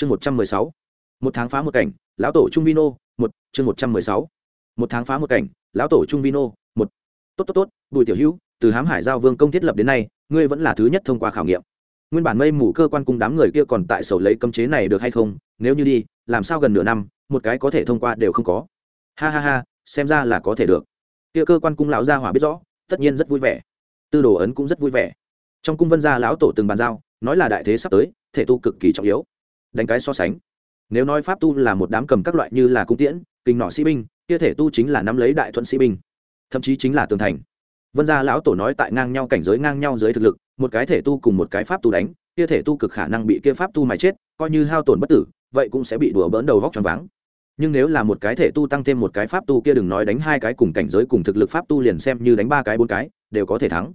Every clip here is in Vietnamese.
chương một trăm mười sáu. Một tháng phá một cảnh, lão tổ trung vino, một, chương một trăm mười sáu. Một tháng phá một cảnh, lão tổ trung vino, một. Tốt tốt tốt, bùi tiểu hữu, từ hám hải giao vương công thiết lập đến nay, ngươi vẫn là thứ nhất thông qua khảo nghiệm. Nguyên bản mây mù cơ quan cung đám người kia còn tại sầu lấy cấm chế này được hay không, nếu như đi, làm sao gần nửa năm, một cái có thể thông qua đều không có. Ha ha ha, xem ra là có thể được. Kia cơ quan cung lão gia hỏa biết rõ, tất nhiên rất vui vẻ. Tư đồ ấn cũng rất vui vẻ. Trong cung vân gia lão tổ từng bàn giao, nói là đại thế sắp tới, thể tu cực kỳ trọng yếu đánh cái so sánh. Nếu nói pháp tu là một đám cầm các loại như là cung tiễn, kinh nọ sĩ binh, kia thể tu chính là nắm lấy đại thuận sĩ binh, thậm chí chính là tường thành. Vân gia lão tổ nói tại ngang nhau cảnh giới ngang nhau dưới thực lực, một cái thể tu cùng một cái pháp tu đánh, kia thể tu cực khả năng bị kia pháp tu mà chết, coi như hao tổn bất tử, vậy cũng sẽ bị đùa bỡn đầu vóc tròn váng. Nhưng nếu là một cái thể tu tăng thêm một cái pháp tu kia đừng nói đánh hai cái cùng cảnh giới cùng thực lực pháp tu liền xem như đánh ba cái bốn cái, đều có thể thắng.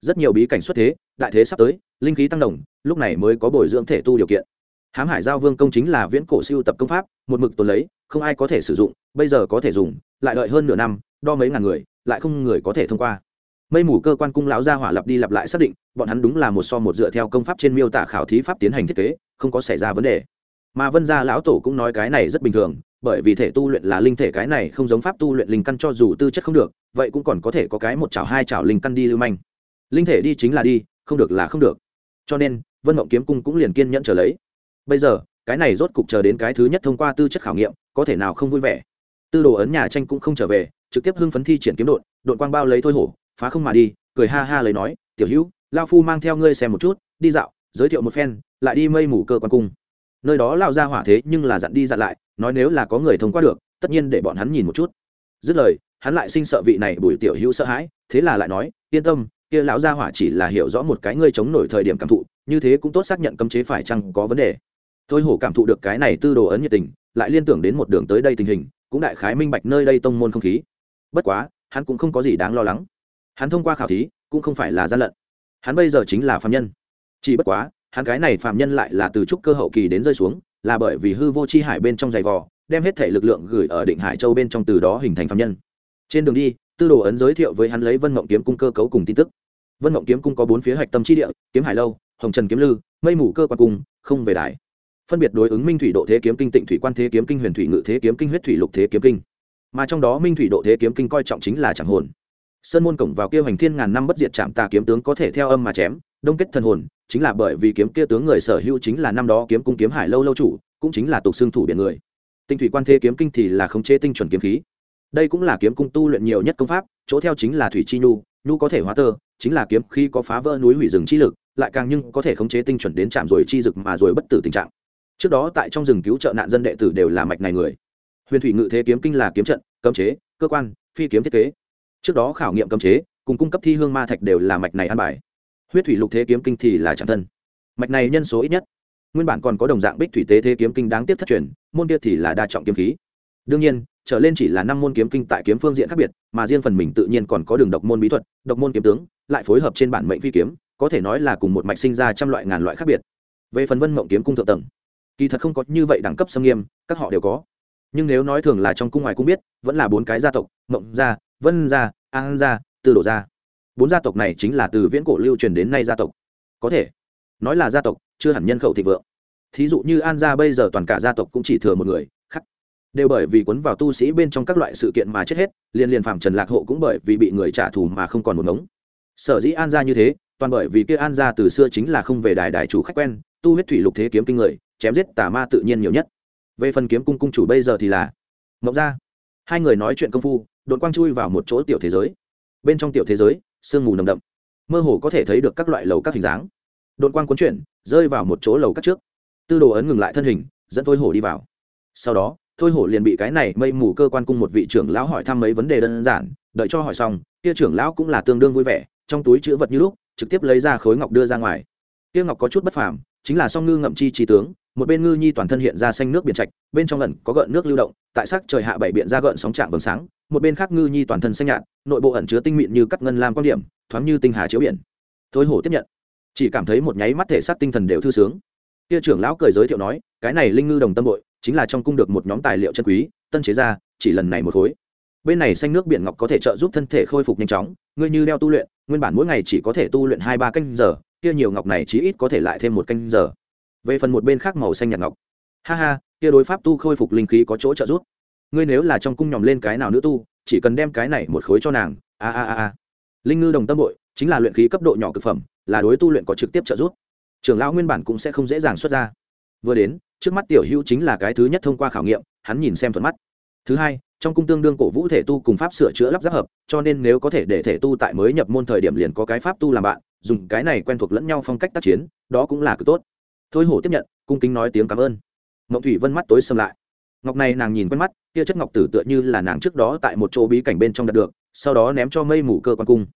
Rất nhiều bí cảnh xuất thế, đại thế sắp tới, linh khí tăng đồng, lúc này mới có bồi dưỡng thể tu điều kiện hám hải giao vương công chính là viễn cổ siêu tập công pháp, một mực tồn lấy, không ai có thể sử dụng, bây giờ có thể dùng, lại đợi hơn nửa năm, đo mấy ngàn người, lại không người có thể thông qua. Mây mù cơ quan cung lão gia hỏa lặp đi lặp lại xác định, bọn hắn đúng là một so một dựa theo công pháp trên miêu tả khảo thí pháp tiến hành thiết kế, không có xảy ra vấn đề. Mà vân gia lão tổ cũng nói cái này rất bình thường, bởi vì thể tu luyện là linh thể cái này không giống pháp tu luyện linh căn cho dù tư chất không được, vậy cũng còn có thể có cái một chảo, hai chảo linh căn đi lưu manh. Linh thể đi chính là đi, không được là không được. Cho nên, vân mộng kiếm cung cũng liền kiên nhẫn trở lấy bây giờ, cái này rốt cục chờ đến cái thứ nhất thông qua tư chất khảo nghiệm, có thể nào không vui vẻ? Tư đồ ấn nhà tranh cũng không trở về, trực tiếp hưng phấn thi triển kiếm đột đội quang bao lấy thôi hổ, phá không mà đi, cười ha ha lấy nói, tiểu hữu lao phu mang theo ngươi xem một chút, đi dạo, giới thiệu một phen, lại đi mây mù cơ quan cung. Nơi đó lao ra hỏa thế nhưng là dặn đi dặn lại, nói nếu là có người thông qua được, tất nhiên để bọn hắn nhìn một chút. Dứt lời, hắn lại sinh sợ vị này bùi tiểu hữu sợ hãi, thế là lại nói, yên tâm, kia lão gia hỏa chỉ là hiểu rõ một cái ngươi chống nổi thời điểm cảm thụ, như thế cũng tốt xác nhận cấm chế phải chăng có vấn đề thôi hổ cảm thụ được cái này tư đồ ấn nhiệt tình, lại liên tưởng đến một đường tới đây tình hình, cũng đại khái minh bạch nơi đây tông môn không khí. Bất quá, hắn cũng không có gì đáng lo lắng. Hắn thông qua khảo thí, cũng không phải là gian lận. Hắn bây giờ chính là phạm nhân. Chỉ bất quá, hắn cái này phạm nhân lại là từ trúc cơ hậu kỳ đến rơi xuống, là bởi vì hư vô c h i hải bên trong giày vò, đem hết thể lực lượng gửi ở định hải châu bên trong từ đó hình thành phạm nhân. Trên đường đi, tư đồ ấn giới thiệu với hắn lấy vân mộng kiếm cung cơ cấu cùng tin tức. Vân mộng kiếm cung có bốn phía hạch tâm trí địa, kiếm hải lâu, hồng trần kiếm lư, mây mù cơ quan cung, không về đài phân biệt đối ứng minh thủy độ thế kiếm kinh tịnh thủy quan thế kiếm kinh huyền thủy ngự thế kiếm kinh huyết thủy lục thế kiếm kinh. Mà trong đó minh thủy độ thế kiếm kinh coi trọng chính là chẳng hồn. Sơn môn cổng vào kia hành thiên ngàn năm bất diệt chạm tà kiếm tướng có thể theo âm mà chém, đông kết thần hồn, chính là bởi vì kiếm kia tướng người sở hữu chính là năm đó kiếm cung kiếm hải lâu lâu chủ, cũng chính là tục xương thủ biển người. Tinh thủy quan thế kiếm kinh thì là khống chế tinh chuẩn kiếm khí. Đây cũng là kiếm cung tu luyện nhiều nhất công pháp, chỗ theo chính là thủy chi nhu nhu có thể hóa tơ, chính là kiếm khi có phá vỡ núi hủy rừng chi lực, lại càng nhưng có thể khống chế tinh chuẩn đến chạm rồi chi dực mà rồi bất tử tình trạng trước đó tại trong rừng cứu trợ nạn dân đệ tử đều là mạch này người. Huyền thủy ngự thế kiếm kinh là kiếm trận, cấm chế, cơ quan, phi kiếm thiết kế. Trước đó khảo nghiệm cấm chế, cùng cung cấp thi hương ma thạch đều là mạch này an bài. Huyết thủy lục thế kiếm kinh thì là trạng thân. Mạch này nhân số ít nhất. Nguyên bản còn có đồng dạng bích thủy tế thế kiếm kinh đáng tiếc thất truyền, môn kia thì là đa trọng kiếm khí. Đương nhiên, trở lên chỉ là năm môn kiếm kinh tại kiếm phương diện khác biệt, mà riêng phần mình tự nhiên còn có đường độc môn bí thuật, độc môn kiếm tướng, lại phối hợp trên bản mệnh phi kiếm, có thể nói là cùng một mạch sinh ra trăm loại ngàn loại khác biệt. Về phần vân mộng kiếm cung thượng tầng kỳ thật không có như vậy đẳng cấp xâm nghiêm, các họ đều có. Nhưng nếu nói thường là trong cung ngoài cũng biết, vẫn là bốn cái gia tộc, mộng gia, vân gia, an gia tư đồ gia. Bốn gia tộc này chính là từ viễn cổ lưu truyền đến nay gia tộc. Có thể nói là gia tộc, chưa hẳn nhân khẩu thịnh vượng. Thí dụ như an gia bây giờ toàn cả gia tộc cũng chỉ thừa một người, khắc. Đều bởi vì cuốn vào tu sĩ bên trong các loại sự kiện mà chết hết liền liền phạm trần lạc hộ cũng bởi vì bị người trả thù mà không còn một ngống. Sở dĩ an gia như thế, toàn bởi vì kia an gia từ xưa chính là không về đài đài chủ khách quen, tu huyết thủy lục thế kiếm kinh người chém giết tà ma tự nhiên nhiều nhất. Về phần kiếm cung cung chủ bây giờ thì là mộng ra hai người nói chuyện công phu đội quang chui vào một chỗ tiểu thế giới. Bên trong tiểu thế giới, sương mù nồng đậm. Mơ hồ có thể thấy được các loại lầu các hình dáng. Đội quang cuốn chuyển, rơi vào một chỗ lầu các trước. Tư đồ ấn ngừng lại thân hình, dẫn thôi hổ đi vào. Sau đó, thôi hổ liền bị cái này mây mù cơ quan cung một vị trưởng lão hỏi thăm mấy vấn đề đơn giản, đợi cho hỏi xong, kia trưởng lão cũng là tương đương vui vẻ, trong túi chữ vật như lúc, trực tiếp lấy ra khối ngọc đưa ra ngoài. Kia ngọc có chút bất phàm, chính là song ngư ngậm chi trí tướng một bên ngư nhi toàn thân hiện ra xanh nước biển trạch, bên trong lần có gợn nước lưu động, tại sắc trời hạ bảy biển ra gợn sóng trạng vầng sáng, một bên khác ngư nhi toàn thân xanh nhạt, nội bộ ẩn chứa tinh mịn như cắt ngân lam quan điểm, thoáng như tinh hà chiếu biển. Thôi hổ tiếp nhận. Chỉ cảm thấy một nháy mắt thể xác tinh thần đều thư sướng. Kia trưởng lão cười giới thiệu nói, cái này linh ngư đồng tâm bội, chính là trong cung được một nhóm tài liệu chân quý, tân chế ra, chỉ lần này một khối. Bên này xanh nước biển ngọc có thể trợ giúp thân thể khôi phục nhanh chóng, ngươi như đeo tu luyện, nguyên bản mỗi ngày chỉ có thể tu luyện hai ba canh giờ, kia nhiều ngọc này chí ít có thể lại thêm một canh giờ về phần một bên khác màu xanh nhạt ngọc. Ha ha, kia đối pháp tu khôi phục linh khí có chỗ trợ giúp. Ngươi nếu là trong cung nhòm lên cái nào nữa tu, chỉ cần đem cái này một khối cho nàng. A a a a. Linh ngư đồng tâm bội, chính là luyện khí cấp độ nhỏ cực phẩm, là đối tu luyện có trực tiếp trợ giúp. Trưởng lão nguyên bản cũng sẽ không dễ dàng xuất ra. Vừa đến, trước mắt tiểu hữu chính là cái thứ nhất thông qua khảo nghiệm, hắn nhìn xem thuận mắt. Thứ hai, trong cung tương đương cổ vũ thể tu cùng pháp sửa chữa lắp ráp hợp, cho nên nếu có thể để thể tu tại mới nhập môn thời điểm liền có cái pháp tu làm bạn, dùng cái này quen thuộc lẫn nhau phong cách tác chiến, đó cũng là cực tốt thôi hổ tiếp nhận, cung kính nói tiếng cảm ơn. Mộng thủy vân mắt tối xâm lại. Ngọc này nàng nhìn quen mắt kia chất ngọc tử tựa như là nàng trước đó tại một chỗ bí cảnh bên trong đạt được, sau đó ném cho mây mù cơ quan cung.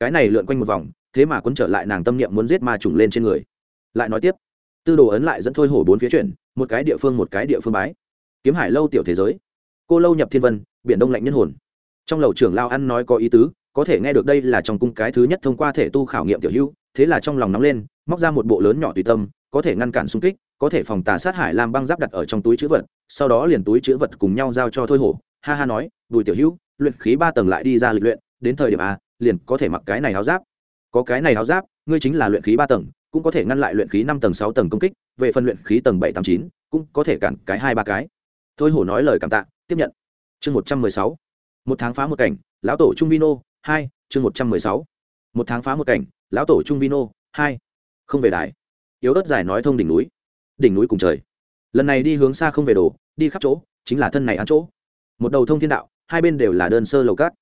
Cái này lượn quanh một vòng, thế mà quấn trở lại nàng tâm niệm muốn giết ma trùng lên trên người. Lại nói tiếp, tư đồ ấn lại dẫn thôi hổ bốn phía chuyển, một cái địa phương một cái địa phương bái. Kiếm hải lâu tiểu thế giới. Cô lâu nhập thiên vân, biển đông lạnh nhân hồn. Trong lầu trưởng lao ăn nói có ý tứ, có thể nghe được đây là trong cung cái thứ nhất thông qua thể tu khảo nghiệm tiểu hữu, thế là trong lòng nóng lên, móc ra một bộ lớn nhỏ tùy tâm có thể ngăn cản xung kích, có thể phòng tà sát hải làm băng giáp đặt ở trong túi chữ vật, sau đó liền túi chữ vật cùng nhau giao cho thôi hổ. Ha ha nói, bùi tiểu hữu, luyện khí ba tầng lại đi ra lịch luyện, đến thời điểm a liền có thể mặc cái này áo giáp. Có cái này áo giáp, ngươi chính là luyện khí ba tầng, cũng có thể ngăn lại luyện khí năm tầng, sáu tầng công kích, về phần luyện khí tầng bảy tám chín, cũng có thể cản cái hai ba cái. Thôi hổ nói lời cảm tạ, tiếp nhận. Chương một trăm mười sáu. Một tháng phá một cảnh, lão tổ trung vino, hai, chương một trăm mười sáu. Một tháng phá một cảnh, lão tổ trung vino, hai. Không về đài yếu ớt giải nói thông đỉnh núi. Đỉnh núi cùng trời. Lần này đi hướng xa không về đồ, đi khắp chỗ, chính là thân này ăn chỗ. Một đầu thông thiên đạo, hai bên đều là đơn sơ lầu cát.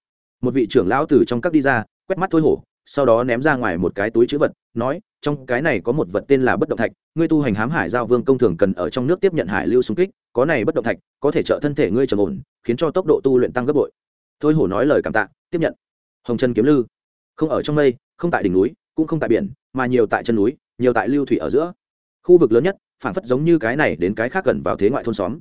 Một vị trưởng lão từ trong các đi ra, quét mắt thôi hổ, sau đó ném ra ngoài một cái túi chữ vật, nói, trong cái này có một vật tên là bất động thạch, ngươi tu hành hám hải giao vương công thường cần ở trong nước tiếp nhận hải lưu xung kích, có này bất động thạch, có thể trợ thân thể ngươi trầm ổn, khiến cho tốc độ tu luyện tăng gấp bội. Thôi hổ nói lời cảm tạ, tiếp nhận. Hồng chân kiếm lư. Không ở trong mây, không tại đỉnh núi, cũng không tại biển, mà nhiều tại chân núi nhiều tại lưu thủy ở giữa. Khu vực lớn nhất phản phất giống như cái này đến cái khác gần vào thế ngoại thôn xóm.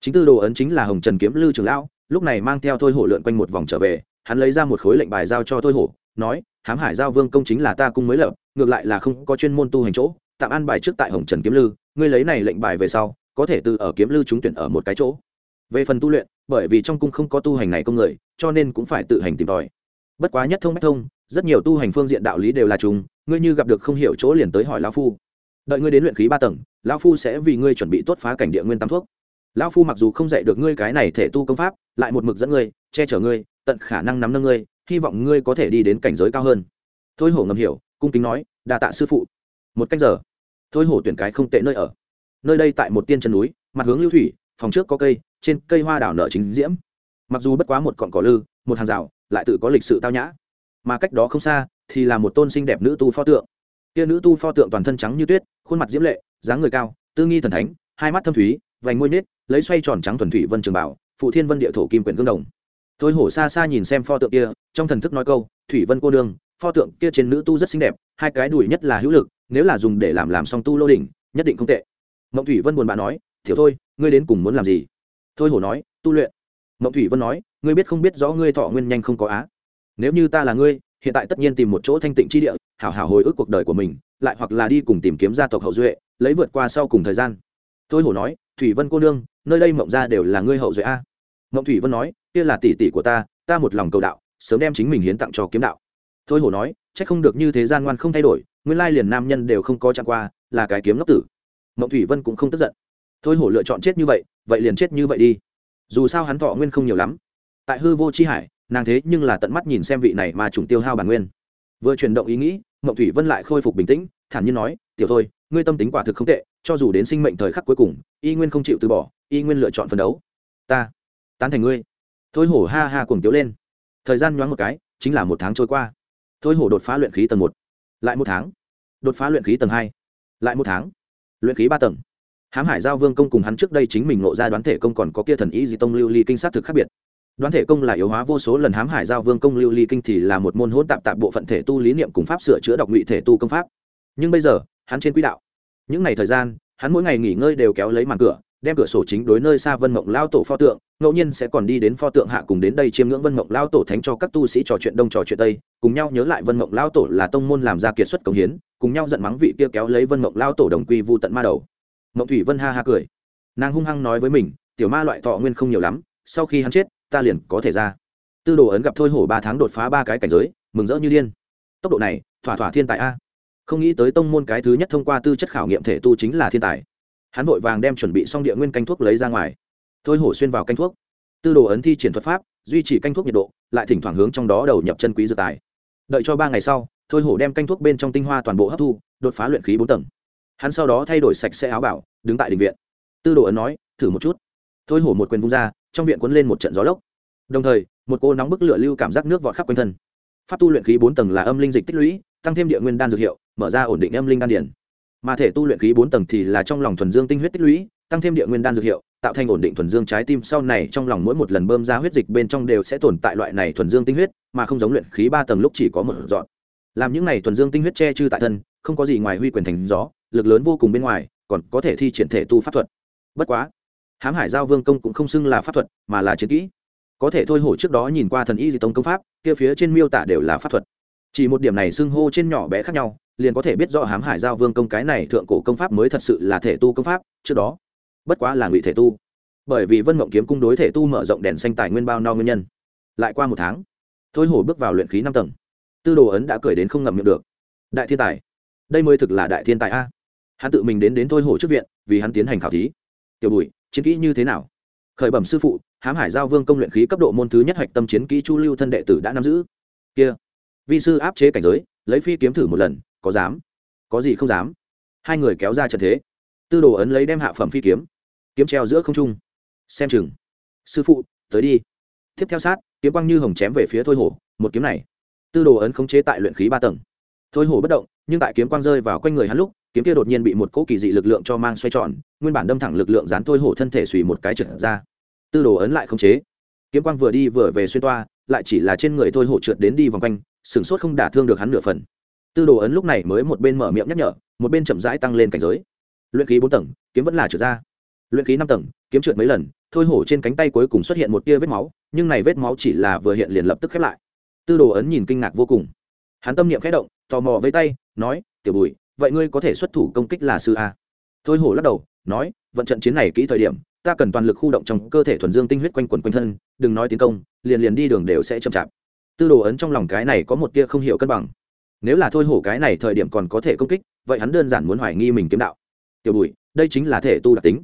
Chính tư đồ ấn chính là hồng trần kiếm lưu trường lão, lúc này mang theo thôi hổ lượn quanh một vòng trở về, hắn lấy ra một khối lệnh bài giao cho thôi hổ, nói, hám hải giao vương công chính là ta cung mới lập, ngược lại là không có chuyên môn tu hành chỗ, tạm an bài trước tại hồng trần kiếm lư ngươi lấy này lệnh bài về sau, có thể từ ở kiếm lư trúng tuyển ở một cái chỗ. Về phần tu luyện, bởi vì trong cung không có tu hành này công người, cho nên cũng phải tự hành tìm tòi. Bất quá nhất thông bách thông rất nhiều tu hành phương diện đạo lý đều là chúng ngươi như gặp được không hiểu chỗ liền tới hỏi lão phu. Đợi ngươi đến luyện khí ba tầng, lão phu sẽ vì ngươi chuẩn bị tốt phá cảnh địa nguyên tam thuốc. Lão phu mặc dù không dạy được ngươi cái này thể tu công pháp, lại một mực dẫn ngươi, che chở ngươi, tận khả năng nắm nâng ngươi, hy vọng ngươi có thể đi đến cảnh giới cao hơn. Thôi hổ ngầm hiểu, cung kính nói, đa tạ sư phụ. Một cách giờ, thôi hổ tuyển cái không tệ nơi ở. Nơi đây tại một tiên chân núi, mặt hướng lưu thủy, phòng trước có cây, trên cây hoa đảo nở chính diễm. Mặc dù bất quá một cọn cỏ lư, một hàng rào, lại tự có lịch sự tao nhã mà cách đó không xa thì là một tôn xinh đẹp nữ tu pho tượng. Kia nữ tu pho tượng toàn thân trắng như tuyết, khuôn mặt diễm lệ, dáng người cao, tư nghi thần thánh, hai mắt thâm thúy, vành môi nết lấy xoay tròn trắng thuần thủy vân trường bảo, phụ thiên vân địa thổ kim quyển cương đồng. Thôi hổ xa xa nhìn xem pho tượng kia, trong thần thức nói câu, thủy vân cô đương pho tượng kia trên nữ tu rất xinh đẹp, hai cái đùi nhất là hữu lực, nếu là dùng để làm làm song tu lô đỉnh, nhất định không tệ. Mộng thủy vân buồn bã nói thiểu thôi, ngươi đến cùng muốn làm gì? Thôi hổ nói, tu luyện. Mộng thủy vân nói, ngươi biết không biết rõ ngươi thọ nguyên nhanh không có á? Nếu như ta là ngươi, hiện tại tất nhiên tìm một chỗ thanh tịnh chi địa, hảo hảo hồi ức cuộc đời của mình, lại hoặc là đi cùng tìm kiếm gia tộc hậu duệ, lấy vượt qua sau cùng thời gian. Thôi hổ nói, thủy vân cô nương, nơi đây mộng ra đều là ngươi hậu duệ a. Mộng thủy vân nói, kia là tỷ tỷ của ta ta một lòng cầu đạo, sớm đem chính mình hiến tặng cho kiếm đạo. Thôi hổ nói c h ắ c không được như thế gian ngoan không thay đổi, nguyên lai liền nam nhân đều không có chạm qua, là cái kiếm ngốc tử. Mộng thủy vân cũng không tức giận. Thôi hổ lựa chọn chết như vậy vậy liền chết như vậy đi. Dù sao hắn thọ nguyên không nhiều lắm. Tại hư vô c h i hải nàng thế nhưng là tận mắt nhìn xem vị này mà trùng tiêu hao bản nguyên. Vừa chuyển động ý nghĩ, mộng thủy vân lại khôi phục bình tĩnh, thản nhiên nói, tiểu thôi, ngươi tâm tính quả thực không tệ, cho dù đến sinh mệnh thời khắc cuối cùng, y nguyên không chịu từ bỏ, y nguyên lựa chọn phấn đấu. Ta, tán thành ngươi. Thôi hổ ha ha cuồng tiếu lên. Thời gian nhoáng một cái, chính là một tháng trôi qua. Thôi hổ đột phá luyện khí tầng một. Lại một tháng. Đột phá luyện khí tầng hai. Lại một tháng. Luyện khí ba tầng. Hám hải giao vương công cùng hắn trước đây chính mình nộ ra đoán thể công còn có kia thần ý di tông lưu ly kinh sát thực khác biệt đoán thể công là yếu hóa vô số lần hám hải giao vương công lưu ly kinh thì là một môn hỗn tạp tạp bộ phận thể tu lý niệm cùng pháp sửa chữa đọc ngụy thể tu công pháp. Nhưng bây giờ, hắn trên quỹ đạo. Những ngày thời gian, hắn mỗi ngày nghỉ ngơi đều kéo lấy màn cửa, đem cửa sổ chính đối nơi xa vân mộng lao tổ pho tượng, ngẫu nhiên sẽ còn đi đến pho tượng hạ cùng đến đây chiêm ngưỡng vân mộng lao tổ thánh cho các tu sĩ trò chuyện đông trò chuyện tây, cùng nhau nhớ lại vân mộng lao tổ là tông môn làm ra kiệt xuất công hiến, cùng nhau giận mắng vị kia kéo lấy vân mộng lao tổ đồng quy vu tận ma đầu. Mộng thủy vân ha ha cười. Nàng hung hăng nói với mình, tiểu ma loại thọ nguyên không nhiều lắm, sau khi hắn chết ta liền có thể ra. Tư đồ ấn gặp thôi hổ ba tháng đột phá ba cái cảnh giới, mừng rỡ như điên. Tốc độ này, thỏa thỏa thiên tài a. Không nghĩ tới tông môn cái thứ nhất thông qua tư chất khảo nghiệm thể tu chính là thiên tài. Hắn vội vàng đem chuẩn bị xong địa nguyên canh thuốc lấy ra ngoài. Thôi hổ xuyên vào canh thuốc. Tư đồ ấn thi triển thuật pháp, duy trì canh thuốc nhiệt độ, lại thỉnh thoảng hướng trong đó đầu nhập chân quý dược tài. Đợi cho ba ngày sau, thôi hổ đem canh thuốc bên trong tinh hoa toàn bộ hấp thu, đột phá luyện khí bốn tầng. Hắn sau đó thay đổi sạch sẽ áo bảo, đứng tại định viện. Tư đồ ấn nói, thử một chút. Thôi hổ một quyền vung ra trong viện cuốn lên một trận gió lốc. Đồng thời, một cô nóng bức lửa lưu cảm giác nước vọt khắp quanh thân. Pháp tu luyện khí bốn tầng là âm linh dịch tích lũy, tăng thêm địa nguyên đan dược hiệu, mở ra ổn định âm linh đan điển mà thể tu luyện khí bốn tầng thì là trong lòng thuần dương tinh huyết tích lũy, tăng thêm địa nguyên đan dược hiệu, tạo thành ổn định thuần dương trái tim. Sau này trong lòng mỗi một lần bơm ra huyết dịch bên trong đều sẽ tồn tại loại này thuần dương tinh huyết, mà không giống luyện khí ba tầng lúc chỉ có một dọn. Làm những này thuần dương tinh huyết che chư tại thân, không có gì ngoài huy quyền thành gió, lực lớn vô cùng bên ngoài, còn có thể thi triển thể tu pháp thuật. Bất quá hám hải giao vương công cũng không xưng là pháp thuật, mà là chiến kỹ. Có thể thôi hổ trước đó nhìn qua thần y di tông công pháp, kia phía trên miêu tả đều là pháp thuật. Chỉ một điểm này xưng hô trên nhỏ bé khác nhau, liền có thể biết rõ hám hải giao vương công cái này thượng cổ công pháp mới thật sự là thể tu công pháp, trước đó. Bất quá là ngụy thể tu. Bởi vì vân mộng kiếm cung đối thể tu mở rộng đèn xanh tài nguyên bao no nguyên nhân. Lại qua một tháng, thôi hổ bước vào luyện khí năm tầng. Tư đồ ấn đã cười đến không ngậm miệng được. Đại thiên tài, đây mới thực là đại thiên tài a. Hắn tự mình đến đến thôi hổ trước viện, vì hắn tiến hành khảo thí. Tiểu bùi chiến kỹ như thế nào? Khởi bẩm sư phụ, hám hải giao vương công luyện khí cấp độ môn thứ nhất hạch tâm chiến kỹ chu lưu thân đệ tử đã nắm giữ. Kia, vi sư áp chế cảnh giới, lấy phi kiếm thử một lần, có dám? Có gì không dám? Hai người kéo ra trận thế. Tư đồ ấn lấy đem hạ phẩm phi kiếm. Kiếm treo giữa không trung. Xem chừng. Sư phụ, tới đi. Tiếp theo sát, kiếm quang như hồng chém về phía thôi hổ, một kiếm này. Tư đồ ấn khống chế tại luyện khí ba tầng. Thôi hổ bất động, nhưng tại kiếm quang rơi vào quanh người hắn lúc kiếm kia đột nhiên bị một cỗ kỳ dị lực lượng cho mang xoay tròn, nguyên bản đâm thẳng lực lượng dán thôi hổ thân thể suy một cái trượt ra. Tư đồ ấn lại không chế. Kiếm quang vừa đi vừa về xuyên toa, lại chỉ là trên người thôi hổ trượt đến đi vòng quanh sửng sốt không đả thương được hắn nửa phần. Tư đồ ấn lúc này mới một bên mở miệng nhắc nhở, một bên chậm rãi tăng lên cảnh giới. Luyện khí bốn tầng, kiếm vẫn là trượt ra. Luyện khí năm tầng, kiếm trượt mấy lần, thôi hổ trên cánh tay cuối cùng xuất hiện một tia vết máu, nhưng này vết máu chỉ là vừa hiện liền lập tức khép lại. Tư đồ ấn nhìn kinh ngạc vô cùng. Hắn tâm niệm khẽ động, tò mò với tay, nói, tiểu bùi vậy ngươi có thể xuất thủ công kích là sư a? Thôi hổ lắc đầu, nói, vận trận chiến này kỹ thời điểm, ta cần toàn lực khu động trong cơ thể thuần dương tinh huyết quanh quần quanh thân, đừng nói tiến công, liền liền đi đường đều sẽ chậm chạp. Tư đồ ấn trong lòng cái này có một tia không hiểu cân bằng. Nếu là thôi hổ cái này thời điểm còn có thể công kích, vậy hắn đơn giản muốn hoài nghi mình kiếm đạo. Tiểu bùi, đây chính là thể tu đặc tính.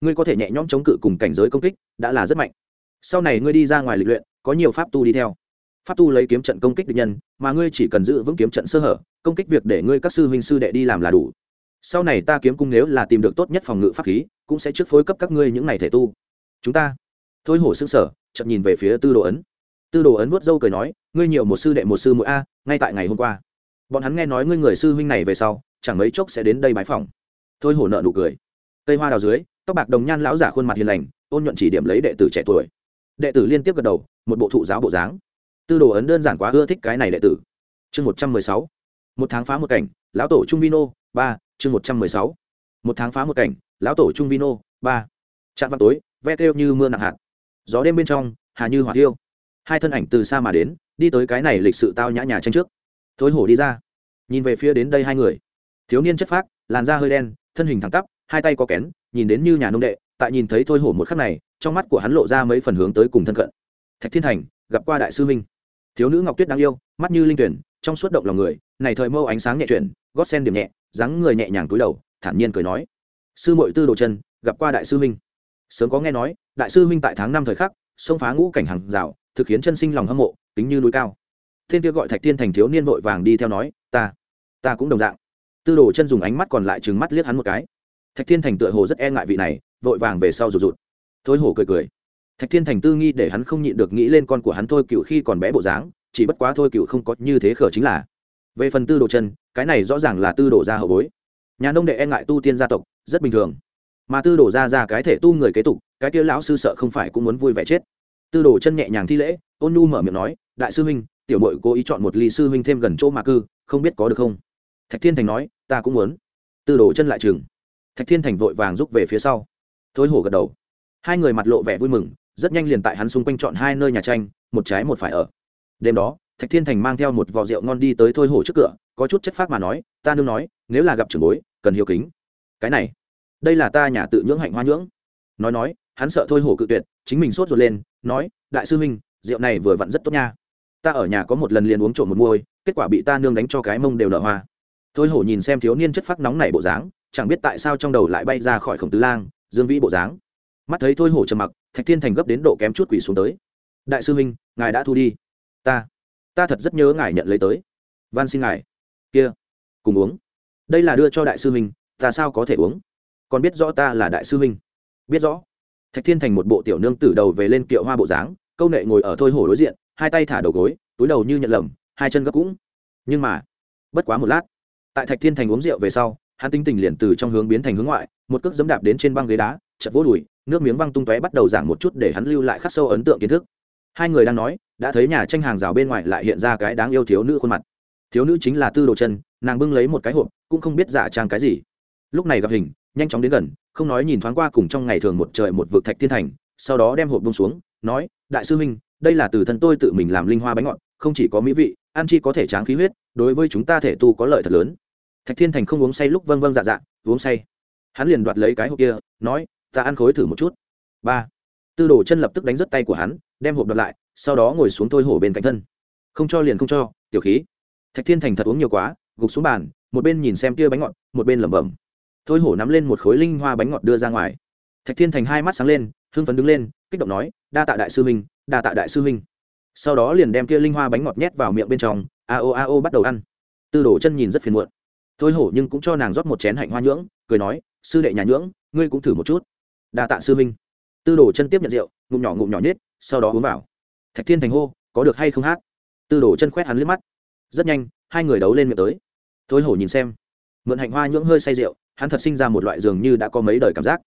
Ngươi có thể nhẹ nhõm chống cự cùng cảnh giới công kích, đã là rất mạnh. Sau này ngươi đi ra ngoài lịch luyện, có nhiều pháp tu đi theo pháp tu lấy kiếm trận công kích địch nhân, mà ngươi chỉ cần giữ vững kiếm trận sơ hở, công kích việc để ngươi các sư huynh sư đệ đi làm là đủ. Sau này ta kiếm cung nếu là tìm được tốt nhất phòng ngự pháp khí, cũng sẽ trước phối cấp các ngươi những này thể tu. Chúng ta. Thôi hổ xương sở chậm nhìn về phía tư đồ ấn. Tư đồ ấn vuốt dâu cười nói, ngươi nhiều một sư đệ một sư mũi a, ngay tại ngày hôm qua. Bọn hắn nghe nói ngươi người sư huynh này về sau, chẳng mấy chốc sẽ đến đây bái phòng. Thôi hổ nợ nụ cười. Cây hoa đào dưới, tóc bạc đồng nhan lão giả khuôn mặt hiền lành, ôn nhuận chỉ điểm lấy đệ tử trẻ tuổi. Đệ tử liên tiếp gật đầu, một bộ thụ giáo bộ dáng tư đồ ấn đơn giản quá, ưa thích cái này đệ tử. Chương một trăm mười sáu. Một tháng phá một cảnh, lão tổ trung vino ba, chương một trăm mười sáu. Một tháng phá một cảnh, lão tổ trung vino ba. Trạm vào tối, ve kêu như mưa nặng hạt. Gió đêm bên trong, hà như hỏa tiêu hai thân ảnh từ xa mà đến, đi tới cái này lịch sự tao nhã nhà tranh trước. Thối hổ đi ra. Nhìn về phía đến đây hai người. Thiếu niên chất phác, làn da hơi đen, thân hình thẳng tắp, hai tay có kén, nhìn đến như nhà nông đệ, tại nhìn thấy thôi hổ một khắc này, trong mắt của hắn lộ ra mấy phần hướng tới cùng thân cận. Thạch thiên thành, gặp qua đại sư minh thiếu nữ ngọc tuyết đáng yêu, mắt như linh tuyển, trong suốt động lòng người, này thời mâu ánh sáng nhẹ chuyển, gót sen điểm nhẹ, dáng người nhẹ nhàng túi đầu, thản nhiên cười nói, sư mội tư đồ chân, gặp qua đại sư huynh. Sớm có nghe nói, đại sư huynh tại tháng năm thời khắc, xông phá ngũ cảnh hàng rào, thực khiến chân sinh lòng hâm mộ tính như núi cao. Thiên kia gọi thạch thiên thành thiếu niên vội vàng đi theo nói, ta ta cũng đồng dạng. Tư đồ chân dùng ánh mắt còn lại trừng mắt liếc hắn một cái. Thạch thiên thành tựa hồ rất e ngại vị này, vội vàng về sau rụt rụt. Thối hổ cười cười thạch thiên thành tư nghi để hắn không nhịn được nghĩ lên con của hắn thôi, cựu khi còn bé bộ dáng, chỉ bất quá thôi cựu không có như thế khở chính là. Về phần tư đồ chân, cái này rõ ràng là tư đồ gia hậu bối. Nhà nông đệ e ngại tu tiên gia tộc, rất bình thường. Mà tư đồ ra ra cái thể tu người kế tục, cái kia lão sư sợ không phải cũng muốn vui vẻ chết. Tư đồ chân nhẹ nhàng thi lễ, ôn nhu mở miệng nói, đại sư huynh, tiểu mội cố ý chọn một ly sư huynh thêm gần chỗ mà cư, không biết có được không? Thạch thiên thành nói, ta cũng muốn. Tư đồ chân lại chừng. Thạch thiên thành vội vàng rút về phía sau. Thối hổ gật đầu. Hai người mặt lộ vẻ vui mừng rất nhanh liền tại hắn xung quanh chọn hai nơi nhà tranh, một trái một phải ở. Đêm đó, thạch thiên thành mang theo một vò rượu ngon đi tới thôi hổ trước cửa, có chút chất phác mà nói, ta nương nói, nếu là gặp trưởng bối, cần hiếu kính. Cái này, đây là ta nhà tự nhưỡng hạnh hoa nhưỡng. Nói nói, hắn sợ thôi hổ cự tuyệt, chính mình sốt ruột lên, nói, đại sư huynh, rượu này vừa vặn rất tốt nha. Ta ở nhà có một lần liền uống trộm một môi kết quả bị ta nương đánh cho cái mông đều nở hoa. Thôi hổ nhìn xem thiếu niên chất phác nóng này bộ dáng, chẳng biết tại sao trong đầu lại bay ra khỏi khổng tứ lang, dương vĩ bộ dáng. Mắt thấy thôi hổ trầm mặc thạch thiên thành gấp đến độ kém chút quỷ xuống tới. Đại sư huynh, ngài đã thu đi. Ta ta thật rất nhớ ngài nhận lấy tới. Van xin ngài. Kia, cùng uống. Đây là đưa cho đại sư huynh, ta sao có thể uống? Còn biết rõ ta là đại sư huynh. Biết rõ. Thạch thiên thành một bộ tiểu nương tử đầu về lên kiệu hoa bộ dáng, câu nệ ngồi ở thôi hổ đối diện, hai tay thả đầu gối, túi đầu như nhận lầm, hai chân gấp cũng. Nhưng mà, bất quá một lát, tại thạch thiên thành uống rượu về sau, hắn tinh tình liền từ trong hướng biến thành hướng ngoại, một cước dẫm đạp đến trên băng ghế đá chật vỗ đùi nước miếng văng tung tóe bắt đầu giảng một chút để hắn lưu lại khắc sâu ấn tượng kiến thức. Hai người đang nói, đã thấy nhà tranh hàng rào bên ngoài lại hiện ra cái đáng yêu thiếu nữ khuôn mặt. Thiếu nữ chính là tư đồ chân, nàng bưng lấy một cái hộp, cũng không biết giả trang cái gì. Lúc này gặp hình, nhanh chóng đến gần, không nói nhìn thoáng qua cùng trong ngày thường một trời một vực thạch thiên thành, sau đó đem hộp bông xuống, nói, đại sư huynh, đây là từ thân tôi tự mình làm linh hoa bánh ngọt, không chỉ có mỹ vị, ăn chi có thể tráng khí huyết, đối với chúng ta thể tu có lợi thật lớn. Thạch thiên thành không uống say lúc vâng vâng dạ dạ uống say. Hắn liền đoạt lấy cái hộp kia, nói ta ăn khối thử một chút. Ba. Tư đồ chân lập tức đánh rất tay của hắn, đem hộp đoạt lại, sau đó ngồi xuống thôi hổ bên cạnh thân. Không cho liền không cho, tiểu khí. Thạch thiên thành thật uống nhiều quá, gục xuống bàn, một bên nhìn xem kia bánh ngọt, một bên lẩm bẩm. Thôi hổ nắm lên một khối linh hoa bánh ngọt đưa ra ngoài. Thạch thiên thành hai mắt sáng lên, hưng phấn đứng lên, kích động nói, đa tạ đại sư huynh, đa tạ đại sư huynh. Sau đó liền đem kia linh hoa bánh ngọt nhét vào miệng bên trong, a o a o bắt đầu ăn. Tư đồ chân nhìn rất phiền muộn. Thôi hổ nhưng cũng cho nàng rót một chén hạnh hoa nhưỡng, cười nói, sư đệ nhà nhưỡng, ngươi cũng thử một chút đa tạ sư huynh. Tư đồ chân tiếp nhận rượu, ngụm nhỏ ngụm nhỏ nhết, sau đó uống vào. Thạch thiên thành hô, có được hay không hát? Tư đồ chân khoét hắn liếc mắt. Rất nhanh, hai người đấu lên miệng tới. Thôi hổ nhìn xem. Mượn hạnh hoa nhưỡng hơi say rượu, hắn thật sinh ra một loại dường như đã có mấy đời cảm giác.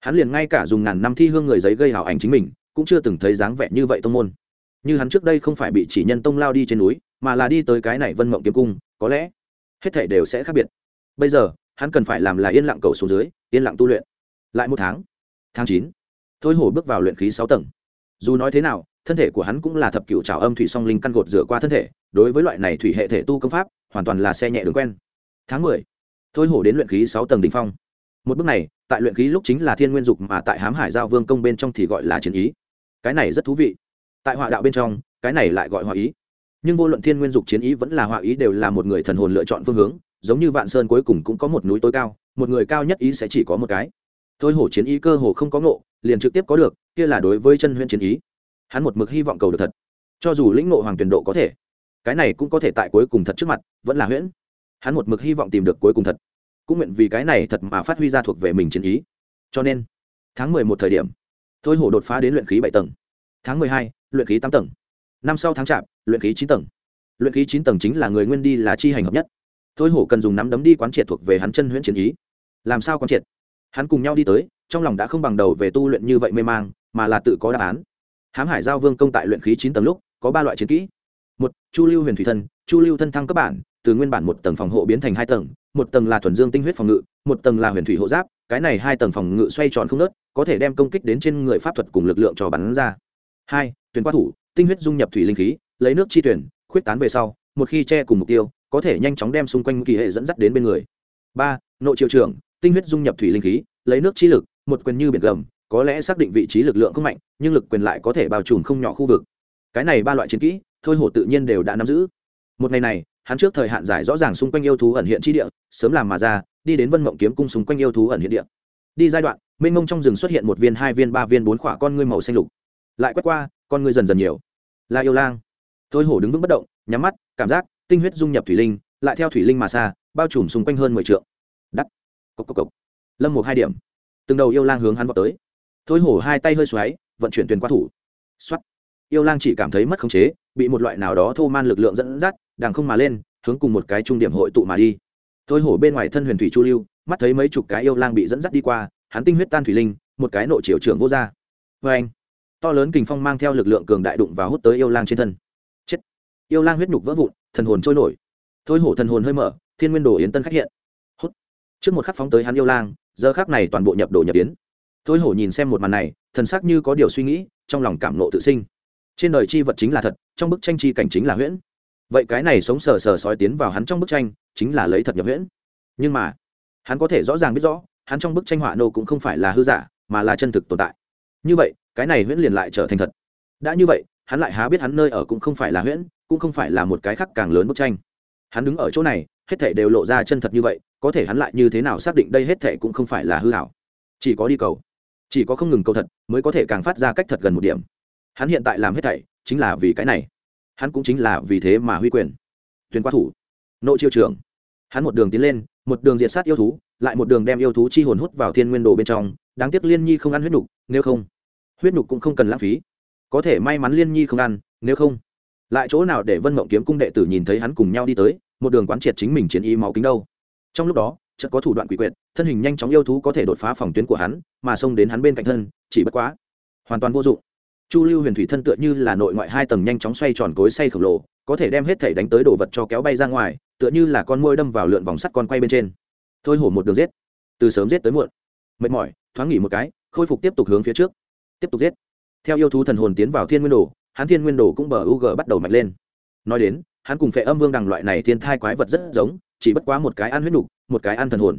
Hắn liền ngay cả dùng ngàn năm thi hương người giấy gây hảo ảnh chính mình, cũng chưa từng thấy dáng vẻ như vậy tông môn. Như hắn trước đây không phải bị chỉ nhân tông lao đi trên núi, mà là đi tới cái này vân mộng kiếm cung, có lẽ hết thể đều sẽ khác biệt. Bây giờ, hắn cần phải làm là yên lặng cầu xuống dưới, yên lặng tu luyện. Lại một tháng tháng chín. Thôi hổ bước vào luyện khí sáu tầng. Dù nói thế nào, thân thể của hắn cũng là thập cựu trào âm thủy song linh căn cột rửa qua thân thể, đối với loại này thủy hệ thể tu công pháp, hoàn toàn là xe nhẹ đường quen. Tháng mười, thôi hổ đến luyện khí sáu tầng đ ỉ n h phong. Một bước này, tại luyện khí lúc chính là thiên nguyên dục mà tại hám hải giao vương công bên trong thì gọi là chiến ý. Cái này rất thú vị. Tại họa đạo bên trong, cái này lại gọi họa ý. Nhưng vô luận thiên nguyên dục chiến ý vẫn là họa ý đều là một người thần hồn lựa chọn phương hướng, giống như vạn sơn cuối cùng cũng có một núi tối cao, một người cao nhất ý sẽ chỉ có một cái thôi hổ chiến ý cơ hồ không có ngộ, liền trực tiếp có được, kia là đối với chân huyễn chiến ý. Hắn một mực hy vọng cầu được thật. Cho dù lĩnh ngộ hoàng tuyển độ có thể, cái này cũng có thể tại cuối cùng thật trước mặt, vẫn là huyễn. Hắn một mực hy vọng tìm được cuối cùng thật. Cũng nguyện vì cái này thật mà phát huy ra thuộc về mình chiến ý. Cho nên, tháng mười một thời điểm, thôi hổ đột phá đến luyện khí bảy tầng. Tháng mười hai, luyện khí tám tầng. Năm sau tháng chạp, luyện khí chín tầng. Luyện khí chín tầng chính là người nguyên đi là chi hành hợp nhất. Thôi hổ cần dùng nắm đấm đi quán triệt thuộc về hắn chân huyễn chiến ý. Làm sao quán triệt? Hắn cùng nhau đi tới, trong lòng đã không bằng đầu về tu luyện như vậy mê mang, mà là tự có đáp án. Hám hải giao vương công tại luyện khí chín tầng lúc, có ba loại chiến kỹ. Một, chu lưu huyền thủy thân, chu lưu thân thăng cấp bản, từ nguyên bản một tầng phòng hộ biến thành hai tầng, một tầng là thuần dương tinh huyết phòng ngự, một tầng là huyền thủy hộ giáp, cái này hai tầng phòng ngự xoay tròn không nớt, có thể đem công kích đến trên người pháp thuật cùng lực lượng cho bắn ra. Hai, tuyển qua thủ, tinh huyết dung nhập thủy linh khí, lấy nước chi tuyển, khuyết tán về sau, một khi che cùng mục tiêu, có thể nhanh chóng đem xung quanh kỳ hệ dẫn dắt đến bên người. Ba, nội triệu trưởng tinh huyết dung nhập thủy linh khí, lấy nước chi lực, một quyền như biển gầm, có lẽ xác định vị trí lực lượng không mạnh, nhưng lực quyền lại có thể bao trùm không nhỏ khu vực. Cái này ba loại chiến kỹ, thôi hổ tự nhiên đều đã nắm giữ. Một ngày này, hắn trước thời hạn giải rõ ràng xung quanh yêu thú ẩn hiện chi địa, sớm làm mà ra, đi đến vân mộng kiếm cung xung quanh yêu thú ẩn hiện địa. Đi giai đoạn, mênh mông trong rừng xuất hiện một viên, hai viên, ba viên, bốn khỏa con ngươi màu xanh lục. Lại quét qua, con ngươi dần dần nhiều. Là yêu lang. Thôi hổ đứng vững bất động, nhắm mắt, cảm giác tinh huyết dung nhập thủy linh, lại theo thủy linh mà xa, bao trùm xung quanh hơn mười t cốc cốc cốc. lâm một hai điểm. Từng đầu yêu lang hướng hắn vào tới. Thôi hổ hai tay hơi xoáy vận chuyển tuyển qua thủ. Xoát, yêu lang chỉ cảm thấy mất khống chế bị một loại nào đó thô man lực lượng dẫn dắt đằng không mà lên hướng cùng một cái trung điểm hội tụ mà đi. Thôi hổ bên ngoài thân huyền thủy chu lưu mắt thấy mấy chục cái yêu lang bị dẫn dắt đi qua hắn tinh huyết tan thủy linh một cái nội triều trưởng vô ra vê anh to lớn kình phong mang theo lực lượng cường đại đụng và hút tới yêu lang trên thân. Chết. Yêu lang huyết nhục vỡ vụn thần hồn trôi nổi. Thôi hổ thần hồn hơi mở thiên nguyên đồ yến tân khách hiện trước một khắc phóng tới hắn yêu lang, giờ khắc này toàn bộ nhập đồ nhập tiến. thôi hổ nhìn xem một màn này, thần sắc như có điều suy nghĩ, trong lòng cảm nộ tự sinh. Trên đời chi vật chính là thật, trong bức tranh chi cảnh chính là huyễn. Vậy cái này sống sờ sờ sói tiến vào hắn trong bức tranh, chính là lấy thật nhập huyễn. Nhưng mà, hắn có thể rõ ràng biết rõ, hắn trong bức tranh họa nô cũng không phải là hư giả, mà là chân thực tồn tại. Như vậy, cái này huyễn liền lại trở thành thật. Đã như vậy, hắn lại há biết hắn nơi ở cũng không phải là huyễn, cũng không phải là một cái khác càng lớn bức tranh. Hắn đứng ở chỗ này, hết thể đều lộ ra chân thật như vậy có thể hắn lại như thế nào xác định đây hết thệ cũng không phải là hư hảo? Chỉ có đi cầu. Chỉ có không ngừng cầu thật mới có thể càng phát ra cách thật gần một điểm. Hắn hiện tại làm hết thảy chính là vì cái này. Hắn cũng chính là vì thế mà huy quyền. Tuyên qua thủ, nội chiêu trưởng. Hắn một đường tiến lên, một đường diệt sát yêu thú, lại một đường đem yêu thú chi hồn hút vào thiên nguyên đồ bên trong. Đáng tiếc liên nhi không ăn huyết nhục, nếu không, huyết nhục cũng không cần lãng phí. Có thể may mắn liên nhi không ăn, nếu không, lại chỗ nào để vân mộng kiếm cung đệ tử nhìn thấy hắn cùng nhau đi tới, một đường quán triệt chính mình chiến ý máu kính đâu? Trong lúc đó, chợt có thủ đoạn quỷ quyệt, thân hình nhanh chóng yêu thú có thể đột phá phòng tuyến của hắn, mà xông đến hắn bên cạnh thân, chỉ bất quá, hoàn toàn vô dụng. Chu lưu huyền thủy thân tựa như là nội ngoại hai tầng nhanh chóng xoay tròn cối say khổng lồ, có thể đem hết thể đánh tới đồ vật cho kéo bay ra ngoài, tựa như là con môi đâm vào lượn vòng sắt con quay bên trên. Thôi hổ một đường giết. Từ sớm giết tới muộn. Mệt mỏi, thoáng nghỉ một cái, khôi phục tiếp tục hướng phía trước. Tiếp tục giết. Theo yêu thú thần hồn tiến vào thiên nguyên đồ, hắn thiên nguyên đồ cũng bờ u g bắt đầu mạnh lên. Nói đến, hắn cùng phệ âm vương đằng loại này thiên thai quái vật rất giống chỉ bất quá một cái ăn huyết nục, một cái ăn thần hồn.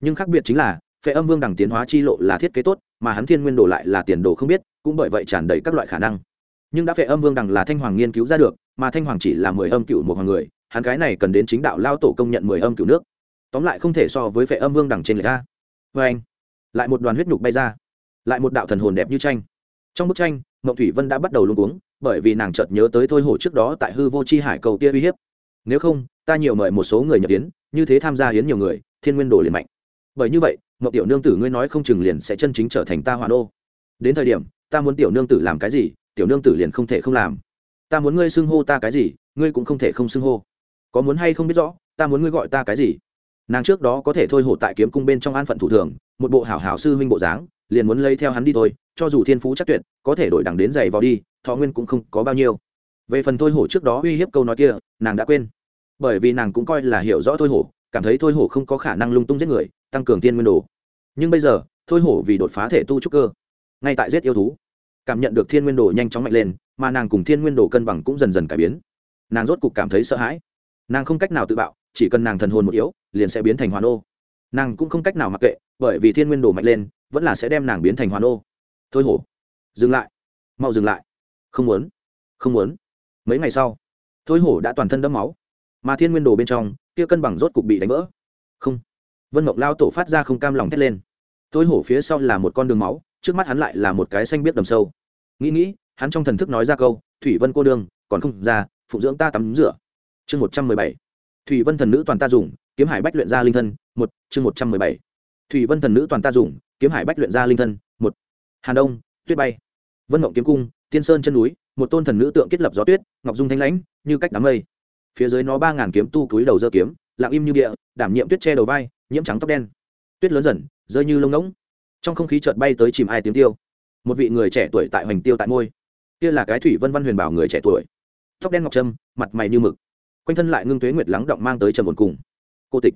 Nhưng khác biệt chính là, phệ âm vương đằng tiến hóa chi lộ là thiết kế tốt, mà hắn thiên nguyên đồ lại là tiền đồ không biết, cũng bởi vậy tràn đầy các loại khả năng. Nhưng đã phệ âm vương đằng là thanh hoàng nghiên cứu ra được, mà thanh hoàng chỉ là mười âm cựu một hoàng người, hắn cái này cần đến chính đạo lao tổ công nhận mười âm cựu nước. Tóm lại không thể so với phệ âm vương đằng trên người ta vê anh, lại một đoàn huyết nhục bay ra, lại một đạo thần hồn đẹp như tranh. Trong bức tranh, mộng thủy vân đã bắt đầu luôn uống bởi vì nàng chợt nhớ tới thôi hổ trước đó tại hư vô c h i hải cầu tia uy hiếp. Nếu không ta nhiều mời một số người nhập hiến như thế tham gia hiến nhiều người, thiên nguyên đồ liền mạnh. Bởi như vậy mậu tiểu nương tử ngươi nói không chừng liền sẽ chân chính trở thành ta hoàn ô đến thời điểm, ta muốn tiểu nương tử làm cái gì, tiểu nương tử liền không thể không làm. Ta muốn ngươi xưng hô ta cái gì, ngươi cũng không thể không xưng hô. Có muốn hay không biết rõ, ta muốn ngươi gọi ta cái gì? Nàng trước đó có thể thôi hổ tại kiếm cung bên trong an phận thủ thường, một bộ hảo hảo sư huynh bộ dáng, liền muốn lấy theo hắn đi thôi, cho dù thiên phú chắc tuyệt, có thể đổi đằng đến giày vào đi, thọ nguyên cũng không có bao nhiêu. Về phần thôi hổ trước đó uy hiếp câu nói kia, nàng đã quên bởi vì nàng cũng coi là hiểu rõ thôi hổ, cảm thấy thôi hổ không có khả năng lung tung giết người, tăng cường tiên nguyên đồ. Nhưng bây giờ, thôi hổ vì đột phá thể tu trúc cơ, ngay tại giết yêu thú, cảm nhận được thiên nguyên đồ nhanh chóng mạnh lên, mà nàng cùng thiên nguyên đồ cân bằng cũng dần dần cải biến. Nàng rốt cục cảm thấy sợ hãi. Nàng không cách nào tự bạo, chỉ cần nàng thần hồn một yếu, liền sẽ biến thành hoàn ô. Nàng cũng không cách nào mặc kệ, bởi vì thiên nguyên đồ mạnh lên, vẫn là sẽ đem nàng biến thành hoàn ô. Thôi hổ, dừng lại. Mau dừng lại. Không muốn không muốn. Mấy ngày sau, thôi hổ đã toàn thân đẫm máu mà thiên nguyên đồ bên trong, kia cân bằng rốt cục bị đánh vỡ. Không. Vân mộng lao tổ phát ra không cam lòng thét lên. Tôi hổ phía sau là một con đường máu, trước mắt hắn lại là một cái xanh biết đầm sâu. Nghĩ nghĩ, hắn trong thần thức nói ra câu, thủy vân cô đương, còn không ra, phụng dưỡng ta tắm rửa. Chương một trăm mười bảy. Thủy vân thần nữ toàn ta dùng, kiếm hải bách luyện ra linh thân, một, chương một trăm mười bảy. Thủy vân thần nữ toàn ta dùng, kiếm hải bách luyện ra linh thân, một. Hà đông, tuyết bay. Vân mộng kiếm cung, tiên sơn chân núi, một tôn thần nữ tượng kết lập gió tuyết, ngọc dung thanh lãnh, như cách đám mây phía dưới nó ba ngàn kiếm tu túi đầu dơ kiếm, lặng im như địa, đảm nhiệm tuyết che đầu vai, nhiễm trắng tóc đen. Tuyết lớn dần, rơi như lông ngỗng. Trong không khí chợt bay tới chìm ai tiếng tiêu. Một vị người trẻ tuổi tại hoành tiêu tại môi. Kia là cái thủy vân văn huyền bảo người trẻ tuổi. Tóc đen ngọc trâm, mặt mày như mực. Quanh thân lại ngưng tuế nguyệt lắng động mang tới trầm một cùng. Cô tịch.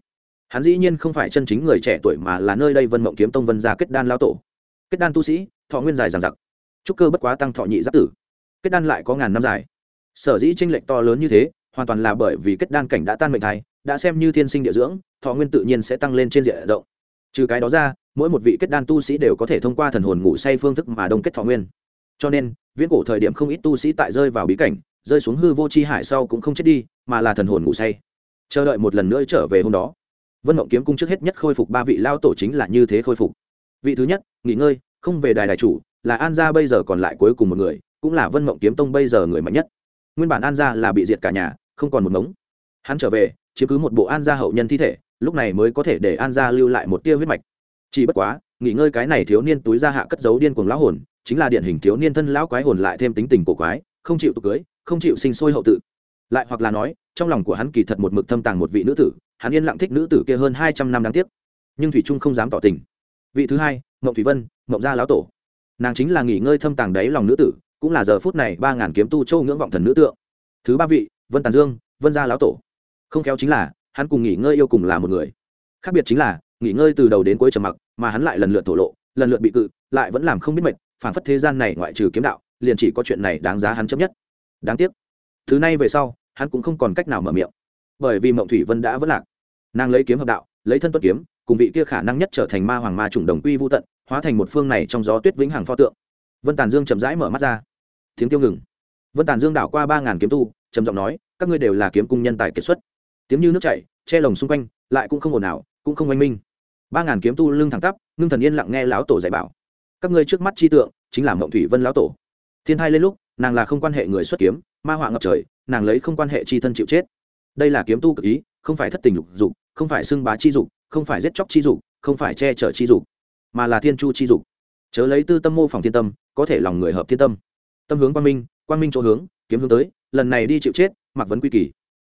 Hắn dĩ nhiên không phải chân chính người trẻ tuổi mà là nơi đây vân mộng kiếm tông vân gia kết đan lao tổ. Kết đan tu sĩ, thọ nguyên dài dằng dặc. Trúc cơ bất quá tăng thọ nhị giáp tử. Kết đan lại có ngàn năm dài. Sở dĩ tranh lệch to lớn như thế hoàn toàn là bởi vì kết đan cảnh đã tan mệnh thai, đã xem như thiên sinh địa dưỡng, thọ nguyên tự nhiên sẽ tăng lên trên diện rộng. Trừ cái đó ra, mỗi một vị kết đan tu sĩ đều có thể thông qua thần hồn ngủ say phương thức mà đông kết thọ nguyên. Cho nên, viễn cổ thời điểm không ít tu sĩ tại rơi vào bí cảnh, rơi xuống hư vô c h i hải sau cũng không chết đi, mà là thần hồn ngủ say. Chờ đợi một lần nữa trở về hôm đó. Vân mộng kiếm cung trước hết nhất khôi phục ba vị lao tổ chính là như thế khôi phục. Vị thứ nhất, nghỉ ngơi, không về đài đại chủ, là an gia bây giờ còn lại cuối cùng một người, cũng là vân mộng kiếm tông bây giờ người mạnh nhất. Nguyên bản an gia là bị diệt cả nhà không còn một mống hắn trở về, chiếm cứ một bộ an gia hậu nhân thi thể, lúc này mới có thể để an gia lưu lại một tia huyết mạch. Chỉ bất quá, nghỉ ngơi cái này thiếu niên túi ra hạ cất giấu điên cuồng lão hồn, chính là điển hình thiếu niên thân lão quái hồn lại thêm tính tình cổ quái, không chịu tục cưới, không chịu sinh sôi hậu tự. Lại hoặc là nói, trong lòng của hắn kỳ thật một mực thâm tàng một vị nữ tử, hắn yên lặng thích nữ tử kia hơn hai trăm năm đáng tiếc. Nhưng thủy trung không dám tỏ tình. Vị thứ hai, mộng thủy vân, mộng gia lão tổ. Nàng chính là nghỉ ngơi thâm tàng đáy lòng nữ tử, cũng là giờ phút này ba ngàn kiếm tu châu ngưỡng vọng thần nữ tượng. Thứ ba vị vân tàn dương vân gia lão tổ không khéo chính là hắn cùng nghỉ ngơi yêu cùng là một người khác biệt chính là nghỉ ngơi từ đầu đến cuối trầm mặc mà hắn lại lần lượt thổ lộ lần lượt bị cự lại vẫn làm không biết mệt phản phất thế gian này ngoại trừ kiếm đạo liền chỉ có chuyện này đáng giá hắn chấp nhất đáng tiếc thứ này về sau hắn cũng không còn cách nào mở miệng bởi vì mộng thủy vân đã vất lạc nàng lấy kiếm hợp đạo lấy thân tuất kiếm cùng vị kia khả năng nhất trở thành ma hoàng ma chủng đồng quy vô tận hóa thành một phương này trong gió tuyết vĩnh hằng pho tượng vân tàn dương chậm rãi mở mắt ra tiếng tiêu ngừng vân tàn dương đảo qua ba ngàn kiếm tu trầm giọng nói, các ngươi đều là kiếm cung nhân tài kiệt xuất. Tiếng như nước chảy, che lồng xung quanh, lại cũng không ồn nào cũng không oanh minh. Ba ngàn kiếm tu lưng thẳng tắp, ngưng thần yên lặng nghe lão tổ dạy bảo. Các ngươi trước mắt chi tượng, chính là mộng thủy vân lão tổ. Thiên thai lên lúc, nàng là không quan hệ người xuất kiếm, ma họa ngập trời, nàng lấy không quan hệ chi thân chịu chết. Đây là kiếm tu cực ý, không phải thất tình lục dục, không phải xưng bá chi dục, không phải giết chóc chi dục, không phải che chở chi dục, mà là thiên chu chi dục. Chớ lấy tư tâm mô phỏng thiên tâm, có thể lòng người hợp thiên tâm. Tâm hướng quang minh quang minh chỗ hướng kiếm hướng tới, lần này đi chịu chết mặc vấn quy kỳ.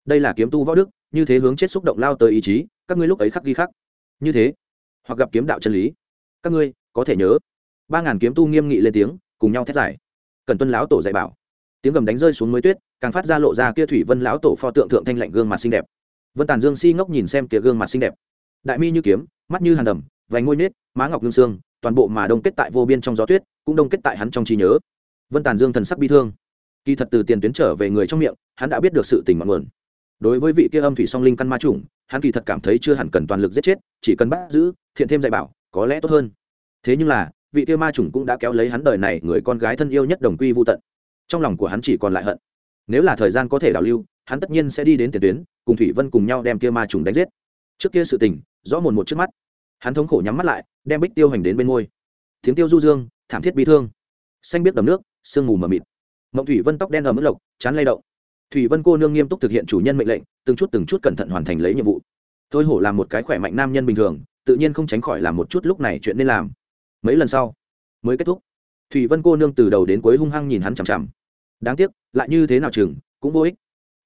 Đây là kiếm tu võ đức, như thế hướng chết xúc động lao tới ý chí, các ngươi lúc ấy khắc ghi khắc. Như thế, hoặc gặp kiếm đạo chân lý. Các ngươi, có thể nhớ. Ba ngàn kiếm tu nghiêm nghị lên tiếng, cùng nhau thét giải. Cần tuân lão tổ dạy bảo. Tiếng gầm đánh rơi xuống mới tuyết, càng phát ra lộ ra kia thủy vân lão tổ pho tượng thượng thanh lạnh gương mặt xinh đẹp. Vân tàn dương si ngốc nhìn xem kia gương mặt xinh đẹp. Đại mi như kiếm, mắt như hàn đầm, vành ngôi nết, má ngọc ngưng xương, toàn bộ mà đông kết tại vô biên trong gió tuyết, cũng đông kết tại hắn trong trí nhớ. Vân tàn dương thần sắc bi thương kỳ thật từ tiền tuyến trở về người trong miệng, hắn đã biết được sự tình mặn nguồn. Đối với vị kia âm thủy song linh căn ma trùng hắn kỳ thật cảm thấy chưa hẳn cần toàn lực giết chết, chỉ cần bắt giữ, thiện thêm dạy bảo, có lẽ tốt hơn. Thế nhưng là, vị kia ma trùng cũng đã kéo lấy hắn đời này người con gái thân yêu nhất đồng quy vô tận. Trong lòng của hắn chỉ còn lại hận. Nếu là thời gian có thể đảo lưu, hắn tất nhiên sẽ đi đến tiền tuyến, cùng thủy vân cùng nhau đem kia ma trùng đánh giết. Trước kia sự tình, rõ mồn một trước mắt. Hắn thống khổ nhắm mắt lại, đem bích tiêu hành đến bên môi tiếng tiêu du dương, thảm thiết bi thương. Xanh biết đầm nước, sương mù mờ mịt mộng thủy vân tóc đen ở mức lộc, chán lay động. Thủy vân cô nương nghiêm túc thực hiện chủ nhân mệnh lệnh, từng chút từng chút cẩn thận hoàn thành lấy nhiệm vụ. Thôi hổ là một cái khỏe mạnh nam nhân bình thường, tự nhiên không tránh khỏi làm một chút lúc này chuyện nên làm. Mấy lần sau, mới kết thúc. Thủy vân cô nương từ đầu đến cuối hung hăng nhìn hắn chằm chằm. Đáng tiếc, lại như thế nào chừng, cũng vô ích.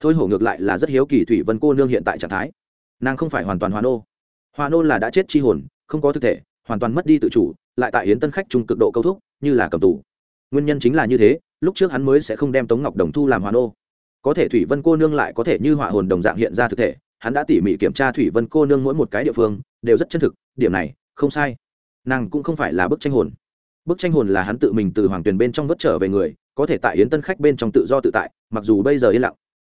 Thôi hổ ngược lại là rất hiếu kỳ thủy vân cô nương hiện tại trạng thái. Nàng không phải hoàn toàn hòa nô hòa nô là đã chết chi hồn, không có thực thể, hoàn toàn mất đi tự chủ, lại tại hiến tân khách trung cực độ câu thúc, như là cầm tù. Nguyên nhân chính là như thế lúc trước hắn mới sẽ không đem tống ngọc đồng thu làm hoàn ô. Có thể thủy vân cô nương lại có thể như họa hồn đồng dạng hiện ra thực thể, hắn đã tỉ mỉ kiểm tra thủy vân cô nương mỗi một cái địa phương, đều rất chân thực, điểm này, không sai. Nàng cũng không phải là bức tranh hồn. Bức tranh hồn là hắn tự mình từ hoàng tuyền bên trong vất trở về người, có thể tại yến tân khách bên trong tự do tự tại, mặc dù bây giờ yên lặng.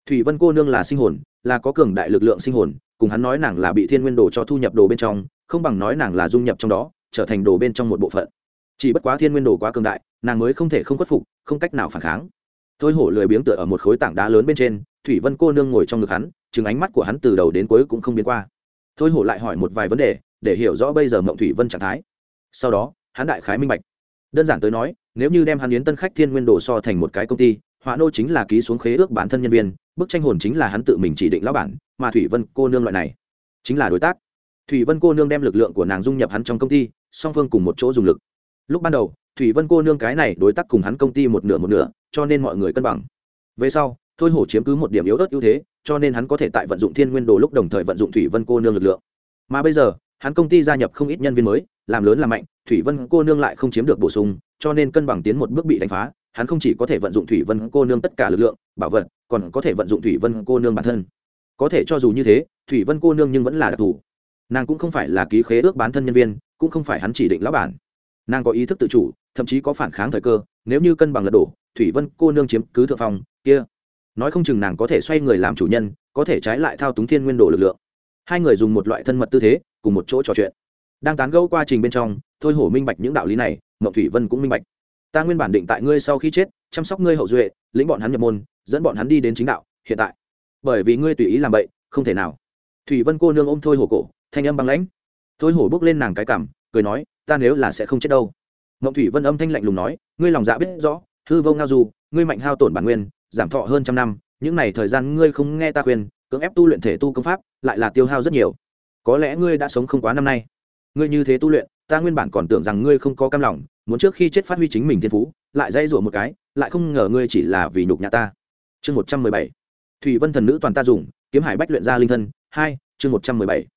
Thủy vân cô nương là sinh hồn, là có cường đại lực lượng sinh hồn, cùng hắn nói nàng là bị thiên nguyên đồ cho thu nhập đồ bên trong, không bằng nói nàng là dung nhập trong đó, trở thành đồ bên trong một bộ phận. Chỉ bất quá thiên nguyên đồ quá cường đại nàng mới không thể không khuất phục, không cách nào phản kháng. Thôi hổ lười biếng tựa ở một khối tảng đá lớn bên trên, thủy vân cô nương ngồi trong ngực hắn chừng ánh mắt của hắn từ đầu đến cuối cũng không biến qua. Thôi hổ lại hỏi một vài vấn đề, để hiểu rõ bây giờ mộng thủy vân trạng thái. Sau đó, hắn đại khái minh bạch. Đơn giản tới nói, nếu như đem hắn yến tân khách thiên nguyên đồ so thành một cái công ty, họa nô chính là ký xuống khế ước bản thân nhân viên, bức tranh hồn chính là hắn tự mình chỉ định lão bản, mà thủy vân cô nương loại này chính là đối tác. Thủy vân cô nương đem lực lượng của nàng dung nhập hắn trong công ty, song phương cùng một chỗ dùng lực lúc ban đầu, thủy vân cô nương cái này đối tác cùng hắn công ty một nửa một nửa, cho nên mọi người cân bằng. Về sau, thôi hổ chiếm cứ một điểm yếu ớt ưu thế, cho nên hắn có thể tại vận dụng thiên nguyên đồ lúc đồng thời vận dụng thủy vân cô nương lực lượng. Mà bây giờ, hắn công ty gia nhập không ít nhân viên mới, làm lớn làm mạnh, thủy vân cô nương lại không chiếm được bổ sung, cho nên cân bằng tiến một bước bị đánh phá, hắn không chỉ có thể vận dụng thủy vân cô nương tất cả lực lượng, bảo vật, còn có thể vận dụng thủy vân cô nương bản thân. Có thể cho dù như thế, thủy vân cô nương nhưng vẫn là đặc thù. Nàng cũng không phải là ký khế ước bán thân nhân viên, cũng không phải hắn chỉ định lão bản nàng có ý thức tự chủ, thậm chí có phản kháng thời cơ, nếu như cân bằng lật đổ, thủy vân cô nương chiếm cứ thượng phong, kia. Nói không chừng nàng có thể xoay người làm chủ nhân, có thể trái lại thao túng thiên nguyên đồ lực lượng. Hai người dùng một loại thân mật tư thế, cùng một chỗ trò chuyện. Đang tán gẫu qua trình bên trong, thôi hổ minh bạch những đạo lý này mậu thủy vân cũng minh bạch. Ta nguyên bản định tại ngươi sau khi chết, chăm sóc ngươi hậu duệ, lĩnh bọn hắn nhập môn, dẫn bọn hắn đi đến chính đạo, hiện tại. Bởi vì ngươi tùy ý làm vậy không thể nào. Thủy vân cô nương ôm thôi hổ cổ, thanh âm băng lãnh. Thôi hổ bước lên nàng cái cảm cười nói, ta nếu là sẽ không chết đâu. Ngộng thủy vân âm thanh lạnh lùng nói, ngươi lòng dạ biết rõ, hư vô ngao du, ngươi mạnh hao tổn bản nguyên, giảm thọ hơn trăm năm, những n à y thời gian ngươi không nghe ta khuyên, cưỡng ép tu luyện thể tu công pháp, lại là tiêu hao rất nhiều. Có lẽ ngươi đã sống không quá năm nay. Ngươi như thế tu luyện, ta nguyên bản còn tưởng rằng ngươi không có cam lòng, muốn trước khi chết phát huy chính mình thiên phú, lại dây rủa một cái, lại không ngờ ngươi chỉ là vì nhục nhã ta. Chương một trăm mười bảy. Thủy vân thần nữ toàn ta dùng, kiếm hải bách luyện ra linh thân, hai, chương một trăm mười bảy.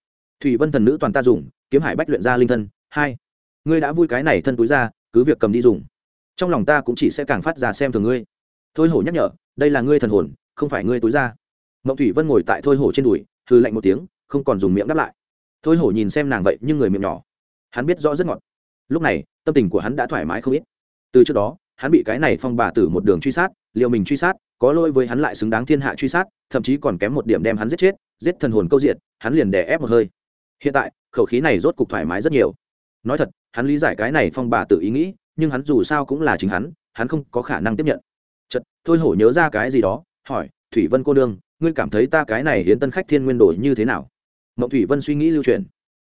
Thủy vân thần nữ toàn ta dùng, kiếm hải bách luyện ra linh thân hai. Ngươi đã vui cái này thân túi ra, cứ việc cầm đi dùng. Trong lòng ta cũng chỉ sẽ càng phát ra xem thường ngươi. Thôi hổ nhắc nhở, đây là ngươi thần hồn, không phải ngươi túi ra. Mộng thủy vân ngồi tại thôi hổ trên đùi thư lạnh một tiếng, không còn dùng miệng đáp lại. Thôi hổ nhìn xem nàng vậy, nhưng người miệng nhỏ. Hắn biết rõ rất ngọt. Lúc này, tâm tình của hắn đã thoải mái không ít. Từ trước đó, hắn bị cái này phong bà tử một đường truy sát liệu mình truy sát, có lỗi với hắn lại xứng đáng thiên hạ truy sát, thậm chí còn kém một điểm đem hắn giết chết, giết thần hồn câu diện, hắn liền đè ép một hơi. Hiện tại, khẩu khí này rốt cục thoải mái rất nhiều nói thật hắn lý giải cái này phong bà tự ý nghĩ nhưng hắn dù sao cũng là chính hắn hắn không có khả năng tiếp nhận. Chật thôi hổ nhớ ra cái gì đó hỏi thủy vân cô đương, ngươi cảm thấy ta cái này hiến tân khách thiên nguyên đổi như thế nào? Mộng thủy vân suy nghĩ lưu truyền.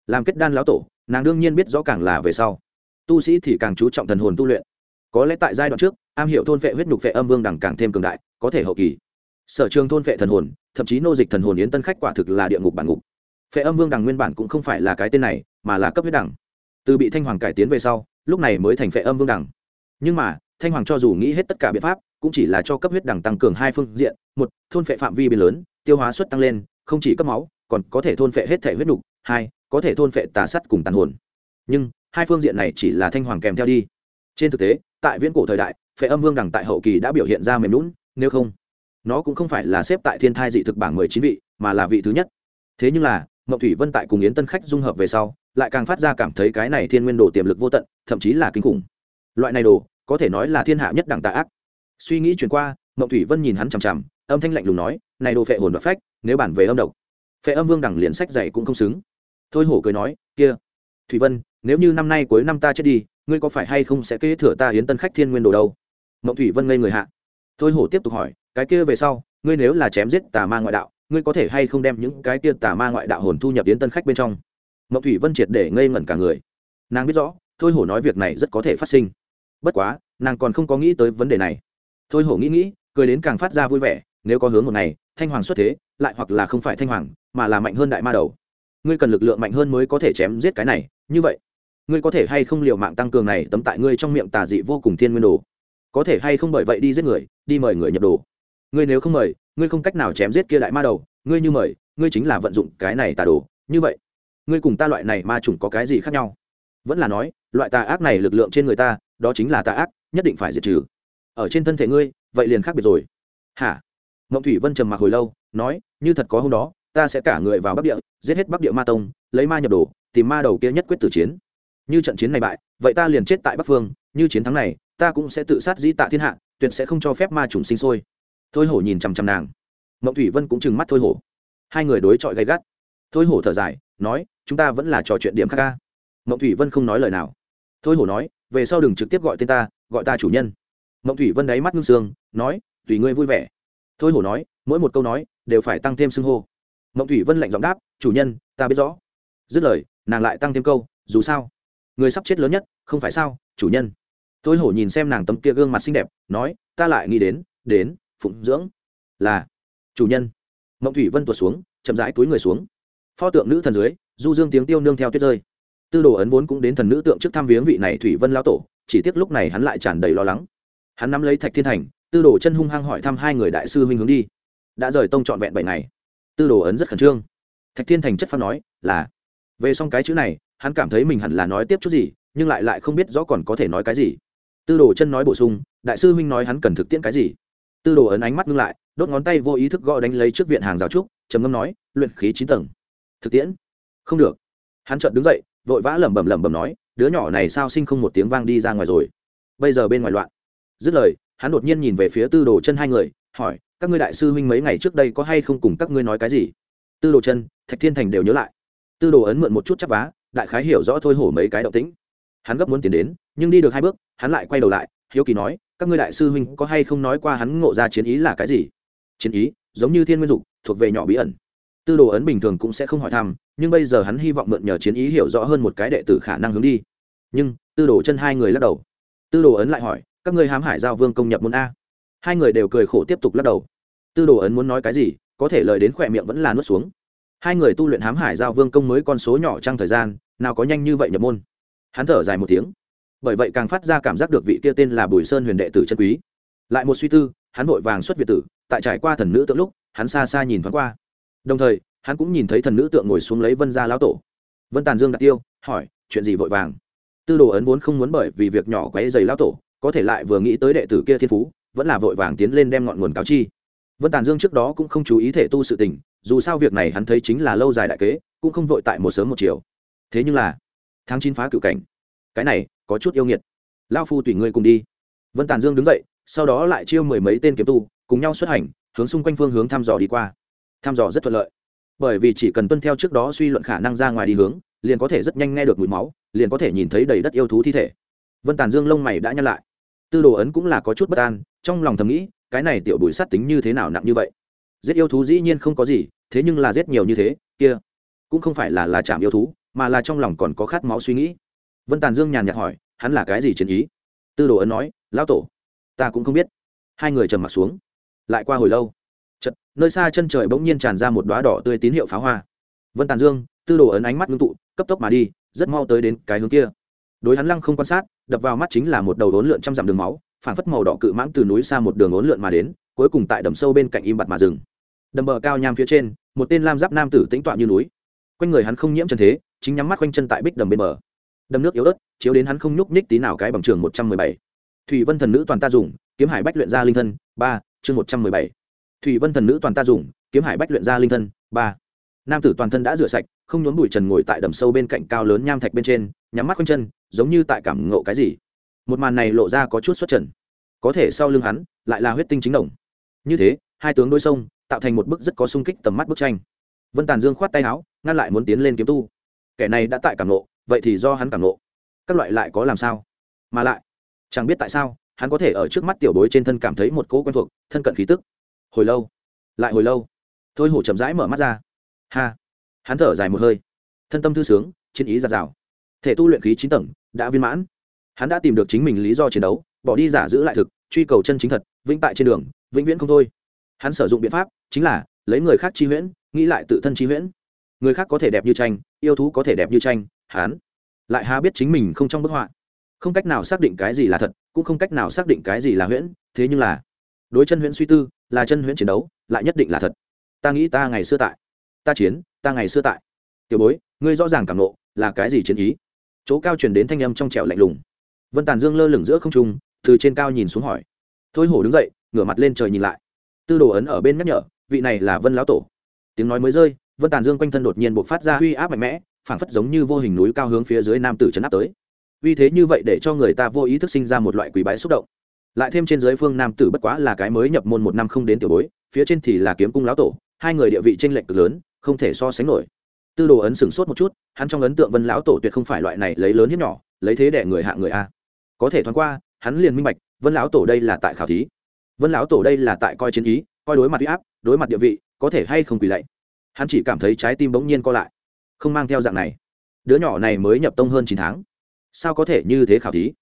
Làm kết đan lão tổ nàng đương nhiên biết rõ càng là về sau. Tu sĩ thì càng chú trọng thần hồn tu luyện. Có lẽ tại giai đoạn trước am hiểu thôn vệ huyết nhục vệ âm vương đẳng càng thêm cường đại có thể hậu kỳ. Sở trường thôn vệ thần hồn thậm chí nô dịch thần hồn yến tân khách quả thực là địa ngục bản ngục. Phệ âm vương đằng nguyên bản cũng không phải là cái tên này mà là cấp huyết đẳng từ bị thanh hoàng cải tiến về sau, lúc này mới thành phệ âm vương đẳng. Nhưng mà, thanh hoàng cho dù nghĩ hết tất cả biện pháp, cũng chỉ là cho cấp huyết đẳng tăng cường hai phương diện, một, thôn phệ phạm vi biến lớn, tiêu hóa suất tăng lên, không chỉ cấp máu, còn có thể thôn phệ hết thể huyết đục hai, có thể thôn phệ tà sắt cùng tàn hồn. Nhưng, hai phương diện này chỉ là thanh hoàng kèm theo đi. Trên thực tế, tại viễn cổ thời đại, phệ âm vương đẳng tại hậu kỳ đã biểu hiện ra mềm lún nếu không, nó cũng không phải là xếp tại thiên thai dị thực bảng mười chín vị, mà là vị thứ nhất. Thế nhưng là mậu thủy vân tại cùng yến tân khách dung hợp về sau lại càng phát ra cảm thấy cái này thiên nguyên đồ tiềm lực vô tận, thậm chí là kinh khủng. Loại này đồ, có thể nói là thiên hạ nhất đẳng tạ ác. Suy nghĩ chuyển qua mậu thủy vân nhìn hắn chằm chằm, âm thanh lạnh lùng nói, này đồ phệ hồn và phách, nếu bản về âm độc, phệ âm vương đẳng liền sách dày cũng không xứng. Thôi hổ cười nói, kia, thủy vân, nếu như năm nay cuối năm ta chết đi, ngươi có phải hay không sẽ kế thừa ta hiến tân khách thiên nguyên đồ đâu? Mậu thủy vân ngây người hạ. Thôi hổ tiếp tục hỏi, cái kia về sau, ngươi nếu là chém giết tà ma ngoại đạo, ngươi có thể hay không đem những cái kia tà ma ngoại đạo hồn thu nhập hiến tân khách bên trong? Mậu thủy vân triệt để ngây ngẩn cả người. Nàng biết rõ, thôi hổ nói việc này rất có thể phát sinh. Bất quá, nàng còn không có nghĩ tới vấn đề này. Thôi hổ nghĩ nghĩ, cười đến càng phát ra vui vẻ, nếu có hướng một ngày, thanh hoàng xuất thế, lại hoặc là không phải thanh hoàng, mà là mạnh hơn đại ma đầu. Ngươi cần lực lượng mạnh hơn mới có thể chém giết cái này, như vậy, ngươi có thể hay không liều mạng tăng cường này tấm tại ngươi trong miệng tà dị vô cùng thiên nguyên đồ? Có thể hay không bởi vậy đi giết người, đi mời người nhập đồ? Ngươi nếu không mời, ngươi không cách nào chém giết kia đại ma đầu, ngươi như mời, ngươi chính là vận dụng cái này tà đồ, như vậy ngươi cùng ta loại này ma chủng có cái gì khác nhau? Vẫn là nói, loại tà ác này lực lượng trên người ta, đó chính là tà ác, nhất định phải diệt trừ. Ở trên thân thể ngươi, vậy liền khác biệt rồi. Hả? Mộng thủy vân trầm mặc hồi lâu, nói, như thật có hôm đó, ta sẽ cả người vào bắc địa, giết hết bắc địa ma tông, lấy ma nhập đồ, tìm ma đầu kia nhất quyết tử chiến. Như trận chiến này bại, vậy ta liền chết tại bắc phương, như chiến thắng này, ta cũng sẽ tự sát dĩ tạ thiên hạ, tuyệt sẽ không cho phép ma chủng sinh sôi. Thôi hổ nhìn chằm chằm nàng. Mộng thủy vân cũng trừng mắt thôi hổ. Hai người đối chọi gay gắt thôi hổ thở dài, nói, chúng ta vẫn là trò chuyện điểm khác ca. Mộng thủy vân không nói lời nào. Thôi hổ nói, về sau đừng trực tiếp gọi tên ta, gọi ta chủ nhân. Mộng thủy vân đáy mắt ngưng sương, nói, tùy ngươi vui vẻ. Thôi hổ nói, mỗi một câu nói, đều phải tăng thêm xưng hô. Mộng thủy vân lạnh giọng đáp, chủ nhân, ta biết rõ. Dứt lời, nàng lại tăng thêm câu, dù sao, người sắp chết lớn nhất, không phải sao, chủ nhân. Thôi hổ nhìn xem nàng tấm kia gương mặt xinh đẹp, nói, ta lại nghĩ đến đến, phụng dưỡng là chủ nhân. Mộng thủy vân tuột xuống, chậm rãi túi người xuống pho tượng nữ thần dưới, du dương tiếng tiêu nương theo tuyết rơi. Tư đồ ấn vốn cũng đến thần nữ tượng trước thăm viếng vị này thủy vân lao tổ, chỉ tiếc lúc này hắn lại tràn đầy lo lắng. Hắn nắm lấy thạch thiên thành, tư đồ chân hung hăng hỏi thăm hai người đại sư huynh hướng đi. Đã rời tông trọn vẹn bảy ngày. Tư đồ ấn rất khẩn trương. Thạch thiên thành chất phát nói, là. Về xong cái chữ này, hắn cảm thấy mình hẳn là nói tiếp chút gì, nhưng lại lại không biết rõ còn có thể nói cái gì. Tư đồ chân nói bổ sung, đại sư huynh nói hắn cần thực tiễn cái gì? Tư đồ ấn ánh mắt ngưng lại, đốt ngón tay vô ý thức gõ đánh lấy trước viện hàng rào trúc, trầm ngâm nói, luyện khí chín tầng thực tiễn. Không được. Hắn chợt đứng dậy, vội vã lẩm bẩm lẩm bẩm nói, đứa nhỏ này sao sinh không một tiếng vang đi ra ngoài rồi? Bây giờ bên ngoài loạn. Dứt lời, hắn đột nhiên nhìn về phía tư đồ chân hai người, hỏi, các ngươi đại sư huynh mấy ngày trước đây có hay không cùng các ngươi nói cái gì? Tư đồ chân, thạch thiên thành đều nhớ lại. Tư đồ ấn mượn một chút chắc vá, đại khái hiểu rõ thôi hổ mấy cái động tĩnh. Hắn gấp muốn tiến đến, nhưng đi được hai bước, hắn lại quay đầu lại, hiếu kỳ nói, các ngươi đại sư huynh có hay không nói qua hắn ngộ ra chiến ý là cái gì? Chiến ý, giống như thiên nguyên dục, thuộc về nhỏ bí ẩn tư đồ ấn bình thường cũng sẽ không hỏi thăm, nhưng bây giờ hắn hy vọng mượn nhờ chiến ý hiểu rõ hơn một cái đệ tử khả năng hướng đi. Nhưng, tư đồ chân hai người lắc đầu. Tư đồ ấn lại hỏi, các ngươi hám hải giao vương công nhập môn a? Hai người đều cười khổ tiếp tục lắc đầu. Tư đồ ấn muốn nói cái gì, có thể lời đến khỏe miệng vẫn là nuốt xuống. Hai người tu luyện hám hải giao vương công mới con số nhỏ trong thời gian, nào có nhanh như vậy nhập môn. Hắn thở dài một tiếng. Bởi vậy càng phát ra cảm giác được vị kia tên là bùi sơn huyền đệ tử chân quý. Lại một suy tư, hắn vội vàng xuất việt tử, tại trải qua thần nữ tượng lúc, hắn xa xa nhìn thoáng qua đồng thời, hắn cũng nhìn thấy thần nữ tượng ngồi xuống lấy vân gia lão tổ. Vân tàn dương đặt tiêu, hỏi, chuyện gì vội vàng? Tư đồ ấn vốn không muốn bởi vì việc nhỏ quấy dày lão tổ, có thể lại vừa nghĩ tới đệ tử kia thiên phú, vẫn là vội vàng tiến lên đem ngọn nguồn cáo chi. Vân tàn dương trước đó cũng không chú ý thể tu sự tình, dù sao việc này hắn thấy chính là lâu dài đại kế, cũng không vội tại một sớm một chiều. Thế nhưng là, tháng chín phá cựu cảnh. Cái này, có chút yêu nghiệt. Lao phu tùy ngươi cùng đi. Vân tàn dương đứng dậy, sau đó lại chiêu mười mấy tên kiếm tu, cùng nhau xuất hành, hướng xung quanh phương hướng thăm dò đi qua thăm dò rất thuận lợi. Bởi vì chỉ cần tuân theo trước đó suy luận khả năng ra ngoài đi hướng, liền có thể rất nhanh nghe được mùi máu, liền có thể nhìn thấy đầy đất yêu thú thi thể. Vân tàn dương lông mày đã nhăn lại. Tư đồ ấn cũng là có chút bất an, trong lòng thầm nghĩ, cái này tiểu bùi sát tính như thế nào nặng như vậy? Giết yêu thú dĩ nhiên không có gì, thế nhưng là giết nhiều như thế, kia cũng không phải là là chạm yêu thú, mà là trong lòng còn có khát máu suy nghĩ. Vân tàn dương nhàn nhạt hỏi, hắn là cái gì chiến ý? Tư đồ ấn nói, lão tổ, ta cũng không biết. Hai người trầm m ặ t xuống. Lại qua hồi lâu nơi xa chân trời bỗng nhiên tràn ra một đoá đỏ tươi tín hiệu pháo hoa. Vân tàn dương, tư đồ ấn ánh mắt ngưng tụ, cấp tốc mà đi, rất mau tới đến cái hướng kia. Đối hắn lăng không quan sát, đập vào mắt chính là một đầu đốn lượn trăm dặm đường máu, phản phất màu đỏ cự mãng từ núi xa một đường ốn lượn mà đến, cuối cùng tại đầm sâu bên cạnh im bặt mà rừng đầm bờ cao nham phía trên, một tên lam giáp nam tử tĩnh tọa như núi. Quanh người hắn không nhiễm chân thế, chính nhắm mắt quanh chân tại bích đầm bên bờ. Đầm nước yếu ớt, chiếu đến hắn không nhúc nhích tí nào cái bằng trường một trăm mười bảy. Thủy vân thần nữ toàn ta dùng, kiếm hải bách luyện ra linh thân, ba, chương một trăm mười bảy thủy vân thần nữ toàn ta dùng, kiếm hải bách luyện ra linh thân, ba. Nam tử toàn thân đã rửa sạch, không nhốn bụi trần ngồi tại đầm sâu bên cạnh cao lớn nham thạch bên trên, nhắm mắt quanh chân, giống như tại cảm ngộ cái gì. Một màn này lộ ra có chút xuất trần. Có thể sau lưng hắn, lại là huyết tinh chính đồng. Như thế, hai tướng đôi sông, tạo thành một bức rất có sung kích tầm mắt bức tranh. Vân tàn dương khoát tay áo, ngăn lại muốn tiến lên kiếm tu. Kẻ này đã tại cảm nộ vậy thì do hắn cảm nộ các loại lại có làm sao? Mà lại, chẳng biết tại sao, hắn có thể ở trước mắt tiểu bối trên thân cảm thấy một cỗ quen thuộc, thân cận khí tức hồi lâu, lại hồi lâu. Thôi hổ chậm rãi mở mắt ra. Ha, hắn thở dài một hơi. Thân tâm thư sướng, chiến ý giạt rào. Thể tu luyện khí chín tầng, đã viên mãn. Hắn đã tìm được chính mình lý do chiến đấu, bỏ đi giả giữ lại thực, truy cầu chân chính thật, vĩnh tại trên đường, vĩnh viễn không thôi. Hắn sử dụng biện pháp, chính là lấy người khác chi huyễn, nghĩ lại tự thân chi huyễn. Người khác có thể đẹp như tranh, yêu thú có thể đẹp như tranh, hắn lại há biết chính mình không trong bức họa. Không cách nào xác định cái gì là thật, cũng không cách nào xác định cái gì là huyễn, thế nhưng là đối chân huyễn suy tư, là chân huyễn chiến đấu, lại nhất định là thật. Ta nghĩ ta ngày xưa tại. Ta chiến, ta ngày xưa tại. Tiểu bối, ngươi rõ ràng cảm nộ là cái gì chiến ý? Chỗ cao truyền đến thanh âm trong trẻo lạnh lùng. Vân tàn dương lơ lửng giữa không trung, từ trên cao nhìn xuống hỏi. Thôi hổ đứng dậy, ngửa mặt lên trời nhìn lại. Tư đồ ấn ở bên nhắc nhở, vị này là vân lão tổ. Tiếng nói mới rơi, vân tàn dương quanh thân đột nhiên buộc phát ra uy áp mạnh mẽ, phảng phất giống như vô hình núi cao hướng phía dưới nam tử trấn áp tới. Vì thế như vậy để cho người ta vô ý thức sinh ra một loại quý bái xúc động lại thêm trên dưới phương nam tử bất quá là cái mới nhập môn một năm không đến tiểu bối, phía trên thì là kiếm cung lão tổ, hai người địa vị tranh lệch cực lớn, không thể so sánh nổi. Tư đồ ấn sửng sốt một chút, hắn trong ấn tượng vân lão tổ tuyệt không phải loại này lấy lớn hiếp nhỏ, lấy thế để người hạ người a. Có thể thoáng qua, hắn liền minh bạch, vân lão tổ đây là tại khảo thí. Vân lão tổ đây là tại coi chiến ý, coi đối mặt huy áp, đối mặt địa vị, có thể hay không quỳ lạy. Hắn chỉ cảm thấy trái tim bỗng nhiên co lại, không mang theo dạng này. Đứa nhỏ này mới nhập tông hơn chín tháng. Sao có thể như thế khảo thí?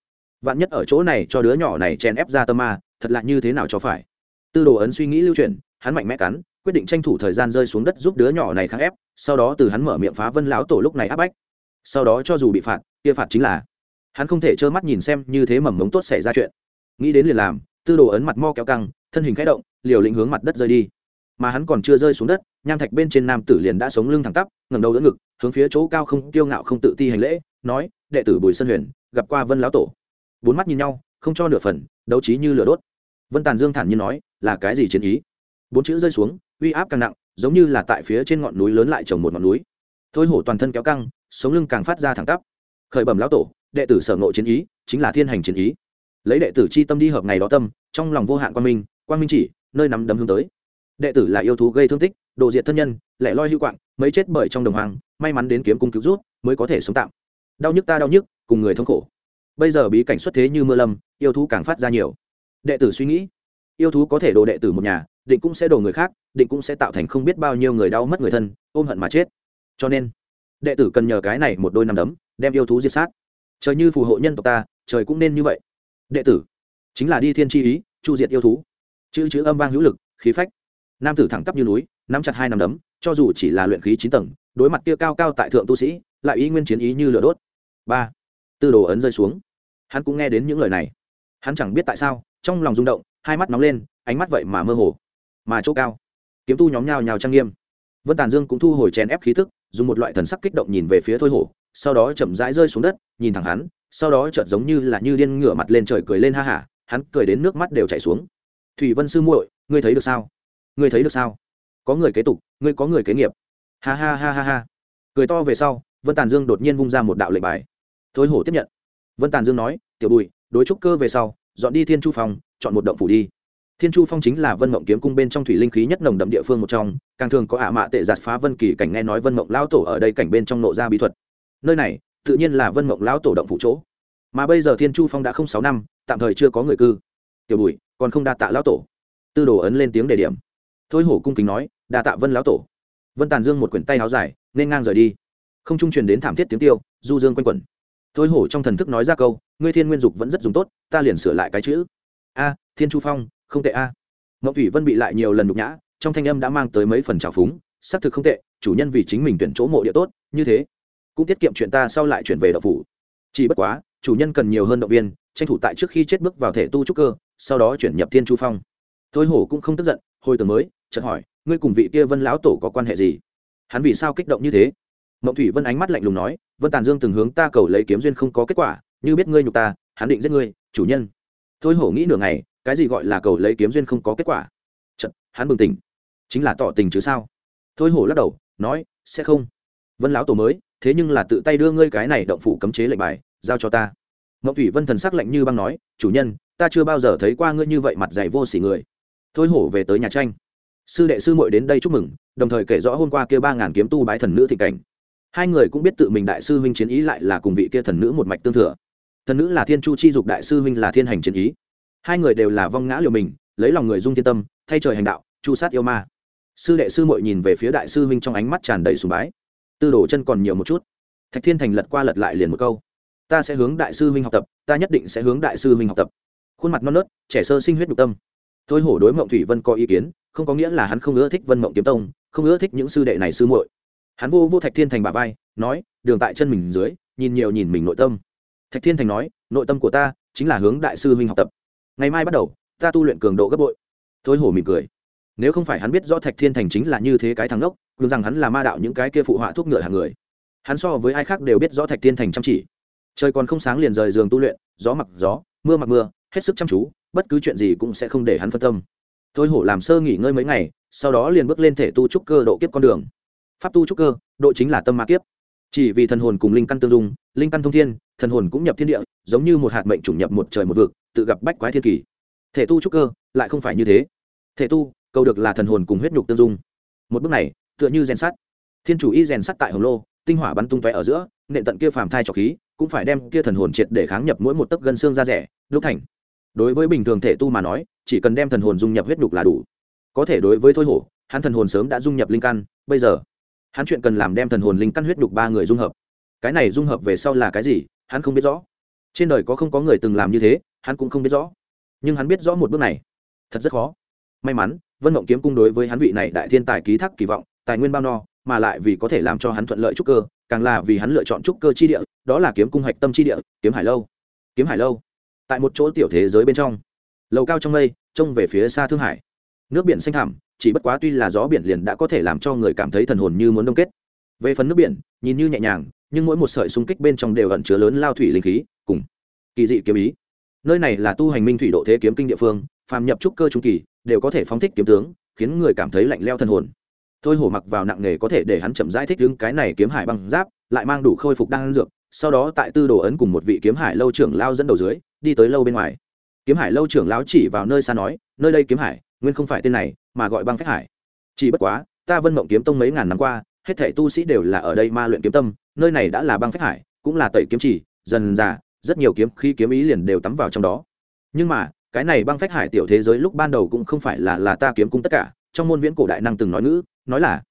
Vạn nhất ở chỗ này cho đứa nhỏ này chèn ép ra tâm ma, thật lạ như thế nào cho phải? Tư đồ ấn suy nghĩ lưu chuyển, hắn mạnh mẽ cắn, quyết định tranh thủ thời gian rơi xuống đất giúp đứa nhỏ này kháng ép, sau đó từ hắn mở miệng phá vân lão tổ lúc này áp bách. Sau đó cho dù bị phạt, kia phạt chính là, hắn không thể trơ mắt nhìn xem như thế mầm mống tốt xảy ra chuyện. Nghĩ đến liền làm, tư đồ ấn mặt mo kéo căng, thân hình khẽ động, liều lĩnh hướng mặt đất rơi đi. Mà hắn còn chưa rơi xuống đất, nham thạch bên trên nam tử liền đã sống lưng thẳng tắp ngầm đầu đỡ ngực, hướng phía chỗ cao không kiêu ngạo không tự ti hành lễ, nói, đệ tử bùi sơn huyền, gặp qua vân lão tổ bốn mắt nhìn nhau, không cho nửa phần, đấu trí như lửa đốt. Vân tàn dương thản nhiên nói, là cái gì chiến ý? Bốn chữ rơi xuống, uy áp càng nặng, giống như là tại phía trên ngọn núi lớn lại trồng một ngọn núi. Thôi hổ toàn thân kéo căng, sống lưng càng phát ra thẳng tắp. Khởi bẩm lão tổ, đệ tử sở ngộ chiến ý, chính là thiên hành chiến ý. Lấy đệ tử chi tâm đi hợp ngày đó tâm, trong lòng vô hạn quan minh quan minh chỉ, nơi nắm đấm hướng tới. Đệ tử là yêu thú gây thương tích, đồ diệt thân nhân, lẻ loi hữu quạng, mấy chết bởi trong đồng hoàng may mắn đến kiếm cung cứu rút, mới có thể sống tạm. Đau nhức ta đau nhức, cùng người thống khổ bây giờ bí cảnh xuất thế như mưa lâm, yêu thú càng phát ra nhiều. Đệ tử suy nghĩ, yêu thú có thể đồ đệ tử một nhà, định cũng sẽ đồ người khác, định cũng sẽ tạo thành không biết bao nhiêu người đau mất người thân, ôm hận mà chết. Cho nên, đệ tử cần nhờ cái này một đôi nằm đấm, đem yêu thú diệt sát. Trời như phù hộ nhân tộc ta, trời cũng nên như vậy. Đệ tử, chính là đi thiên chi ý, chu diệt yêu thú. Chữ chữ âm vang hữu lực, khí phách. Nam tử thẳng tắp như núi, nắm chặt hai nằm đấm, cho dù chỉ là luyện khí chín tầng, đối mặt kia cao cao tại thượng tu sĩ, lại ý nguyên chiến ý như lửa đốt. Ba, tư đồ ấn rơi xuống hắn cũng nghe đến những lời này. Hắn chẳng biết tại sao, trong lòng rung động, hai mắt nóng lên, ánh mắt vậy mà mơ hồ. Mà chỗ cao, kiếm tu nhóm nhào nhào trang nghiêm. Vân tàn dương cũng thu hồi chèn ép khí thức dùng một loại thần sắc kích động nhìn về phía thôi hổ, sau đó chậm rãi rơi xuống đất, nhìn thẳng hắn, sau đó chợt giống như là như điên ngửa mặt lên trời cười lên ha hả, hắn cười đến nước mắt đều chảy xuống. Thủy vân sư muội, ngươi thấy được sao? Ngươi thấy được sao? Có người kế tục, ngươi có người kế nghiệp. Ha ha ha ha ha. Cười to về sau, vân tàn dương đột nhiên vung ra một đạo lệnh bài. Thôi hổ tiếp nhận vân tàn dương nói, tiểu bùi, đối trúc cơ về sau, dọn đi thiên chu phong, chọn một động phủ đi. Thiên chu phong chính là vân mộng kiếm cung bên trong thủy linh khí nhất nồng đậm địa phương một trong, càng thường có ả mạ tệ giạt phá vân kỳ cảnh nghe nói vân mộng lão tổ ở đây cảnh bên trong nộ ra bí thuật. Nơi này, tự nhiên là vân mộng lão tổ động phủ chỗ. Mà bây giờ thiên chu phong đã không sáu năm, tạm thời chưa có người cư. Tiểu bùi, còn không đa tạ lão tổ. Tư đồ ấn lên tiếng đề điểm. Thôi hổ cung kính nói, đa tạ vân lão tổ. Vân tàn dương một quyển tay áo dài, nên ngang rời đi. Không trung truyền đến thảm thiết tiếng tiêu du dương quanh quẩn thôi hổ trong thần thức nói ra câu, ngươi thiên nguyên dục vẫn rất dùng tốt, ta liền sửa lại cái chữ. A, thiên chu phong, không tệ a. À. ngọc thủy vân bị lại nhiều lần nhục nhã, trong thanh âm đã mang tới mấy phần trào phúng, xác thực không tệ, chủ nhân vì chính mình tuyển chỗ mộ địa tốt, như thế, cũng tiết kiệm chuyện ta sau lại chuyển về đậu phủ. Chỉ bất quá, chủ nhân cần nhiều hơn động viên, tranh thủ tại trước khi chết bước vào thể tu trúc cơ, sau đó chuyển nhập thiên chu phong. Thôi hổ cũng không tức giận, hồi tưởng mới, chợt hỏi, ngươi cùng vị kia vân lão tổ có quan hệ gì? Hắn vì sao kích động như thế? Mộng thủy vân ánh mắt lạnh lùng nói vân tàn dương từng hướng ta cầu lấy kiếm duyên không có kết quả như biết ngươi nhục ta hắn định giết ngươi chủ nhân. Thôi hổ nghĩ nửa ngày cái gì gọi là cầu lấy kiếm duyên không có kết quả? Chật, hắn bừng tỉnh. Chính là tỏ tình chứ sao? Thôi hổ lắc đầu nói sẽ không. Vân lão tổ mới thế nhưng là tự tay đưa ngươi cái này động phủ cấm chế lệnh bài giao cho ta. Mộng thủy vân thần sắc lạnh như băng nói chủ nhân ta chưa bao giờ thấy qua ngươi như vậy mặt dày vô sỉ người. Thôi hổ về tới nhà tranh. Sư đệ sư muội đến đây chúc mừng đồng thời kể rõ hôm qua kia ba ngàn kiếm tu bái thần nữ thị cảnh hai người cũng biết tự mình đại sư huynh chiến ý lại là cùng vị kia thần nữ một mạch tương thừa. Thần nữ là thiên chu chi dục đại sư huynh là thiên hành chiến ý. Hai người đều là vong ngã liều mình, lấy lòng người dung thiên tâm, thay trời hành đạo, chu sát yêu ma. Sư đệ sư muội nhìn về phía đại sư huynh trong ánh mắt tràn đầy sùng bái. Tư đồ chân còn nhiều một chút. Thạch thiên thành lật qua lật lại liền một câu. Ta sẽ hướng đại sư huynh học tập, ta nhất định sẽ hướng đại sư huynh học tập. Khuôn mặt non nớt, trẻ sơ sinh huyết nhục tâm. Thôi hổ đối mộng thủy vân có ý kiến, không có nghĩa là hắn không ưa thích vân mộng kiếm tông, không ưa thích những sư đệ này sư muội hắn vô vô thạch thiên thành bà vai, nói, đường tại chân mình dưới, nhìn nhiều nhìn mình nội tâm. Thạch thiên thành nói, nội tâm của ta chính là hướng đại sư huynh học tập. Ngày mai bắt đầu, ta tu luyện cường độ gấp bội. Thôi hổ mỉm cười. Nếu không phải hắn biết rõ thạch thiên thành chính là như thế cái thằng ngốc tưởng rằng hắn là ma đạo những cái kia phụ họa thuốc ngựa hàng người. Hắn so với ai khác đều biết rõ thạch thiên thành chăm chỉ. Trời còn không sáng liền rời giường tu luyện, gió mặc gió, mưa mặc mưa, hết sức chăm chú, bất cứ chuyện gì cũng sẽ không để hắn phân tâm. Thôi hổ làm sơ nghỉ ngơi mấy ngày, sau đó liền bước lên thể tu trúc cơ độ kiếp con đường pháp tu trúc cơ, độ chính là tâm ma kiếp. Chỉ vì thần hồn cùng linh căn tương dung, linh căn thông thiên, thần hồn cũng nhập thiên địa, giống như một hạt mệnh chủng nhập một trời một vực, tự gặp bách quái thiên kỳ. Thể tu trúc cơ, lại không phải như thế. Thể tu, cầu được là thần hồn cùng huyết nhục tương dung. Một bước này, tựa như rèn sắt. Thiên chủ y rèn sắt tại hồng lô, tinh hỏa bắn tung tóe ở giữa, nện tận kia phàm thai trọc khí, cũng phải đem kia thần hồn triệt để kháng nhập mỗi một tấc gân xương ra rẻ lúc thành. Đối với bình thường thể tu mà nói, chỉ cần đem thần hồn dung nhập huyết nhục là đủ. Có thể đối với thôi hổ, hắn thần hồn sớm đã dung nhập linh căn, bây giờ hắn chuyện cần làm đem thần hồn linh căn huyết đục ba người dung hợp. Cái này dung hợp về sau là cái gì, hắn không biết rõ. Trên đời có không có người từng làm như thế, hắn cũng không biết rõ. Nhưng hắn biết rõ một bước này. Thật rất khó. May mắn, vân mộng kiếm cung đối với hắn vị này đại thiên tài ký thác kỳ vọng, tài nguyên bao no, mà lại vì có thể làm cho hắn thuận lợi trúc cơ, càng là vì hắn lựa chọn trúc cơ chi địa, đó là kiếm cung hạch tâm chi địa, kiếm hải lâu. Kiếm hải lâu. Tại một chỗ tiểu thế giới bên trong. Lầu cao trong mây, trông về phía xa thương hải. Nước biển xanh thẳm chỉ bất quá tuy là gió biển liền đã có thể làm cho người cảm thấy thần hồn như muốn đông kết. Về phần nước biển, nhìn như nhẹ nhàng, nhưng mỗi một sợi xung kích bên trong đều ẩn chứa lớn lao thủy linh khí, cùng kỳ dị kiếm ý. Nơi này là tu hành minh thủy độ thế kiếm kinh địa phương, phàm nhập trúc cơ trung kỳ, đều có thể phóng thích kiếm tướng, khiến người cảm thấy lạnh leo thần hồn. Thôi hổ mặc vào nặng nghề có thể để hắn chậm rãi thích đứng cái này kiếm hải băng giáp, lại mang đủ khôi phục đan dược, sau đó tại tư đồ ấn cùng một vị kiếm hải lâu trưởng lao dẫn đầu dưới, đi tới lâu bên ngoài. Kiếm hải lâu trưởng lão chỉ vào nơi xa nói, nơi đây kiếm hải, nguyên không phải tên này mà gọi băng phách hải. Chỉ bất quá, ta vân mộng kiếm tông mấy ngàn năm qua, hết thảy tu sĩ đều là ở đây ma luyện kiếm tâm, nơi này đã là băng phách hải, cũng là tẩy kiếm chỉ, dần dà rất nhiều kiếm khi kiếm ý liền đều tắm vào trong đó. Nhưng mà, cái này băng phách hải tiểu thế giới lúc ban đầu cũng không phải là là ta kiếm cung tất cả, trong môn viễn cổ đại năng từng nói ngữ, nói là,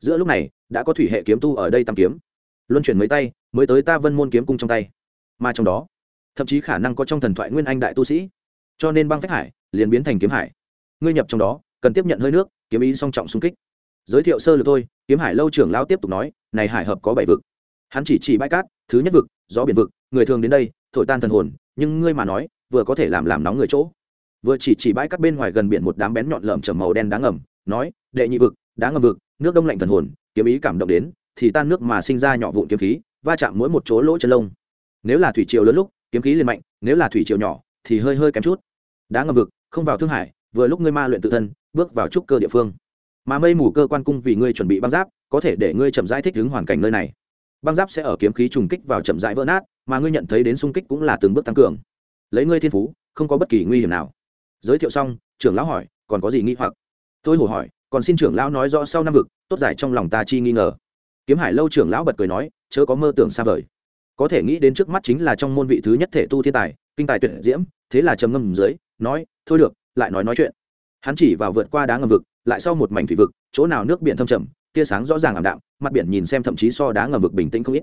giữa lúc này, đã có thủy hệ kiếm tu ở đây tam kiếm. Luân chuyển mấy tay, mới tới ta vân môn kiếm cung trong tay. Mà trong đó, thậm chí khả năng có trong thần thoại nguyên anh đại tu sĩ. Cho nên băng phách hải liền biến thành kiếm hải. Ngươi nhập trong đó cần tiếp nhận hơi nước, kiếm ý song trọng xung kích. Giới thiệu sơ lược thôi, kiếm hải lâu trưởng lao tiếp tục nói, này hải hợp có bảy vực. Hắn chỉ chỉ bãi cát, thứ nhất vực, gió biển vực, người thường đến đây, thổi tan thần hồn, nhưng ngươi mà nói, vừa có thể làm làm nóng người chỗ. Vừa chỉ chỉ bãi cát bên ngoài gần biển một đám bén nhọn lợm chầm màu đen đáng ngầm, nói, đệ nhị vực, đá ngầm vực, nước đông lạnh thần hồn, kiếm ý cảm động đến, thì tan nước mà sinh ra nhỏ vụn kiếm khí, va chạm mỗi một chỗ lỗ chân lông. Nếu là thủy triều lớn lúc, kiếm khí liền mạnh, nếu là thủy triều nhỏ, thì hơi hơi kém chút. Đá ngầm vực, không vào thương hải vừa lúc ngươi ma luyện tự thân, bước vào trúc cơ địa phương. Mà mây mù cơ quan cung vì ngươi chuẩn bị băng giáp, có thể để ngươi chậm rãi thích ứng hoàn cảnh nơi này. Băng giáp sẽ ở kiếm khí trùng kích vào chậm rãi vỡ nát, mà ngươi nhận thấy đến xung kích cũng là từng bước tăng cường. Lấy ngươi thiên phú, không có bất kỳ nguy hiểm nào. Giới thiệu xong, trưởng lão hỏi, còn có gì nghi hoặc? Tôi hồ hỏi, còn xin trưởng lão nói rõ sau năm vực, tốt giải trong lòng ta chi nghi ngờ. Kiếm hải lâu trưởng lão bật cười nói, chớ có mơ tưởng xa vời. Có thể nghĩ đến trước mắt chính là trong môn vị thứ nhất thể tu thiên tài, kinh tài tuyển diễm, thế là trầm ngâm dưới, nói, thôi được lại nói nói chuyện. Hắn chỉ vào vượt qua đá ngầm vực, lại sau một mảnh thủy vực, chỗ nào nước biển thâm trầm, tia sáng rõ ràng ảm đạm, mặt biển nhìn xem thậm chí so đá ngầm vực bình tĩnh không ít.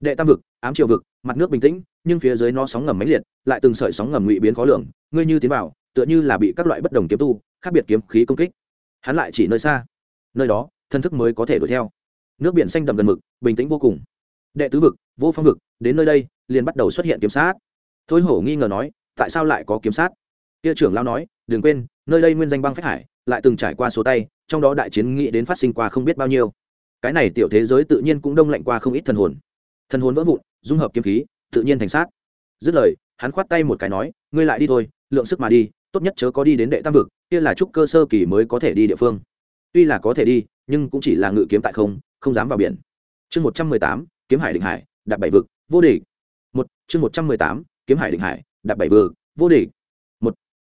Đệ tam vực, ám triều vực, mặt nước bình tĩnh, nhưng phía dưới nó sóng ngầm mãnh liệt, lại từng sợi sóng ngầm ngụy biến khó lường, ngươi như tiến vào, tựa như là bị các loại bất đồng kiếm tu, khác biệt kiếm khí công kích. Hắn lại chỉ nơi xa, nơi đó, thân thức mới có thể đuổi theo. Nước biển xanh đậm gần mực, bình tĩnh vô cùng. Đệ tứ vực, vô phong vực, đến nơi đây, liền bắt đầu xuất hiện kiếm sát. Thôi hổ nghi ngờ nói, tại sao lại có kiếm sát? Kia trưởng lao nói, đừng quên, nơi đây nguyên danh băng phách hải, lại từng trải qua số tay, trong đó đại chiến nghĩ đến phát sinh qua không biết bao nhiêu. Cái này tiểu thế giới tự nhiên cũng đông lạnh qua không ít thần hồn. Thần hồn vỡ vụn, dung hợp kiếm khí, tự nhiên thành sát. Dứt lời, hắn khoát tay một cái nói, ngươi lại đi thôi, lượng sức mà đi, tốt nhất chớ có đi đến đệ tam vực, kia là trúc cơ sơ kỳ mới có thể đi địa phương. Tuy là có thể đi, nhưng cũng chỉ là ngự kiếm tại không không dám vào biển. Chương một trăm mười tám, kiếm hải định hải, đạp bảy vực, vô địch. Một, chương một trăm mười tám, kiếm hải định hải, đạp bảy vực, vô địch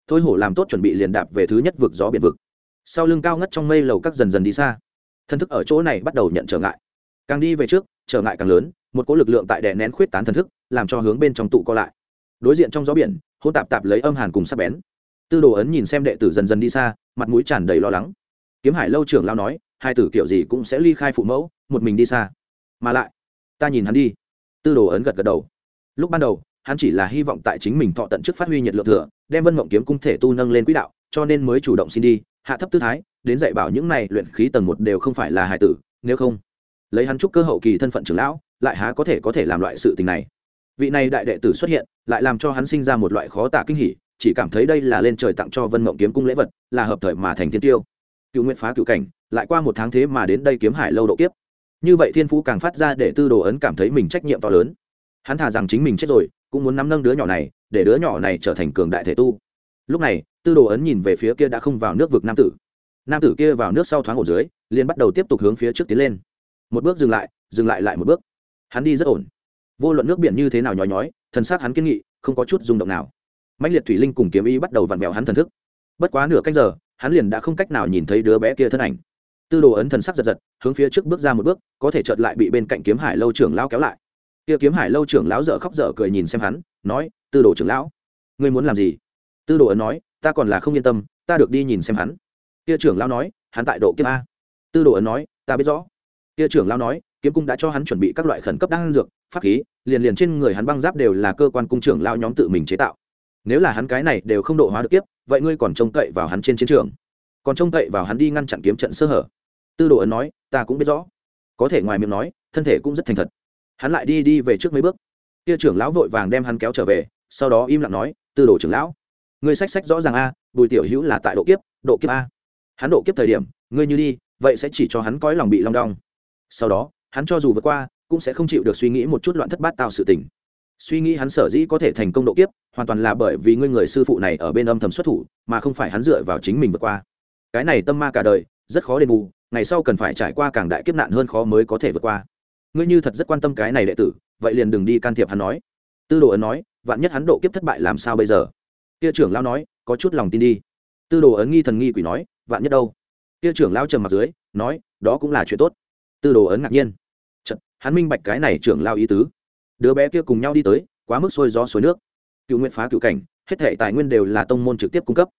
thôi hổ làm tốt chuẩn bị liền đạp về thứ nhất vực gió biển vực. Sau lưng cao ngất trong mây lầu các dần dần đi xa. Thân thức ở chỗ này bắt đầu nhận trở ngại. Càng đi về trước, trở ngại càng lớn, một cỗ lực lượng tại đè nén khuyết tán thần thức, làm cho hướng bên trong tụ co lại. Đối diện trong gió biển hôn tạp tạp lấy âm hàn cùng sắp bén. Tư đồ ấn nhìn xem đệ tử dần dần đi xa, mặt mũi tràn đầy lo lắng. Kiếm hải lâu trưởng lao nói, hai tử kiểu gì cũng sẽ ly khai phụ mẫu, một mình đi xa. Mà lại, ta nhìn hắn đi. Tư đồ ấn gật gật đầu. Lúc ban đầu hắn chỉ là hy vọng tại chính mình thọ tận trước phát huy nhiệt lượng thừa, đem vân mộng kiếm cung thể tu nâng lên quỹ đạo, cho nên mới chủ động xin đi, hạ thấp tư thái, đến dạy bảo những này luyện khí tầng một đều không phải là hài tử, nếu không, lấy hắn chúc cơ hậu kỳ thân phận trưởng lão, lại há có thể có thể làm loại sự tình này. Vị này đại đệ tử xuất hiện, lại làm cho hắn sinh ra một loại khó tả kinh hỉ, chỉ cảm thấy đây là lên trời tặng cho vân mộng kiếm cung lễ vật, là hợp thời mà thành thiên tiêu. Cựu nguyện phá cựu cảnh, lại qua một tháng thế mà đến đây kiếm hải lâu độ kiếp. Như vậy thiên phú càng phát ra để tư đồ ấn cảm thấy mình trách nhiệm to lớn. Hắn thả rằng chính mình chết rồi cũng muốn nắm nâng đứa nhỏ này, để đứa nhỏ này trở thành cường đại thể tu. Lúc này, tư đồ ấn nhìn về phía kia đã không vào nước vực nam tử. Nam tử kia vào nước sau thoáng ổ dưới, liền bắt đầu tiếp tục hướng phía trước tiến lên. Một bước dừng lại dừng lại lại một bước. Hắn đi rất ổn. Vô luận nước biển như thế nào nhói nhói, thần xác hắn kiên nghị, không có chút rung động nào. Mạnh liệt thủy linh cùng kiếm y bắt đầu vặn vẹo hắn thần thức. Bất quá nửa canh giờ, hắn liền đã không cách nào nhìn thấy đứa bé kia thân ảnh. Tư đồ ấn thần sắc giật giật, hướng phía trước bước ra một bước, có thể chợt lại bị bên cạnh kiếm hải lâu trưởng lao kéo lại kia kiếm hải lâu trưởng lão dở khóc dở cười nhìn xem hắn nói tư đồ trưởng lão ngươi muốn làm gì? Tư đồ ấn nói ta còn là không yên tâm ta được đi nhìn xem hắn. Kia trưởng lão nói hắn tại độ kiếp a. Tư đồ ấn nói ta biết rõ. Kia trưởng lão nói kiếm cung đã cho hắn chuẩn bị các loại khẩn cấp đan dược pháp khí liền liền trên người hắn băng giáp đều là cơ quan cung trưởng lao nhóm tự mình chế tạo. Nếu là hắn cái này đều không độ hóa được kiếp, vậy ngươi còn trông cậy vào hắn trên chiến trường. Còn trông cậy vào hắn đi ngăn chặn kiếm trận sơ hở. Tư đồ ấn nói ta cũng biết rõ. Có thể ngoài miệng nói thân thể cũng rất thành thật hắn lại đi đi về trước mấy bước. Kia trưởng lão vội vàng đem hắn kéo trở về, sau đó im lặng nói, tư đồ trưởng lão, ngươi sách sách rõ ràng a, bùi tiểu hữu là tại độ kiếp độ kiếp a. Hắn độ kiếp thời điểm, ngươi như đi, vậy sẽ chỉ cho hắn cõi lòng bị long đong. Sau đó, hắn cho dù vượt qua, cũng sẽ không chịu được suy nghĩ một chút loạn thất bát tạo sự tình. Suy nghĩ hắn sở dĩ có thể thành công độ kiếp, hoàn toàn là bởi vì ngươi người sư phụ này ở bên âm thầm xuất thủ, mà không phải hắn dựa vào chính mình vượt qua. Cái này tâm ma cả đời, rất khó đền bù, ngày sau cần phải trải qua càng đại kiếp nạn hơn khó mới có thể vượt qua ngươi như thật rất quan tâm cái này đệ tử vậy liền đừng đi can thiệp hắn nói. Tư đồ ấn nói vạn nhất hắn độ kiếp thất bại làm sao bây giờ? Kia trưởng lao nói có chút lòng tin đi. Tư đồ ấn nghi thần nghi quỷ nói vạn nhất đâu? Kia trưởng lao trầm mặt dưới nói đó cũng là chuyện tốt. Tư đồ ấn ngạc nhiên. Chật, hắn minh bạch cái này trưởng lao ý tứ. Đứa bé kia cùng nhau đi tới quá mức sôi gió suối nước. Cựu nguyện phá cựu cảnh hết thể tài nguyên đều là tông môn trực tiếp cung cấp.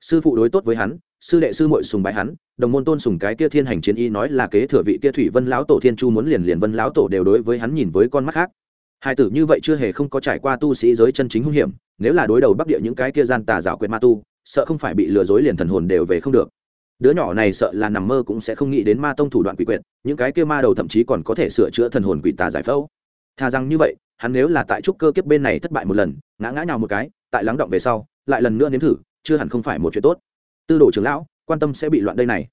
Sư phụ đối tốt với hắn sư đệ sư muội sùng bái hắn, đồng môn tôn sùng cái kia thiên hành chiến y nói là kế thừa vị kia thủy vân lão tổ thiên chu muốn liền liền vân lão tổ đều đối với hắn nhìn với con mắt khác. Hai tử như vậy chưa hề không có trải qua tu sĩ giới chân chính hung hiểm, nếu là đối đầu bắc địa những cái kia gian tà dạo quyệt ma tu, sợ không phải bị lừa dối liền thần hồn đều về không được. Đứa nhỏ này sợ là nằm mơ cũng sẽ không nghĩ đến ma tông thủ đoạn quỷ quyệt, những cái kia ma đầu thậm chí còn có thể sửa chữa thần hồn quỷ tà giải phẫu. Tha rằng như vậy, hắn nếu là tại trúc cơ kiếp bên này thất bại một lần, ngã ngã nhào một cái, tại lắng động về sau, lại lần nữa nếm thử, chưa hẳn không phải một chuyện tốt tư đồ trưởng lão, quan tâm sẽ bị loạn đây này.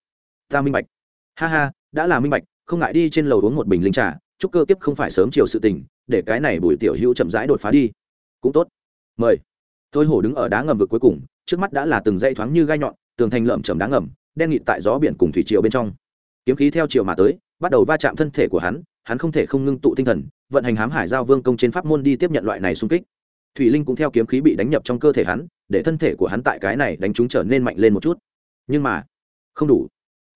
Ta minh bạch. Ha ha, đã là minh bạch, không ngại đi trên lầu uống một bình linh trà, chúc cơ kiếp không phải sớm chiều sự tình, để cái này bùi tiểu hữu chậm rãi đột phá đi. Cũng tốt. Mời. Thôi hổ đứng ở đá ngầm vực cuối cùng, trước mắt đã là từng dây thoáng như gai nhọn, tường thành lợm chầm đá ngầm, đen nghịt tại gió biển cùng thủy triều bên trong. Kiếm khí theo chiều mà tới, bắt đầu va chạm thân thể của hắn hắn không thể không ngưng tụ tinh thần, vận hành hám hải giao vương công trên pháp môn đi tiếp nhận loại này xung kích thủy linh cũng theo kiếm khí bị đánh nhập trong cơ thể hắn, để thân thể của hắn tại cái này đánh chúng trở nên mạnh lên một chút. Nhưng mà, không đủ.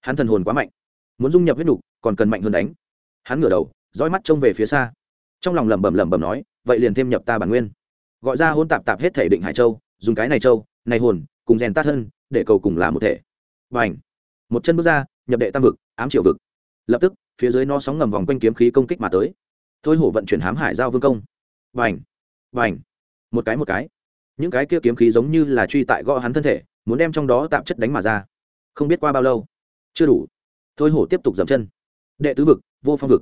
Hắn thần hồn quá mạnh. Muốn dung nhập huyết nục, còn cần mạnh hơn đánh. Hắn ngửa đầu, dõi mắt trông về phía xa. Trong lòng lẩm bẩm lẩm bẩm nói, vậy liền thêm nhập ta bản nguyên. Gọi ra hôn tạp tạp hết thể định hải châu, dùng cái này châu, này hồn, cùng rèn ta thân, để cầu cùng là một thể. Và ảnh một chân bước ra, nhập đệ tam vực, ám triệu vực. Lập tức, phía dưới nó sóng ngầm vòng quanh kiếm khí công kích mà tới. Thôi hổ vận chuyển hám hải giao vương công. Vành vành một cái một cái. Những cái kia kiếm khí giống như là truy tại gõ hắn thân thể, muốn đem trong đó tạm chất đánh mà ra. Không biết qua bao lâu. Chưa đủ. Thôi hổ tiếp tục dậm chân. Đệ tứ vực, vô phong vực.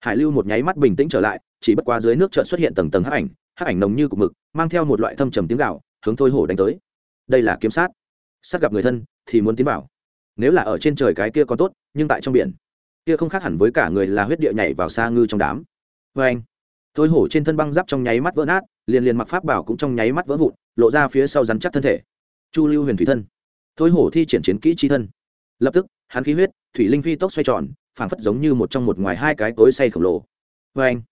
Hải lưu một nháy mắt bình tĩnh trở lại, chỉ bất quá dưới nước chợt xuất hiện tầng tầng hắc ảnh hắc ảnh nồng như cục mực, mang theo một loại thâm trầm tiếng gạo hướng thôi hổ đánh tới. Đây là kiếm sát. Sát gặp người thân, thì muốn tiến bảo nếu là ở trên trời cái kia còn tốt, nhưng tại trong biển, kia không khác hẳn với cả người là huyết địa nhảy vào xa ngư trong đám. Vê anh thôi hổ trên thân băng giáp trong nháy mắt vỡ nát liền liền mặc pháp bảo cũng trong nháy mắt vỡ vụn, lộ ra phía sau rắn chắc thân thể. Chu lưu huyền thủy thân. Thôi hổ thi triển chiến kỹ chi thân. Lập tức, hắn khí huyết, thủy linh phi tốc xoay tròn, phảng phất giống như một trong một ngoài hai cái tối say khổng lồ. Vê anh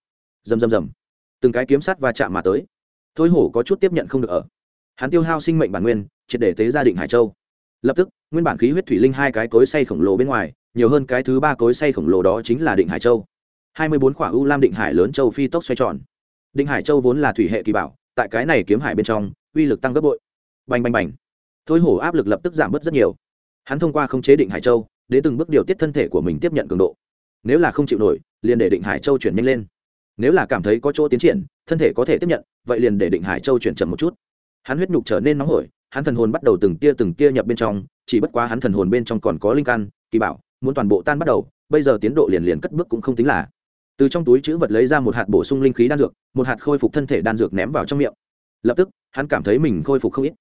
rầm rầm rầm. Từng cái kiếm sắt va chạm mà tới. Thôi hổ có chút tiếp nhận không được ở. Hắn tiêu hao sinh mệnh bản nguyên, triệt để tế gia định hải châu. Lập tức, nguyên bản khí huyết thủy linh hai cái cối say khổng lồ bên ngoài, nhiều hơn cái thứ ba cối say khổng lồ đó chính là định hải châu. Hai mươi bốn khỏa u lam định hải lớn châu phi tốc xoay tròn định hải châu vốn là thủy hệ kỳ bảo, tại cái này kiếm hải bên trong, uy lực tăng gấp bội. Bành bành bành. Thôi hổ áp lực lập tức giảm bớt rất nhiều. Hắn thông qua khống chế định hải châu để từng bước điều tiết thân thể của mình tiếp nhận cường độ. Nếu là không chịu nổi, liền để định hải châu chuyển nhanh lên. Nếu là cảm thấy có chỗ tiến triển, thân thể có thể tiếp nhận, vậy liền để định hải châu chuyển chậm một chút. Hắn huyết nhục trở nên nóng hổi, hắn thần hồn bắt đầu từng tia từng tia nhập bên trong, chỉ bất quá hắn thần hồn bên trong còn có linh căn, kỳ bảo, muốn toàn bộ tan bắt đầu, bây giờ tiến độ liền liền cất bước cũng không tính là từ trong túi chữ vật lấy ra một hạt bổ sung linh khí đan dược, một hạt khôi phục thân thể đan dược ném vào trong miệng. Lập tức, hắn cảm thấy mình khôi phục không ít.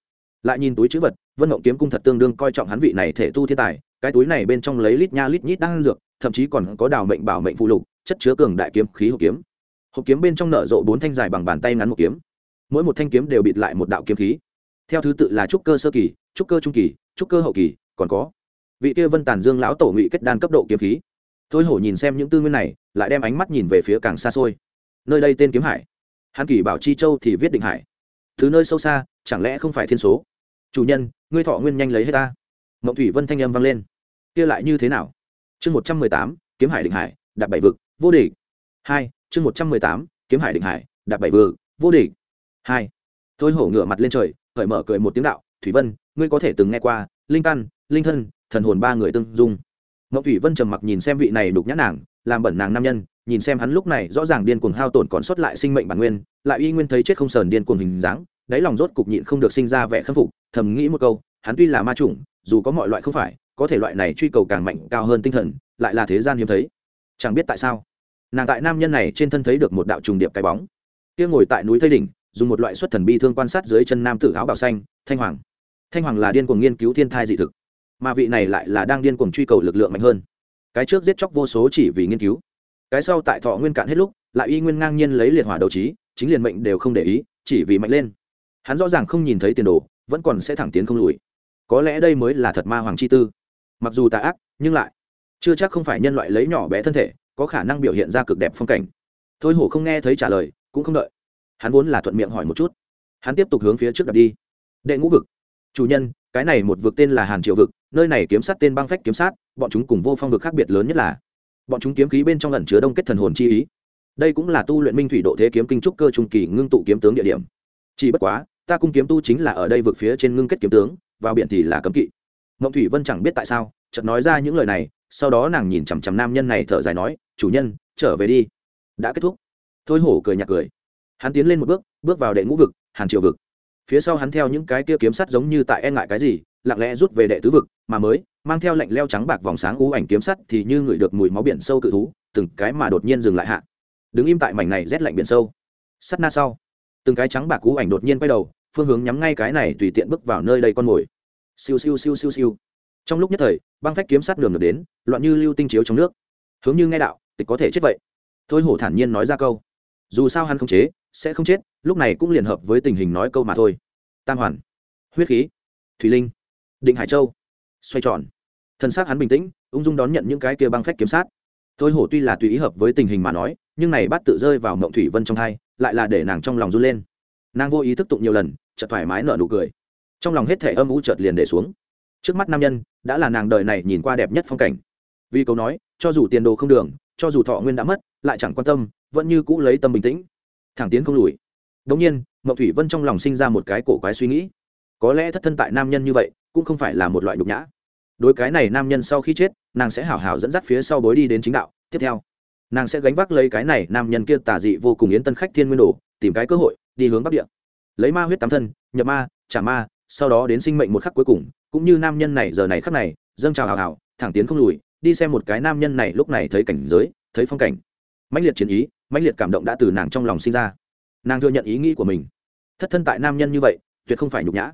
Lại nhìn túi chữ vật, vân mộng kiếm cung thật tương đương coi trọng hắn vị này thể tu thiên tài, cái túi này bên trong lấy lít nha lít nhít đan dược, thậm chí còn có đào mệnh bảo mệnh phụ lục, chất chứa cường đại kiếm khí hộp kiếm. Hộp kiếm bên trong nở rộ bốn thanh dài bằng bàn tay ngắn một kiếm. Mỗi một thanh kiếm đều bịt lại một đạo kiếm khí. Theo thứ tự là trúc cơ sơ kỳ, trúc cơ trung kỳ, trúc cơ hậu kỳ, còn có vị kia vân tàn dương lão tổ ngụy kết đan cấp độ kiếm khí thôi hổ nhìn xem những tư nguyên này, lại đem ánh mắt nhìn về phía càng xa xôi. Nơi đây tên kiếm hải. Hắn kỳ bảo chi châu thì viết định hải. Thứ nơi sâu xa, chẳng lẽ không phải thiên số? Chủ nhân, ngươi thọ nguyên nhanh lấy hết ta. Mộng thủy vân thanh âm vang lên. Kia lại như thế nào? Chương một trăm mười tám, kiếm hải định hải, đạp bảy vực, vô địch. Hai, chương một trăm mười tám, kiếm hải định hải, đạp bảy vực, vô địch. Hai, thôi hổ ngửa mặt lên trời, cởi mở cười một tiếng đạo, thủy vân, ngươi có thể từng nghe qua, linh căn, linh thân, thần hồn ba người tương dung ngọc thủy vân trầm mặc nhìn xem vị này đục nhã nàng, làm bẩn nàng nam nhân, nhìn xem hắn lúc này rõ ràng điên cuồng hao tổn còn sót lại sinh mệnh bản nguyên, lại y nguyên thấy chết không sờn điên cuồng hình dáng, đáy lòng rốt cục nhịn không được sinh ra vẻ khâm phục, thầm nghĩ một câu, hắn tuy là ma chủng, dù có mọi loại không phải, có thể loại này truy cầu càng mạnh, cao hơn tinh thần, lại là thế gian hiếm thấy. Chẳng biết tại sao, nàng tại nam nhân này trên thân thấy được một đạo trùng điệp cái bóng. Kia ngồi tại núi thây đỉnh, dùng một loại xuất thần bi thương quan sát dưới chân nam tử áo bào xanh, thanh hoàng. Thanh hoàng là điên cuồng nghiên cứu thiên thai dị thực mà vị này lại là đang điên cuồng truy cầu lực lượng mạnh hơn. Cái trước giết chóc vô số chỉ vì nghiên cứu. Cái sau tại thọ nguyên cạn hết lúc, lại y nguyên ngang nhiên lấy liệt hỏa đầu trí, chính liền mệnh đều không để ý, chỉ vì mạnh lên. Hắn rõ ràng không nhìn thấy tiền đồ, vẫn còn sẽ thẳng tiến không lùi. Có lẽ đây mới là thật ma hoàng chi tư. Mặc dù tà ác, nhưng lại chưa chắc không phải nhân loại lấy nhỏ bé thân thể, có khả năng biểu hiện ra cực đẹp phong cảnh. Thôi hổ không nghe thấy trả lời, cũng không đợi. Hắn vốn là thuận miệng hỏi một chút. Hắn tiếp tục hướng phía trước đặt đi. Đệ ngũ vực. Chủ nhân cái này một vực tên là hàn triệu vực, nơi này kiếm sát tên băng phách kiếm sát, bọn chúng cùng vô phong vực khác biệt lớn nhất là, bọn chúng kiếm khí bên trong lần chứa đông kết thần hồn chi ý. Đây cũng là tu luyện minh thủy độ thế kiếm kinh trúc cơ trung kỳ ngưng tụ kiếm tướng địa điểm. Chỉ bất quá, ta cung kiếm tu chính là ở đây vực phía trên ngưng kết kiếm tướng, vào biển thì là cấm kỵ. Ngộng thủy vân chẳng biết tại sao, chợt nói ra những lời này, sau đó nàng nhìn chằm chằm nam nhân này thở dài nói, chủ nhân, trở về đi. Đã kết thúc. Thôi hổ cười nhạt cười. Hắn tiến lên một bước bước vào đệ ngũ vực, hàn triều vực phía sau hắn theo những cái kia kiếm sắt giống như tại e ngại cái gì, lặng lẽ rút về đệ tứ vực, mà mới, mang theo lệnh leo trắng bạc vòng sáng u ảnh kiếm sắt thì như ngửi được mùi máu biển sâu cự thú, từng cái mà đột nhiên dừng lại hạ. Đứng im tại mảnh này rét lạnh biển sâu. Sắt na sau. Từng cái trắng bạc u ảnh đột nhiên quay đầu, phương hướng nhắm ngay cái này tùy tiện bước vào nơi đây con mồi. Siêu siêu siêu siêu siêu. Trong lúc nhất thời, băng phách kiếm sắt đường được đến, loạn như lưu tinh chiếu trong nước. Hướng như nghe đạo, tịch có thể chết vậy. Thôi hổ thản nhiên nói ra câu. Dù sao hắn không chế sẽ không chết, lúc này cũng liền hợp với tình hình nói câu mà thôi. Tam hoàn, huyết khí, thủy linh, định hải châu, xoay tròn. Thân xác hắn bình tĩnh, ung dung đón nhận những cái kia băng phách kiếm sát. Thôi hổ tuy là tùy ý hợp với tình hình mà nói, nhưng này bắt tự rơi vào mộng thủy vân trong hai, lại là để nàng trong lòng run lên. Nàng vô ý thức tụng nhiều lần, chợt thoải mái nở nụ cười. Trong lòng hết thể âm u chợt liền để xuống. Trước mắt nam nhân, đã là nàng đời này nhìn qua đẹp nhất phong cảnh. Vì câu nói, cho dù tiền đồ không đường, cho dù thọ nguyên đã mất, lại chẳng quan tâm, vẫn như cũ lấy tâm bình tĩnh thẳng tiến không lùi. Đống nhiên, mậu thủy vân trong lòng sinh ra một cái cổ quái suy nghĩ. Có lẽ thất thân tại nam nhân như vậy, cũng không phải là một loại nhục nhã. Đối cái này nam nhân sau khi chết, nàng sẽ hảo hảo dẫn dắt phía sau bối đi đến chính đạo. Tiếp theo, nàng sẽ gánh vác lấy cái này nam nhân kia tả dị vô cùng yến tân khách thiên nguyên đồ, tìm cái cơ hội, đi hướng bắc địa. Lấy ma huyết tám thân, nhập ma, trả ma, sau đó đến sinh mệnh một khắc cuối cùng, cũng như nam nhân này giờ này khắc này, dâng trào hào hào, thẳng tiến không lùi, đi xem một cái nam nhân này lúc này thấy cảnh giới, thấy phong cảnh. Mãnh liệt chiến ý mãnh liệt cảm động đã từ nàng trong lòng sinh ra. Nàng thừa nhận ý nghĩ của mình. Thất thân tại nam nhân như vậy, tuyệt không phải nhục nhã.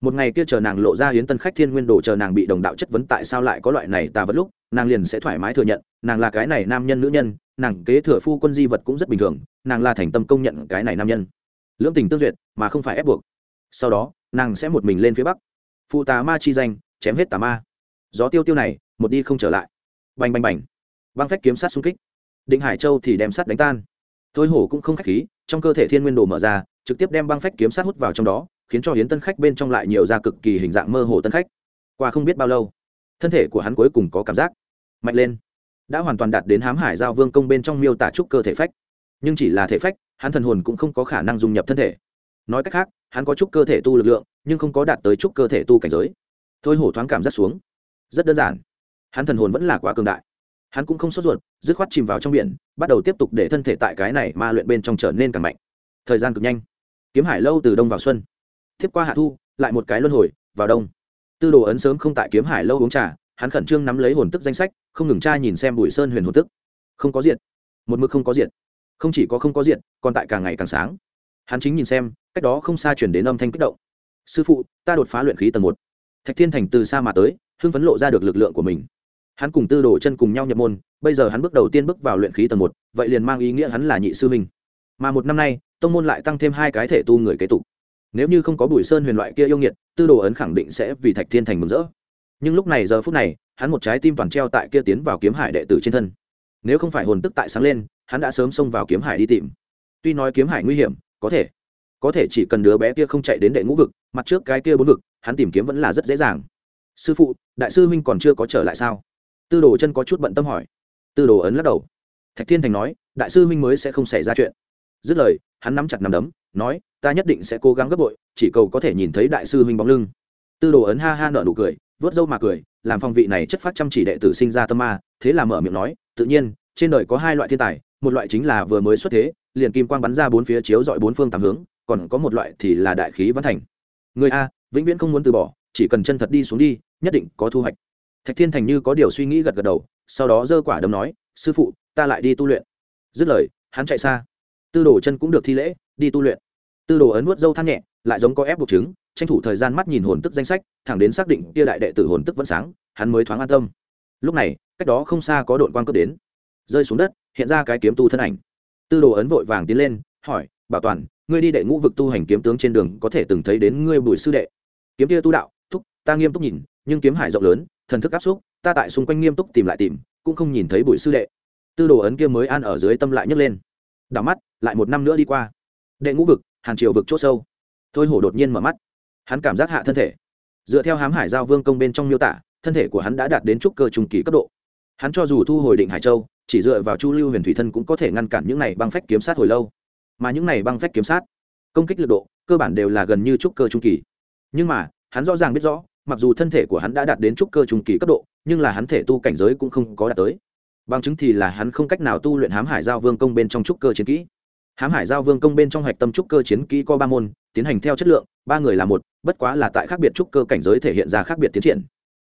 Một ngày kia chờ nàng lộ ra hiến tân khách thiên nguyên đồ chờ nàng bị đồng đạo chất vấn tại sao lại có loại này tà vật lúc, nàng liền sẽ thoải mái thừa nhận, nàng là cái này nam nhân nữ nhân, nàng kế thừa phu quân di vật cũng rất bình thường, nàng là thành tâm công nhận cái này nam nhân. Lưỡng tình tương duyệt, mà không phải ép buộc. Sau đó, nàng sẽ một mình lên phía bắc. Phụ tà ma chi danh, chém hết tà ma. Gió tiêu tiêu này, một đi không trở lại. Bành bành bành. Băng phách kiếm sát xung kích định hải châu thì đem sắt đánh tan. Thôi hổ cũng không khách khí, trong cơ thể thiên nguyên đồ mở ra, trực tiếp đem băng phách kiếm sát hút vào trong đó, khiến cho hiến tân khách bên trong lại nhiều ra cực kỳ hình dạng mơ hồ tân khách. Qua không biết bao lâu, thân thể của hắn cuối cùng có cảm giác mạnh lên. Đã hoàn toàn đạt đến hám hải giao vương công bên trong miêu tả trúc cơ thể phách. Nhưng chỉ là thể phách, hắn thần hồn cũng không có khả năng dung nhập thân thể. Nói cách khác, hắn có trúc cơ thể tu lực lượng, nhưng không có đạt tới trúc cơ thể tu cảnh giới. Thôi hổ thoáng cảm giác xuống. Rất đơn giản. Hắn thần hồn vẫn là quá cường đại hắn cũng không sốt ruột, dứt khoát chìm vào trong biển, bắt đầu tiếp tục để thân thể tại cái này ma luyện bên trong trở nên càng mạnh. Thời gian cực nhanh. Kiếm hải lâu từ đông vào xuân. Tiếp qua hạ thu, lại một cái luân hồi, vào đông. Tư đồ ấn sớm không tại kiếm hải lâu uống trà, hắn khẩn trương nắm lấy hồn tức danh sách, không ngừng tra nhìn xem bùi sơn huyền hồn tức. Không có diện một mực không có diện không chỉ có không có diện còn tại càng ngày càng sáng. Hắn chính nhìn xem, cách đó không xa chuyển đến âm thanh kích động. Sư phụ, ta đột phá luyện khí tầng một. Thạch thiên thành từ xa mà tới, hưng phấn lộ ra được lực lượng của mình hắn cùng tư đồ chân cùng nhau nhập môn, bây giờ hắn bước đầu tiên bước vào luyện khí tầng một, vậy liền mang ý nghĩa hắn là nhị sư minh mà một năm nay, tông môn lại tăng thêm hai cái thể tu người kế tục. Nếu như không có bùi sơn huyền loại kia yêu nghiệt, tư đồ ấn khẳng định sẽ vì thạch thiên thành mừng rỡ. Nhưng lúc này giờ phút này, hắn một trái tim toàn treo tại kia tiến vào kiếm hải đệ tử trên thân. Nếu không phải hồn tức tại sáng lên, hắn đã sớm xông vào kiếm hải đi tìm. Tuy nói kiếm hải nguy hiểm, có thể. Có thể chỉ cần đứa bé kia không chạy đến đệ ngũ vực, mặt trước cái kia bốn vực, hắn tìm kiếm vẫn là rất dễ dàng. Sư phụ, đại sư huynh còn chưa có trở lại sao? Tư đồ chân có chút bận tâm hỏi. Tư đồ ấn lắc đầu. Thạch thiên thành nói, đại sư huynh mới sẽ không xảy ra chuyện. Dứt lời, hắn nắm chặt nắm đấm, nói, ta nhất định sẽ cố gắng gấp bội, chỉ cầu có thể nhìn thấy đại sư huynh bóng lưng. Tư đồ ấn ha ha nợ nụ cười vớt râu mà cười, làm phong vị này chất phát chăm chỉ đệ tử sinh ra tâm ma. Thế là mở miệng nói, tự nhiên, trên đời có hai loại thiên tài, một loại chính là vừa mới xuất thế, liền kim quang bắn ra bốn phía chiếu dọi bốn phương tám hướng, còn có một loại thì là đại khí văn thành. Người a, vĩnh viễn không muốn từ bỏ, chỉ cần chân thật đi xuống đi, nhất định có thu hoạch thạch thiên thành như có điều suy nghĩ gật gật đầu, sau đó giơ quả đấm nói, sư phụ, ta lại đi tu luyện. Dứt lời, hắn chạy xa. Tư đồ chân cũng được thi lễ, đi tu luyện. Tư đồ ấn nuốt dâu than nhẹ, lại giống có ép buộc chứng tranh thủ thời gian mắt nhìn hồn tức danh sách, thẳng đến xác định Tia đại đệ tử hồn tức vẫn sáng, hắn mới thoáng an tâm. Lúc này, cách đó không xa có đội quan cấp đến. Rơi xuống đất, hiện ra cái kiếm tu thân ảnh. Tư đồ ấn vội vàng tiến lên, hỏi, bảo toàn, ngươi đi đệ ngũ vực tu hành kiếm tướng trên đường có thể từng thấy đến ngươi bùi sư đệ. Kiếm Tia tu đạo, thúc, ta nghiêm túc nhìn, nhưng kiếm hải rộng lớn thần thức áp xúc, ta tại xung quanh nghiêm túc tìm lại tìm, cũng không nhìn thấy bùi sư đệ. Tư đồ ấn kia mới an ở dưới tâm lại nhấc lên. Đảo mắt, lại một năm nữa đi qua. Đệ ngũ vực, hàn triều vực c h ỗ sâu. Thôi hổ đột nhiên mở mắt. Hắn cảm giác hạ thân thể. Dựa theo hám hải giao vương công bên trong miêu tả, thân thể của hắn đã đạt đến trúc cơ trùng kỳ cấp độ. Hắn cho dù thu hồi định hải châu, chỉ dựa vào chu lưu huyền thủy thân cũng có thể ngăn cản những này băng phách kiếm sát hồi lâu. Mà những này băng phách kiếm sát, công kích lực độ, cơ bản đều là gần như trúc cơ trung kỳ. Nhưng mà, hắn rõ ràng biết rõ mặc dù thân thể của hắn đã đạt đến trúc cơ trung kỳ cấp độ, nhưng là hắn thể tu cảnh giới cũng không có đạt tới. Bằng chứng thì là hắn không cách nào tu luyện hám hải giao vương công bên trong trúc cơ chiến kỹ. Hám hải giao vương công bên trong hạch tâm trúc cơ chiến kỹ có ba môn, tiến hành theo chất lượng, ba người là một, bất quá là tại khác biệt trúc cơ cảnh giới thể hiện ra khác biệt tiến triển.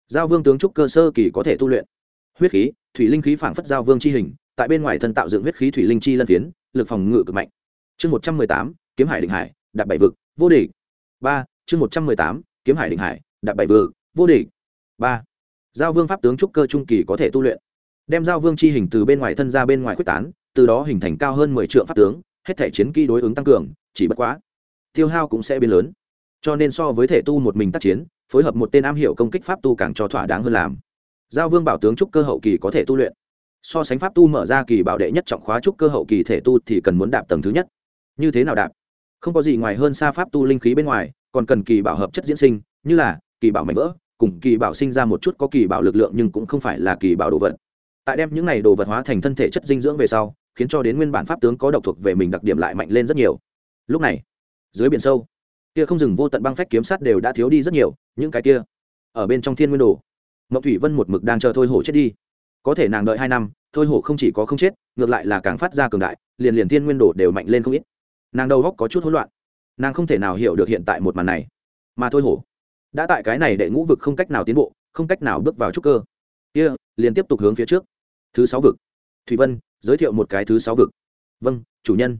Giao vương tướng trúc cơ sơ kỳ có thể tu luyện. Huyết khí, thủy linh khí phảng phất giao vương chi hình, tại bên ngoài thân tạo dựng huyết khí thủy linh chi lân phiến, lực phòng ngự cực mạnh. Chương một trăm mười tám, kiếm hải định hải, đạt bảy vực, vô địch. Ba, chương một trăm mười tám, kiếm hải định hải đạp bảy vừa vô địch. Ba, giao vương pháp tướng trúc cơ trung kỳ có thể tu luyện. Đem giao vương chi hình từ bên ngoài thân ra bên ngoài quyết tán, từ đó hình thành cao hơn mười triệu pháp tướng, hết thể chiến kỹ đối ứng tăng cường, chỉ bất quá, tiêu hao cũng sẽ biến lớn. Cho nên so với thể tu một mình tác chiến, phối hợp một tên am hiểu công kích pháp tu càng cho thỏa đáng hơn làm. Giao vương bảo tướng trúc cơ hậu kỳ có thể tu luyện. So sánh pháp tu mở ra kỳ bảo đệ nhất trọng khóa trúc cơ hậu kỳ thể tu thì cần muốn đạp tầng thứ nhất. Như thế nào đạp? Không có gì ngoài hơn xa pháp tu linh khí bên ngoài, còn cần kỳ bảo hợp chất diễn sinh, như là kỳ bảo mạnh vỡ, cùng kỳ bảo sinh ra một chút có kỳ bảo lực lượng nhưng cũng không phải là kỳ bảo đồ vật. Tại đem những này đồ vật hóa thành thân thể chất dinh dưỡng về sau, khiến cho đến nguyên bản pháp tướng có độc thuộc về mình đặc điểm lại mạnh lên rất nhiều. Lúc này, dưới biển sâu, kia không dừng vô tận băng phách kiếm sát đều đã thiếu đi rất nhiều, những cái kia, ở bên trong thiên nguyên đồ. Mậu thủy vân một mực đang chờ thôi hổ chết đi. Có thể nàng đợi hai năm, thôi hổ không chỉ có không chết, ngược lại là càng phát ra cường đại, liền liền thiên nguyên đồ đều mạnh lên không ít. Nàng đầu góc có chút hỗn loạn, nàng không thể nào hiểu được hiện tại một màn này. Mà thôi hổ đã tại cái này đệ ngũ vực không cách nào tiến bộ không cách nào bước vào trúc cơ. Kia、yeah, liền tiếp tục hướng phía trước. Thứ sáu vực. Thủy vân giới thiệu một cái thứ sáu vực. Vâng chủ nhân.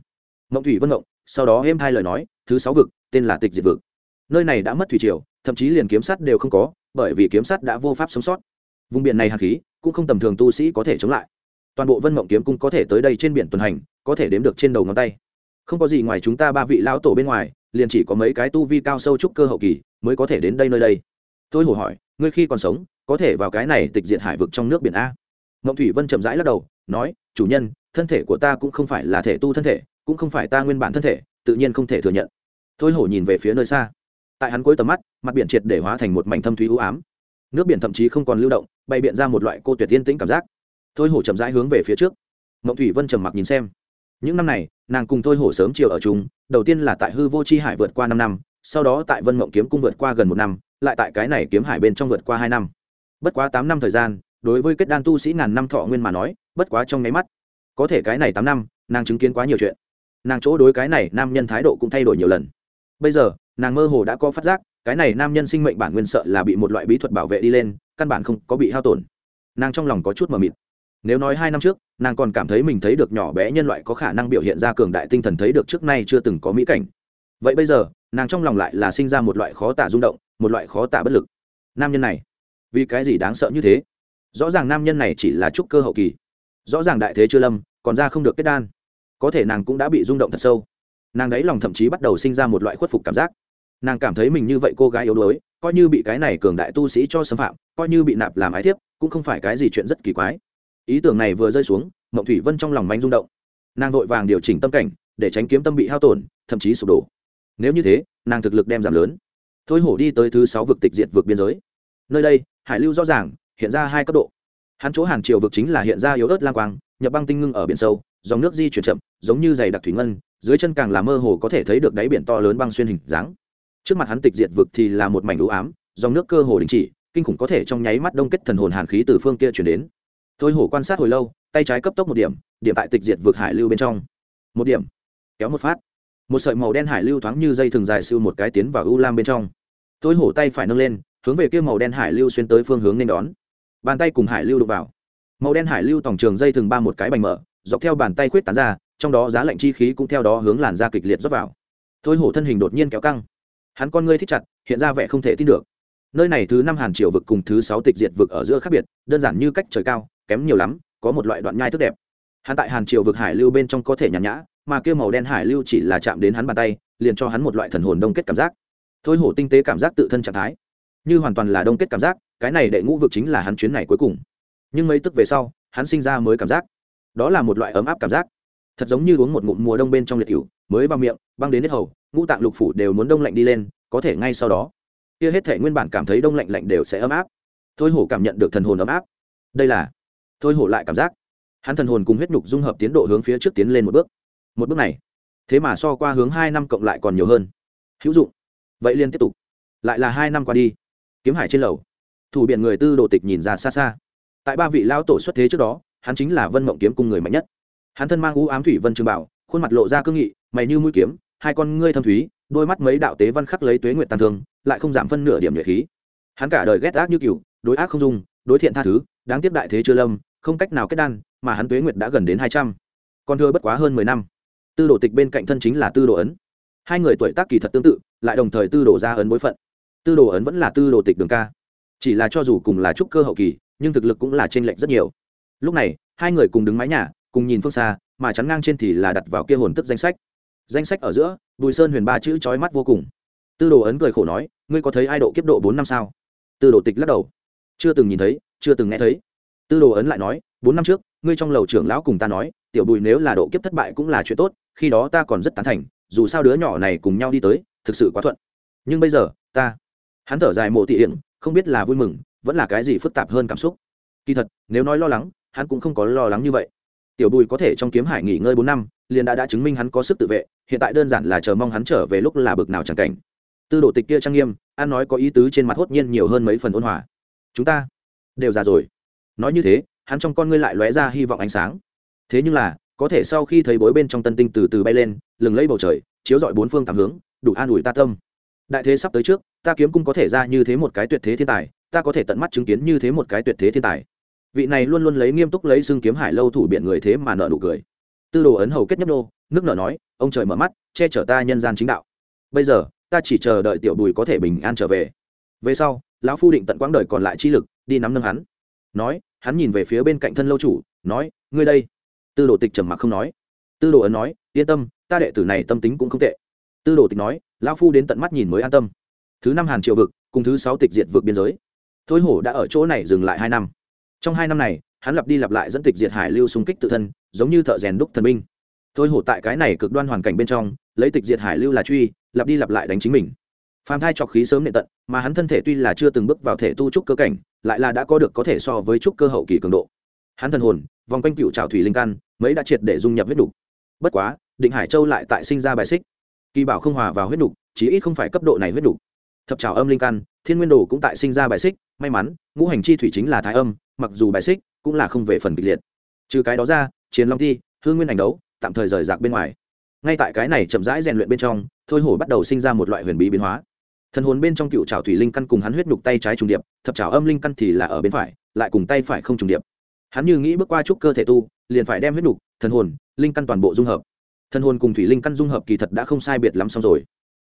Mộng thủy vân mộng sau đó êm hai lời nói thứ sáu vực tên là tịch diệt vực. Nơi này đã mất thủy triều thậm chí liền kiếm sắt đều không có bởi vì kiếm sắt đã vô pháp sống sót. Vùng biển này hạt khí cũng không tầm thường tu sĩ có thể chống lại. Toàn bộ vân mộng kiếm cung có thể tới đây trên biển tuần hành có thể đếm được trên đầu ngón tay. Không có gì ngoài chúng ta ba vị lão tổ bên ngoài liền chỉ có mấy cái tu vi cao sâu trúc cơ hậu kỳ mới có thể đến đây nơi đây. Tôi hổ hỏi, ngươi khi còn sống, có thể vào cái này tịch diệt hải vực trong nước biển a? Mộng thủy vân chậm rãi lắc đầu, nói, chủ nhân, thân thể của ta cũng không phải là thể tu thân thể, cũng không phải ta nguyên bản thân thể, tự nhiên không thể thừa nhận. Thôi hổ nhìn về phía nơi xa. Tại hắn cuối tầm mắt, mặt biển triệt để hóa thành một mảnh thâm thúy u ám. Nước biển thậm chí không còn lưu động, bày biện ra một loại cô tuyệt tiên tĩnh cảm giác. Thôi hổ chậm rãi hướng về phía trước. Mộng thủy vân trầm mặc nhìn xem. Những năm này, nàng cùng thôi hổ sớm chiều ở chúng đầu tiên là tại hư vô c h i hải vượt qua năm năm sau đó tại vân mộng kiếm cung vượt qua gần một năm, lại tại cái này kiếm hải bên trong vượt qua hai năm. Bất quá tám năm thời gian, đối với kết đan tu sĩ ngàn năm thọ nguyên mà nói, bất quá trong nháy mắt. Có thể cái này tám năm, nàng chứng kiến quá nhiều chuyện. Nàng chỗ đối cái này nam nhân thái độ cũng thay đổi nhiều lần. Bây giờ, nàng mơ hồ đã có phát giác, cái này nam nhân sinh mệnh bản nguyên sợ là bị một loại bí thuật bảo vệ đi lên, căn bản không có bị hao tổn. Nàng trong lòng có chút mờ mịt. Nếu nói hai năm trước, nàng còn cảm thấy mình thấy được nhỏ bé nhân loại có khả năng biểu hiện ra cường đại tinh thần thấy được trước nay chưa từng có mỹ cảnh vậy bây giờ, nàng trong lòng lại là sinh ra một loại khó tả rung động, một loại khó tả bất lực. Nam nhân này, vì cái gì đáng sợ như thế? Rõ ràng nam nhân này chỉ là trúc cơ hậu kỳ. Rõ ràng đại thế chưa lâm, còn ra không được kết đan. Có thể nàng cũng đã bị rung động thật sâu. Nàng đáy lòng thậm chí bắt đầu sinh ra một loại khuất phục cảm giác. Nàng cảm thấy mình như vậy cô gái yếu đuối, coi như bị cái này cường đại tu sĩ cho xâm phạm, coi như bị nạp làm ái thiếp, cũng không phải cái gì chuyện rất kỳ quái. Ý tưởng này vừa rơi xuống, mộng thủy vân trong lòng manh rung động. Nàng vội vàng điều chỉnh tâm cảnh, để tránh kiếm tâm bị hao tổn, thậm chí sụp đổ nếu như thế, nàng thực lực đem giảm lớn. Thôi hổ đi tới thứ sáu vực tịch diệt vực biên giới. Nơi đây, hải lưu rõ ràng, hiện ra hai cấp độ. Hắn chỗ hàng triều vực chính là hiện ra yếu ớt lang quang, nhập băng tinh ngưng ở biển sâu, dòng nước di chuyển chậm, giống như dày đặc thủy ngân, dưới chân càng là mơ hồ có thể thấy được đáy biển to lớn băng xuyên hình dáng. Trước mặt hắn tịch diệt vực thì là một mảnh đũ ám, dòng nước cơ hồ đình chỉ, kinh khủng có thể trong nháy mắt đông kết thần hồn hàn khí từ phương kia chuyển đến. Thôi hổ quan sát hồi lâu, tay trái cấp tốc một điểm điểm tại tịch diệt vực hải lưu bên trong. Một điểm, kéo một phát một sợi màu đen hải lưu thoáng như dây thừng dài siêu một cái tiến vào u lam bên trong. Tôi hổ tay phải nâng lên, hướng về kia màu đen hải lưu xuyên tới phương hướng nên đón. Bàn tay cùng hải lưu đục vào. Màu đen hải lưu tổng trường dây thừng ba một cái bành mở, dọc theo bàn tay khuyết tán ra, trong đó giá lạnh chi khí cũng theo đó hướng làn da kịch liệt rót vào. Thôi hổ thân hình đột nhiên kéo căng. Hắn con ngươi thích chặt, hiện ra vẻ không thể tin được. Nơi này thứ năm hàn triều vực cùng thứ sáu tịch diệt vực ở giữa khác biệt, đơn giản như cách trời cao, kém nhiều lắm, có một loại đoạn nhai tức đẹp. Hắn tại hàn triều vực hải lưu bên trong có thể nhàn nhã mà kia màu đen hải lưu chỉ là chạm đến hắn bàn tay, liền cho hắn một loại thần hồn đông kết cảm giác. Thôi hổ tinh tế cảm giác tự thân trạng thái, như hoàn toàn là đông kết cảm giác, cái này đệ ngũ vực chính là hắn chuyến này cuối cùng. Nhưng mấy tức về sau, hắn sinh ra mới cảm giác. Đó là một loại ấm áp cảm giác. Thật giống như uống một ngụm mùa đông bên trong liệt cựu mới vào miệng, băng đến hết hầu, ngũ tạng lục phủ đều muốn đông lạnh đi lên, có thể ngay sau đó, kia hết thể nguyên bản cảm thấy đông lạnh lạnh đều sẽ ấm áp. Thôi hổ cảm nhận được thần hồn ấm áp. Đây là, thôi hổ lại cảm giác. Hắn thần hồn cùng huyết nhục dung hợp tiến độ hướng phía trước tiến lên một bước một bước này. Thế mà so qua hướng hai năm cộng lại còn nhiều hơn. Hữu dụng. Vậy liên tiếp tục. Lại là hai năm qua đi. Kiếm hải trên lầu. Thủ biện người tư đồ tịch nhìn ra xa xa. Tại ba vị lao tổ xuất thế trước đó, hắn chính là vân mộng kiếm cung người mạnh nhất. Hắn thân mang u ám thủy vân trường bảo, khuôn mặt lộ ra cương nghị, mày như mũi kiếm, hai con ngươi thâm thúy, đôi mắt mấy đạo tế văn khắc lấy tuế nguyện tàn thương, lại không giảm phân nửa điểm nhuệ khí. Hắn cả đời ghét ác như cựu đối ác không dung, đối thiện tha thứ, đáng tiếc đại thế chưa lâm, không cách nào kết đan, mà hắn tuế nguyệt đã gần đến hai trăm. Còn thưa bất quá hơn mười năm tư đồ tịch bên cạnh thân chính là tư đồ ấn. Hai người tuổi tác kỳ thật tương tự, lại đồng thời tư đồ ra ấn bối phận. Tư đồ ấn vẫn là tư đồ tịch đường ca. Chỉ là cho dù cùng là trúc cơ hậu kỳ, nhưng thực lực cũng là t r ê n lệch rất nhiều. Lúc này, hai người cùng đứng mái nhà, cùng nhìn phương xa, mà chắn ngang trên thì là đặt vào kia hồn tức danh sách. Danh sách ở giữa, bùi sơn huyền ba chữ trói mắt vô cùng. Tư đồ ấn cười khổ nói, ngươi có thấy ai độ kiếp độ bốn năm sao? Tư đồ tịch lắc đầu. Chưa từng nhìn thấy, chưa từng nghe thấy. Tư đồ ấn lại nói, bốn năm trước, ngươi trong lầu trưởng lão cùng ta nói tiểu bùi nếu là độ kiếp thất bại cũng là chuyện tốt, khi đó ta còn rất tán thành, dù sao đứa nhỏ này cùng nhau đi tới, thực sự quá thuận. Nhưng bây giờ, ta, hắn thở dài mộ thị hiển không biết là vui mừng, vẫn là cái gì phức tạp hơn cảm xúc. Kỳ thật, nếu nói lo lắng, hắn cũng không có lo lắng như vậy. Tiểu bùi có thể trong kiếm hải nghỉ ngơi bốn năm, liền đã đã chứng minh hắn có sức tự vệ, hiện tại đơn giản là chờ mong hắn trở về lúc là bực nào chẳng cảnh. Tư đồ tịch kia trang nghiêm an nói có ý tứ trên mặt hốt nhiên nhiều hơn mấy phần ôn hòa. Chúng ta, đều già rồi. Nói như thế, hắn trong con ngươi lại lóe ra hy vọng ánh sáng thế nhưng là, có thể sau khi thấy bối bên trong tân tinh từ từ bay lên, lừng lấy bầu trời, chiếu dọi bốn phương tám hướng, đủ an ủi ta tâm. Đại thế sắp tới trước, ta kiếm cung có thể ra như thế một cái tuyệt thế thiên tài, ta có thể tận mắt chứng kiến như thế một cái tuyệt thế thiên tài. Vị này luôn luôn lấy nghiêm túc lấy xương kiếm hải lâu thủ biện người thế mà nợ nụ cười. Tư đồ ấn hầu kết nhấp nô, nước nợ nói, ông trời mở mắt, che chở ta nhân gian chính đạo. Bây giờ, ta chỉ chờ đợi tiểu bùi có thể bình an trở về. Về sau, lão phu định tận quãng đời còn lại chi lực, đi nắm nâng hắn. Nói, hắn nhìn về phía bên cạnh thân lâu chủ, nói, ngươi đây tư đồ tịch trầm mặc không nói. Tư đồ ấn nói, yên tâm, ta đệ tử này tâm tính cũng không tệ. Tư đồ tịch nói, lão phu đến tận mắt nhìn mới an tâm. Thứ năm hàn triệu vực, cùng thứ sáu tịch diệt vực biên giới. Thôi hổ đã ở chỗ này dừng lại hai năm. Trong hai năm này, hắn lặp đi lặp lại dẫn tịch diệt hải lưu xung kích tự thân, giống như thợ rèn đúc thần binh. Thôi hổ tại cái này cực đoan hoàn cảnh bên trong, lấy tịch diệt hải lưu là truy, lặp đi lặp lại đánh chính mình. Phàm thai trọc khí sớm nệ tận, mà hắn thân thể tuy là chưa từng bước vào thể tu trúc cơ cảnh, lại là đã có được có thể so với trúc cơ hậu kỳ cường độ. Hắn thần hồn vòng quanh cựu trào thủy linh căn, mấy đã triệt để dung nhập huyết đục bất quá, định hải châu lại tại sinh ra bài xích. Kỳ bảo không hòa vào huyết đục chí ít không phải cấp độ này huyết đục thập trào âm linh căn, thiên nguyên đồ cũng tại sinh ra bài xích, may mắn, ngũ hành chi thủy chính là thái âm, mặc dù bài xích cũng là không về phần kịch liệt. Trừ cái đó ra chiến long thi hương nguyên hành đấu, tạm thời rời rạc bên ngoài. Ngay tại cái này chậm rãi rèn luyện bên trong, thôi hổ bắt đầu sinh ra một loại huyền bí biến hóa. Thần hồn bên trong cựu trào thủy linh căn cùng hắn huyết nhục tay trái trùng điệp, thập trào âm linh căn thì là ở bên phải, lại cùng tay phải không trùng điệp hắn như nghĩ bước qua trúc cơ thể tu liền phải đem huyết nhục thần hồn linh căn toàn bộ dung hợp. Thần hồn cùng thủy linh căn dung hợp kỳ thật đã không sai biệt lắm xong rồi.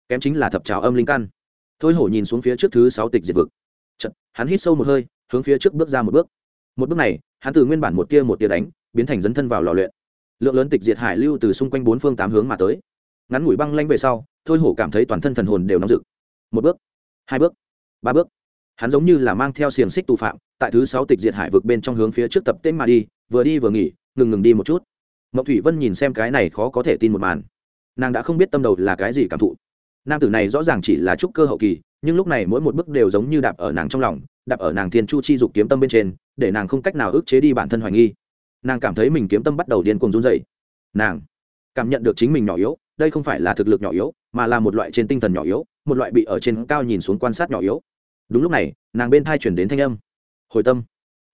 Kém chính là thập trào âm linh căn. Thôi hổ nhìn xuống phía trước thứ sáu tịch diệt vực. Chật, hắn hít sâu một hơi hướng phía trước bước ra một bước. Một bước này hắn từ nguyên bản một tia một tia đánh biến thành dấn thân vào lò luyện. Lượng lớn tịch diệt hải lưu từ xung quanh bốn phương tám hướng mà tới. Ngắn ngủi băng lanh về sau thôi hổ cảm thấy toàn thân thần hồn đều nóng rực. Một bước hai bước ba bước hắn giống như là mang theo xiềng xích tù phạm, tại thứ sáu tịch diệt hải vực bên trong hướng phía trước tập tên mà đi, vừa đi vừa nghỉ, ngừng ngừng đi một chút. Mậu thủy vân nhìn xem cái này khó có thể tin một màn. Nàng đã không biết tâm đầu là cái gì cảm thụ. Nam tử này rõ ràng chỉ là trúc cơ hậu kỳ, nhưng lúc này mỗi một bước đều giống như đạp ở nàng trong lòng, đạp ở nàng thiên chu chi dục kiếm tâm bên trên, để nàng không cách nào ức chế đi bản thân hoài nghi. Nàng cảm thấy mình kiếm tâm bắt đầu điên cuồng run dậy nàng cảm nhận được chính mình nhỏ yếu, đây không phải là thực lực nhỏ yếu, mà là một loại trên tinh thần nhỏ yếu, một loại bị ở trên cao nhìn xuống quan sát nhỏ yếu đúng lúc này, nàng bên thai chuyển đến thanh âm. Hồi tâm.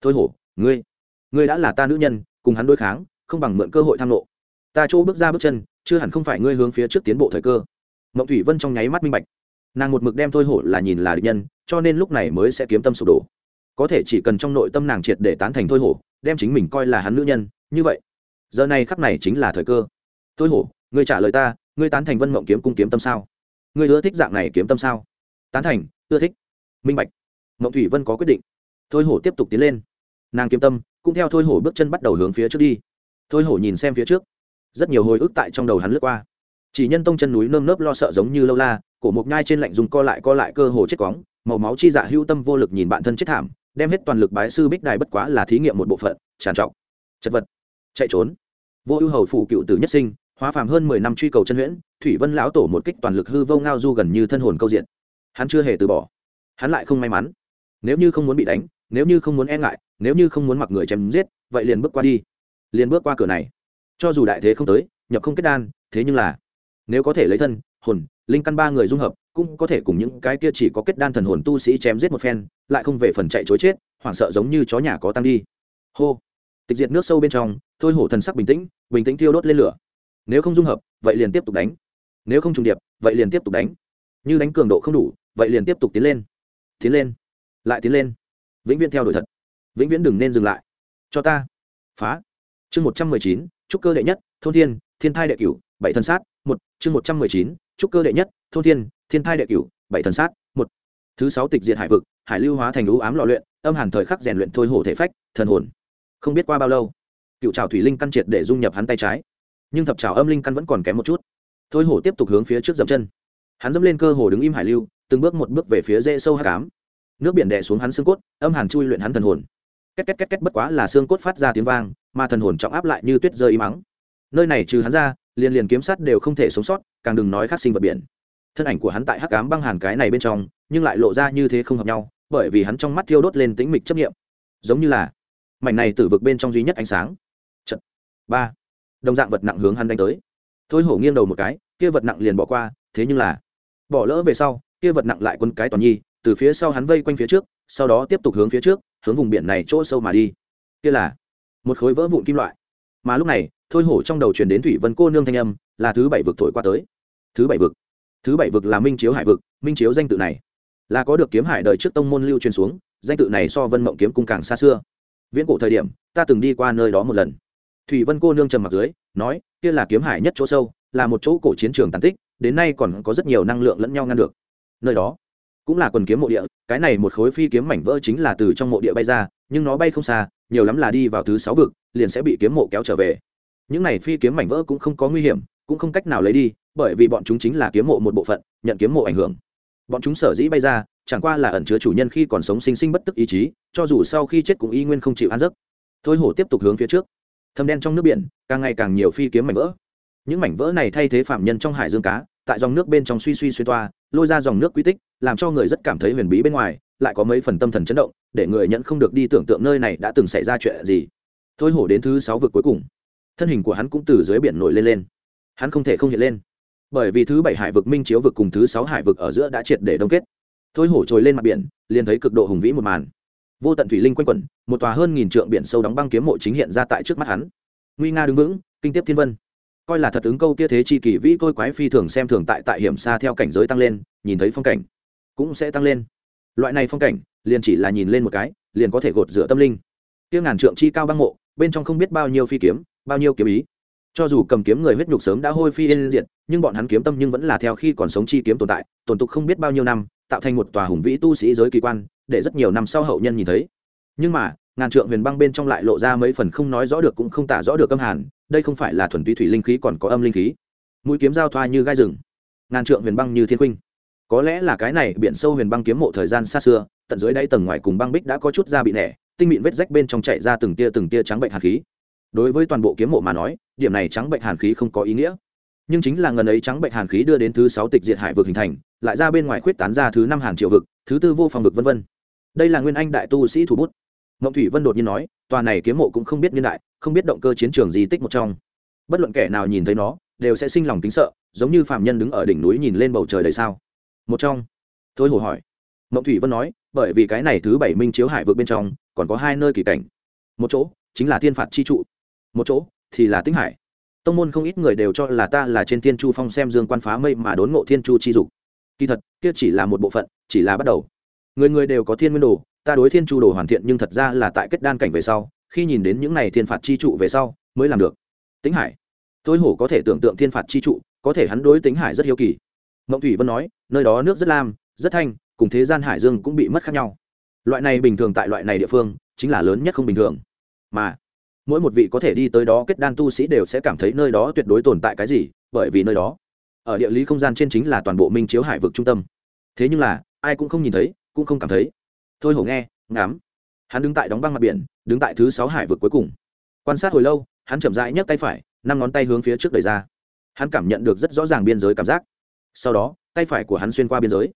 Thôi hổ, ngươi ngươi đã là ta nữ nhân, cùng hắn đối kháng, không bằng mượn cơ hội tham lộ ta chỗ bước ra bước chân, chưa hẳn không phải ngươi hướng phía trước tiến bộ thời cơ. Mộng thủy vân trong nháy mắt minh bạch. Nàng một mực đem thôi hổ là nhìn là địch nhân, cho nên lúc này mới sẽ kiếm tâm sụp đổ. Có thể chỉ cần trong nội tâm nàng triệt để tán thành thôi hổ, đem chính mình coi là hắn nữ nhân, như vậy, giờ này khắc này chính là thời cơ. Thôi hổ, ngươi trả lời ta, ngươi tán thành vân mộng kiếm cung kiếm tâm sao? Ngươi ưa thích dạng này kiếm tâm sao? Tán thành, ưa thích minh bạch. Mộng thủy vân có quyết định. Thôi hổ tiếp tục tiến lên. Nàng kiếm tâm, cũng theo thôi hổ bước chân bắt đầu hướng phía trước đi. Thôi hổ nhìn xem phía trước. Rất nhiều hồi ức tại trong đầu hắn lướt qua. Chỉ nhân tông chân núi nơm nớp lo sợ giống như lâu la, cổ mộc nhai trên lạnh dùng co lại co lại cơ hồ chết cóng màu máu chi dạ hưu tâm vô lực nhìn bạn thân chết thảm, đem hết toàn lực bái sư bích đài bất quá là thí nghiệm một bộ phận, tràn trọc. Chật vật. Chạy trốn. Vô ưu hầu phụ cựu tử nhất sinh, hóa phàm hơn mười năm truy cầu chân huyễn, thủy vân lão tổ một kích toàn lực hư vô ngao du gần như thân hồn câu diện. Hắn chưa hề từ bỏ hắn lại không may mắn. Nếu như không muốn bị đánh, nếu như không muốn e ngại, nếu như không muốn mặc người chém giết, vậy liền bước qua đi. Liền bước qua cửa này. Cho dù đại thế không tới, nhập không kết đan, thế nhưng là, nếu có thể lấy thân, hồn, linh căn ba người dung hợp, cũng có thể cùng những cái kia chỉ có kết đan thần hồn tu sĩ chém giết một phen, lại không về phần chạy chối chết, hoảng sợ giống như chó nhà có tăng đi. Hô. Tịch diệt nước sâu bên trong, thôi hổ thần sắc bình tĩnh bình tĩnh thiêu đốt lên lửa. Nếu không dung hợp, vậy liền tiếp tục đánh. Nếu không trùng điệp, vậy liền tiếp tục đánh. Như đánh cường độ không đủ, vậy liền tiếp tục tiến lên tiến lên. Lại tiến lên. Vĩnh viễn theo đuổi thật. Vĩnh viễn đừng nên dừng lại. Cho ta. Phá. Chương một trăm mười chín trúc cơ đệ nhất, thôn thiên thiên thai đệ cửu, bảy thân sát, một. Chương một trăm mười chín trúc cơ đệ nhất, thôn thiên thiên thai đệ cửu, bảy thần sát, một. Thứ sáu tịch diệt hải vực, hải lưu hóa thành lũ ám lò luyện, âm hàn thời khắc rèn luyện thôi hổ thể phách, thần hồn. Không biết qua bao lâu, cựu trào thủy linh căn triệt để dung nhập hắn tay trái. Nhưng thập trào âm linh căn vẫn còn kém một chút. Thôi hổ tiếp tục hướng phía trước dậm chân. Hắn dẫm lên cơ hồ đứng im hải lưu từng bước một bước về phía dễ sâu hắc ám nước biển đè xuống hắn xương cốt âm hàn chui luyện hắn thần hồn. Két két két két bất quá là xương cốt phát ra tiếng vang mà thần hồn trọng áp lại như tuyết rơi im mắng nơi này trừ hắn ra liền liền kiếm sắt đều không thể sống sót càng đừng nói khác sinh vật biển. Thân ảnh của hắn tại hắc ám băng hàn cái này bên trong nhưng lại lộ ra như thế không hợp nhau bởi vì hắn trong mắt thiêu đốt lên tĩnh mịch chấp niệm. Giống như là mảnh này tử vực bên trong duy nhất ánh sáng. Chợt, ba đồng dạng vật nặng hướng hắn đánh tới. Thôi hổ nghiêng đầu một cái kia vật nặng liền bỏ qua thế nhưng là bỏ lỡ về sau kia vật nặng lại quân cái toàn nhi, từ phía sau hắn vây quanh phía trước, sau đó tiếp tục hướng phía trước, hướng vùng biển này chỗ sâu mà đi. Kia là một khối vỡ vụn kim loại. Mà lúc này, thôi hổ trong đầu truyền đến thủy vân cô nương thanh âm, là thứ bảy vực thổi qua tới. Thứ bảy vực. Thứ bảy vực là minh chiếu hải vực, minh chiếu danh tự này là có được kiếm hải đời trước tông môn lưu truyền xuống, danh tự này so vân mộng kiếm cung càng xa xưa. Viễn cổ thời điểm, ta từng đi qua nơi đó một lần. Thủy vân cô nương trầm mặc dưới, nói, kia là kiếm hải nhất chỗ sâu, là một chỗ cổ chiến trường tàn tích, đến nay còn có rất nhiều năng lượng lẫn nhau ngăn được nơi đó. Cũng là quần kiếm mộ địa, cái này một khối phi kiếm mảnh vỡ chính là từ trong mộ địa bay ra, nhưng nó bay không xa, nhiều lắm là đi vào thứ sáu vực, liền sẽ bị kiếm mộ kéo trở về. Những này phi kiếm mảnh vỡ cũng không có nguy hiểm, cũng không cách nào lấy đi, bởi vì bọn chúng chính là kiếm mộ một bộ phận, nhận kiếm mộ ảnh hưởng. Bọn chúng sở dĩ bay ra, chẳng qua là ẩn chứa chủ nhân khi còn sống sinh sinh bất tức ý chí, cho dù sau khi chết cũng y nguyên không chịu ăn giấc. Thôi hổ tiếp tục hướng phía trước. Thâm đen trong nước biển, càng ngày càng nhiều phi kiếm mảnh vỡ. Những mảnh vỡ này thay thế phạm nhân trong hải dương cá, tại dòng nước bên trong suy suy xuyên toa lôi ra dòng nước quy tích, làm cho người rất cảm thấy huyền bí bên ngoài, lại có mấy phần tâm thần chấn động, để người nhận không được đi tưởng tượng nơi này đã từng xảy ra chuyện gì. Thôi hổ đến thứ sáu vực cuối cùng. Thân hình của hắn cũng từ dưới biển nổi lên lên. Hắn không thể không hiện lên. Bởi vì thứ bảy hải vực minh chiếu vực cùng thứ sáu hải vực ở giữa đã triệt để đông kết. Thôi hổ trồi lên mặt biển, liền thấy cực độ hùng vĩ một màn. Vô tận thủy linh quanh quẩn, một tòa hơn nghìn trượng biển sâu đóng băng kiếm mộ chính hiện ra tại trước mắt hắn. Nguy nga đứng vững, kinh tiếp thiên vân coi là thật ứng câu kia thế chi kỳ vĩ tôi quái phi thường xem thường tại tại hiểm xa theo cảnh giới tăng lên, nhìn thấy phong cảnh, cũng sẽ tăng lên. Loại này phong cảnh, liền chỉ là nhìn lên một cái, liền có thể gột rửa tâm linh. Kia ngàn trượng chi cao băng mộ, bên trong không biết bao nhiêu phi kiếm, bao nhiêu kiếm ý. Cho dù cầm kiếm người huyết nhục sớm đã hôi phi yên diệt, nhưng bọn hắn kiếm tâm nhưng vẫn là theo khi còn sống chi kiếm tồn tại, tồn tục không biết bao nhiêu năm, tạo thành một tòa hùng vĩ tu sĩ giới kỳ quan, để rất nhiều năm sau hậu nhân nhìn thấy. Nhưng mà ngàn trượng huyền băng bên trong lại lộ ra mấy phần không nói rõ được cũng không tả rõ được âm hàn, đây không phải là thuần túy thủy linh khí còn có âm linh khí. Mũi kiếm giao thoa như gai rừng. Ngàn trượng huyền băng như thiên khuynh. Có lẽ là cái này biển sâu huyền băng kiếm mộ thời gian xa xưa, tận dưới đáy tầng ngoài cùng băng bích đã có chút da bị nẻ, tinh mịn vết rách bên trong chạy ra từng tia từng tia trắng bệnh hàn khí. Đối với toàn bộ kiếm mộ mà nói, điểm này trắng bệnh hàn khí không có ý nghĩa. Nhưng chính là ngần ấy trắng bệnh hàn khí đưa đến thứ sáu tịch diệt hải vực hình thành, lại ra bên ngoài khuyết tán ra thứ năm hàn triệu vực, thứ tư vô phòng vực vân vân. Đây là nguyên anh đại tu sĩ thủ bút mộng thủy vân đột nhiên nói, tòa này kiếm mộ cũng không biết niên đại, không biết động cơ chiến trường di tích một trong. Bất luận kẻ nào nhìn thấy nó, đều sẽ sinh lòng kính sợ, giống như phạm nhân đứng ở đỉnh núi nhìn lên bầu trời đầy sao. Một trong. Thôi hồ hỏi. Mộng thủy vân nói, bởi vì cái này thứ bảy minh chiếu hải vực bên trong, còn có hai nơi kỳ cảnh. Một chỗ, chính là thiên phạt chi trụ. Một chỗ, thì là tĩnh hải. Tông môn không ít người đều cho là ta là trên thiên chu phong xem dương quan phá mây mà đốn ngộ thiên chu chi dục. Kỳ thật, kia chỉ là một bộ phận, chỉ là bắt đầu. Người người đều có thiên nguyên đồ ta đối thiên chu đồ hoàn thiện nhưng thật ra là tại kết đan cảnh về sau, khi nhìn đến những này thiên phạt chi trụ về sau, mới làm được. Tính hải. Tôi hổ có thể tưởng tượng thiên phạt chi trụ, có thể hắn đối tính hải rất hiếu kỳ. Mộng thủy vân nói, nơi đó nước rất lam, rất thanh, cùng thế gian hải dương cũng bị mất khác nhau. Loại này bình thường tại loại này địa phương, chính là lớn nhất không bình thường. Mà, mỗi một vị có thể đi tới đó kết đan tu sĩ đều sẽ cảm thấy nơi đó tuyệt đối tồn tại cái gì, bởi vì nơi đó, ở địa lý không gian trên chính là toàn bộ minh chiếu hải vực trung tâm. Thế nhưng là, ai cũng không nhìn thấy, cũng không cảm thấy thôi hổ nghe, ngắm. Hắn đứng tại đóng băng mặt biển, đứng tại thứ sáu hải vực cuối cùng. Quan sát hồi lâu, hắn chậm rãi nhấc tay phải, năm ngón tay hướng phía trước đẩy ra. Hắn cảm nhận được rất rõ ràng biên giới cảm giác. Sau đó, tay phải của hắn xuyên qua biên giới.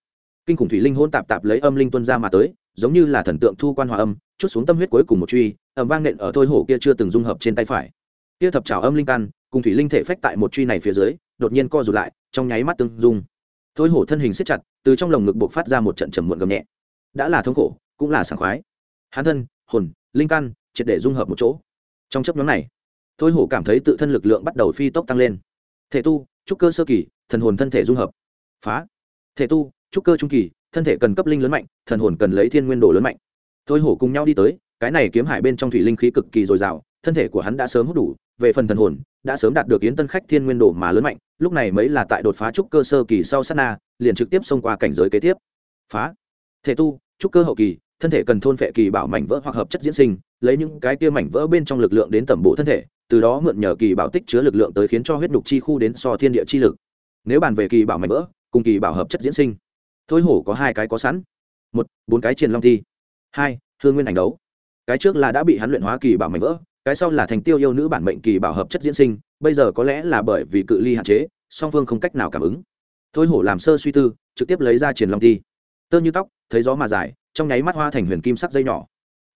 Kinh khủng thủy linh hôn tạp tạp lấy âm linh tuân ra mà tới, giống như là thần tượng thu quan hòa âm, chút xuống tâm huyết cuối cùng một truy ẩm vang nện ở thôi hổ kia chưa từng dung hợp trên tay phải. Kia thập trào âm linh căn, cùng thủy linh thể phách tại một truy này phía dưới, đột nhiên co rụt lại, trong nháy mắt tương dung. Thôi hổ thân hình siết chặt, từ trong lồng ngực buộc phát ra một trận trầm muộn gầm nhẹ đã là thống khổ, cũng là sảng khoái. Hán thân, hồn, linh căn, triệt để dung hợp một chỗ. Trong chấp nhóm này, thôi hổ cảm thấy tự thân lực lượng bắt đầu phi tốc tăng lên. Thể tu, trúc cơ sơ kỳ, thần hồn thân thể dung hợp. Phá. Thể tu, trúc cơ trung kỳ, thân thể cần cấp linh lớn mạnh, thần hồn cần lấy thiên nguyên đồ lớn mạnh. Thôi hổ cùng nhau đi tới, cái này kiếm hải bên trong thủy linh khí cực kỳ dồi dào, thân thể của hắn đã sớm hút đủ, về phần thần hồn, đã sớm đạt được yến tân khách thiên nguyên đồ mà lớn mạnh, lúc này mới là tại đột phá trúc cơ sơ kỳ sau sát na, liền trực tiếp xông qua cảnh giới kế tiếp. Phá. Thể tu trúc cơ hậu kỳ, thân thể cần thôn phệ kỳ bảo mảnh vỡ hoặc hợp chất diễn sinh, lấy những cái kia mảnh vỡ bên trong lực lượng đến tẩm bộ thân thể, từ đó mượn nhờ kỳ bảo tích chứa lực lượng tới khiến cho huyết nhục chi khu đến so thiên địa chi lực. Nếu bàn về kỳ bảo mảnh vỡ, cùng kỳ bảo hợp chất diễn sinh, thôi hổ có hai cái có sẵn. Một, bốn cái triền long thi. Hai, hương nguyên ảnh đấu. Cái trước là đã bị hắn luyện hóa kỳ bảo mảnh vỡ, cái sau là thành tiêu yêu nữ bản mệnh kỳ bảo hợp chất diễn sinh, bây giờ có lẽ là bởi vì cự ly hạn chế, song phương không cách nào cảm ứng. Thôi hổ làm sơ suy tư, trực tiếp lấy ra triền long thi tơ như tóc, thấy gió mà dài, trong nháy mắt hoa thành huyền kim sắc dây nhỏ.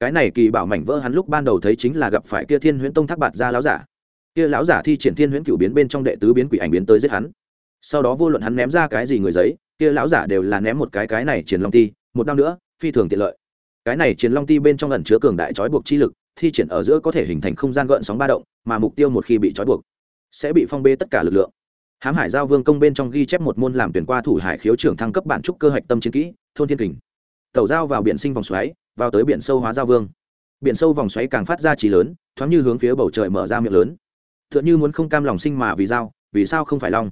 Cái này kỳ bảo mảnh vỡ hắn lúc ban đầu thấy chính là gặp phải kia thiên huyễn tông thác bạt ra lão giả. Kia lão giả thi triển thiên huyễn cửu biến bên trong đệ tứ biến quỷ ảnh biến tới giết hắn. Sau đó vô luận hắn ném ra cái gì người giấy, kia lão giả đều là ném một cái cái này triển long ti, một năm nữa, phi thường tiện lợi. Cái này triển long ti bên trong ẩn chứa cường đại trói buộc chi lực, thi triển ở giữa có thể hình thành không gian gợn sóng ba động, mà mục tiêu một khi bị trói buộc, sẽ bị phong bê tất cả lực lượng hãm hải giao vương công bên trong ghi chép một môn làm tuyển qua thủ hải khiếu trưởng thăng cấp bản trúc cơ hạch tâm chiến kỹ, thôn thiên kình. Tẩu giao vào biển sinh vòng xoáy, vào tới biển sâu hóa giao vương. Biển sâu vòng xoáy càng phát ra trí lớn, thoáng như hướng phía bầu trời mở ra miệng lớn. T h ư ợ n như muốn không cam lòng sinh mà vì giao, vì sao không phải long?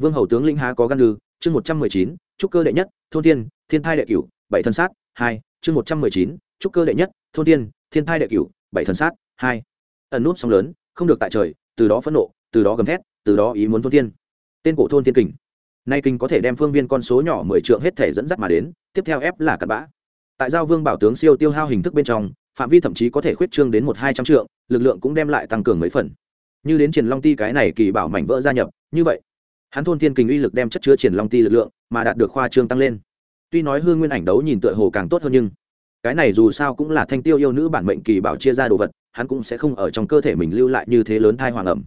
Vương hầu tướng linh há có gan lư chương một trăm mười chín, trúc cơ đệ nhất, thôn thiên thiên thai đệ cửu, bảy thân sát, hai, chương một trăm mười chín, trúc cơ đệ nhất, thôn thiên thiên thai đệ cửu, bảy thân sát, hai. Ẩn nút sóng lớn, không được tại trời, từ đó phẫn nộ, từ đó gầm thét, từ đó ý muốn thôn thiên tên cổ thôn thiên kình. Nay kinh có thể đem phương viên con số nhỏ mười trượng hết thể dẫn dắt mà đến, tiếp theo ép là cặn bã. Tại giao vương bảo tướng siêu tiêu hao hình thức bên trong, phạm vi thậm chí có thể khuyết trương đến một hai trăm trượng, lực lượng cũng đem lại tăng cường mấy phần. Như đến triển long ti cái này kỳ bảo mảnh vỡ gia nhập, như vậy, hắn thôn thiên kình uy lực đem chất chứa triển long ti lực lượng mà đạt được khoa trương tăng lên. Tuy nói hương nguyên ảnh đấu nhìn tựa hồ càng tốt hơn nhưng, cái này dù sao cũng là thanh tiêu yêu nữ bản mệnh kỳ bảo chia ra đồ vật, hắn cũng sẽ không ở trong cơ thể mình lưu lại như thế lớn thai hoàng ẩm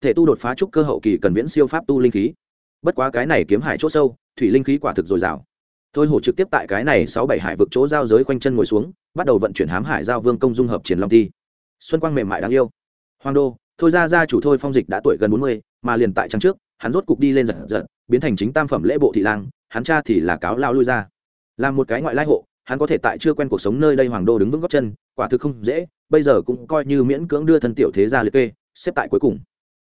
thể tu đột phá trúc cơ hậu kỳ cần viễn siêu pháp tu linh khí. Bất quá cái này kiếm hải c h ỗ sâu, thủy linh khí quả thực dồi dào. Thôi hổ trực tiếp tại cái này sáu bảy hải vực chỗ giao giới quanh chân ngồi xuống, bắt đầu vận chuyển hám hải giao vương công dung hợp triển long thi. Xuân quang mềm mại đáng yêu. Hoàng đô, thôi ra ra chủ thôi phong dịch đã tuổi gần bốn mươi, mà liền tại trăng trước, hắn rốt cục đi lên giật giật, biến thành chính tam phẩm lễ bộ thị lang, hắn cha thì là cáo lao lui ra. Làm một cái ngoại lai hộ, hắn có thể tại chưa quen cuộc sống nơi đây hoàng đô đứng vững góc chân, quả thực không dễ, bây giờ cũng coi như miễn cưỡng đưa thân tiểu thế ra liệt kê, xếp tại cuối cùng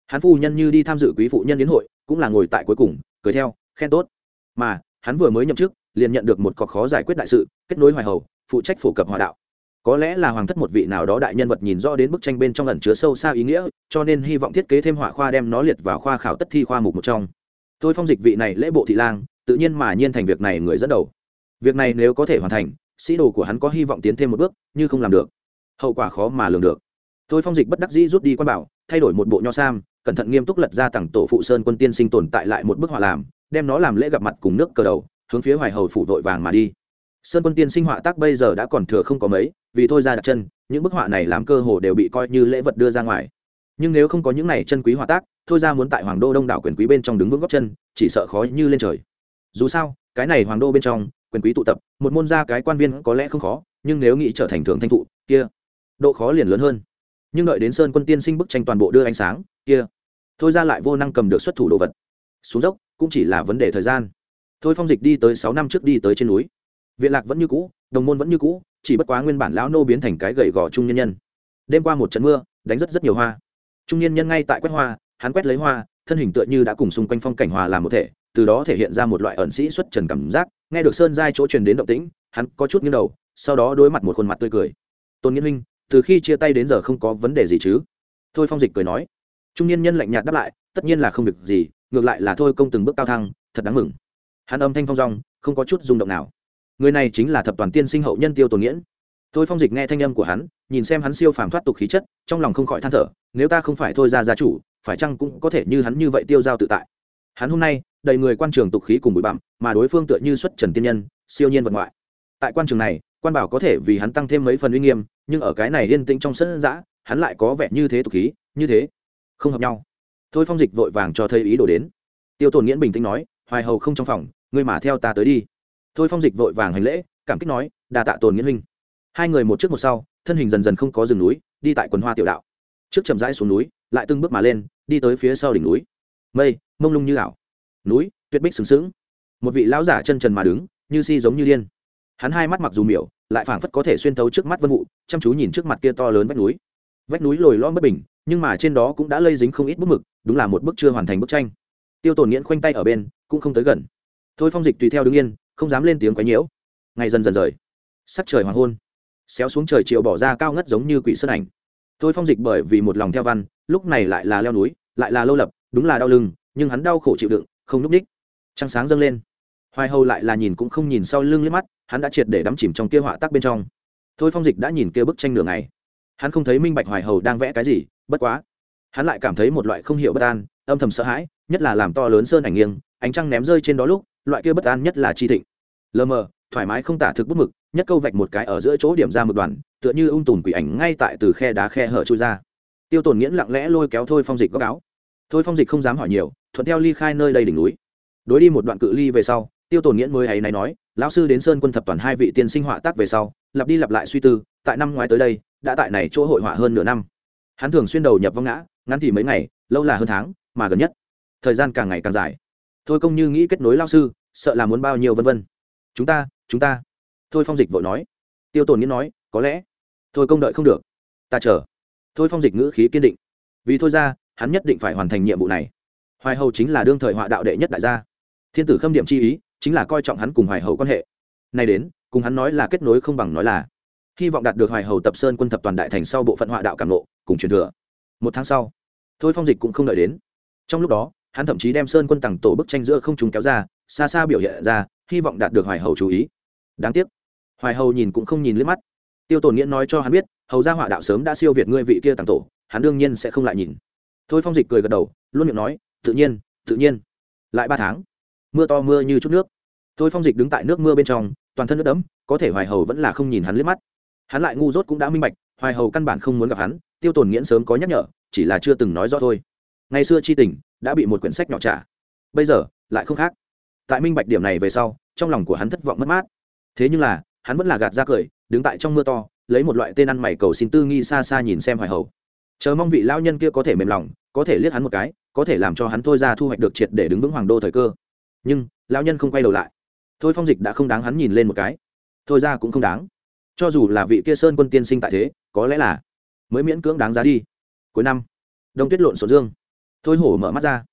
hắn phu nhân như đi tham dự quý phụ nhân đến hội, cũng là ngồi tại cuối cùng, cười theo, khen tốt. Mà, hắn vừa mới nhậm chức, liền nhận được một cọc khó giải quyết đại sự, kết nối hoài hầu, phụ trách phổ cập hòa đạo. Có lẽ là hoàng thất một vị nào đó đại nhân vật nhìn rõ đến bức tranh bên trong ẩn chứa sâu xa ý nghĩa, cho nên hy vọng thiết kế thêm họa khoa đem nó liệt vào khoa khảo tất thi khoa mục một trong. Tôi phong dịch vị này lễ bộ thị lang, tự nhiên mà nhiên thành việc này người dẫn đầu. Việc này nếu có thể hoàn thành, sĩ đồ của hắn có hy vọng tiến thêm một bước nhưng không làm được. Hậu quả khó mà lường được. Tôi phong dịch bất đắc dĩ rút đi quan bảo, thay đổi một bộ nho sam cẩn thận nghiêm túc lật ra tặng tổ phụ sơn quân tiên sinh tồn tại lại một bức họa làm, đem nó làm lễ gặp mặt cùng nước cờ đầu, hướng phía hoài hầu phủ vội vàng mà đi. Sơn quân tiên sinh họa tác bây giờ đã còn thừa không có mấy, vì thôi ra đặt chân, những bức họa này làm cơ hồ đều bị coi như lễ vật đưa ra ngoài. Nhưng nếu không có những này chân quý họa tác, thôi ra muốn tại hoàng đô đông đảo quyền quý bên trong đứng vững góc chân, chỉ sợ khó như lên trời. Dù sao, cái này hoàng đô bên trong, quyền quý tụ tập, một môn gia cái quan viên có lẽ không khó, nhưng nếu nghĩ trở thành thường thanh thụ, kia, độ khó liền lớn hơn. Nhưng đợi đến sơn quân tiên sinh bức tranh toàn bộ đưa ánh sáng kia. Thôi ra lại vô năng cầm được xuất thủ đồ vật. Xuống dốc, cũng chỉ là vấn đề thời gian. Thôi phong dịch đi tới sáu năm trước đi tới trên núi. Viện lạc vẫn như cũ, đồng môn vẫn như cũ, chỉ bất quá nguyên bản lão nô biến thành cái gậy gò trung nhân nhân. Đêm qua một trận mưa, đánh rất rất nhiều hoa. Trung nhân nhân ngay tại quét hoa, hắn quét lấy hoa, thân hình tựa như đã cùng xung quanh phong cảnh hòa làm một thể, từ đó thể hiện ra một loại ẩn sĩ xuất trần cảm giác. Nghe được sơn giai chỗ truyền đến động tĩnh, hắn có chút nghiêng đầu, sau đó đối mặt một khuôn mặt tươi cười. Tôn nghĩa huynh, từ khi chia tay đến giờ không có vấn đề gì chứ? Thôi phong dịch cười nói trung niên nhân lạnh nhạt đáp lại, tất nhiên là không việc gì, ngược lại là thôi công từng bước cao thăng, thật đáng mừng. Hắn âm thanh phong rong không có chút rung động nào. Người này chính là thập toàn tiên sinh hậu nhân tiêu tồn nghiễn. Thôi phong dịch nghe thanh âm của hắn, nhìn xem hắn siêu phàm thoát tục khí chất, trong lòng không khỏi than thở, nếu ta không phải thôi ra gia chủ, phải chăng cũng có thể như hắn như vậy tiêu giao tự tại? Hắn hôm nay, đầy người quan trường tục khí cùng bụi bặm, mà đối phương tựa như xuất trần tiên nhân, siêu nhiên vật ngoại. Tại quan trường này, quan bảo có thể vì hắn tăng thêm mấy phần uy nghiêm, nhưng ở cái này yên tĩnh trong sân giã, hắn lại có vẻ như thế tục khí, như thế không hợp nhau. Thôi phong dịch vội vàng cho thấy ý đồ đến. Tiêu tồn nghiễn bình tĩnh nói, hoài hầu không trong phòng, ngươi mà theo ta tới đi. Thôi phong dịch vội vàng hành lễ, cảm kích nói đà tạ tồn nghiễn huynh. Hai người một trước một sau, thân hình dần dần không có rừng núi, đi tại quần hoa tiểu đạo. Trước chậm rãi xuống núi, lại từng bước mà lên, đi tới phía sau đỉnh núi. Mây, mông lung như ảo. Núi tuyệt bích sừng sững. Một vị lão giả chân trần mà đứng, như si giống như liên hắn hai mắt mặc dù miểu, lại phảng phất có thể xuyên thấu trước mắt vân vụ, chăm chú nhìn trước mặt kia to lớn vách núi. Vách núi lồi lõm bất bình nhưng mà trên đó cũng đã lây dính không ít bút mực, đúng là một bức chưa hoàn thành bức tranh. Tiêu tổn nghiễn khoanh tay ở bên, cũng không tới gần. Thôi phong dịch tùy theo đứng yên, không dám lên tiếng quấy nhiễu. Ngày dần dần rời. Sắc trời hoàng hôn. Xéo xuống trời chiều bỏ ra cao ngất giống như quỷ sơn ảnh. Thôi phong dịch bởi vì một lòng theo văn, lúc này lại là leo núi, lại là lâu lập, đúng là đau lưng, nhưng hắn đau khổ chịu đựng, không núp ních trăng sáng dâng lên. Hoài hầu lại là nhìn cũng không nhìn sau lưng liếc mắt, hắn đã triệt để đắm chìm trong kia họa tác bên trong. Thôi phong dịch đã nhìn kia bức tranh nửa ngày. Hắn không thấy minh bạch hoài hầu đang vẽ cái gì bất quá, hắn lại cảm thấy một loại không hiểu bất an, âm thầm sợ hãi, nhất là làm to lớn sơn ảnh nghiêng, ánh trăng ném rơi trên đó lúc, loại kia bất an nhất là chi thịnh. Lờ mờ, thoải mái không tả thực bút mực, nhất câu vạch một cái ở giữa chỗ điểm ra một đoàn, tựa như ung tùn quỷ ảnh ngay tại từ khe đá khe hở trôi ra. Tiêu tổn nghiễn lặng lẽ lôi kéo thôi phong dịch góc áo. Thôi phong dịch không dám hỏi nhiều, thuận theo ly khai nơi đây đỉnh núi. Đối đi một đoạn cự ly về sau, tiêu tổn nghiễn mới ấy này nói, lão sư đến sơn quân thập toàn hai vị tiên sinh họa tác về sau, lặp đi lặp lại suy tư, tại năm ngoái tới đây, đã tại này chỗ hội họa hơn nửa năm hắn thường xuyên đầu nhập vong ngã, ngắn thì mấy ngày, lâu là hơn tháng, mà gần nhất, thời gian càng ngày càng dài. Thôi công như nghĩ kết nối lao sư, sợ là muốn bao nhiêu vân vân. Chúng ta chúng ta. Thôi phong dịch vội nói. Tiêu tồn nghĩa nói, có lẽ. Thôi công đợi không được. Ta chờ. Thôi phong dịch ngữ khí kiên định. Vì thôi ra, hắn nhất định phải hoàn thành nhiệm vụ này. Hoài hầu chính là đương thời họa đạo đệ nhất đại gia. Thiên tử khâm điểm chi ý, chính là coi trọng hắn cùng hoài hầu quan hệ. Nay đến, cùng hắn nói là kết nối không bằng nói là. Hy vọng đạt được hoài hầu tập sơn quân tập toàn đại thành sau bộ phận họa đạo cảm lộ cùng truyền thừa. Một tháng sau, thôi phong dịch cũng không đợi đến. Trong lúc đó, hắn thậm chí đem sơn quân tặng tổ bức tranh giữa không trùng kéo ra, xa xa biểu hiện ra, hy vọng đạt được hoài hầu chú ý. Đáng tiếc, hoài hầu nhìn cũng không nhìn liếc mắt. Tiêu tồn nghĩa nói cho hắn biết, hầu gia họa đạo sớm đã siêu việt ngươi vị kia tặng tổ, hắn đương nhiên sẽ không lại nhìn. Thôi phong dịch cười gật đầu, luôn miệng nói, tự nhiên tự nhiên. Lại ba tháng, mưa to mưa như chút nước. Thôi phong dịch đứng tại nước mưa bên trong, toàn thân nước đẫm, có thể hoài hầu vẫn là không nhìn hắn liếc mắt. Hắn lại ngu dốt cũng đã minh bạch, hoài hầu căn bản không muốn gặp hắn tiêu tồn nghiễn sớm có nhắc nhở, chỉ là chưa từng nói rõ thôi. Ngày xưa chi tình đã bị một quyển sách nhỏ trả. Bây giờ, lại không khác. Tại minh bạch điểm này về sau, trong lòng của hắn thất vọng mất mát. Thế nhưng là, hắn vẫn là gạt ra cười, đứng tại trong mưa to, lấy một loại tên ăn mày cầu xin tư nghi xa xa nhìn xem hoài hầu chờ mong vị lao nhân kia có thể mềm lòng, có thể liếc hắn một cái, có thể làm cho hắn thôi ra thu hoạch được triệt để đứng vững hoàng đô thời cơ. Nhưng lao nhân không quay đầu lại. Thôi phong dịch đã không đáng hắn nhìn lên một cái. Thôi ra cũng không đáng. Cho dù là vị kia sơn quân tiên sinh tại thế, có lẽ là mới miễn cưỡng đáng giá đi. Cuối năm, đông tuyết lộn sổ dương. Thôi hổ mở mắt ra.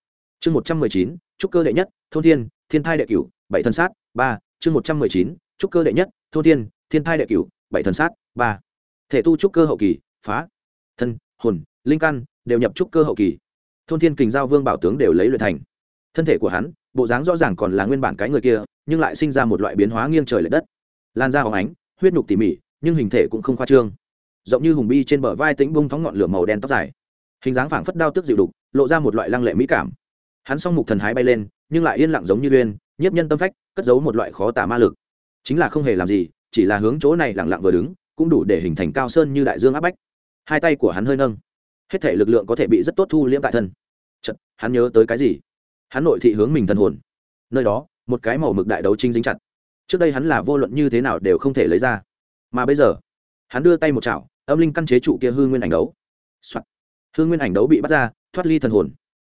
Chương một trăm mười chín trúc cơ đệ nhất, thôn thiên thiên thai đệ cửu, bảy thân sát, ba. Chương một trăm mười chín trúc cơ đệ nhất, thôn thiên thiên thai đệ cửu, bảy thân sát, ba. Thể tu trúc cơ hậu kỳ, phá. Thân, hồn, linh căn, đều nhập trúc cơ hậu kỳ. Thôn thiên kình giao vương bảo tướng đều lấy luyện thành. Thân thể của hắn, bộ dáng rõ ràng còn là nguyên bản cái người kia, nhưng lại sinh ra một loại biến hóa nghiêng trời l ệ đất. Lan ra hóng ánh, huyết nhục tỉ mỉ, nhưng hình thể cũng không khoa trương rộng như hùng bi trên bờ vai tĩnh bung thóng ngọn lửa màu đen tóc dài. Hình dáng phảng phất đao tức dịu đục lộ ra một loại lăng lệ mỹ cảm. Hắn s o n g mục thần hái bay lên nhưng lại yên lặng giống như uyên nhiếp nhân tâm phách cất giấu một loại khó tả ma lực. Chính là không hề làm gì chỉ là hướng chỗ này lẳng lặng vừa đứng cũng đủ để hình thành cao sơn như đại dương áp bách. Hai tay của hắn hơi nâng. Hết thể lực lượng có thể bị rất tốt thu liễm tại thân. Chật, hắn nhớ tới cái gì? Hắn nội thị hướng mình thần hồn. Nơi đó một cái màu mực đại đấu trinh dính chặt. Trước đây hắn là vô luận như thế nào đều không thể lấy ra. Mà bây giờ hắn đưa tay một chảo, âm linh căn chế trụ kia hư nguyên ảnh đấu、Soạn. hư nguyên ảnh đấu bị bắt ra, thoát ly thần hồn.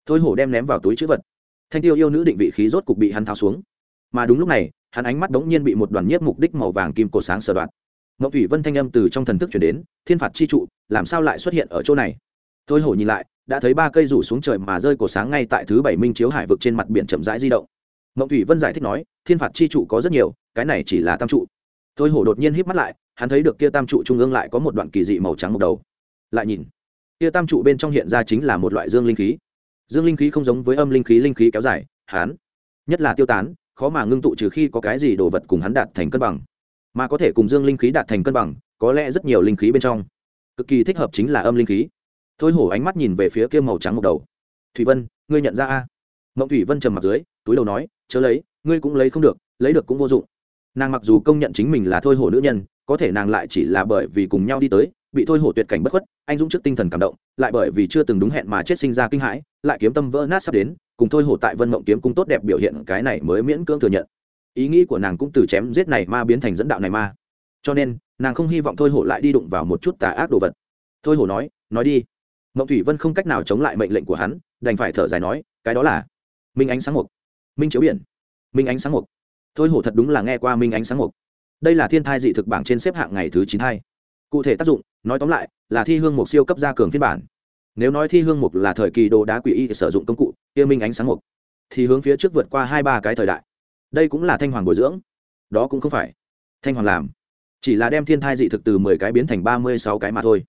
Thôi hổ đem ném vào túi chữ vật. Thanh tiêu yêu nữ định vị khí rốt cục bị hắn tháo xuống. Mà đúng lúc này, hắn ánh mắt đ ố n g nhiên bị một đoàn nhiếp mục đích màu vàng kim cổ sáng sờ đoạn mậu thủy vân thanh âm từ trong thần thức chuyển đến, thiên phạt chi trụ, làm sao lại xuất hiện ở chỗ này? Thôi hổ nhìn lại, đã thấy ba cây rủ xuống trời mà rơi cổ sáng ngay tại thứ bảy minh chiếu hải vực trên mặt biển chậm rãi di động. Mậu thủy vân giải thích nói, thiên phạt chi trụ có rất nhiều, cái này chỉ là tam trụ. Thôi hổ đột nhiên hít mắt lại hắn thấy được kia tam trụ trung ương lại có một đoạn kỳ dị màu trắng một đầu. Lại nhìn, kia tam trụ bên trong hiện ra chính là một loại dương linh khí. Dương linh khí không giống với âm linh khí linh khí kéo dài hắn nhất là tiêu tán, khó mà ngưng tụ trừ khi có cái gì đồ vật cùng hắn đạt thành cân bằng. Mà có thể cùng dương linh khí đạt thành cân bằng, có lẽ rất nhiều linh khí bên trong. Cực kỳ thích hợp chính là âm linh khí. Thôi hổ ánh mắt nhìn về phía kia màu trắng một đầu. Thủy vân, ngươi nhận ra a? Mộng thủy vân trầm mặt dưới, túi đầu nói, chớ lấy, ngươi cũng lấy không được, lấy được cũng vô dụng. Nàng mặc dù công nhận chính mình là thôi hổ nữ nhân có thể nàng lại chỉ là bởi vì cùng nhau đi tới, bị thôi hổ tuyệt cảnh bất khuất, anh dũng trước tinh thần cảm động, lại bởi vì chưa từng đúng hẹn mà chết sinh ra kinh hãi, lại kiếm tâm vỡ nát sắp đến, cùng thôi hổ tại vân mộng kiếm cung tốt đẹp biểu hiện cái này mới miễn cưỡng thừa nhận. Ý nghĩ của nàng cũng từ chém giết này ma biến thành dẫn đạo này ma. Cho nên, nàng không hy vọng thôi hổ lại đi đụng vào một chút tà ác đồ vật. Thôi hổ nói nói đi. Mộng thủy vân không cách nào chống lại mệnh lệnh của hắn, đành phải thở dài nói, cái đó là minh ánh sáng mục minh chiếu biển. Minh ánh sáng mục thôi hổ thật đúng là nghe qua minh ánh sáng mục đây là thiên thai dị thực bảng trên xếp hạng ngày thứ chín hai. Cụ thể tác dụng, nói tóm lại, là thi hương mục siêu cấp gia cường phiên bản. Nếu nói thi hương mục là thời kỳ đồ đá quỷ y sử dụng công cụ, tiêu minh ánh sáng mục. Thì hướng phía trước vượt qua hai ba cái thời đại. Đây cũng là thanh hoàng bồi dưỡng. Đó cũng không phải. Thanh hoàng làm. Chỉ là đem thiên thai dị thực từ mười cái biến thành ba mươi sáu cái mà thôi.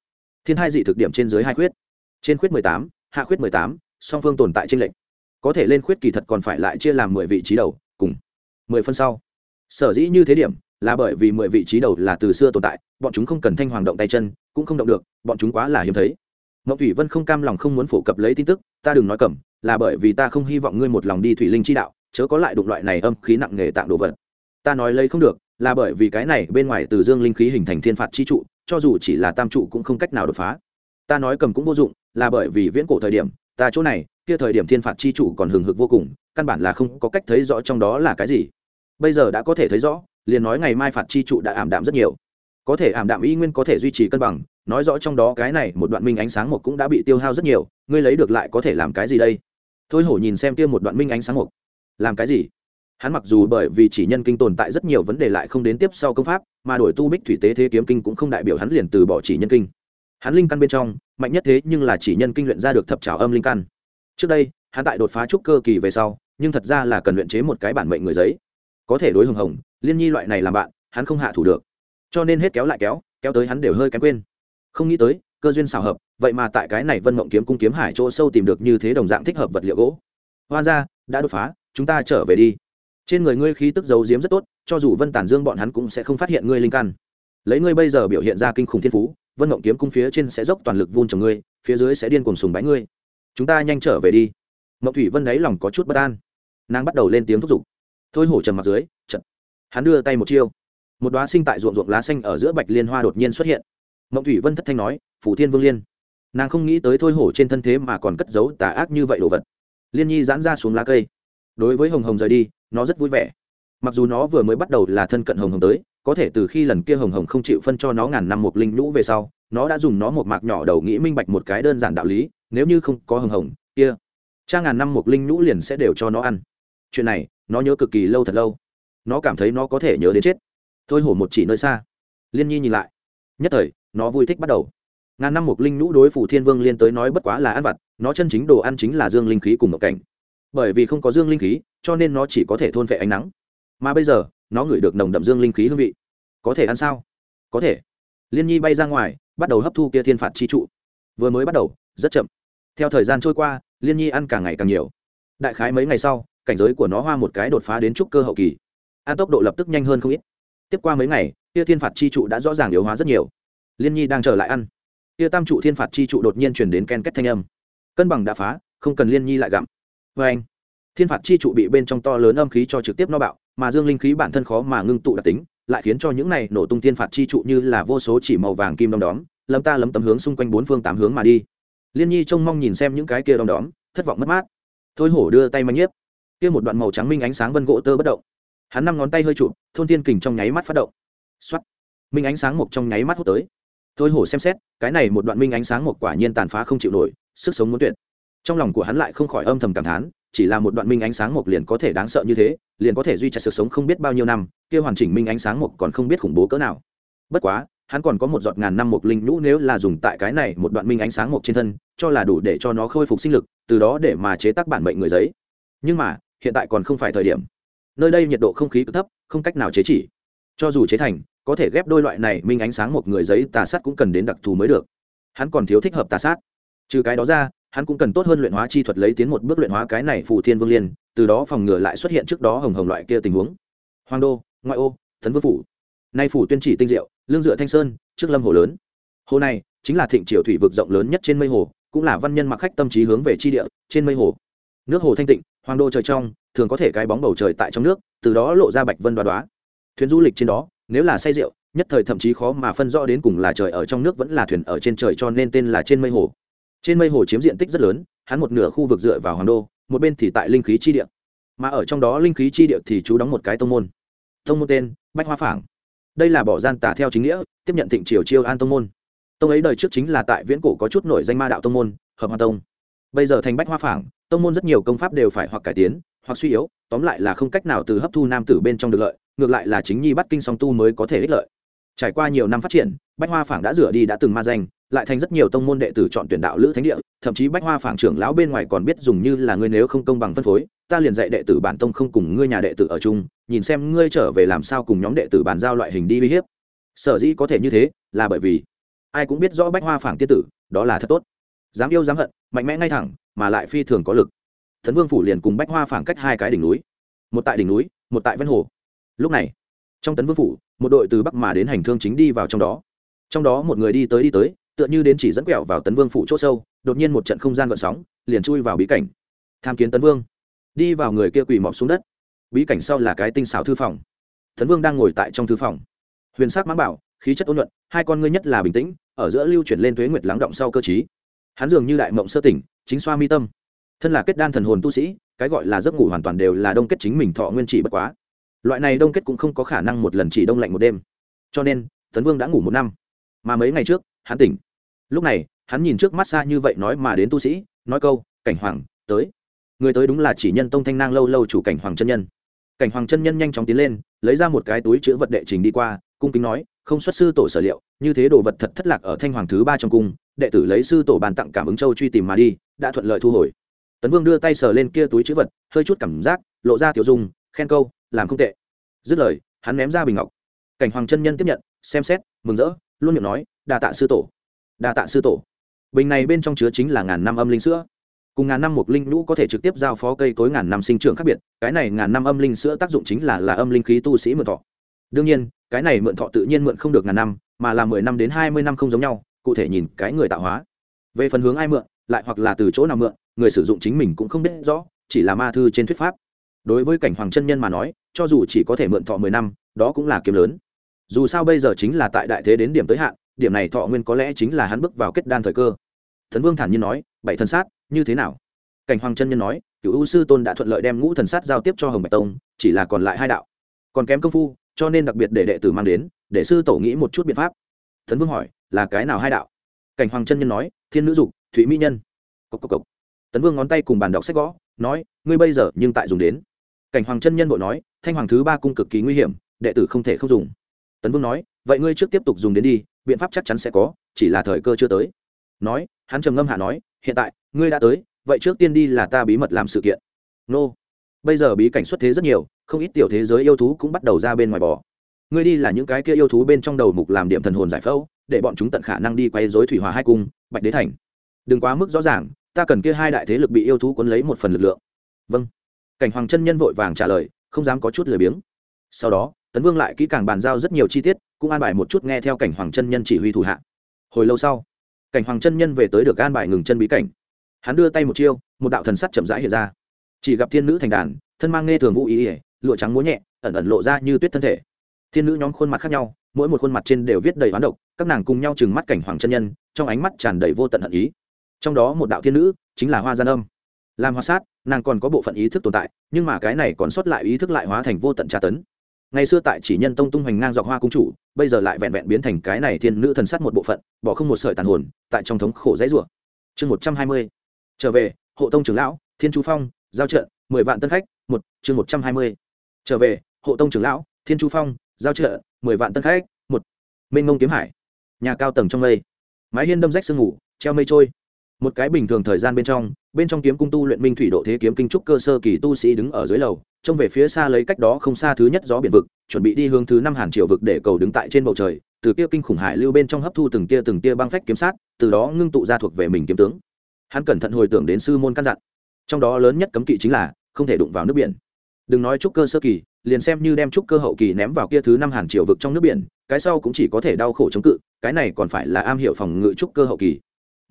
Thiên thai dị thực điểm trên dưới hai khuyết. Trên khuyết mười tám, hạ khuyết mười tám, song phương tồn tại trên lệnh có thể lên khuyết kỳ thật còn phải lại chia làm mười vị trí đầu, cùng mười phân sau. Sở dĩ như thế điểm là bởi vì mười vị trí đầu là từ xưa tồn tại, bọn chúng không cần thanh hoàng động tay chân, cũng không động được, bọn chúng quá là hiếm thấy. Ngọc thủy vân không cam lòng không muốn phổ cập lấy tin tức, ta đừng nói cầm là bởi vì ta không hy vọng ngươi một lòng đi thủy linh chi đạo, chớ có lại đụng loại này âm khí nặng nề tạng đồ vật. Ta nói lấy không được, là bởi vì cái này bên ngoài từ dương linh khí hình thành thiên phạt chi trụ, cho dù chỉ là tam trụ cũng không cách nào đột phá. Ta nói cầm cũng vô dụng, là bởi vì viễn cổ thời điểm, ta chỗ này, kia thời điểm thiên phạt chi trụ còn hừng hực vô cùng, căn bản là không có cách thấy rõ trong đó là cái gì. Bây giờ đã có thể thấy rõ liền nói ngày mai phạt chi trụ đã ảm đạm rất nhiều. Có thể ảm đạm y nguyên có thể duy trì cân bằng, nói rõ trong đó cái này một đoạn minh ánh sáng một cũng đã bị tiêu hao rất nhiều, ngươi lấy được lại có thể làm cái gì đây? Thôi hổ nhìn xem kia một đoạn minh ánh sáng một làm cái gì? Hắn mặc dù bởi vì chỉ nhân kinh tồn tại rất nhiều vấn đề lại không đến tiếp sau công pháp, mà đổi tu bích thủy tế thế kiếm kinh cũng không đại biểu hắn liền từ bỏ chỉ nhân kinh. Hắn linh căn bên trong, mạnh nhất thế nhưng là chỉ nhân kinh luyện ra được thập trào âm linh căn. Trước đây, hắn tại đột phá trúc cơ kỳ về sau, nhưng thật ra là cần luyện chế một cái bản mệnh người giấy. Có thể đối hồng hồng liên nhi loại này làm bạn, hắn không hạ thủ được. Cho nên hết kéo lại kéo kéo tới hắn đều hơi kém quên. Không nghĩ tới, cơ duyên xào hợp, vậy mà tại cái này vân mộng kiếm cung kiếm hải chỗ sâu tìm được như thế đồng dạng thích hợp vật liệu gỗ. Hoan ra đã đột phá, chúng ta trở về đi. Trên người ngươi khí tức giấu giếm rất tốt, cho dù vân tản dương bọn hắn cũng sẽ không phát hiện ngươi linh căn. Lấy ngươi bây giờ biểu hiện ra kinh khủng thiên phú, vân mộng kiếm cung phía trên sẽ dốc toàn lực vun trồng ngươi, phía dưới sẽ điên cuồng sùng bái ngươi. Chúng ta nhanh trở về đi. Mộng thủy vân đáy lòng có chút bất an. Nàng bắt đầu lên tiếng thúc giục. Thôi hổ trầm mặt dưới trận hắn đưa tay một chiêu. Một đoá sinh tại ruộng ruộng lá xanh ở giữa bạch liên hoa đột nhiên xuất hiện. Mộng thủy vân thất thanh nói phủ thiên vương liên. Nàng không nghĩ tới thôi hổ trên thân thế mà còn cất giấu tà ác như vậy đồ vật. Liên nhi giãn ra xuống lá cây. Đối với hồng hồng rời đi, nó rất vui vẻ. Mặc dù nó vừa mới bắt đầu là thân cận hồng hồng tới, có thể từ khi lần kia hồng hồng không chịu phân cho nó ngàn năm một linh nhũ về sau, nó đã dùng nó một mạc nhỏ đầu nghĩ minh bạch một cái đơn giản đạo lý, nếu như không có hồng hồng, kia, cha ngàn năm một linh nhũ liền sẽ đều cho nó ăn. Chuyện này, nó nhớ cực kỳ lâu thật lâu nó cảm thấy nó có thể nhớ đến chết. Thôi hổ một chỉ nơi xa. Liên nhi nhìn lại. Nhất thời, nó vui thích bắt đầu. Ngàn năm một linh nhũ đối phủ thiên vương liên tới nói bất quá là ăn vặt, nó chân chính đồ ăn chính là dương linh khí cùng ngọc cảnh. Bởi vì không có dương linh khí, cho nên nó chỉ có thể thôn vệ ánh nắng. Mà bây giờ, nó ngửi được nồng đậm dương linh khí hương vị. Có thể ăn sao? Có thể. Liên nhi bay ra ngoài, bắt đầu hấp thu kia thiên phạt chi trụ. Vừa mới bắt đầu, rất chậm. Theo thời gian trôi qua, liên nhi ăn càng ngày càng nhiều. Đại khái mấy ngày sau, cảnh giới của nó hoa một cái đột phá đến trúc cơ hậu kỳ an tốc độ lập tức nhanh hơn không ít. Tiếp qua mấy ngày, kia thiên phạt chi trụ đã rõ ràng yếu hóa rất nhiều. Liên nhi đang chờ lại ăn. Kia tam trụ thiên phạt chi trụ đột nhiên chuyển đến ken kết thanh âm. Cân bằng đã phá, không cần liên nhi lại gặm. Vê anh, thiên phạt chi trụ bị bên trong to lớn âm khí cho trực tiếp no bạo, mà dương linh khí bản thân khó mà ngưng tụ đặc tính, lại khiến cho những này nổ tung thiên phạt chi trụ như là vô số chỉ màu vàng kim đom đóm, lấm ta lấm tấm hướng xung quanh bốn phương tám hướng mà đi. Liên nhi trông mong nhìn xem những cái kia đom đóm, thất vọng mất mát. Thôi hổ đưa tay manh nhiếp. Kia một đoạn màu trắng minh ánh sáng vân gỗ tơ bất động hắn năm ngón tay hơi chụp, thôn thiên kình trong nháy mắt phát động. X minh ánh sáng mộc trong nháy mắt hút tới. Thôi hổ xem xét, cái này một đoạn minh ánh sáng mộc quả nhiên tàn phá không chịu nổi, sức sống muốn tuyệt. Trong lòng của hắn lại không khỏi âm thầm cảm thán, chỉ là một đoạn minh ánh sáng mộc liền có thể đáng sợ như thế, liền có thể duy trì sự sống không biết bao nhiêu năm, kia hoàn chỉnh minh ánh sáng mộc còn không biết khủng bố cỡ nào. Bất quá, hắn còn có một giọt ngàn năm mộc linh nhũ nếu là dùng tại cái này một đoạn minh ánh sáng mộc trên thân, cho là đủ để cho nó khôi phục sinh lực, từ đó để mà chế tác bản mệnh người giấy. Nhưng mà, hiện tại còn không phải thời điểm nơi đây nhiệt độ không khí cực thấp, không cách nào chế chỉ. Cho dù chế thành, có thể ghép đôi loại này minh ánh sáng một người giấy tà sát cũng cần đến đặc thù mới được. Hắn còn thiếu thích hợp tà sát. Trừ cái đó ra, hắn cũng cần tốt hơn luyện hóa chi thuật lấy tiến một bước luyện hóa cái này phù thiên vương liên, từ đó phòng ngừa lại xuất hiện trước đó hồng hồng loại kia tình huống. Hoàng đô, ngoại ô tấn vương phủ. Nay phủ tuyên chỉ tinh diệu, lương dựa thanh sơn, trước lâm hồ lớn. Hồ này, chính là thịnh triều thủy vực rộng lớn nhất trên mây hồ, cũng là văn nhân mặc khách tâm trí hướng về chi địa, trên mây hồ. Nước hồ thanh tịnh, hoàng đô trời trong thường có thể cái bóng bầu trời tại trong nước, từ đó lộ ra bạch vân đoá đoá. Thuyền du lịch trên đó, nếu là say rượu, nhất thời thậm chí khó mà phân rõ đến cùng là trời ở trong nước vẫn là thuyền ở trên trời cho nên tên là trên mây hồ. Trên mây hồ chiếm diện tích rất lớn, hắn một nửa khu vực dựa vào hoàng đô, một bên thì tại linh khí chi địa. Mà ở trong đó linh khí chi địa thì chú đóng một cái tông môn. Tông môn tên, bách hoa phảng. Đây là bỏ gian tả theo chính nghĩa, tiếp nhận thịnh triều chiêu an tông môn. Tông ấy đời trước chính là tại viễn cổ có chút nổi danh ma đạo tông môn, hợp hoa tông. Bây giờ thành bách hoa phảng, tông môn rất nhiều công pháp đều phải hoặc cải tiến hoặc suy yếu, tóm lại là không cách nào từ hấp thu nam tử bên trong được lợi, ngược lại là chính nhi bắt kinh song tu mới có thể ích lợi. Trải qua nhiều năm phát triển, bách hoa phảng đã rửa đi đã từng ma danh, lại thành rất nhiều tông môn đệ tử chọn tuyển đạo lữ thánh địa, thậm chí bách hoa phảng trưởng lão bên ngoài còn biết dùng như là ngươi nếu không công bằng phân phối, ta liền dạy đệ tử bản tông không cùng ngươi nhà đệ tử ở chung, nhìn xem ngươi trở về làm sao cùng nhóm đệ tử bàn giao loại hình đi uy hiếp. Sở dĩ có thể như thế, là bởi vì ai cũng biết rõ bách hoa phảng tiên tử, đó là thật tốt. Dám yêu dám hận, mạnh mẽ ngay thẳng, mà lại phi thường có lực thần vương phủ liền cùng bách hoa phảng cách hai cái đỉnh núi, một tại đỉnh núi, một tại ven hồ. Lúc này, trong tấn vương phủ, một đội từ bắc mà đến hành thương chính đi vào trong đó. Trong đó một người đi tới đi tới, tựa như đến chỉ dẫn quẹo vào tấn vương phủ c h ỗ sâu, đột nhiên một trận không gian gợn sóng, liền chui vào bí cảnh. Tham kiến tấn vương. Đi vào người kia quỳ mọc xuống đất. Bí cảnh sau là cái tinh xảo thư phòng. Tấn vương đang ngồi tại trong thư phòng. Huyền sắc mãng bảo, khí chất ôn luận hai con ngươi nhất là bình tĩnh, ở giữa lưu chuyển lên thuế nguyệt lắng động sau cơ chí hắn dường như đại mộng sơ tỉnh, chính xoa mi tâm thân là kết đan thần hồn tu sĩ, cái gọi là giấc ngủ hoàn toàn đều là đông kết chính mình thọ nguyên chỉ bất quá. Loại này đông kết cũng không có khả năng một lần chỉ đông lạnh một đêm. Cho nên, tấn vương đã ngủ một năm. Mà mấy ngày trước, hắn tỉnh. Lúc này, hắn nhìn trước mắt xa như vậy nói mà đến tu sĩ, nói câu, cảnh hoàng, tới. Người tới đúng là chỉ nhân tông thanh nang lâu lâu chủ cảnh hoàng chân nhân. Cảnh hoàng chân nhân nhanh chóng tiến lên, lấy ra một cái túi chữ vật đệ trình đi qua, cung kính nói, không xuất sư tổ sở liệu, như thế đồ vật thật thất lạc ở thanh hoàng thứ ba trong cung, đệ tử lấy sư tổ bàn tặng cảm ứng châu truy tìm mà đi, đã thuận lợi thu hồi tấn vương đưa tay sờ lên kia túi chữ vật, hơi chút cảm giác, lộ ra tiểu dung, khen câu, làm không tệ. Dứt lời, hắn ném ra bình ngọc. Cảnh hoàng chân nhân tiếp nhận, xem xét, mừng rỡ, luôn miệng nói, đa tạ sư tổ. Đa tạ sư tổ. Bình này bên trong chứa chính là ngàn năm âm linh sữa. Cùng ngàn năm một linh nhũ có thể trực tiếp giao phó cây cối ngàn năm sinh trưởng khác biệt, cái này ngàn năm âm linh sữa tác dụng chính là là âm linh khí tu sĩ mượn thọ. Đương nhiên, cái này mượn thọ tự nhiên mượn không được ngàn năm, mà là mười năm đến hai mươi năm không giống nhau, cụ thể nhìn cái người tạo hóa. Về phần hướng ai mượn, lại hoặc là từ chỗ nào mượn người sử dụng chính mình cũng không biết rõ, chỉ là ma thư trên thuyết pháp. Đối với cảnh hoàng chân nhân mà nói, cho dù chỉ có thể mượn thọ mười năm, đó cũng là kiếm lớn. Dù sao bây giờ chính là tại đại thế đến điểm tới hạn, điểm này thọ nguyên có lẽ chính là hắn bước vào kết đan thời cơ. Thần vương thản nhiên nói, bảy thần sát, như thế nào? Cảnh hoàng chân nhân nói cựu ưu sư tôn đã thuận lợi đem ngũ thần sát giao tiếp cho hồng bạch tông, chỉ là còn lại hai đạo. Còn kém công phu, cho nên đặc biệt để đệ tử mang đến, để sư tổ nghĩ một chút biện pháp. Thần vương hỏi, là cái nào hai đạo? Cảnh hoàng chân nhân nói, thiên nữ dục, thụy mỹ nhân. Cốc cốc cốc tấn vương ngón tay cùng bàn đọc sách gõ, nói, ngươi bây giờ nhưng tại dùng đến. Cảnh hoàng chân nhân vội nói, thanh hoàng thứ ba cung cực kỳ nguy hiểm, đệ tử không thể không dùng. Tấn vương nói, vậy ngươi trước tiếp tục dùng đến đi, biện pháp chắc chắn sẽ có, chỉ là thời cơ chưa tới. Nói, hắn trầm ngâm hạ nói, hiện tại, ngươi đã tới, vậy trước tiên đi là ta bí mật làm sự kiện. Nô. Bây giờ bí cảnh xuất thế rất nhiều, không ít tiểu thế giới yêu thú cũng bắt đầu ra bên ngoài bò. Ngươi đi là những cái kia yêu thú bên trong đầu mục làm điểm thần hồn giải phẫu, để bọn chúng tận khả năng đi quay dối thủy hòa hai cung, bạch đế thành. Đừng quá mức rõ ràng ta cần kia hai đại thế lực bị yêu thú quấn lấy một phần lực lượng. Vâng. Cảnh hoàng chân nhân vội vàng trả lời, không dám có chút lười biếng. Sau đó, tấn vương lại kỹ càng bàn giao rất nhiều chi tiết, cũng an bài một chút nghe theo cảnh hoàng chân nhân chỉ huy thủ hạ. Hồi lâu sau, cảnh hoàng chân nhân về tới được an bài ngừng chân bí cảnh. Hắn đưa tay một chiêu, một đạo thần sắt chậm rãi hiện ra. Chỉ gặp thiên nữ thành đàn, thân mang nghe thường vũ ý ỉa lụa trắng múa nhẹ, ẩn ẩn lộ ra như tuyết thân thể. Thiên nữ nhóm khuôn mặt khác nhau, mỗi một khuôn mặt trên đều viết đầy hoán độc, các nàng cùng nhau chừng mắt cảnh hoàng chân nhân, trong ánh mắt tràn đầy vô tận hận ý trong đó một đạo thiên nữ chính là hoa gian âm. Làm hoa sát, nàng còn có bộ phận ý thức tồn tại, nhưng mà cái này còn sót lại ý thức lại hóa thành vô tận tra tấn. Ngày xưa tại chỉ nhân tông tung hoành ngang dọc hoa cung chủ, bây giờ lại vẹn vẹn biến thành cái này thiên nữ thần sát một bộ phận, bỏ không một sợi tàn hồn, tại trong thống khổ dãy rủa. Chương một trăm hai mươi. Trở về, hộ tông trưởng lão, thiên chu phong, giao trận, mười vạn tân khách, một, chương một trăm hai mươi. Trở về, hộ tông trưởng lão, thiên chu phong, giao trợ mười vạn tân khách, một. Mênh ngông kiếm hải, nhà cao tầng trong mây. Mái hiên đâm rách sương ngủ, treo mây trôi một cái bình thường thời gian bên trong bên trong kiếm cung tu luyện minh thủy độ thế kiếm kinh trúc cơ sơ kỳ tu sĩ đứng ở dưới lầu, trông về phía xa lấy cách đó không xa thứ nhất gió biển vực, chuẩn bị đi hướng thứ năm hàn triệu vực để cầu đứng tại trên bầu trời, từ kia kinh khủng hải lưu bên trong hấp thu từng tia từng tia băng phách kiếm sát, từ đó ngưng tụ ra thuộc về mình kiếm tướng. Hắn cẩn thận hồi tưởng đến sư môn căn dặn. Trong đó lớn nhất cấm kỵ chính là không thể đụng vào nước biển. Đừng nói trúc cơ sơ kỳ, liền xem như đem trúc cơ hậu kỳ ném vào kia thứ năm hàn triệu vực trong nước biển, cái sau cũng chỉ có thể đau khổ chống cự, cái này còn phải là am hiểu phòng ngự trúc cơ hậu kỳ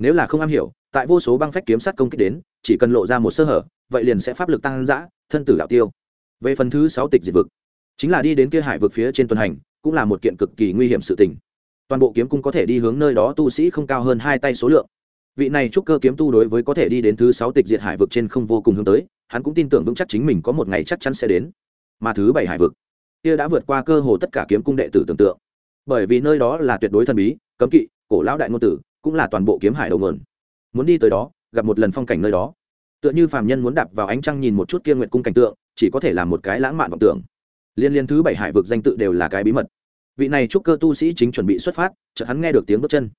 nếu là không am hiểu, tại vô số băng phách kiếm sát công kích đến, chỉ cần lộ ra một sơ hở, vậy liền sẽ pháp lực tăng giã thân tử đạo tiêu. Về phần thứ sáu tịch diệt vực, chính là đi đến kia hải vực phía trên tuần hành, cũng là một kiện cực kỳ nguy hiểm sự tình. Toàn bộ kiếm cung có thể đi hướng nơi đó tu sĩ không cao hơn hai tay số lượng. Vị này trúc cơ kiếm tu đối với có thể đi đến thứ sáu tịch diệt hải vực trên không vô cùng hướng tới, hắn cũng tin tưởng vững chắc chính mình có một ngày chắc chắn sẽ đến. Mà thứ bảy hải vực, kia đã vượt qua cơ hồ tất cả kiếm cung đệ tử tưởng tượng. Bởi vì nơi đó là tuyệt đối thần bí, cấm kỵ, cổ lão đại ngôn tử cũng là toàn bộ kiếm hải đầu nguồn. Muốn đi tới đó, gặp một lần phong cảnh nơi đó. Tựa như phàm nhân muốn đạp vào ánh trăng nhìn một chút kia nguyện cung cảnh tượng, chỉ có thể làm một cái lãng mạn vọng tưởng. Liên liên thứ bảy hải vực danh tự đều là cái bí mật. Vị này trúc cơ tu sĩ chính chuẩn bị xuất phát, chợt hắn nghe được tiếng bước chân.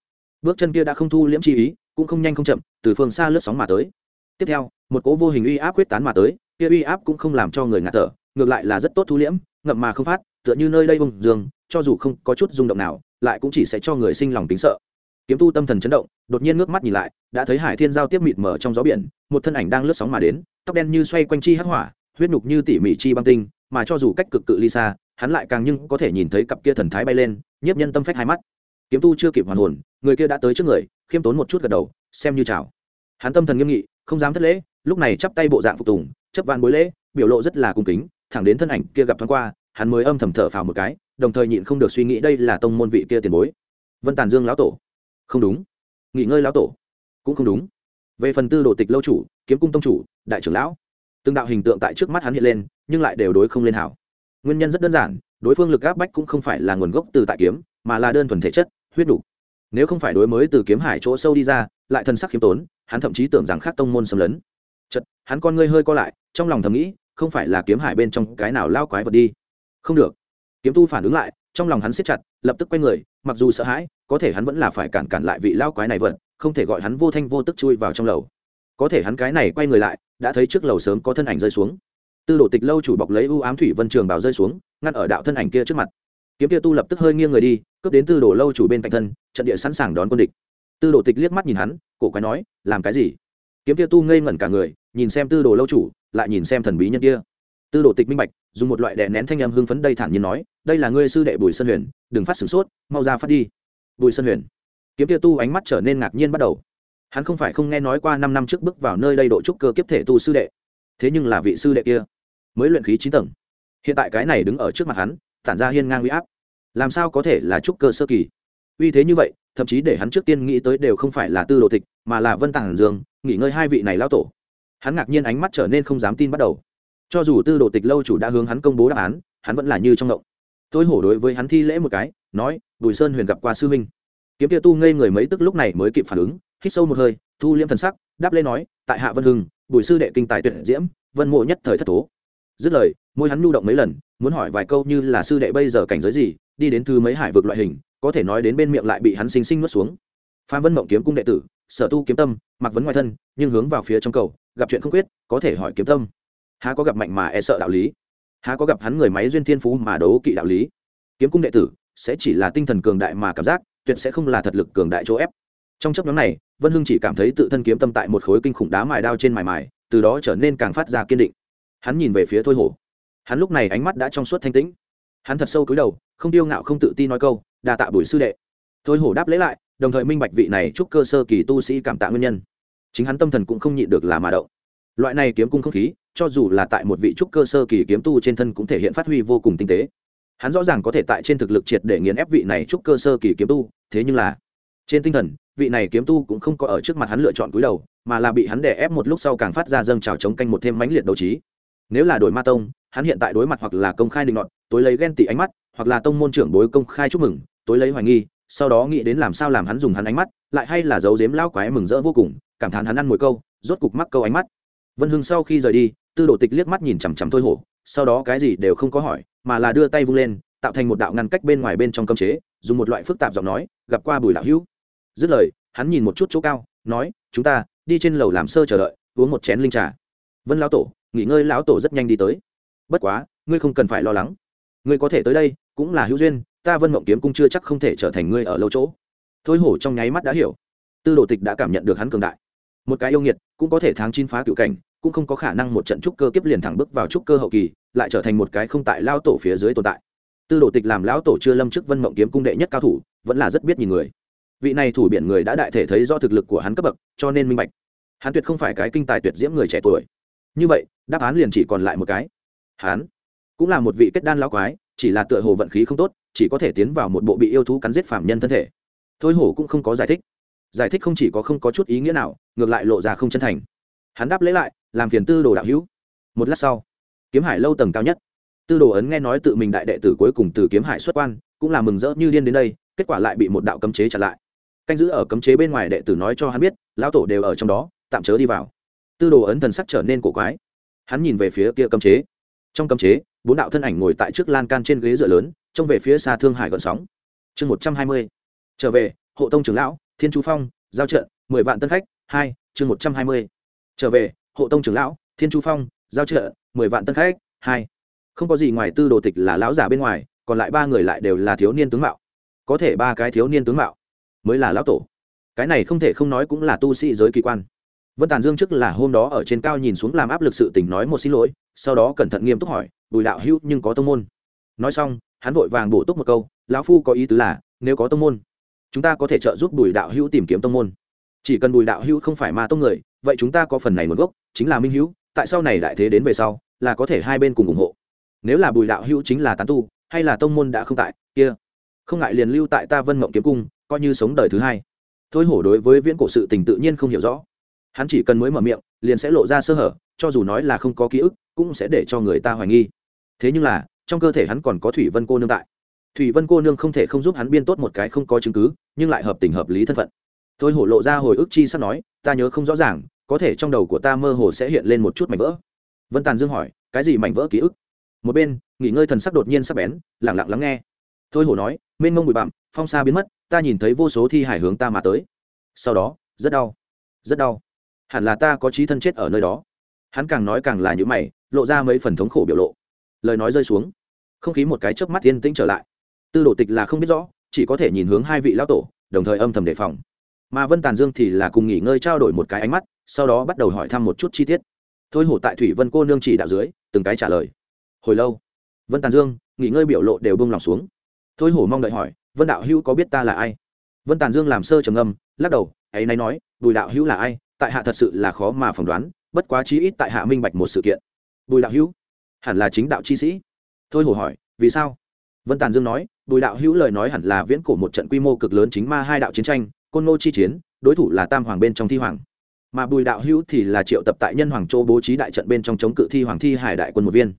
Bước chân kia đã không thu liễm chi ý, cũng không nhanh không chậm, từ phương xa lướt sóng mà tới. Tiếp theo, một cỗ vô hình uy áp quyết tán mà tới, kia uy áp cũng không làm cho người ngạt thở, ngược lại là rất tốt thu liễm, ngậm mà không phát, tựa như nơi đây bông dương cho dù không có chút rung động nào, lại cũng chỉ sẽ cho người sinh lòng tính sợ kiếm tu tâm thần chấn động, đột nhiên ngước mắt nhìn lại, đã thấy hải thiên giao tiếp mịt mở trong gió biển, một thân ảnh đang lướt sóng mà đến, tóc đen như xoay quanh chi hắc hỏa, huyết nhục như tỉ mỉ chi băng tinh, mà cho dù cách cực cự ly xa, hắn lại càng nhưng có thể nhìn thấy cặp kia thần thái bay lên, nhiếp nhân tâm phách hai mắt. Kiếm tu chưa kịp hoàn hồn, người kia đã tới trước người, khiêm tốn một chút gật đầu, xem như chào. Hắn tâm thần nghiêm nghị, không dám thất lễ, lúc này chắp tay bộ dạng phục tùng, chấp vạn bối lễ, biểu lộ rất là cung kính, thẳng đến thân ảnh kia gặp thoáng qua, hắn mới âm thầm thở phào một cái, đồng thời nhịn không được suy nghĩ đây là tông môn vị kia tiền bối. Vân tàn dương lão tổ không đúng. Nghỉ ngơi lão tổ. Cũng không đúng. Về phần tư đồ tịch lâu chủ, kiếm cung tông chủ, đại trưởng lão, từng đạo hình tượng tại trước mắt hắn hiện lên, nhưng lại đều đối không lên hảo. Nguyên nhân rất đơn giản, đối phương lực áp bách cũng không phải là nguồn gốc từ tại kiếm, mà là đơn thuần thể chất, huyết đủ. Nếu không phải đối mới từ kiếm hải chỗ sâu đi ra, lại thân sắc khiêm tốn, hắn thậm chí tưởng rằng khác tông môn xâm lấn. Chật hắn con ngươi hơi co lại, trong lòng thầm nghĩ, không phải là kiếm hải bên trong cái nào lao quái vật đi. Không được. Kiếm tu phản ứng lại, trong lòng hắn siết chặt, lập tức quay người mặc dù sợ hãi, có thể hắn vẫn là phải cản cản lại vị lao quái này vợt không thể gọi hắn vô thanh vô tức chui vào trong lầu. Có thể hắn cái này quay người lại, đã thấy trước lầu sớm có thân ảnh rơi xuống. Tư đồ tịch lâu chủ bọc lấy u ám thủy vân trường bào rơi xuống, ngăn ở đạo thân ảnh kia trước mặt. Kiếm kia tu lập tức hơi nghiêng người đi, cướp đến tư đồ lâu chủ bên cạnh thân, trận địa sẵn sàng đón quân địch. Tư đồ tịch liếc mắt nhìn hắn, cổ quái nói, làm cái gì? Kiếm kia tu ngây ngẩn cả người, nhìn xem tư đồ lâu chủ, lại nhìn xem thần bí nhân kia tư đồ tịch minh bạch, dùng một loại đè nén thanh âm hưng phấn đây thản nhiên nói, đây là ngươi sư đệ bùi sơn huyền, đừng phát sửng sốt, mau ra phát đi. Bùi sơn huyền. Kiếm kia tu ánh mắt trở nên ngạc nhiên bắt đầu. Hắn không phải không nghe nói qua năm năm trước bước vào nơi đây độ trúc cơ kiếp thể tu sư đệ. Thế nhưng là vị sư đệ kia, mới luyện khí chín tầng. Hiện tại cái này đứng ở trước mặt hắn, tản ra hiên ngang uy áp. Làm sao có thể là trúc cơ sơ kỳ? Uy thế như vậy, thậm chí để hắn trước tiên nghĩ tới đều không phải là tư đồ tịch, mà là vân tàng dương, nghỉ ngơi hai vị này lao tổ. Hắn ngạc nhiên ánh mắt trở nên không dám tin bắt đầu cho dù tư đồ tịch lâu chủ đã hướng hắn công bố đáp án, hắn vẫn là như trong động tôi hổ đối với hắn thi lễ một cái, nói, bùi sơn huyền gặp qua sư huynh. Kiếm kia tu ngây người mấy tức lúc này mới kịp phản ứng, hít sâu một hơi, thu liễm thần sắc, đáp lễ nói, tại hạ vân hưng, bùi sư đệ kinh tài tuyệt diễm, vân mộ nhất thời thất tố. Dứt lời, môi hắn nhu động mấy lần, muốn hỏi vài câu như là sư đệ bây giờ cảnh giới gì, đi đến thứ mấy hải vực loại hình, có thể nói đến bên miệng lại bị hắn sinh sinh nuốt xuống. Phan vân mộng kiếm cung đệ tử, sở tu kiếm tâm mặc vấn ngoài thân, nhưng hướng vào phía trong cầu, gặp chuyện không quyết, có thể hỏi kiếm tâm há có gặp mạnh mà e sợ đạo lý? Há có gặp hắn người máy duyên thiên phú mà đấu kỵ đạo lý? Kiếm cung đệ tử sẽ chỉ là tinh thần cường đại mà cảm giác, tuyệt sẽ không là thật lực cường đại chỗ ép. Trong chấp nhóm này, vân hưng chỉ cảm thấy tự thân kiếm tâm tại một khối kinh khủng đá mài đao trên mài mài, từ đó trở nên càng phát ra kiên định. Hắn nhìn về phía thôi hổ. Hắn lúc này ánh mắt đã trong suốt thanh tĩnh. Hắn thật sâu cúi đầu, không tiêu ngạo không tự ti nói câu đà tạ bùi sư đệ. Thôi hổ đáp lấy lại, đồng thời minh bạch vị này chúc cơ sơ kỳ tu sĩ cảm tạ nguyên nhân. Chính hắn tâm thần cũng không nhịn được là mà đậu loại này kiếm cung không khí cho dù là tại một vị trúc cơ sơ kỳ kiếm tu trên thân cũng thể hiện phát huy vô cùng tinh tế. Hắn rõ ràng có thể tại trên thực lực triệt để nghiền ép vị này trúc cơ sơ kỳ kiếm tu, thế nhưng là, trên tinh thần, vị này kiếm tu cũng không có ở trước mặt hắn lựa chọn cúi đầu, mà là bị hắn đè ép một lúc sau càng phát ra dâng trào chống canh một thêm mãnh liệt đấu trí. Nếu là đổi ma tông, hắn hiện tại đối mặt hoặc là công khai định đoạn tối lấy ghen tị ánh mắt, hoặc là tông môn trưởng bối công khai chúc mừng, tối lấy hoài nghi, sau đó nghĩ đến làm sao làm hắn dùng hắn ánh mắt, lại hay là giấu giếm lao quái mừng rỡ vô cùng, cảm thán hắn ăn mồi câu, rốt cục mắc câu ánh mắt. Vân hưng sau khi rời đi tư đồ tịch liếc mắt nhìn chằm chằm thôi hổ, sau đó cái gì đều không có hỏi, mà là đưa tay vung lên, tạo thành một đạo ngăn cách bên ngoài bên trong cơm chế, dùng một loại phức tạp giọng nói, gặp qua bùi Lão hữu. Dứt lời, hắn nhìn một chút chỗ cao, nói, chúng ta, đi trên lầu làm sơ chờ đợi, uống một chén linh trà. Vân lão tổ, nghỉ ngơi lão tổ rất nhanh đi tới. Bất quá, ngươi không cần phải lo lắng. Ngươi có thể tới đây, cũng là hữu duyên, ta vân mộng kiếm cung chưa chắc không thể trở thành ngươi ở lâu chỗ. Thôi hổ trong nháy mắt đã hiểu. Tư đồ tịch đã cảm nhận được hắn cường đại. Một cái yêu nghiệt, cũng có thể tháng chín phá cựu cảnh cũng không có khả năng một trận trúc cơ kiếp liền thẳng bước vào trúc cơ hậu kỳ, lại trở thành một cái không tại lao tổ phía dưới tồn tại. Tư đồ tịch làm lão tổ chưa lâm chức vân mộng kiếm cung đệ nhất cao thủ, vẫn là rất biết nhìn người. Vị này thủ biển người đã đại thể thấy do thực lực của hắn cấp bậc, cho nên minh bạch. Hắn tuyệt không phải cái kinh tài tuyệt diễm người trẻ tuổi. Như vậy, đáp án liền chỉ còn lại một cái. Hắn cũng là một vị kết đan lão quái, chỉ là tựa hồ vận khí không tốt, chỉ có thể tiến vào một bộ bị yêu thú cắn giết phạm nhân thân thể. Thôi hổ cũng không có giải thích. Giải thích không chỉ có không có chút ý nghĩa nào, ngược lại lộ ra không chân thành hắn đáp lấy lại, làm phiền tư đồ đạo hữu. Một lát sau, kiếm hải lâu tầng cao nhất. Tư đồ ấn nghe nói tự mình đại đệ tử cuối cùng từ kiếm hải xuất quan, cũng là mừng rỡ như điên đến đây, kết quả lại bị một đạo cấm chế chặn lại. Canh giữ ở cấm chế bên ngoài đệ tử nói cho hắn biết, lão tổ đều ở trong đó, tạm chớ đi vào. Tư đồ ấn thần sắc trở nên cổ quái. Hắn nhìn về phía kia cấm chế. Trong cấm chế, bốn đạo thân ảnh ngồi tại trước lan can trên ghế dựa lớn, trông về phía xa thương hải gợn sóng. Chương một trăm hai mươi. Trở về, hộ tông trưởng lão, thiên chú phong, giao trận, mười vạn tân khách, hai, chương một trăm hai mươi trở về, hộ tông trưởng lão, thiên chu phong, giao trợ, mười vạn tân khách, hai. Không có gì ngoài tư đồ tịch là lão giả bên ngoài, còn lại ba người lại đều là thiếu niên tướng mạo. Có thể ba cái thiếu niên tướng mạo mới là lão tổ. Cái này không thể không nói cũng là tu sĩ giới kỳ quan. Vân tàn dương trước là hôm đó ở trên cao nhìn xuống làm áp lực sự tình nói một xin lỗi, sau đó cẩn thận nghiêm túc hỏi, bùi đạo hữu nhưng có tông môn? Nói xong, hắn vội vàng bổ túc một câu, lão phu có ý tứ là, nếu có tông môn, chúng ta có thể trợ giúp bùi đạo hữu tìm kiếm tông môn chỉ cần bùi đạo hữu không phải ma tông người, vậy chúng ta có phần này nguồn gốc, chính là minh hữu, tại sau này đại thế đến về sau, là có thể hai bên cùng ủng hộ. Nếu là bùi đạo hữu chính là tán tu, hay là tông môn đã không tại, kia, không ngại liền lưu tại ta vân mộng kiếm cung, coi như sống đời thứ hai. Thôi hổ đối với viễn cổ sự tình tự nhiên không hiểu rõ. Hắn chỉ cần mới mở miệng, liền sẽ lộ ra sơ hở, cho dù nói là không có ký ức, cũng sẽ để cho người ta hoài nghi. Thế nhưng là, trong cơ thể hắn còn có thủy vân cô nương tại. Thủy vân cô nương không thể không giúp hắn biên tốt một cái không có chứng cứ, nhưng lại hợp tình hợp lý thân phận tôi hổ lộ ra hồi ức chi sắp nói, ta nhớ không rõ ràng, có thể trong đầu của ta mơ hồ sẽ hiện lên một chút mảnh vỡ. Vân tàn dương hỏi, cái gì mảnh vỡ ký ức? Một bên, nghỉ ngơi thần sắc đột nhiên sắp bén lẳng lặng lắng nghe. Thôi hổ nói, mênh mông bụi bặm, phong xa biến mất, ta nhìn thấy vô số thi hải hướng ta mà tới. Sau đó, rất đau rất đau. Hẳn là ta có trí thân chết ở nơi đó. Hắn càng nói càng là những mày, lộ ra mấy phần thống khổ biểu lộ. Lời nói rơi xuống. Không khí một cái chớp mắt yên tĩnh trở lại. Tư đồ tịch là không biết rõ, chỉ có thể nhìn hướng hai vị lão tổ, đồng thời âm thầm đề phòng mà vân tàn dương thì là cùng nghỉ ngơi trao đổi một cái ánh mắt, sau đó bắt đầu hỏi thăm một chút chi tiết. Thôi hổ tại thủy vân cô nương chỉ đạo dưới, từng cái trả lời. Hồi lâu, vân tàn dương, nghỉ ngơi biểu lộ đều bông lòng xuống. Thôi hổ mong đợi hỏi, vân đạo hữu có biết ta là ai? Vân tàn dương làm sơ trầm âm lắc đầu, ấy nay nói, bùi đạo hữu là ai? Tại hạ thật sự là khó mà phỏng đoán, bất quá chí ít tại hạ minh bạch một sự kiện. Bùi đạo hữu? Hẳn là chính đạo chi sĩ. Thôi hổ hỏi, vì sao? Vân tàn dương nói, bùi đạo hữu lời nói hẳn là viễn cổ một trận quy mô cực lớn chính ma hai đạo chiến tranh côn ngô chi chiến, đối thủ là tam hoàng bên trong thi hoàng. Mà bùi đạo hữu thì là triệu tập tại nhân hoàng châu bố trí đại trận bên trong chống cự thi hoàng thi hải đại quân một viên.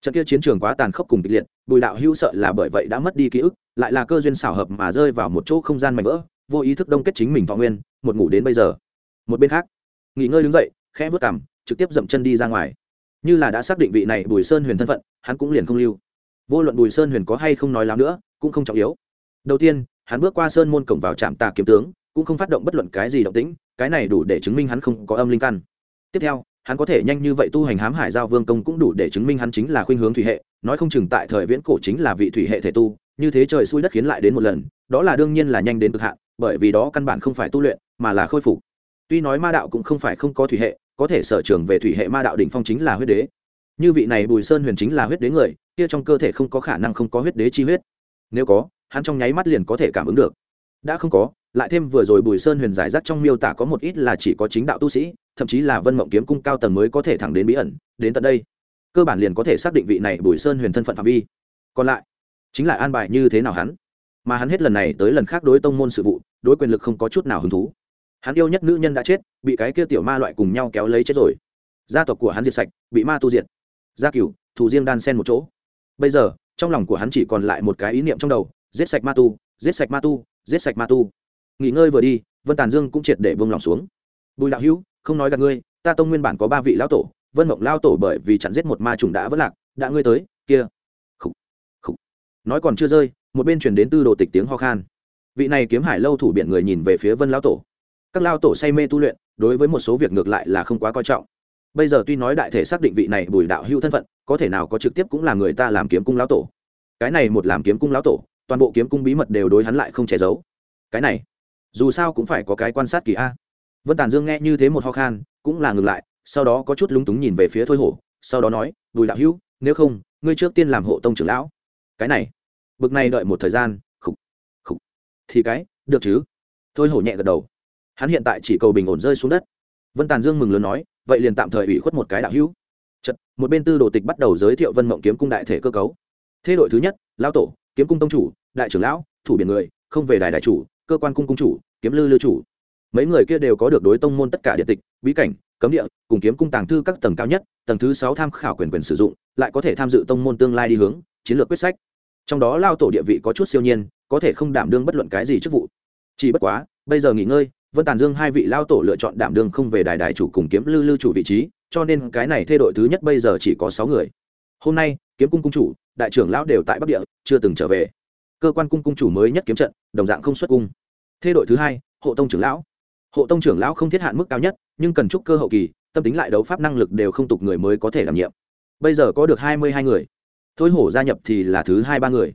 Trận kia chiến trường quá tàn khốc cùng kịch liệt, bùi đạo hữu sợ là bởi vậy đã mất đi ký ức, lại là cơ duyên xảo hợp mà rơi vào một chỗ không gian mạnh vỡ, vô ý thức đông kết chính mình thọ nguyên, một ngủ đến bây giờ. Một bên khác, nghỉ ngơi đứng dậy, khẽ vớt cằm, trực tiếp dậm chân đi ra ngoài. Như là đã xác định vị này bùi sơn huyền thân phận, hắn cũng liền không lưu. Vô luận bùi sơn huyền có hay không nói láo nữa, cũng không trọng yếu. Đầu tiên hắn bước qua sơn môn cổng vào trạm tà kiếm tướng, cũng không phát động bất luận cái gì động tĩnh, cái này đủ để chứng minh hắn không có âm linh căn. Tiếp theo, hắn có thể nhanh như vậy tu hành hám hải giao vương công cũng đủ để chứng minh hắn chính là khuynh hướng thủy hệ, nói không chừng tại thời viễn cổ chính là vị thủy hệ thể tu, như thế trời xui đất khiến lại đến một lần, đó là đương nhiên là nhanh đến cực hạn, bởi vì đó căn bản không phải tu luyện, mà là khôi phục. Tuy nói ma đạo cũng không phải không có thủy hệ, có thể sở trường về thủy hệ ma đạo đỉnh phong chính là huyết đế. Như vị này bùi sơn huyền chính là huyết đế người, kia trong cơ thể không có khả năng không có huyết đế chi huyết. Nếu có hắn trong nháy mắt liền có thể cảm ứng được. Đã không có, lại thêm vừa rồi bùi sơn huyền giải rác trong miêu tả có một ít là chỉ có chính đạo tu sĩ, thậm chí là vân mộng kiếm cung cao tầng mới có thể thẳng đến bí ẩn, đến tận đây. Cơ bản liền có thể xác định vị này bùi sơn huyền thân phận phạm vi. Còn lại, chính là an bài như thế nào hắn? Mà hắn hết lần này tới lần khác đối tông môn sự vụ, đối quyền lực không có chút nào hứng thú. Hắn yêu nhất nữ nhân đã chết, bị cái kia tiểu ma loại cùng nhau kéo lấy chết rồi. Gia tộc của hắn diệt sạch, bị ma tu diệt. Gia cửu, thù riêng đan sen một chỗ. Bây giờ, trong lòng của hắn chỉ còn lại một cái ý niệm trong đầu giết sạch ma tu giết sạch ma tu giết sạch ma tu. Nghỉ ngơi vừa đi vân tàn dương cũng triệt để vương lòng xuống. Bùi đạo hữu không nói gặp ngươi ta tông nguyên bản có ba vị lão tổ vân mộng lao tổ bởi vì chặn giết một ma trùng đã vất lạc đã ngươi tới kia. Khủ, khủ. nói còn chưa rơi một bên chuyển đến tư đồ tịch tiếng ho khan. Vị này kiếm hải lâu thủ biện người nhìn về phía vân lao tổ. Các lao tổ say mê tu luyện đối với một số việc ngược lại là không quá coi trọng. Bây giờ tuy nói đại thể xác định vị này bùi đạo hữu thân phận có thể nào có trực tiếp cũng là người ta làm kiếm cung lão tổ. Cái này một làm kiếm cung lão tổ toàn bộ kiếm cung bí mật đều đối hắn lại không che giấu. Cái này dù sao cũng phải có cái quan sát kỳ a. Vân tàn dương nghe như thế một ho khan cũng là ngừng lại sau đó có chút lúng túng nhìn về phía thôi hổ sau đó nói bùi đạo hữu nếu không ngươi trước tiên làm hộ tông trưởng lão. Cái này bực này đợi một thời gian khục khục. Thì cái được chứ? Thôi hổ nhẹ gật đầu. Hắn hiện tại chỉ cầu bình ổn rơi xuống đất. Vân tàn dương mừng lớn nói vậy liền tạm thời ủy khuất một cái đạo hữu. Chật, một bên tư đồ tịch bắt đầu giới thiệu vân mộng kiếm cung đại thể cơ cấu. Thế đội thứ nhất lão tổ kiếm cung tông chủ, đại trưởng lão, thủ biển người, không về đài đại chủ, cơ quan cung cung chủ, kiếm lư lư chủ. Mấy người kia đều có được đối tông môn tất cả địa tịch, bí cảnh, cấm địa, cùng kiếm cung tàng thư các tầng cao nhất, tầng thứ sáu tham khảo quyền quyền sử dụng, lại có thể tham dự tông môn tương lai đi hướng, chiến lược quyết sách. Trong đó lao tổ địa vị có chút siêu nhiên, có thể không đảm đương bất luận cái gì chức vụ. Chỉ bất quá, bây giờ nghỉ ngơi, vân tàn dương hai vị lao tổ lựa chọn đảm đương không về đài đài chủ cùng kiếm lư lư chủ vị trí, cho nên cái này thay đổi thứ nhất bây giờ chỉ có sáu người. Hôm nay kiếm cung cung chủ, đại trưởng lão đều tại bắc địa, chưa từng trở về. Cơ quan cung cung chủ mới nhất kiếm trận, đồng dạng không xuất cung. Thế đội thứ hai, hộ tông trưởng lão. Hộ tông trưởng lão không thiết hạn mức cao nhất, nhưng cần trúc cơ hậu kỳ, tâm tính lại đấu pháp năng lực đều không tục người mới có thể đảm nhiệm. Bây giờ có được hai mươi hai người. Thôi hổ gia nhập thì là thứ hai ba người.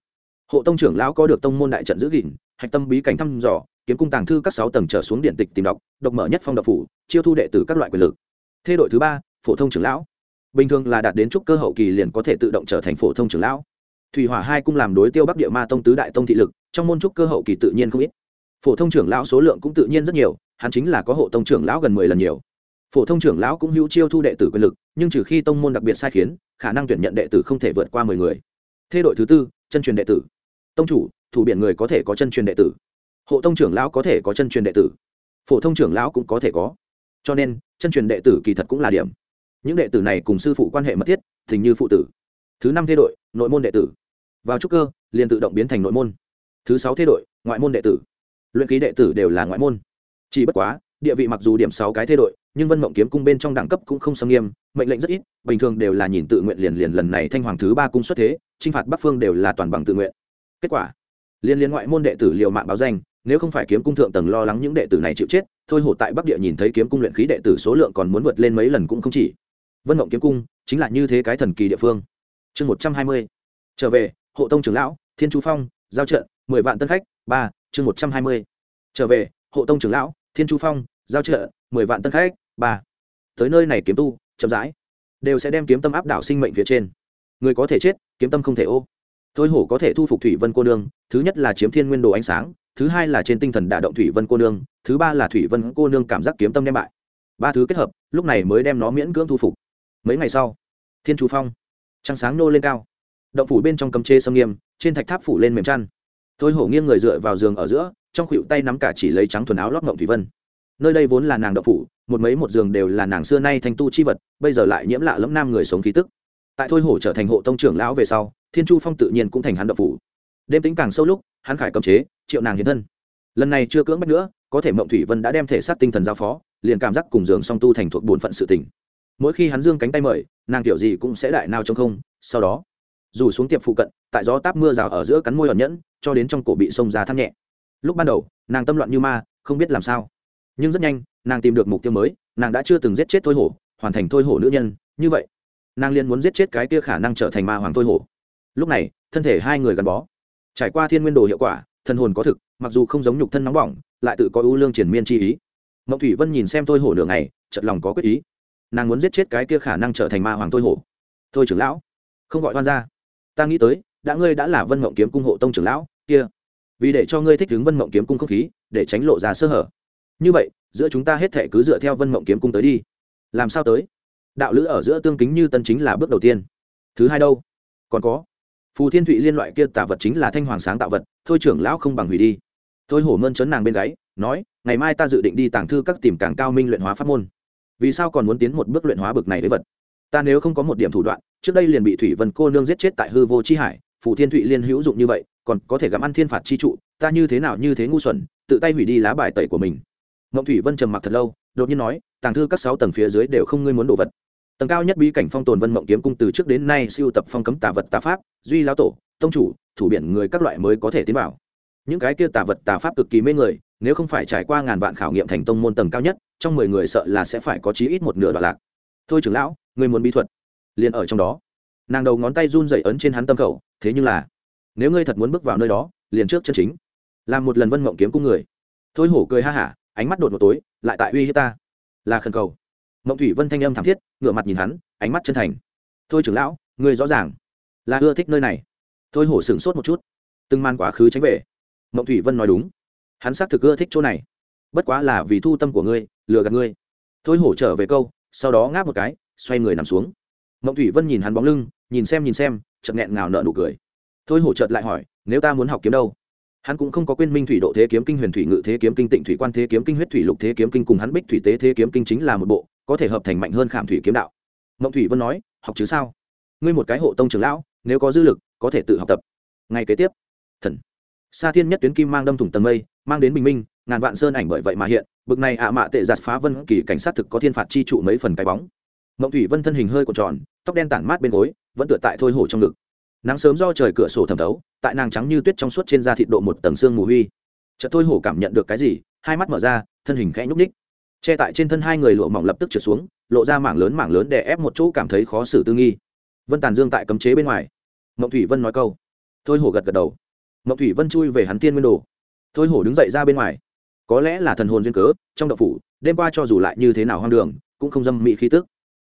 Hộ tông trưởng lão có được tông môn đại trận giữ gìn, hạch tâm bí cảnh thăm dò, kiếm cung tàng thư các sáu tầng trở xuống điện tịch tìm đọc, độc mở nhất phong độc phủ, chiêu thu đệ tử các loại quyền lực. Thế đội thứ ba, phổ thông trưởng lão bình thường là đạt đến trúc cơ hậu kỳ liền có thể tự động trở thành phổ thông trưởng lão. Thủy hỏa hai cung làm đối tiêu bắc địa ma tông tứ đại tông thị lực, trong môn trúc cơ hậu kỳ tự nhiên không ít. Phổ thông trưởng lão số lượng cũng tự nhiên rất nhiều, hắn chính là có hộ tông trưởng lão gần mười lần nhiều. Phổ thông trưởng lão cũng hữu chiêu thu đệ tử quyền lực, nhưng trừ khi tông môn đặc biệt sai khiến, khả năng tuyển nhận đệ tử không thể vượt qua mười người. Thế đội thứ tư, chân truyền đệ tử. Tông chủ, thủ biện người có thể có chân truyền đệ tử. Hộ tông trưởng lão có thể có chân truyền đệ tử. Phổ thông trưởng lão cũng có thể có. Cho nên, chân truyền đệ tử kỳ thật cũng là điểm những đệ tử này cùng sư phụ quan hệ mật thiết tình như phụ tử. Thứ năm thế đội, nội môn đệ tử. Vào trúc cơ, liền tự động biến thành nội môn. Thứ sáu thế đội, ngoại môn đệ tử. Luyện ký đệ tử đều là ngoại môn. Chỉ bất quá, địa vị mặc dù điểm sáu cái thế đội, nhưng vân mộng kiếm cung bên trong đẳng cấp cũng không xâm nghiêm, mệnh lệnh rất ít, bình thường đều là nhìn tự nguyện liền liền lần này thanh hoàng thứ ba cung xuất thế t r i n h phạt bắc phương đều là toàn bằng tự nguyện. Kết quả liên liên ngoại môn đệ tử liệu mạng báo danh, nếu không phải kiếm cung thượng tầng lo lắng những đệ tử này chịu chết, thôi hổ tại bắc địa nhìn thấy kiếm cung luyện khí đệ tử số lượng còn muốn vượt lên mấy lần cũng không chỉ vân mộng kiếm cung chính là như thế cái thần kỳ địa phương. Chương một trăm hai mươi. Trở về, hộ tông trưởng lão, thiên chú phong, giao trận, mười vạn tân khách, ba, chương một trăm hai mươi. Trở về, hộ tông trưởng lão, thiên chú phong, giao trợ mười vạn tân khách, ba. Tới nơi này kiếm tu, chậm rãi, đều sẽ đem kiếm tâm áp đảo sinh mệnh phía trên. Người có thể chết, kiếm tâm không thể ô. Thôi hổ có thể thu phục thủy vân cô nương, thứ nhất là chiếm thiên nguyên đồ ánh sáng, thứ hai là trên tinh thần đả động thủy vân cô nương, thứ ba là thủy vân cô nương cảm giác kiếm tâm đem bại. Ba thứ kết hợp, lúc này mới đem nó miễn cưỡng thu phục mấy ngày sau, thiên chú phong, trăng sáng nô lên cao. Động phủ bên trong cấm chê sâm nghiêm, trên thạch tháp phủ lên mềm chăn. Thôi hổ nghiêng người dựa vào giường ở giữa, trong khuỵu tay nắm cả chỉ lấy trắng thuần áo lót ngộng thủy vân. Nơi đây vốn là nàng động phủ, một mấy một giường đều là nàng xưa nay thanh tu chi vật, bây giờ lại nhiễm lạ lẫm nam người sống khí tức. Tại thôi hổ trở thành hộ tông trưởng lão về sau, thiên chu phong tự nhiên cũng thành hắn động phủ. Đêm tính càng sâu lúc, hắn khải cầm chế, triệu nàng hiến thân. Lần này chưa cưỡng bắt nữa, có thể mộng thủy vân đã đem thể xác tinh thần giao phó, liền cảm giác cùng giường song tu thành thuộc bổn phận sự tình mỗi khi hắn dương cánh tay mời, nàng kiểu gì cũng sẽ đại nao trong không, sau đó, dù xuống tiệp phụ cận, tại gió táp mưa rào ở giữa cắn môi ẩn nhẫn, cho đến trong cổ bị sông ra thắt nhẹ. Lúc ban đầu, nàng tâm loạn như ma, không biết làm sao. Nhưng rất nhanh, nàng tìm được mục tiêu mới, nàng đã chưa từng giết chết thôi hổ, hoàn thành thôi hổ nữ nhân, như vậy, nàng liền muốn giết chết cái kia khả năng trở thành ma hoàng thôi hổ. Lúc này, thân thể hai người gắn bó. Trải qua thiên nguyên đồ hiệu quả thân hồn có thực, mặc dù không giống nhục thân nóng bỏng, lại tự có ưu lương triển miên chi ý. Mậu thủy vân nhìn xem thôi hổ nửa ngày chật lòng có quyết ý nàng muốn giết chết cái kia khả năng trở thành ma hoàng thôi hổ. Thôi trưởng lão, không gọi oan ra ta nghĩ tới, đã ngươi đã là vân mộng kiếm cung hộ tông trưởng lão, kia. Vì để cho ngươi thích ứng vân mộng kiếm cung không khí, để tránh lộ ra sơ hở. Như vậy, giữa chúng ta hết thể cứ dựa theo vân mộng kiếm cung tới đi. Làm sao tới? Đạo lữ ở giữa tương kính như tân chính là bước đầu tiên. Thứ hai đâu? Còn có. Phù thiên thụy liên loại kia tả vật chính là thanh hoàng sáng tạo vật, thôi trưởng lão không bằng hủy đi. Thôi hổ mơn chấn nàng bên gáy, nói, ngày mai ta dự định đi tàng thư các tìm càng cao minh luyện hóa pháp môn vì sao còn muốn tiến một bước luyện hóa bực này với vật? Ta nếu không có một điểm thủ đoạn, trước đây liền bị thủy vân cô nương giết chết tại hư vô chi hải, phù thiên thụy liên hữu dụng như vậy, còn có thể gặm ăn thiên phạt chi trụ, ta như thế nào như thế ngu xuẩn, tự tay hủy đi lá bài tẩy của mình. Mộng thủy vân trầm mặc thật lâu, đột nhiên nói, tàng thư các sáu tầng phía dưới đều không ngươi muốn đồ vật. Tầng cao nhất bí cảnh phong tồn vân mộng kiếm cung từ trước đến nay siêu tập phong cấm tà vật tà pháp, duy lão tổ, tông chủ, thủ biển người các loại mới có thể tiến vào. Những cái kia tà vật tà pháp cực kỳ mê người, nếu không phải trải qua ngàn vạn khảo nghiệm thành tông môn tầng cao nhất trong mười người sợ là sẽ phải có chí ít một nửa đoạn lạc. Thôi trưởng lão, người muốn bí thuật, liền ở trong đó. Nàng đầu ngón tay run dày ấn trên hắn tâm khẩu, thế nhưng là, nếu ngươi thật muốn bước vào nơi đó, liền trước chân chính. Làm một lần vân mộng kiếm cung người. Thôi hổ cười ha hả, ánh mắt đột một tối, lại tại uy hiếp ta. Là khẩn cầu. Mộng thủy vân thanh âm thảm thiết, ngửa mặt nhìn hắn, ánh mắt chân thành. Thôi trưởng lão, người rõ ràng, là ưa thích nơi này. Thôi hổ sửng sốt một chút. Từng man quá khứ tránh về. Mộng thủy vân nói đúng. Hắn xác thực ưa thích chỗ này bất quá là vì thu tâm của ngươi, lừa gạt ngươi. Thôi hổ trở về câu, sau đó ngáp một cái, xoay người nằm xuống. Mộng thủy vân nhìn hắn bóng lưng, nhìn xem nhìn xem chậm nghẹn ngào nợ nụ cười. Thôi hổ chợt lại hỏi, nếu ta muốn học kiếm đâu? Hắn cũng không có quên minh thủy độ thế kiếm kinh, huyền thủy ngự thế kiếm kinh, tịnh thủy quan thế kiếm kinh, huyết thủy lục thế kiếm kinh cùng hắn bích thủy tế thế kiếm kinh chính là một bộ, có thể hợp thành mạnh hơn khảm thủy kiếm đạo. Mộng thủy vân nói, học chứ sao? Ngươi một cái hộ tông trưởng lão, nếu có dư lực, có thể tự học tập. Ngay kế tiếp, thần. Sa thiên nhất tuyến kim mang đâm thủng tầng mây, mang đến bình minh ngàn vạn sơn ảnh bởi vậy mà hiện, bực này ạ mạ tệ giặt phá vân kỳ cảnh sát thực có thiên phạt chi trụ mấy phần cái bóng. Mộng thủy vân thân hình hơi còn tròn, tóc đen tản mát bên gối, vẫn tựa tại thôi hổ trong ngực. Nắng sớm do trời cửa sổ thẩm thấu, tại nàng trắng như tuyết trong suốt trên da thịt độ một tầng xương mù huy. Chợt thôi hổ cảm nhận được cái gì, hai mắt mở ra, thân hình khẽ nhúc ních che tại trên thân hai người lụa mỏng lập tức trượt xuống, lộ ra mảng lớn mảng lớn để ép một chỗ cảm thấy khó xử tư nghi. Vân tàn dương tại cấm chế bên ngoài. Mộng thủy vân nói câu. Thôi hổ gật gật đầu. Mộng thủy vân chui về hắn tiên nguyên đồ. Thôi hổ đứng dậy ra bên ngoài có lẽ là thần hồn duyên cớ, trong đậu phủ, đêm qua cho dù lại như thế nào hoang đường, cũng không dâm mị khí tức.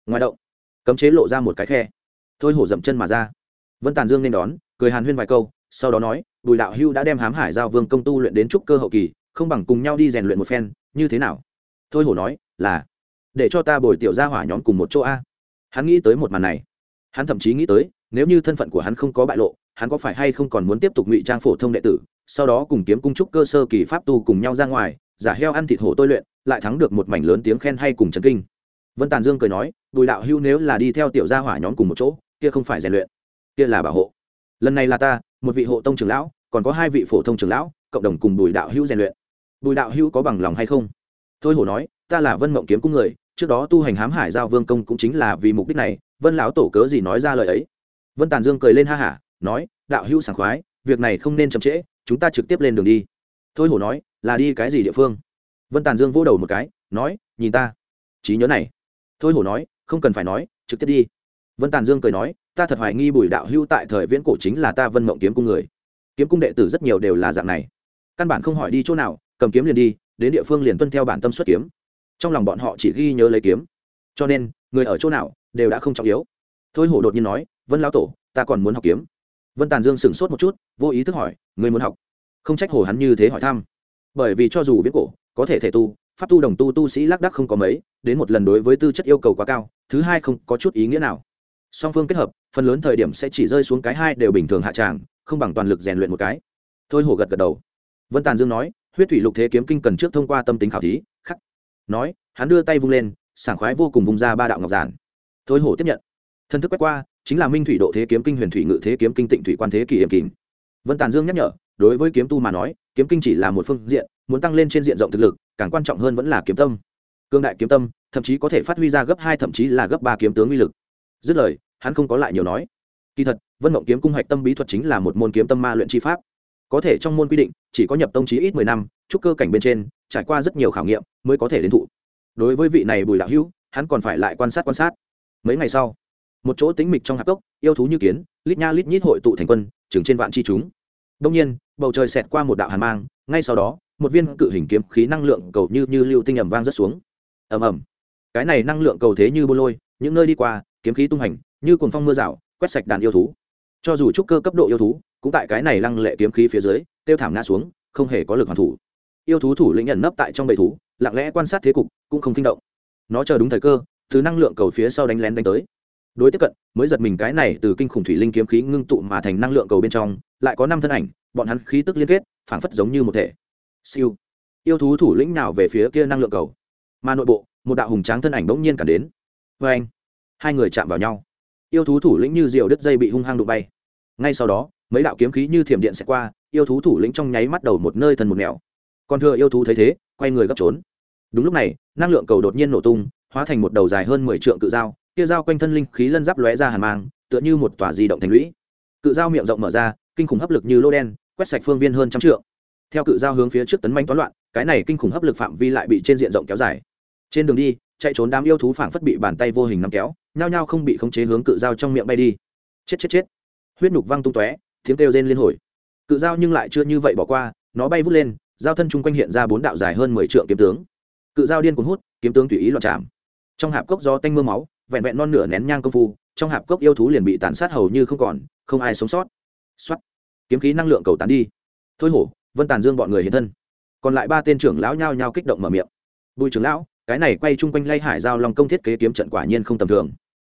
Ngoài động, cấm chế lộ ra một cái khe. Thôi hổ dậm chân mà ra. Vân tàn dương nên đón, cười hàn huyên vài câu, sau đó nói, bùi đạo hưu đã đem hám hải giao vương công tu luyện đến trúc cơ hậu kỳ, không bằng cùng nhau đi rèn luyện một phen, như thế nào? Thôi hổ nói, là, để cho ta bồi tiểu ra hỏa nhóm cùng một chỗ a. Hắn nghĩ tới một màn này. Hắn thậm chí nghĩ tới, nếu như thân phận của hắn không có bại lộ, hắn có phải hay không còn muốn tiếp tục ngụy trang phổ thông đệ tử sau đó cùng kiếm cung trúc cơ sơ kỳ pháp tu cùng nhau ra ngoài, giả heo ăn thịt hổ tôi luyện, lại thắng được một mảnh lớn tiếng khen hay cùng trấn kinh. Vân tàn dương cười nói, bùi đạo hưu nếu là đi theo tiểu gia hỏa nhóm cùng một chỗ, kia không phải rèn luyện, kia là bảo hộ. Lần này là ta, một vị hộ tông trưởng lão, còn có hai vị phổ thông trưởng lão, cộng đồng cùng bùi đạo hưu rèn luyện. Bùi đạo hưu có bằng lòng hay không? Thôi hổ nói, ta là vân mộng kiếm cung người, trước đó tu hành hám hải giao vương công cũng chính là vì mục đích này, vân lão tổ cớ gì nói ra lời ấy? Vân tàn dương cười lên ha hả, nói, đạo hưu sảng khoái, việc này không nên chậm trễ chúng ta trực tiếp lên đường đi. Thôi hổ nói, là đi cái gì địa phương? Vân tàn dương vỗ đầu một cái, nói, nhìn ta. Trí nhớ này. Thôi hổ nói, không cần phải nói, trực tiếp đi. Vân tàn dương cười nói, ta thật hoài nghi bùi đạo Hưu tại thời viễn cổ chính là ta vân mộng kiếm cung người. Kiếm cung đệ tử rất nhiều đều là dạng này. Căn bản không hỏi đi chỗ nào, cầm kiếm liền đi, đến địa phương liền tuân theo bản tâm xuất kiếm. Trong lòng bọn họ chỉ ghi nhớ lấy kiếm. Cho nên, người ở chỗ nào, đều đã không trọng yếu. Thôi hổ đột nhiên nói, vân lão tổ, ta còn muốn học kiếm vân tàn dương sửng sốt một chút, vô ý thức hỏi người muốn học? Không trách hồ hắn như thế hỏi thăm. Bởi vì cho dù viễn cổ, có thể thể tu, pháp tu đồng tu tu sĩ lác đắc không có mấy, đến một lần đối với tư chất yêu cầu quá cao, thứ hai không có chút ý nghĩa nào. Song phương kết hợp, phần lớn thời điểm sẽ chỉ rơi xuống cái hai đều bình thường hạ tràng, không bằng toàn lực rèn luyện một cái. Thôi hổ gật gật đầu. Vân tàn dương nói, huyết thủy lục thế kiếm kinh cần trước thông qua tâm tính khảo thí. Khắc. Nói, hắn đưa tay vung lên, sảng khoái vô cùng vung ra ba đạo ngọc giản. Thôi hổ tiếp nhận. Thân thức quét qua chính là minh thủy độ thế kiếm kinh huyền thủy ngự thế kiếm kinh tịnh thủy quan thế kỳ hiểm kìm vân tàn dương nhắc nhở, đối với kiếm tu mà nói, kiếm kinh chỉ là một phương diện, muốn tăng lên trên diện rộng thực lực, càng quan trọng hơn vẫn là kiếm tâm. Cương đại kiếm tâm, thậm chí có thể phát huy ra gấp hai, thậm chí là gấp ba kiếm tướng uy lực. Dứt lời, hắn không có lại nhiều nói. Kỳ thật, vân mộng kiếm cung hạch tâm bí thuật chính là một môn kiếm tâm ma luyện chi pháp. Có thể trong môn quy định, chỉ có nhập tông trí ít mười năm, trúc cơ cảnh bên trên, trải qua rất nhiều khảo nghiệm mới có thể đến thụ. Đối với vị này bùi đạo hữu, hắn còn phải lại quan sát quan sát. Mấy ngày sau một chỗ tính mịch trong hạp cốc, yêu thú như kiến, lít nha lít nhít hội tụ thành quân, chừng trên vạn chi chúng. Đông nhiên, bầu trời xẹt qua một đạo hàn mang, ngay sau đó, một viên cự hình kiếm khí năng lượng cầu như như lưu tinh ẩm vang rất xuống. Ầm ầm. Cái này năng lượng cầu thế như bô lôi, những nơi đi qua, kiếm khí tung hành, như cồn phong mưa rào, quét sạch đàn yêu thú. Cho dù trúc cơ cấp độ yêu thú, cũng tại cái này lăng lệ kiếm khí phía dưới, tiêu thảm ngã xuống, không hề có lực hoàn thủ. Yêu thú thủ lĩnh nhận nấp tại trong bầy thú, lặng lẽ quan sát thế cục, cũng không kinh động. Nó chờ đúng thời cơ, từ năng lượng cầu phía sau đánh lén đánh tới đối tiếp cận, mới giật mình cái này từ kinh khủng thủy linh kiếm khí ngưng tụ mà thành năng lượng cầu bên trong, lại có năm thân ảnh, bọn hắn khí tức liên kết, phảng phất giống như một thể. Siêu. Yêu thú thủ lĩnh nào về phía kia năng lượng cầu? Mà nội bộ, một đạo hùng tráng thân ảnh bỗng nhiên cản đến. Vê anh, hai người chạm vào nhau. Yêu thú thủ lĩnh như diều đứt dây bị hung hăng đụng bay. Ngay sau đó, mấy đạo kiếm khí như thiểm điện sẽ qua, yêu thú thủ lĩnh trong nháy mắt đầu một nơi thần một nẻo. Còn thừa yêu thú thấy thế, quay người gấp trốn. Đúng lúc này, năng lượng cầu đột nhiên nổ tung, hóa thành một đầu dài hơn mười trượng cự dao kia dao quanh thân linh khí lân giáp lóe ra hàn mang, tựa như một tòa di động thành lũy. Cự dao miệng rộng mở ra, kinh khủng hấp lực như lô đen, quét sạch phương viên hơn trăm trượng. Theo cự dao hướng phía trước tấn manh toán loạn, cái này kinh khủng hấp lực phạm vi lại bị trên diện rộng kéo dài. Trên đường đi, chạy trốn đám yêu thú phảng phất bị bàn tay vô hình nắm kéo, nhao nhao không bị khống chế hướng cự dao trong miệng bay đi. Chết chết chết. Huyết nhục văng tung tóe, tiếng kêu rên liên hồi. Cự dao nhưng lại chưa như vậy bỏ qua, nó bay vút lên, dao thân chung quanh hiện ra bốn đạo dài hơn mười trượng kiếm tướng. Cự dao điên cuốn hút, kiếm tướng tùy ý loạn chạm. Trong hạp cốc do tanh mưa máu vẹn vẹn non nửa nén nhang công phu, trong hạp cốc yêu thú liền bị tàn sát hầu như không còn, không ai sống sót. Xuất kiếm khí năng lượng cầu tán đi. Thôi hổ, vân tàn dương bọn người hiện thân. Còn lại ba tên trưởng lão nhao nhao kích động mở miệng. Bùi trưởng lão, cái này quay chung quanh lay hải giao long công thiết kế kiếm trận quả nhiên không tầm thường.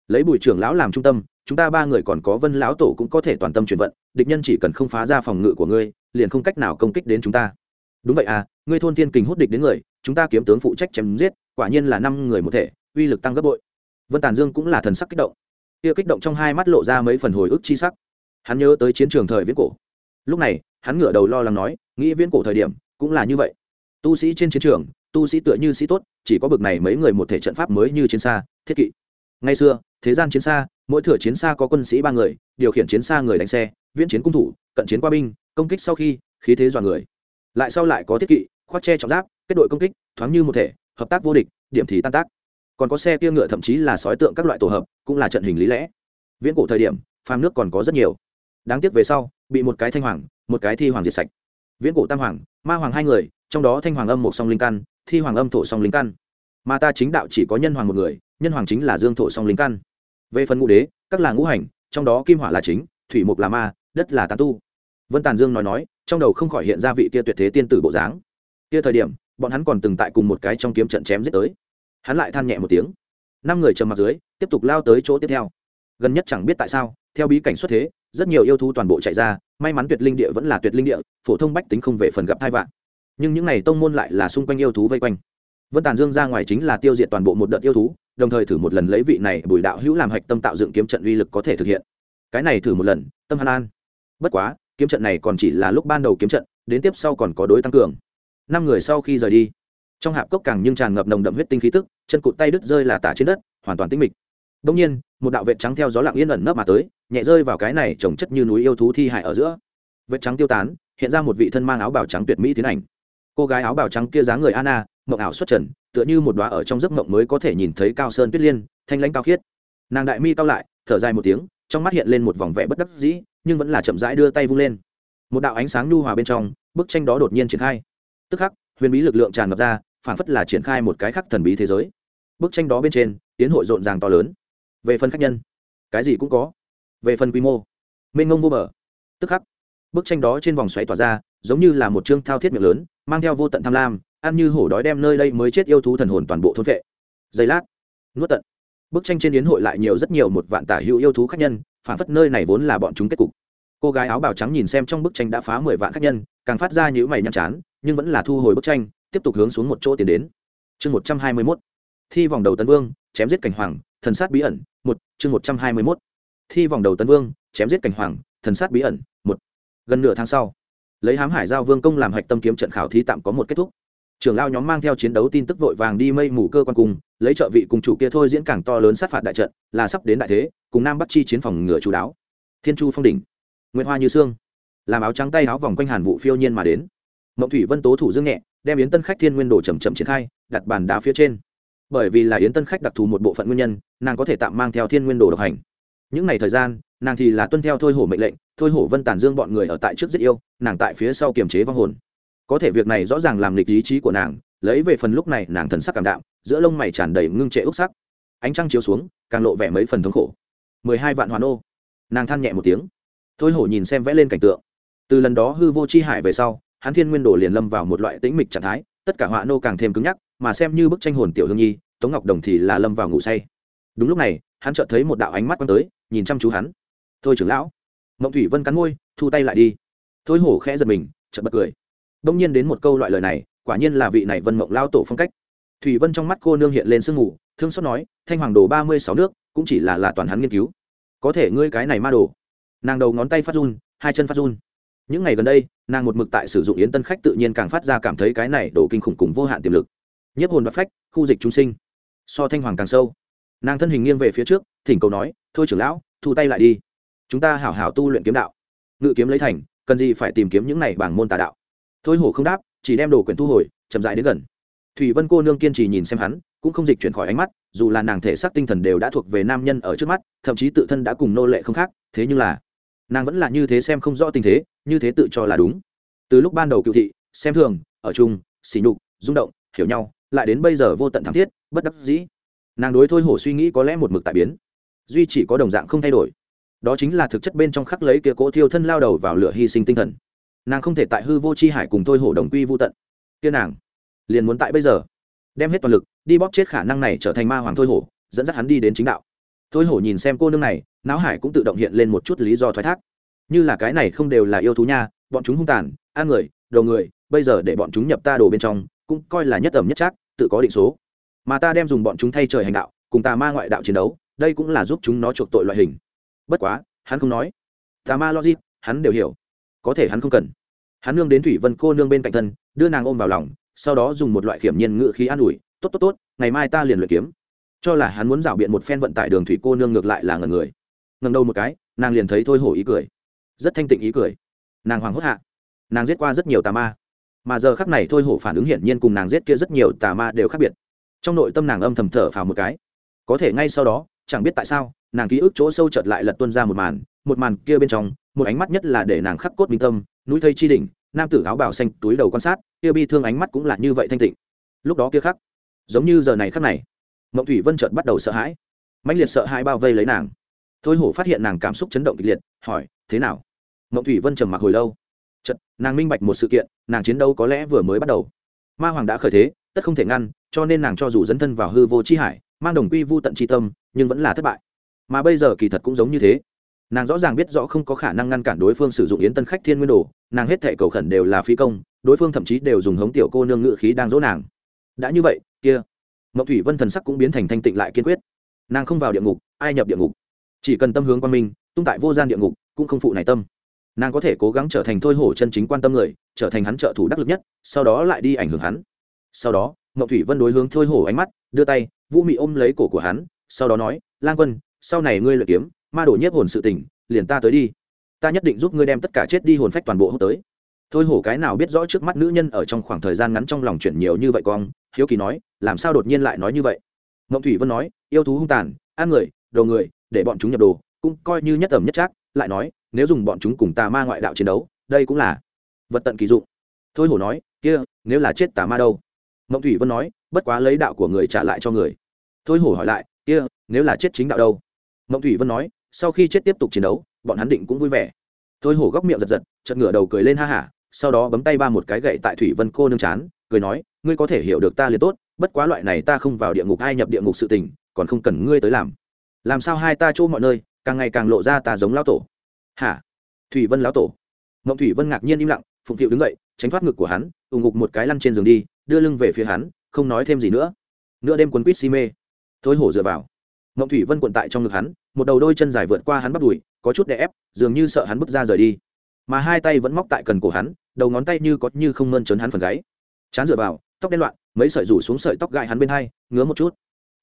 Lấy bùi trưởng lão làm trung tâm, chúng ta ba người còn có vân lão tổ cũng có thể toàn tâm chuyển vận, địch nhân chỉ cần không phá ra phòng ngự của ngươi, liền không cách nào công kích đến chúng ta. Đúng vậy à ngươi thôn thiên kình hút địch đến người, chúng ta kiếm tướng phụ trách chém giết, quả nhiên là năm người một thể, uy lực tăng gấp bội vân tàn dương cũng là thần sắc kích động. Kia kích động trong hai mắt lộ ra mấy phần hồi ức chi sắc. Hắn nhớ tới chiến trường thời viễn cổ. Lúc này, hắn ngửa đầu lo lắng nói, nghĩ viễn cổ thời điểm, cũng là như vậy. Tu sĩ trên chiến trường, tu sĩ tựa như sĩ tốt, chỉ có bực này mấy người một thể trận pháp mới như chiến xa, thiết kỵ. Ngay xưa, thế gian chiến xa, mỗi thửa chiến xa có quân sĩ ba người, điều khiển chiến xa người đánh xe, viễn chiến cung thủ, cận chiến qua binh, công kích sau khi, khí thế dọa người. Lại sau lại có thiết kỵ, khoác che trọng giáp, kết đội công kích, thoáng như một thể, hợp tác vô địch, điểm thì tan tác còn có xe kia ngựa thậm chí là sói tượng các loại tổ hợp, cũng là trận hình lý lẽ. Viễn cổ thời điểm, phàm nước còn có rất nhiều. Đáng tiếc về sau, bị một cái thanh hoàng, một cái thi hoàng diệt sạch. Viễn cổ tam hoàng, ma hoàng hai người, trong đó thanh hoàng âm một song linh căn, thi hoàng âm thổ song linh căn. Mà ta chính đạo chỉ có nhân hoàng một người, nhân hoàng chính là dương thổ song linh căn. Về phần ngũ đế, các là ngũ hành, trong đó kim hỏa là chính, thủy mục là ma, đất là tán tu. Vân tàn dương nói nói, trong đầu không khỏi hiện ra vị kia tuyệt thế tiên tử bộ dáng. Kia thời điểm, bọn hắn còn từng tại cùng một cái trong kiếm trận chém giết tới hắn lại than nhẹ một tiếng. Năm người trầm mặt dưới, tiếp tục lao tới chỗ tiếp theo. Gần nhất chẳng biết tại sao, theo bí cảnh xuất thế, rất nhiều yêu thú toàn bộ chạy ra, may mắn tuyệt linh địa vẫn là tuyệt linh địa, phổ thông bách tính không về phần gặp thai vạn nhưng những n à y tông môn lại là xung quanh yêu thú vây quanh. Vân tàn dương ra ngoài chính là tiêu diệt toàn bộ một đợt yêu thú, đồng thời thử một lần lấy vị này bùi đạo hữu làm hạch tâm tạo dựng kiếm trận uy lực có thể thực hiện. Cái này thử một lần, tâm hàn an. Bất quá, kiếm trận này còn chỉ là lúc ban đầu kiếm trận, đến tiếp sau còn có đối tăng cường. Năm người sau khi rời đi trong hạp cốc càng nhưng tràn ngập nồng đậm huyết tinh khí tức chân cụt tay đứt rơi là tả trên đất hoàn toàn tinh mịch đông nhiên một đạo vệt trắng theo gió lặng yên ẩn nấp mà tới nhẹ rơi vào cái này trồng chất như núi yêu thú thi hại ở giữa vệt trắng tiêu tán hiện ra một vị thân mang áo bào trắng tuyệt mỹ tiến ảnh cô gái áo bào trắng kia dáng người Anna, mộng ảo xuất trần, tựa như một đóa ở trong giấc mộng mới có thể nhìn thấy cao sơn tuyết liên, thanh lãnh cao khiết. Nàng đại mi cao lại, thở dài một tiếng, trong mắt hiện lên một vòng vẻ bất đắc dĩ, nhưng vẫn là chậm rãi đưa tay vung lên. Một đạo ánh sáng nhu hòa bên trong, bức tranh đó đột nhiên triển khai. Tức khắc, huyền bí lực lượng tràn ngập ra, phản phất là triển khai một cái khắc thần bí thế giới. Bức tranh đó bên trên, tiến hội rộn ràng to lớn. Về phần khách nhân, cái gì cũng có. Về phần quy mô, mênh mông vô bờ. Tức khắc, bức tranh đó trên vòng xoáy tỏa ra, giống như là một chương thao thiết miệng lớn, mang theo vô tận tham lam ăn như hổ đói đem nơi đây mới chết yêu thú thần hồn toàn bộ thôn vệ giây lát nuốt tận bức tranh trên yến hội lại nhiều rất nhiều một vạn tả hữu yêu thú khách nhân phản phất nơi này vốn là bọn chúng kết cục cô gái áo bào trắng nhìn xem trong bức tranh đã phá mười vạn khách nhân, càng phát ra những mày nhăn chán, nhưng vẫn là thu hồi bức tranh, tiếp tục hướng xuống một chỗ tiến đến. Chương một trăm hai mươi mốt. Thi vòng đầu tân vương, chém giết cảnh hoàng, thần sát bí ẩn, một. Chương một trăm hai mươi mốt. Thi vòng đầu tân vương, chém giết cảnh hoàng, thần sát bí ẩn, một. Gần nửa tháng sau, lấy hám hải giao vương công làm hạch tâm kiếm trận khảo thí tạm có một kết thúc. Trưởng lao nhóm mang theo chiến đấu tin tức vội vàng đi mây mù cơ quan cùng, lấy trợ vị cùng chủ kia thôi diễn càng to lớn sát phạt đại trận, là sắp đến đại thế, cùng nam bắc chi chiến phòng ngựa chú đáo. Thiên chu phong đỉnh nguyễn hoa như xương, làm áo trắng tay áo vòng quanh hàn vụ phiêu nhiên mà đến. Mộng thủy vân tố thủ dương nhẹ đem yến tân khách thiên nguyên đồ chầm chậm triển khai đặt bàn đá phía trên. Bởi vì là yến tân khách đặc thù một bộ phận nguyên nhân nàng có thể tạm mang theo thiên nguyên đồ độc hành. Những ngày thời gian nàng thì là tuân theo thôi hổ mệnh lệnh thôi hổ vân tàn dương bọn người ở tại trước giết yêu nàng tại phía sau kiềm chế vong hồn. Có thể việc này rõ ràng làm lịch ý chí của nàng lấy về phần lúc này nàng thần sắc cảm đạm giữa lông mày tràn đầy ngưng trệ úc sắc. Ánh trăng chiếu xuống càng lộ vẻ mấy phần thống khổ. Mười hai vạn hoàn ô. Nàng than nhẹ một tiếng thôi hổ nhìn xem vẽ lên cảnh tượng. Từ lần đó hư vô c h i hải về sau, hắn thiên nguyên đồ liền lâm vào một loại tĩnh mịch trạng thái, tất cả họa nô càng thêm cứng nhắc, mà xem như bức tranh hồn tiểu hương nhi, tống ngọc đồng thì là lâm vào ngủ say. Đúng lúc này, hắn chợt thấy một đạo ánh mắt quăng tới, nhìn chăm chú hắn. Thôi trưởng lão. Mộng thủy vân cắn môi, thu tay lại đi. Thôi hổ khẽ giật mình, chợt bật cười. Đông nhiên đến một câu loại lời này, quả nhiên là vị này vân mộng lao tổ phong cách. Thủy vân trong mắt cô nương hiện lên sương mù, thương xót nói, thanh hoàng đồ ba mươi sáu nước, cũng chỉ là là toàn hắn nghiên cứu. Có thể ngươi cái này ma đồ nàng đầu ngón tay phát run, hai chân phát run. Những ngày gần đây, nàng một mực tại sử dụng yến tân khách tự nhiên càng phát ra cảm thấy cái này đổ kinh khủng cùng vô hạn tiềm lực. Nhất hồn và phách, khu dịch chúng sinh. So thanh hoàng càng sâu. Nàng thân hình nghiêng về phía trước, thỉnh cầu nói, thôi trưởng lão, thu tay lại đi. Chúng ta hảo hảo tu luyện kiếm đạo. Ngự kiếm lấy thành, cần gì phải tìm kiếm những này bằng môn tà đạo? Thôi hổ không đáp, chỉ đem đồ quyển thu hồi, chậm dại đến gần. Thủy vân cô nương kiên trì nhìn xem hắn, cũng không dịch chuyển khỏi ánh mắt, dù là nàng thể xác tinh thần đều đã thuộc về nam nhân ở trước mắt, thậm chí tự thân đã cùng nô lệ không khác, thế nhưng là nàng vẫn là như thế xem không rõ tình thế, như thế tự cho là đúng. Từ lúc ban đầu cựu thị, xem thường, ở chung xỉ nhục, rung động, hiểu nhau, lại đến bây giờ vô tận thảm thiết, bất đắc dĩ. Nàng đối thôi hổ suy nghĩ có lẽ một mực tại biến. Duy chỉ có đồng dạng không thay đổi. Đó chính là thực chất bên trong khắc lấy kia cỗ thiêu thân lao đầu vào lửa hy sinh tinh thần. Nàng không thể tại hư vô c h i hải cùng thôi hổ đồng quy vô tận. Kia nàng, liền muốn tại bây giờ, đem hết toàn lực, đi bóp chết khả năng này trở thành ma hoàng thôi hổ, dẫn dắt hắn đi đến chính đạo thôi hổ nhìn xem cô nương này, não hải cũng tự động hiện lên một chút lý do thoái thác. Như là cái này không đều là yêu thú nha, bọn chúng hung tàn an người đầu người, bây giờ để bọn chúng nhập ta đồ bên trong, cũng coi là nhất tầm nhất trác, tự có định số. Mà ta đem dùng bọn chúng thay trời hành đạo, cùng tà ma ngoại đạo chiến đấu, đây cũng là giúp chúng nó chuộc tội loại hình. Bất quá, hắn không nói. Tà ma logic, hắn đều hiểu. Có thể hắn không cần. Hắn nương đến thủy vân cô nương bên cạnh thân, đưa nàng ôm vào lòng, sau đó dùng một loại khiểm nhiên ngự khí an ủi, tốt tốt tốt, ngày mai ta liền luyện kiếm cho là hắn muốn rảo biện một phen vận tải đường thủy cô nương ngược lại là ngần người. Ngần đầu một cái, nàng liền thấy thôi hổ ý cười. Rất thanh tịnh ý cười. Nàng hoàng hốt hạ. Nàng giết qua rất nhiều tà ma. Mà giờ khắc này thôi hổ phản ứng hiển nhiên cùng nàng giết kia rất nhiều tà ma đều khác biệt. Trong nội tâm nàng âm thầm thở phào một cái. Có thể ngay sau đó, chẳng biết tại sao, nàng ký ức chỗ sâu chợt lại lật tuân ra một màn một màn kia bên trong, một ánh mắt nhất là để nàng khắc cốt minh tâm, núi thây chi đỉnh, nam tử áo bào xanh túi đầu quan sát, kia bi thương ánh mắt cũng là như vậy thanh tịnh. Lúc đó kia khắc, giống như giờ này khắc này mộng thủy vân chợt bắt đầu sợ hãi. Mãnh liệt sợ hãi bao vây lấy nàng. Thôi hổ phát hiện nàng cảm xúc chấn động kịch liệt, hỏi, thế nào? Mộng thủy vân trầm mặc hồi lâu. Chợt, nàng minh bạch một sự kiện, nàng chiến đấu có lẽ vừa mới bắt đầu. Ma hoàng đã khởi thế, tất không thể ngăn, cho nên nàng cho dù dấn thân vào hư vô chi hải, mang đồng quy vu tận chi tâm, nhưng vẫn là thất bại. Mà bây giờ kỳ thật cũng giống như thế. Nàng rõ ràng biết rõ không có khả năng ngăn cản đối phương sử dụng yến tân khách thiên nguyên đồ, nàng hết thệ cầu khẩn đều là phi công, đối phương thậm chí đều dùng hống tiểu cô nương ngự khí đang dỗ nàng. Đã như vậy, kia mậu thủy vân thần sắc cũng biến thành thanh tịnh lại kiên quyết. Nàng không vào địa ngục, ai nhập địa ngục? Chỉ cần tâm hướng quan minh, tung tại vô gian địa ngục, cũng không phụ này tâm. Nàng có thể cố gắng trở thành thôi hổ chân chính quan tâm người, trở thành hắn trợ thủ đắc lực nhất, sau đó lại đi ảnh hưởng hắn. Sau đó mậu thủy vân đối hướng thôi hổ ánh mắt, đưa tay, vũ mị ôm lấy cổ của hắn, sau đó nói, lang quân, sau này ngươi luyện kiếm, ma đổ nhiếp hồn sự tỉnh liền ta tới đi. Ta nhất định giúp ngươi đem tất cả chết đi hồn phách toàn bộ hốt tới. Thôi hổ cái nào biết rõ trước mắt nữ nhân ở trong khoảng thời gian ngắn trong lòng chuyển nhiều như vậy con hiếu kỳ nói, làm sao đột nhiên lại nói như vậy? Ngộng thủy vân nói, yêu thú hung tàn, ăn người, đồ người, để bọn chúng nhập đồ, cũng coi như nhất tầm nhất trác, lại nói, nếu dùng bọn chúng cùng tà ma ngoại đạo chiến đấu, đây cũng là vật tận kỳ dụng. Thôi hổ nói, kia, nếu là chết tà ma đâu? Ngộng thủy vân nói, bất quá lấy đạo của người trả lại cho người. Thôi hổ hỏi lại, kia, nếu là chết chính đạo đâu? Ngộng thủy vân nói, sau khi chết tiếp tục chiến đấu, bọn hắn định cũng vui vẻ. Thôi hổ góc miệng giật giật chật ngửa đầu cười lên ha hả, sau đó bấm tay ba một cái gậy tại thủy vân cô nương chán cười nói, ngươi có thể hiểu được ta liền tốt, bất quá loại này ta không vào địa ngục ai nhập địa ngục sự tình, còn không cần ngươi tới làm. Làm sao hai ta chỗ mọi nơi, càng ngày càng lộ ra ta giống lão tổ. Hả? Thủy vân lão tổ. Mộng thủy vân ngạc nhiên im lặng, phụng phịu đứng dậy, tránh thoát ngực của hắn ủng ngục một cái lăn trên giường đi, đưa lưng về phía hắn, không nói thêm gì nữa. Nửa đêm quấn quýt si mê. Thôi hổ dựa vào. Mộng thủy vân quận tại trong ngực hắn, một đầu đôi chân dài vượt qua hắn bắt đùi, có chút đè ép, dường như sợ hắn bước ra rời đi. Mà hai tay vẫn móc tại cần cổ hắn, đầu ngón tay như có như không mơn trớn hắn phần gáy chán dựa vào tóc đen loạn mấy sợi rủ xuống sợi tóc gại hắn bên hai ngứa một chút.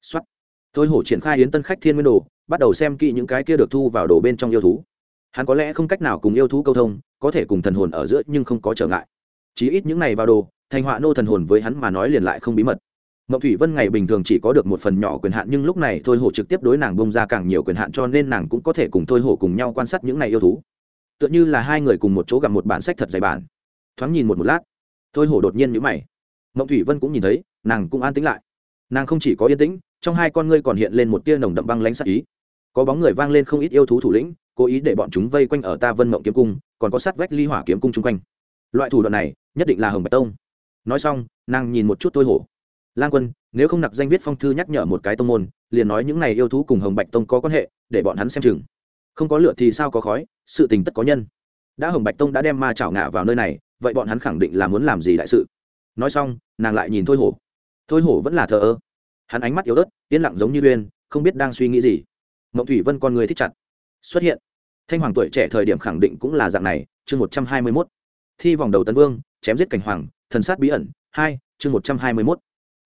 X o á t thôi hổ triển khai hiến tân khách thiên nguyên đồ bắt đầu xem kỹ những cái kia được thu vào đồ bên trong yêu thú. Hắn có lẽ không cách nào cùng yêu thú câu thông có thể cùng thần hồn ở giữa nhưng không có trở ngại. Chí ít những này vào đồ thành họa nô thần hồn với hắn mà nói liền lại không bí mật. Ngọc Thủy Vân ngày bình thường chỉ có được một phần nhỏ quyền hạn nhưng lúc này Thôi Hổ trực tiếp đối nàng bông ra càng nhiều quyền hạn cho nên nàng cũng có thể cùng Thôi Hổ cùng nhau quan sát những này yêu thú. Tựa như là hai người cùng một chỗ gặp một bản sách thật dày bản. Thoáng nhìn một một lát, Thôi Hổ đột nhiên nhữ mày. Mộng Thủy Vân cũng nhìn thấy, nàng cũng an tĩnh lại. Nàng không chỉ có yên tĩnh, trong hai con ngươi còn hiện lên một tia nồng đậm băng lãnh sắc ý. Có bóng người vang lên không ít yêu thú thủ lĩnh, cố ý để bọn chúng vây quanh ở ta Vân Mộng kiếm cung, còn có sát vách ly hỏa kiếm cung chung quanh. Loại thủ đoạn này, nhất định là Hồng Bạch Tông. Nói xong, nàng nhìn một chút Thôi Hổ. Lang Quân, nếu không nặc danh viết phong thư nhắc nhở một cái tông môn liền nói những này yêu thú cùng hồng bạch tông có quan hệ để bọn hắn xem chừng không có lửa thì sao có khói sự tình tất có nhân đã hồng bạch tông đã đem ma chảo ngạ vào nơi này vậy bọn hắn khẳng định là muốn làm gì đại sự. Nói xong, nàng lại nhìn thôi hổ. Thôi hổ vẫn là thờ ơ. Hắn ánh mắt yếu ớt, yên lặng giống như uyên, không biết đang suy nghĩ gì. Mộng thủy vân con người thích chặt. Xuất hiện. Thanh hoàng tuổi trẻ thời điểm khẳng định cũng là dạng này, chương một trăm hai mươi mốt. Thi vòng đầu tân vương, chém giết cảnh hoàng, thần sát bí ẩn, hai, chương một trăm hai mươi mốt.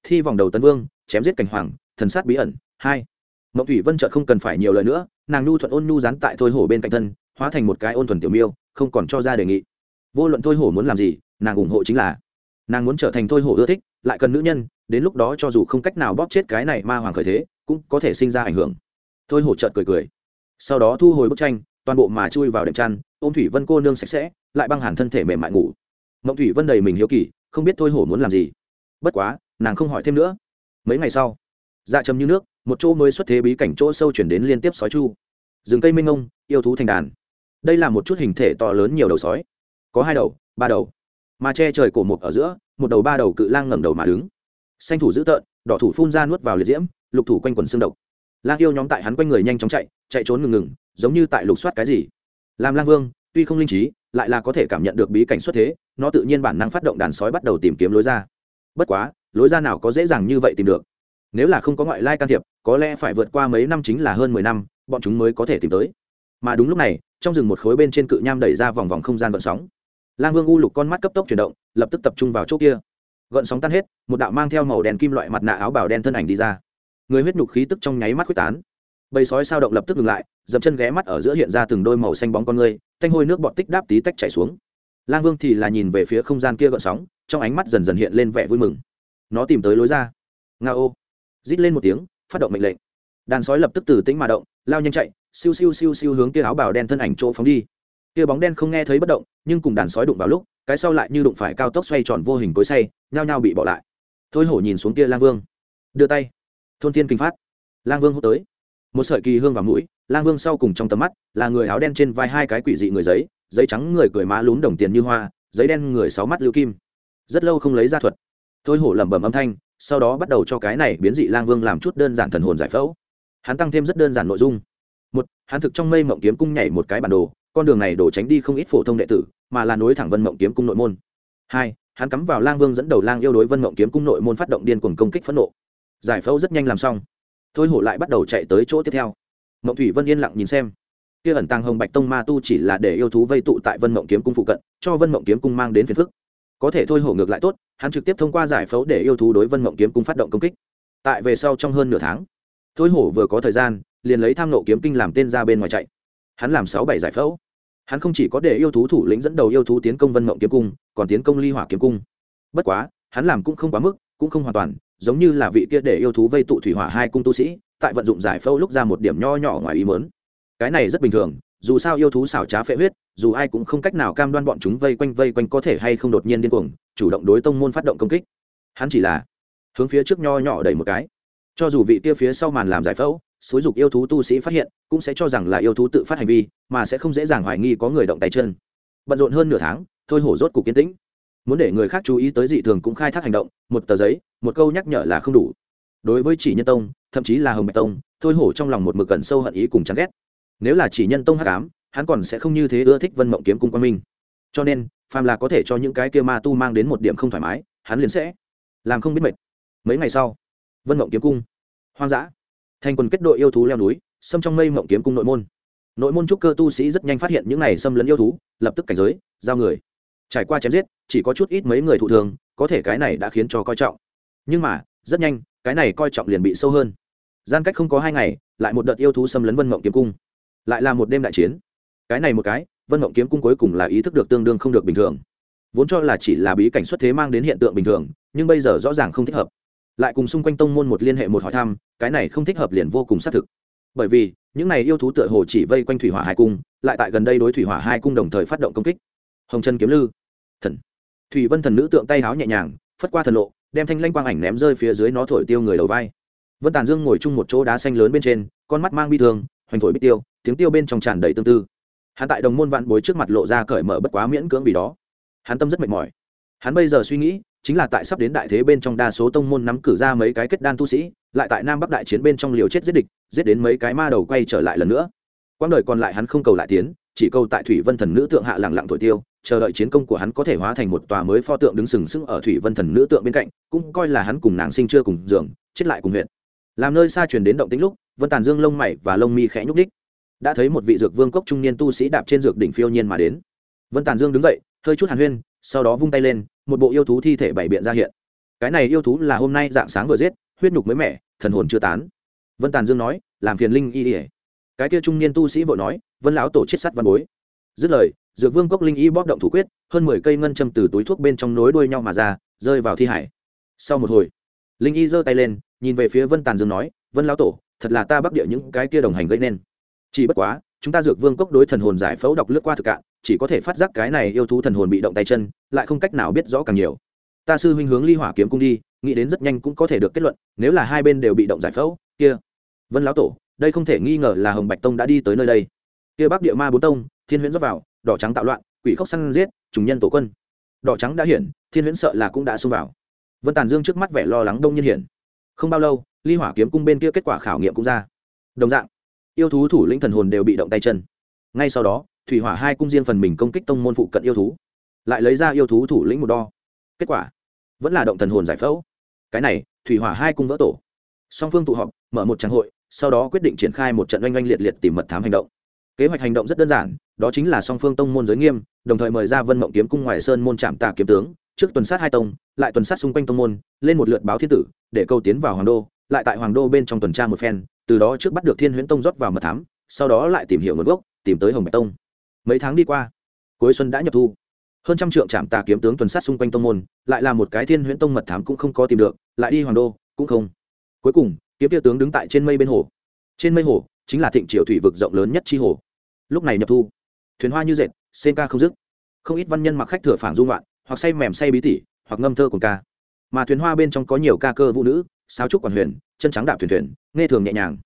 Thi vòng đầu tấn vương, chém giết cảnh hoàng, thần sát bí ẩn, hai. Mộng thủy vân chợt không cần phải nhiều lời nữa, nàng nhu thuận ôn nhu dán tại thôi hổ bên cạnh thân, hóa thành một cái ôn thuần tiểu miêu, không còn cho ra đề nghị vô luận thôi hổ muốn làm gì, nàng ủng hộ chính là. Nàng muốn trở thành thôi hổ ưa thích, lại cần nữ nhân, đến lúc đó cho dù không cách nào bóp chết cái này ma hoàng khởi thế, cũng có thể sinh ra ảnh hưởng. Thôi hổ chợt cười cười. Sau đó thu hồi bức tranh, toàn bộ mà chui vào đệm chăn, ôm thủy vân cô nương sạch sẽ, lại băng hẳn thân thể mềm mại ngủ. Mộng thủy vân đầy mình hiếu kỳ, không biết thôi hổ muốn làm gì. Bất quá, nàng không hỏi thêm nữa. Mấy ngày sau dạ chấm như nước, một chỗ mới xuất thế bí cảnh chỗ sâu chuyển đến liên tiếp sói chu. Rừng cây minh ngông yêu thú thành đàn. Đây là một chút hình thể to lớn nhiều đầu sói có hai đầu, ba đầu. Mà che trời cổ một ở giữa, một đầu ba đầu cự lang ngẩng đầu mà đứng. Xanh thủ dữ tợn, đỏ thủ phun ra nuốt vào liệt diễm, lục thủ quanh quần xương độc. Lang yêu nhóm tại hắn quanh người nhanh chóng chạy chạy trốn ngừng ngừng, giống như tại lục soát cái gì. Làm lang vương, tuy không linh trí, lại là có thể cảm nhận được bí cảnh xuất thế, nó tự nhiên bản năng phát động đàn sói bắt đầu tìm kiếm lối ra. Bất quá, lối ra nào có dễ dàng như vậy tìm được? Nếu là không có ngoại lai can thiệp, có lẽ phải vượt qua mấy năm chính là hơn mười năm, bọn chúng mới có thể tìm tới. Mà đúng lúc này, trong rừng một khối bên trên cự nham đẩy ra vòng vòng không gian vận sóng lang vương u lục con mắt cấp tốc chuyển động, lập tức tập trung vào chỗ kia. Gợn sóng tan hết, một đạo mang theo màu đen kim loại mặt nạ áo bảo đen thân ảnh đi ra. Người huyết nhục khí tức trong nháy mắt quyết tán. Bầy sói sao động lập tức ngừng lại, dậm chân ghé mắt ở giữa hiện ra từng đôi màu xanh bóng con người, thanh hôi nước bọt tích đáp tí tách chảy xuống. Lang vương thì là nhìn về phía không gian kia gợn sóng, trong ánh mắt dần dần hiện lên vẻ vui mừng. Nó tìm tới lối ra. Nga ô. Rít lên một tiếng, phát động mệnh lệnh. Đàn sói lập tức từ tĩnh mà động, lao nhanh chạy, siêu siêu siêu siêu hướng kia áo bào đen thân ảnh chỗ phóng đi kia bóng đen không nghe thấy bất động, nhưng cùng đàn sói đụng vào lúc, cái sau lại như đụng phải cao tốc xoay tròn vô hình cối say, nhao nhao bị bỏ lại. Thôi hổ nhìn xuống kia lang vương. Đưa tay. Thôn thiên kinh phát. Lang vương hút tới. Một sợi kỳ hương vào mũi, lang vương sau cùng trong tầm mắt, là người áo đen trên vai hai cái quỷ dị người giấy giấy trắng người cười má lún đồng tiền như hoa, giấy đen người sáu mắt lưu kim. Rất lâu không lấy ra thuật. Thôi hổ lẩm bẩm âm thanh, sau đó bắt đầu cho cái này biến dị lang vương làm chút đơn giản thần hồn giải phẫu. Hắn tăng thêm rất đơn giản nội dung. Một, hắn thực trong mây mộng kiếm cung nhảy một cái bản đồ con đường này đổ tránh đi không ít phổ thông đệ tử, mà là nối thẳng vân mộng kiếm cung nội môn. Hai, hắn cắm vào lang vương dẫn đầu lang yêu đối vân mộng kiếm cung nội môn phát động điên cuồng công kích phẫn nộ. Giải phẫu rất nhanh làm xong. Thôi hổ lại bắt đầu chạy tới chỗ tiếp theo. Mộng thủy vân yên lặng nhìn xem. Kia ẩn tàng hồng bạch tông ma tu chỉ là để yêu thú vây tụ tại vân mộng kiếm cung phụ cận, cho vân mộng kiếm cung mang đến phiền phức. Có thể thôi hổ ngược lại tốt, hắn trực tiếp thông qua giải phẫu để yêu thú đối vân mộng kiếm cung phát động công kích. Tại về sau trong hơn nửa tháng, thôi hổ vừa có thời gian, liền lấy tham nộ kiếm kinh làm tên ra bên ngoài chạy hắn làm sáu bảy giải phẫu. Hắn không chỉ có để yêu thú thủ lĩnh dẫn đầu yêu thú tiến công vân mộng kiếm cung, còn tiến công ly hỏa kiếm cung. Bất quá, hắn làm cũng không quá mức, cũng không hoàn toàn, giống như là vị kia để yêu thú vây tụ thủy hỏa hai cung tu sĩ, tại vận dụng giải phẫu lúc ra một điểm nho nhỏ ngoài ý mớn cái này rất bình thường, dù sao yêu thú xảo trá phệ huyết, dù ai cũng không cách nào cam đoan bọn chúng vây quanh vây quanh có thể hay không đột nhiên điên cuồng, chủ động đối tông môn phát động công kích. Hắn chỉ là hướng phía trước nho nhỏ đẩy một cái. Cho dù vị kia phía sau màn làm giải phẫu xúi dục yêu thú tu sĩ phát hiện, cũng sẽ cho rằng là yêu thú tự phát hành vi, mà sẽ không dễ dàng hoài nghi có người động tay chân. Bận rộn hơn nửa tháng, thôi hổ rốt cục kiến tĩnh. Muốn để người khác chú ý tới dị thường cũng khai thác hành động, một tờ giấy, một câu nhắc nhở là không đủ. Đối với chỉ nhân tông, thậm chí là hồng bạch tông, thôi hổ trong lòng một mực gần sâu hận ý cùng chán ghét. Nếu là chỉ nhân tông hắc ám, hắn còn sẽ không như thế ưa thích vân mộng kiếm cung quan minh. Cho nên, phàm là có thể cho những cái kia ma tu mang đến một điểm không thoải mái, hắn liền sẽ làm không biết mệt. Mấy ngày sau, vân mộng kiếm cung, hoang dã thành quần kết đội yêu thú leo núi, xâm trong mây mộng kiếm cung nội môn. Nội môn trúc cơ tu sĩ rất nhanh phát hiện những này xâm lấn yêu thú, lập tức cảnh giới, giao người. Trải qua chém giết, chỉ có chút ít mấy người thụ thường, có thể cái này đã khiến cho coi trọng. Nhưng mà, rất nhanh, cái này coi trọng liền bị sâu hơn. Gian cách không có hai ngày, lại một đợt yêu thú xâm lấn vân mộng kiếm cung. Lại là một đêm đại chiến. Cái này một cái, vân mộng kiếm cung cuối cùng là ý thức được tương đương không được bình thường. Vốn cho là chỉ là bí cảnh xuất thế mang đến hiện tượng bình thường, nhưng bây giờ rõ ràng không thích hợp lại cùng xung quanh tông môn một liên hệ một hỏi thăm, cái này không thích hợp liền vô cùng xác thực. Bởi vì, những này yêu thú tựa hồ chỉ vây quanh thủy hỏa hai cung, lại tại gần đây đối thủy hỏa hai cung đồng thời phát động công kích. Hồng chân kiếm lư. Thần. Thủy vân thần nữ tượng tay háo nhẹ nhàng, phất qua thần lộ, đem thanh lanh quang ảnh ném rơi phía dưới nó thổi tiêu người đầu vai. Vân tàn dương ngồi chung một chỗ đá xanh lớn bên trên, con mắt mang bi thương, hoành thổi bít tiêu, tiếng tiêu bên trong tràn đầy tương tư. Hắn tại đồng môn vạn bối trước mặt lộ ra cởi mở bất quá miễn cưỡng vì đó. Hắn tâm rất mệt mỏi. Hắn bây giờ suy nghĩ chính là tại sắp đến đại thế bên trong đa số tông môn nắm cử ra mấy cái kết đan tu sĩ, lại tại nam bắc đại chiến bên trong liều chết giết địch, giết đến mấy cái ma đầu quay trở lại lần nữa. Quãng đời còn lại hắn không cầu lại tiến, chỉ cầu tại thủy vân thần nữ tượng hạ lẳng lặng thổi tiêu, chờ đợi chiến công của hắn có thể hóa thành một tòa mới pho tượng đứng sừng sững ở thủy vân thần nữ tượng bên cạnh, cũng coi là hắn cùng nàng sinh chưa cùng giường, chết lại cùng huyện làm nơi xa truyền đến động tĩnh lúc, vân tàn dương lông mày và lông mi khẽ nhúc đích đã thấy một vị dược vương cốc trung niên tu sĩ đạp trên dược đỉnh phiêu nhiên mà đến. Vân tàn dương đứng dậy, hơi chút hàn huyên, sau đó vung tay lên một bộ yêu thú thi thể bảy biện ra hiện. Cái này yêu thú là hôm nay dạng sáng vừa giết, huyết nhục mới mẻ, thần hồn chưa tán. Vân tàn dương nói, làm phiền linh y ỉa cái kia trung niên tu sĩ vội nói, vân lão tổ chết sắt văn bối. Dứt lời, dược vương cốc linh y bóp động thủ quyết, hơn mười cây ngân châm từ túi thuốc bên trong nối đuôi nhau mà ra, rơi vào thi hải. Sau một hồi, linh y giơ tay lên, nhìn về phía vân tàn dương nói, vân lão tổ, thật là ta bắc địa những cái kia đồng hành gây nên. Chỉ bất quá chúng ta dược vương cốc đối thần hồn giải phẫu đọc lướt qua thực cạn, chỉ có thể phát giác cái này yêu thú thần hồn bị động tay chân, lại không cách nào biết rõ càng nhiều. Ta sư huynh hướng ly hỏa kiếm cung đi, nghĩ đến rất nhanh cũng có thể được kết luận, nếu là hai bên đều bị động giải phẫu, kia. Vân lão tổ, đây không thể nghi ngờ là hồng bạch tông đã đi tới nơi đây. Kia bắc địa ma bốn tông, thiên huyễn dốc vào, đỏ trắng tạo loạn, quỷ khốc săn giết, trùng nhân tổ quân. Đỏ trắng đã hiển, thiên huyễn sợ là cũng đã xông vào. Vân tàn dương trước mắt vẻ lo lắng đông nhiên hiển không bao lâu, ly hỏa kiếm cung bên kia kết quả khảo nghiệm cũng ra. Đồng dạng yêu thú thủ lĩnh thần hồn đều bị động tay chân. Ngay sau đó, thủy hỏa hai cung riêng phần mình công kích tông môn phụ cận yêu thú, lại lấy ra yêu thú thủ lĩnh một đo. Kết quả, vẫn là động thần hồn giải phẫu. Cái này, thủy hỏa hai cung vỡ tổ. Song phương tụ họp, mở một tràng hội, sau đó quyết định triển khai một trận oanh oanh liệt liệt tìm mật thám hành động. Kế hoạch hành động rất đơn giản, đó chính là song phương tông môn giới nghiêm, đồng thời mời ra vân mộng kiếm cung ngoài sơn môn trạm tà kiếm tướng, trước tuần sát hai tông, lại tuần sát xung quanh tông môn, lên một lượt báo thiên tử, để câu tiến vào hoàng đô, lại tại hoàng đô bên trong tuần tra một phen từ đó trước bắt được thiên huyễn tông rót vào mật thám, sau đó lại tìm hiểu nguồn gốc, tìm tới hồng bạch tông. Mấy tháng đi qua, cuối xuân đã nhập thu. Hơn trăm trượng trạm tà kiếm tướng tuần sát xung quanh tông môn, lại là một cái thiên huyễn tông mật thám cũng không có tìm được, lại đi hoàng đô, cũng không. Cuối cùng, kiếm tiêu tướng đứng tại trên mây bên hồ. Trên mây hồ, chính là thịnh triều thủy vực rộng lớn nhất chi hồ. Lúc này nhập thu, thuyền hoa như dệt, sen ca không dứt. Không ít văn nhân mặc khách thừa phản dung loạn hoặc say mềm say bí tỉ, hoặc ngâm thơ cùng ca. Mà thuyền hoa bên trong có nhiều ca cơ vũ nữ, sáo trúc quản huyền chân trắng đạp thuyền thuyền, nghe thường nhẹ nhàng.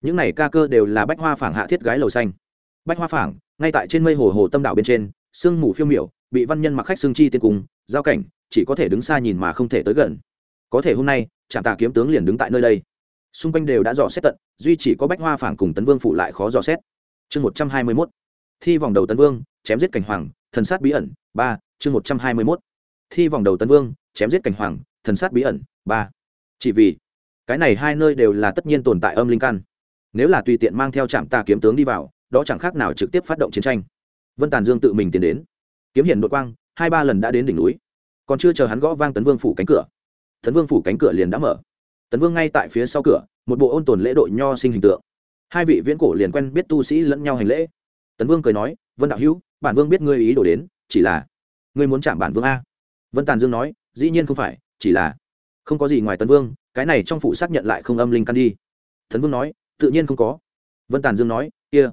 Những này ca cơ đều là bách hoa phảng hạ thiết gái lầu xanh. Bách hoa phảng, ngay tại trên mây hồ hồ tâm đạo bên trên, sương mù phiêu miểu, bị văn nhân mặc khách xương chi tiên cùng giao cảnh, chỉ có thể đứng xa nhìn mà không thể tới gần. Có thể hôm nay, trạm tà kiếm tướng liền đứng tại nơi đây. Xung quanh đều đã dò xét tận, duy chỉ có bách hoa phảng cùng tấn vương phụ lại khó dò xét. Chương một trăm hai mươi mốt. Thi vòng đầu tấn vương, chém giết cảnh hoàng, thần sát bí ẩn, ba, chương một trăm hai mươi mốt. Thi vòng đầu tấn vương, chém giết cảnh hoàng, thần sát bí ẩn, ba. Chỉ vì cái này hai nơi đều là tất nhiên tồn tại âm linh căn. Nếu là tùy tiện mang theo trạm tà kiếm tướng đi vào, đó chẳng khác nào trực tiếp phát động chiến tranh. Vân tàn dương tự mình tiến đến. Kiếm hiển đội quang, hai ba lần đã đến đỉnh núi. Còn chưa chờ hắn gõ vang tấn vương phủ cánh cửa. Tấn vương phủ cánh cửa liền đã mở. Tấn vương ngay tại phía sau cửa, một bộ ôn tồn lễ đội nho sinh hình tượng. Hai vị viễn cổ liền quen biết tu sĩ lẫn nhau hành lễ. Tấn vương cười nói, vân đạo hữu, bản vương biết ngươi ý đồ đến, chỉ là ngươi muốn chạm bản vương a. Vân tàn dương nói, dĩ nhiên không phải, chỉ là không có gì ngoài tấn vương cái này trong phủ xác nhận lại không âm linh căn đi. Tấn vương nói, tự nhiên không có. Vân tàn dương nói, kia.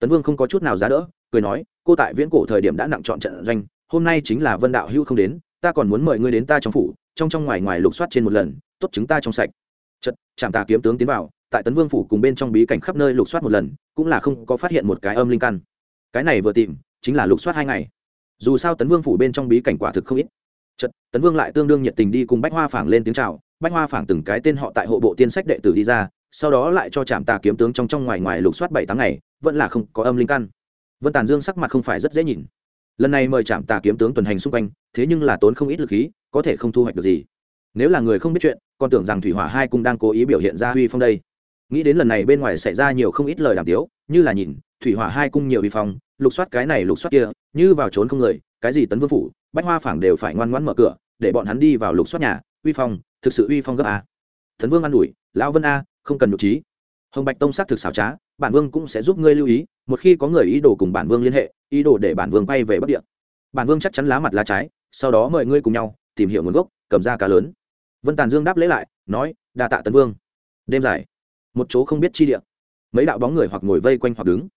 Tấn vương không có chút nào giá đỡ, cười nói, cô tại viễn cổ thời điểm đã nặng chọn trận doanh, hôm nay chính là vân đạo hữu không đến, ta còn muốn mời ngươi đến ta trong phủ, trong trong ngoài ngoài lục soát trên một lần, tốt chứng ta trong sạch. Chật chạm tà kiếm tướng tiến vào, tại tấn vương phủ cùng bên trong bí cảnh khắp nơi lục soát một lần, cũng là không có phát hiện một cái âm linh căn. Cái này vừa tìm, chính là lục soát hai ngày. Dù sao tấn vương phủ bên trong bí cảnh quả thực không ít. Chật tấn vương lại tương đương nhiệt tình đi cùng bách hoa phảng lên tiếng chào bách hoa phảng từng cái tên họ tại hộ bộ tiên sách đệ tử đi ra, sau đó lại cho trạm tà kiếm tướng trong trong ngoài ngoài lục soát bảy tháng ngày, vẫn là không có âm linh căn. Vân tàn dương sắc mặt không phải rất dễ nhìn. Lần này mời trạm tà kiếm tướng tuần hành xung quanh, thế nhưng là tốn không ít lực khí, có thể không thu hoạch được gì. Nếu là người không biết chuyện, còn tưởng rằng thủy hỏa hai cung đang cố ý biểu hiện ra huy phong đây. Nghĩ đến lần này bên ngoài xảy ra nhiều không ít lời đàm tiếu, như là nhìn, thủy hỏa hai cung nhiều huy phong, lục soát cái này lục soát kia, như vào trốn không người, cái gì tấn vương phủ, bách hoa phảng đều phải ngoan ngoãn mở cửa, để bọn hắn đi vào lục soát nhà uy phong, thực sự uy phong gấp a. Thần vương an ủi, lão vân a, không cần nhục trí. Hồng bạch tông xác thực xảo trá, bản vương cũng sẽ giúp ngươi lưu ý, một khi có người ý đồ cùng bản vương liên hệ, ý đồ để bản vương quay về bắc địa. Bản vương chắc chắn lá mặt lá trái, sau đó mời ngươi cùng nhau tìm hiểu nguồn gốc, cầm ra cá lớn. Vân tàn dương đáp lễ lại, nói, đa tạ tấn vương. Đêm dài, một chỗ không biết chi địa, mấy đạo bóng người hoặc ngồi vây quanh hoặc đứng.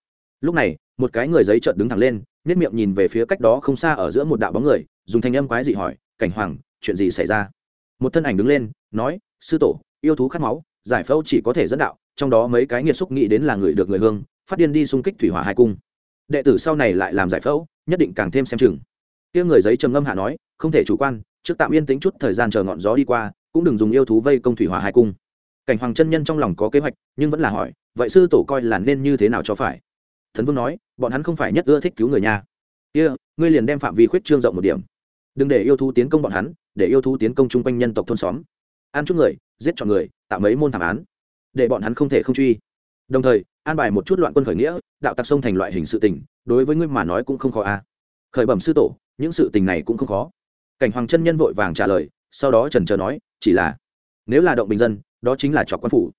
Lúc này, một cái người giấy trợn đứng thẳng lên nếp miệng nhìn về phía cách đó không xa ở giữa một đạo bóng người, dùng thanh âm quái dị hỏi, cảnh hoàng, chuyện gì xảy ra? Một thân ảnh đứng lên, nói, sư tổ, yêu thú khát máu, giải phẫu chỉ có thể dẫn đạo, trong đó mấy cái nghiệt xúc nghĩ đến là người được người hương, phát điên đi xung kích thủy hỏa hai cung. Đệ tử sau này lại làm giải phẫu, nhất định càng thêm xem chừng. Tiếng người giấy trầm ngâm hạ nói, không thể chủ quan, trước tạm yên tính chút, thời gian chờ ngọn gió đi qua, cũng đừng dùng yêu thú vây công thủy hỏa hai cung. Cảnh hoàng chân nhân trong lòng có kế hoạch, nhưng vẫn là hỏi, vậy sư tổ coi là nên như thế nào cho phải? Thần vương nói, bọn hắn không phải nhất ưa thích cứu người nhà. Kia, ngươi liền đem phạm vi khuyết trương rộng một điểm. Đừng để yêu thú tiến công bọn hắn để yêu thú tiến công chung quanh nhân tộc thôn xóm. Ăn chút người, giết chọn người, tạo mấy môn thảm án, để bọn hắn không thể không truy. Đồng thời, an bài một chút loạn quân khởi nghĩa, đạo tặc sông thành loại hình sự tình, đối với ngươi mà nói cũng không khó a à. khởi bẩm sư tổ, những sự tình này cũng không khó. Cảnh hoàng chân nhân vội vàng trả lời, sau đó trần trờ nói, chỉ là, nếu là động bình dân, đó chính là trọc quan phủ.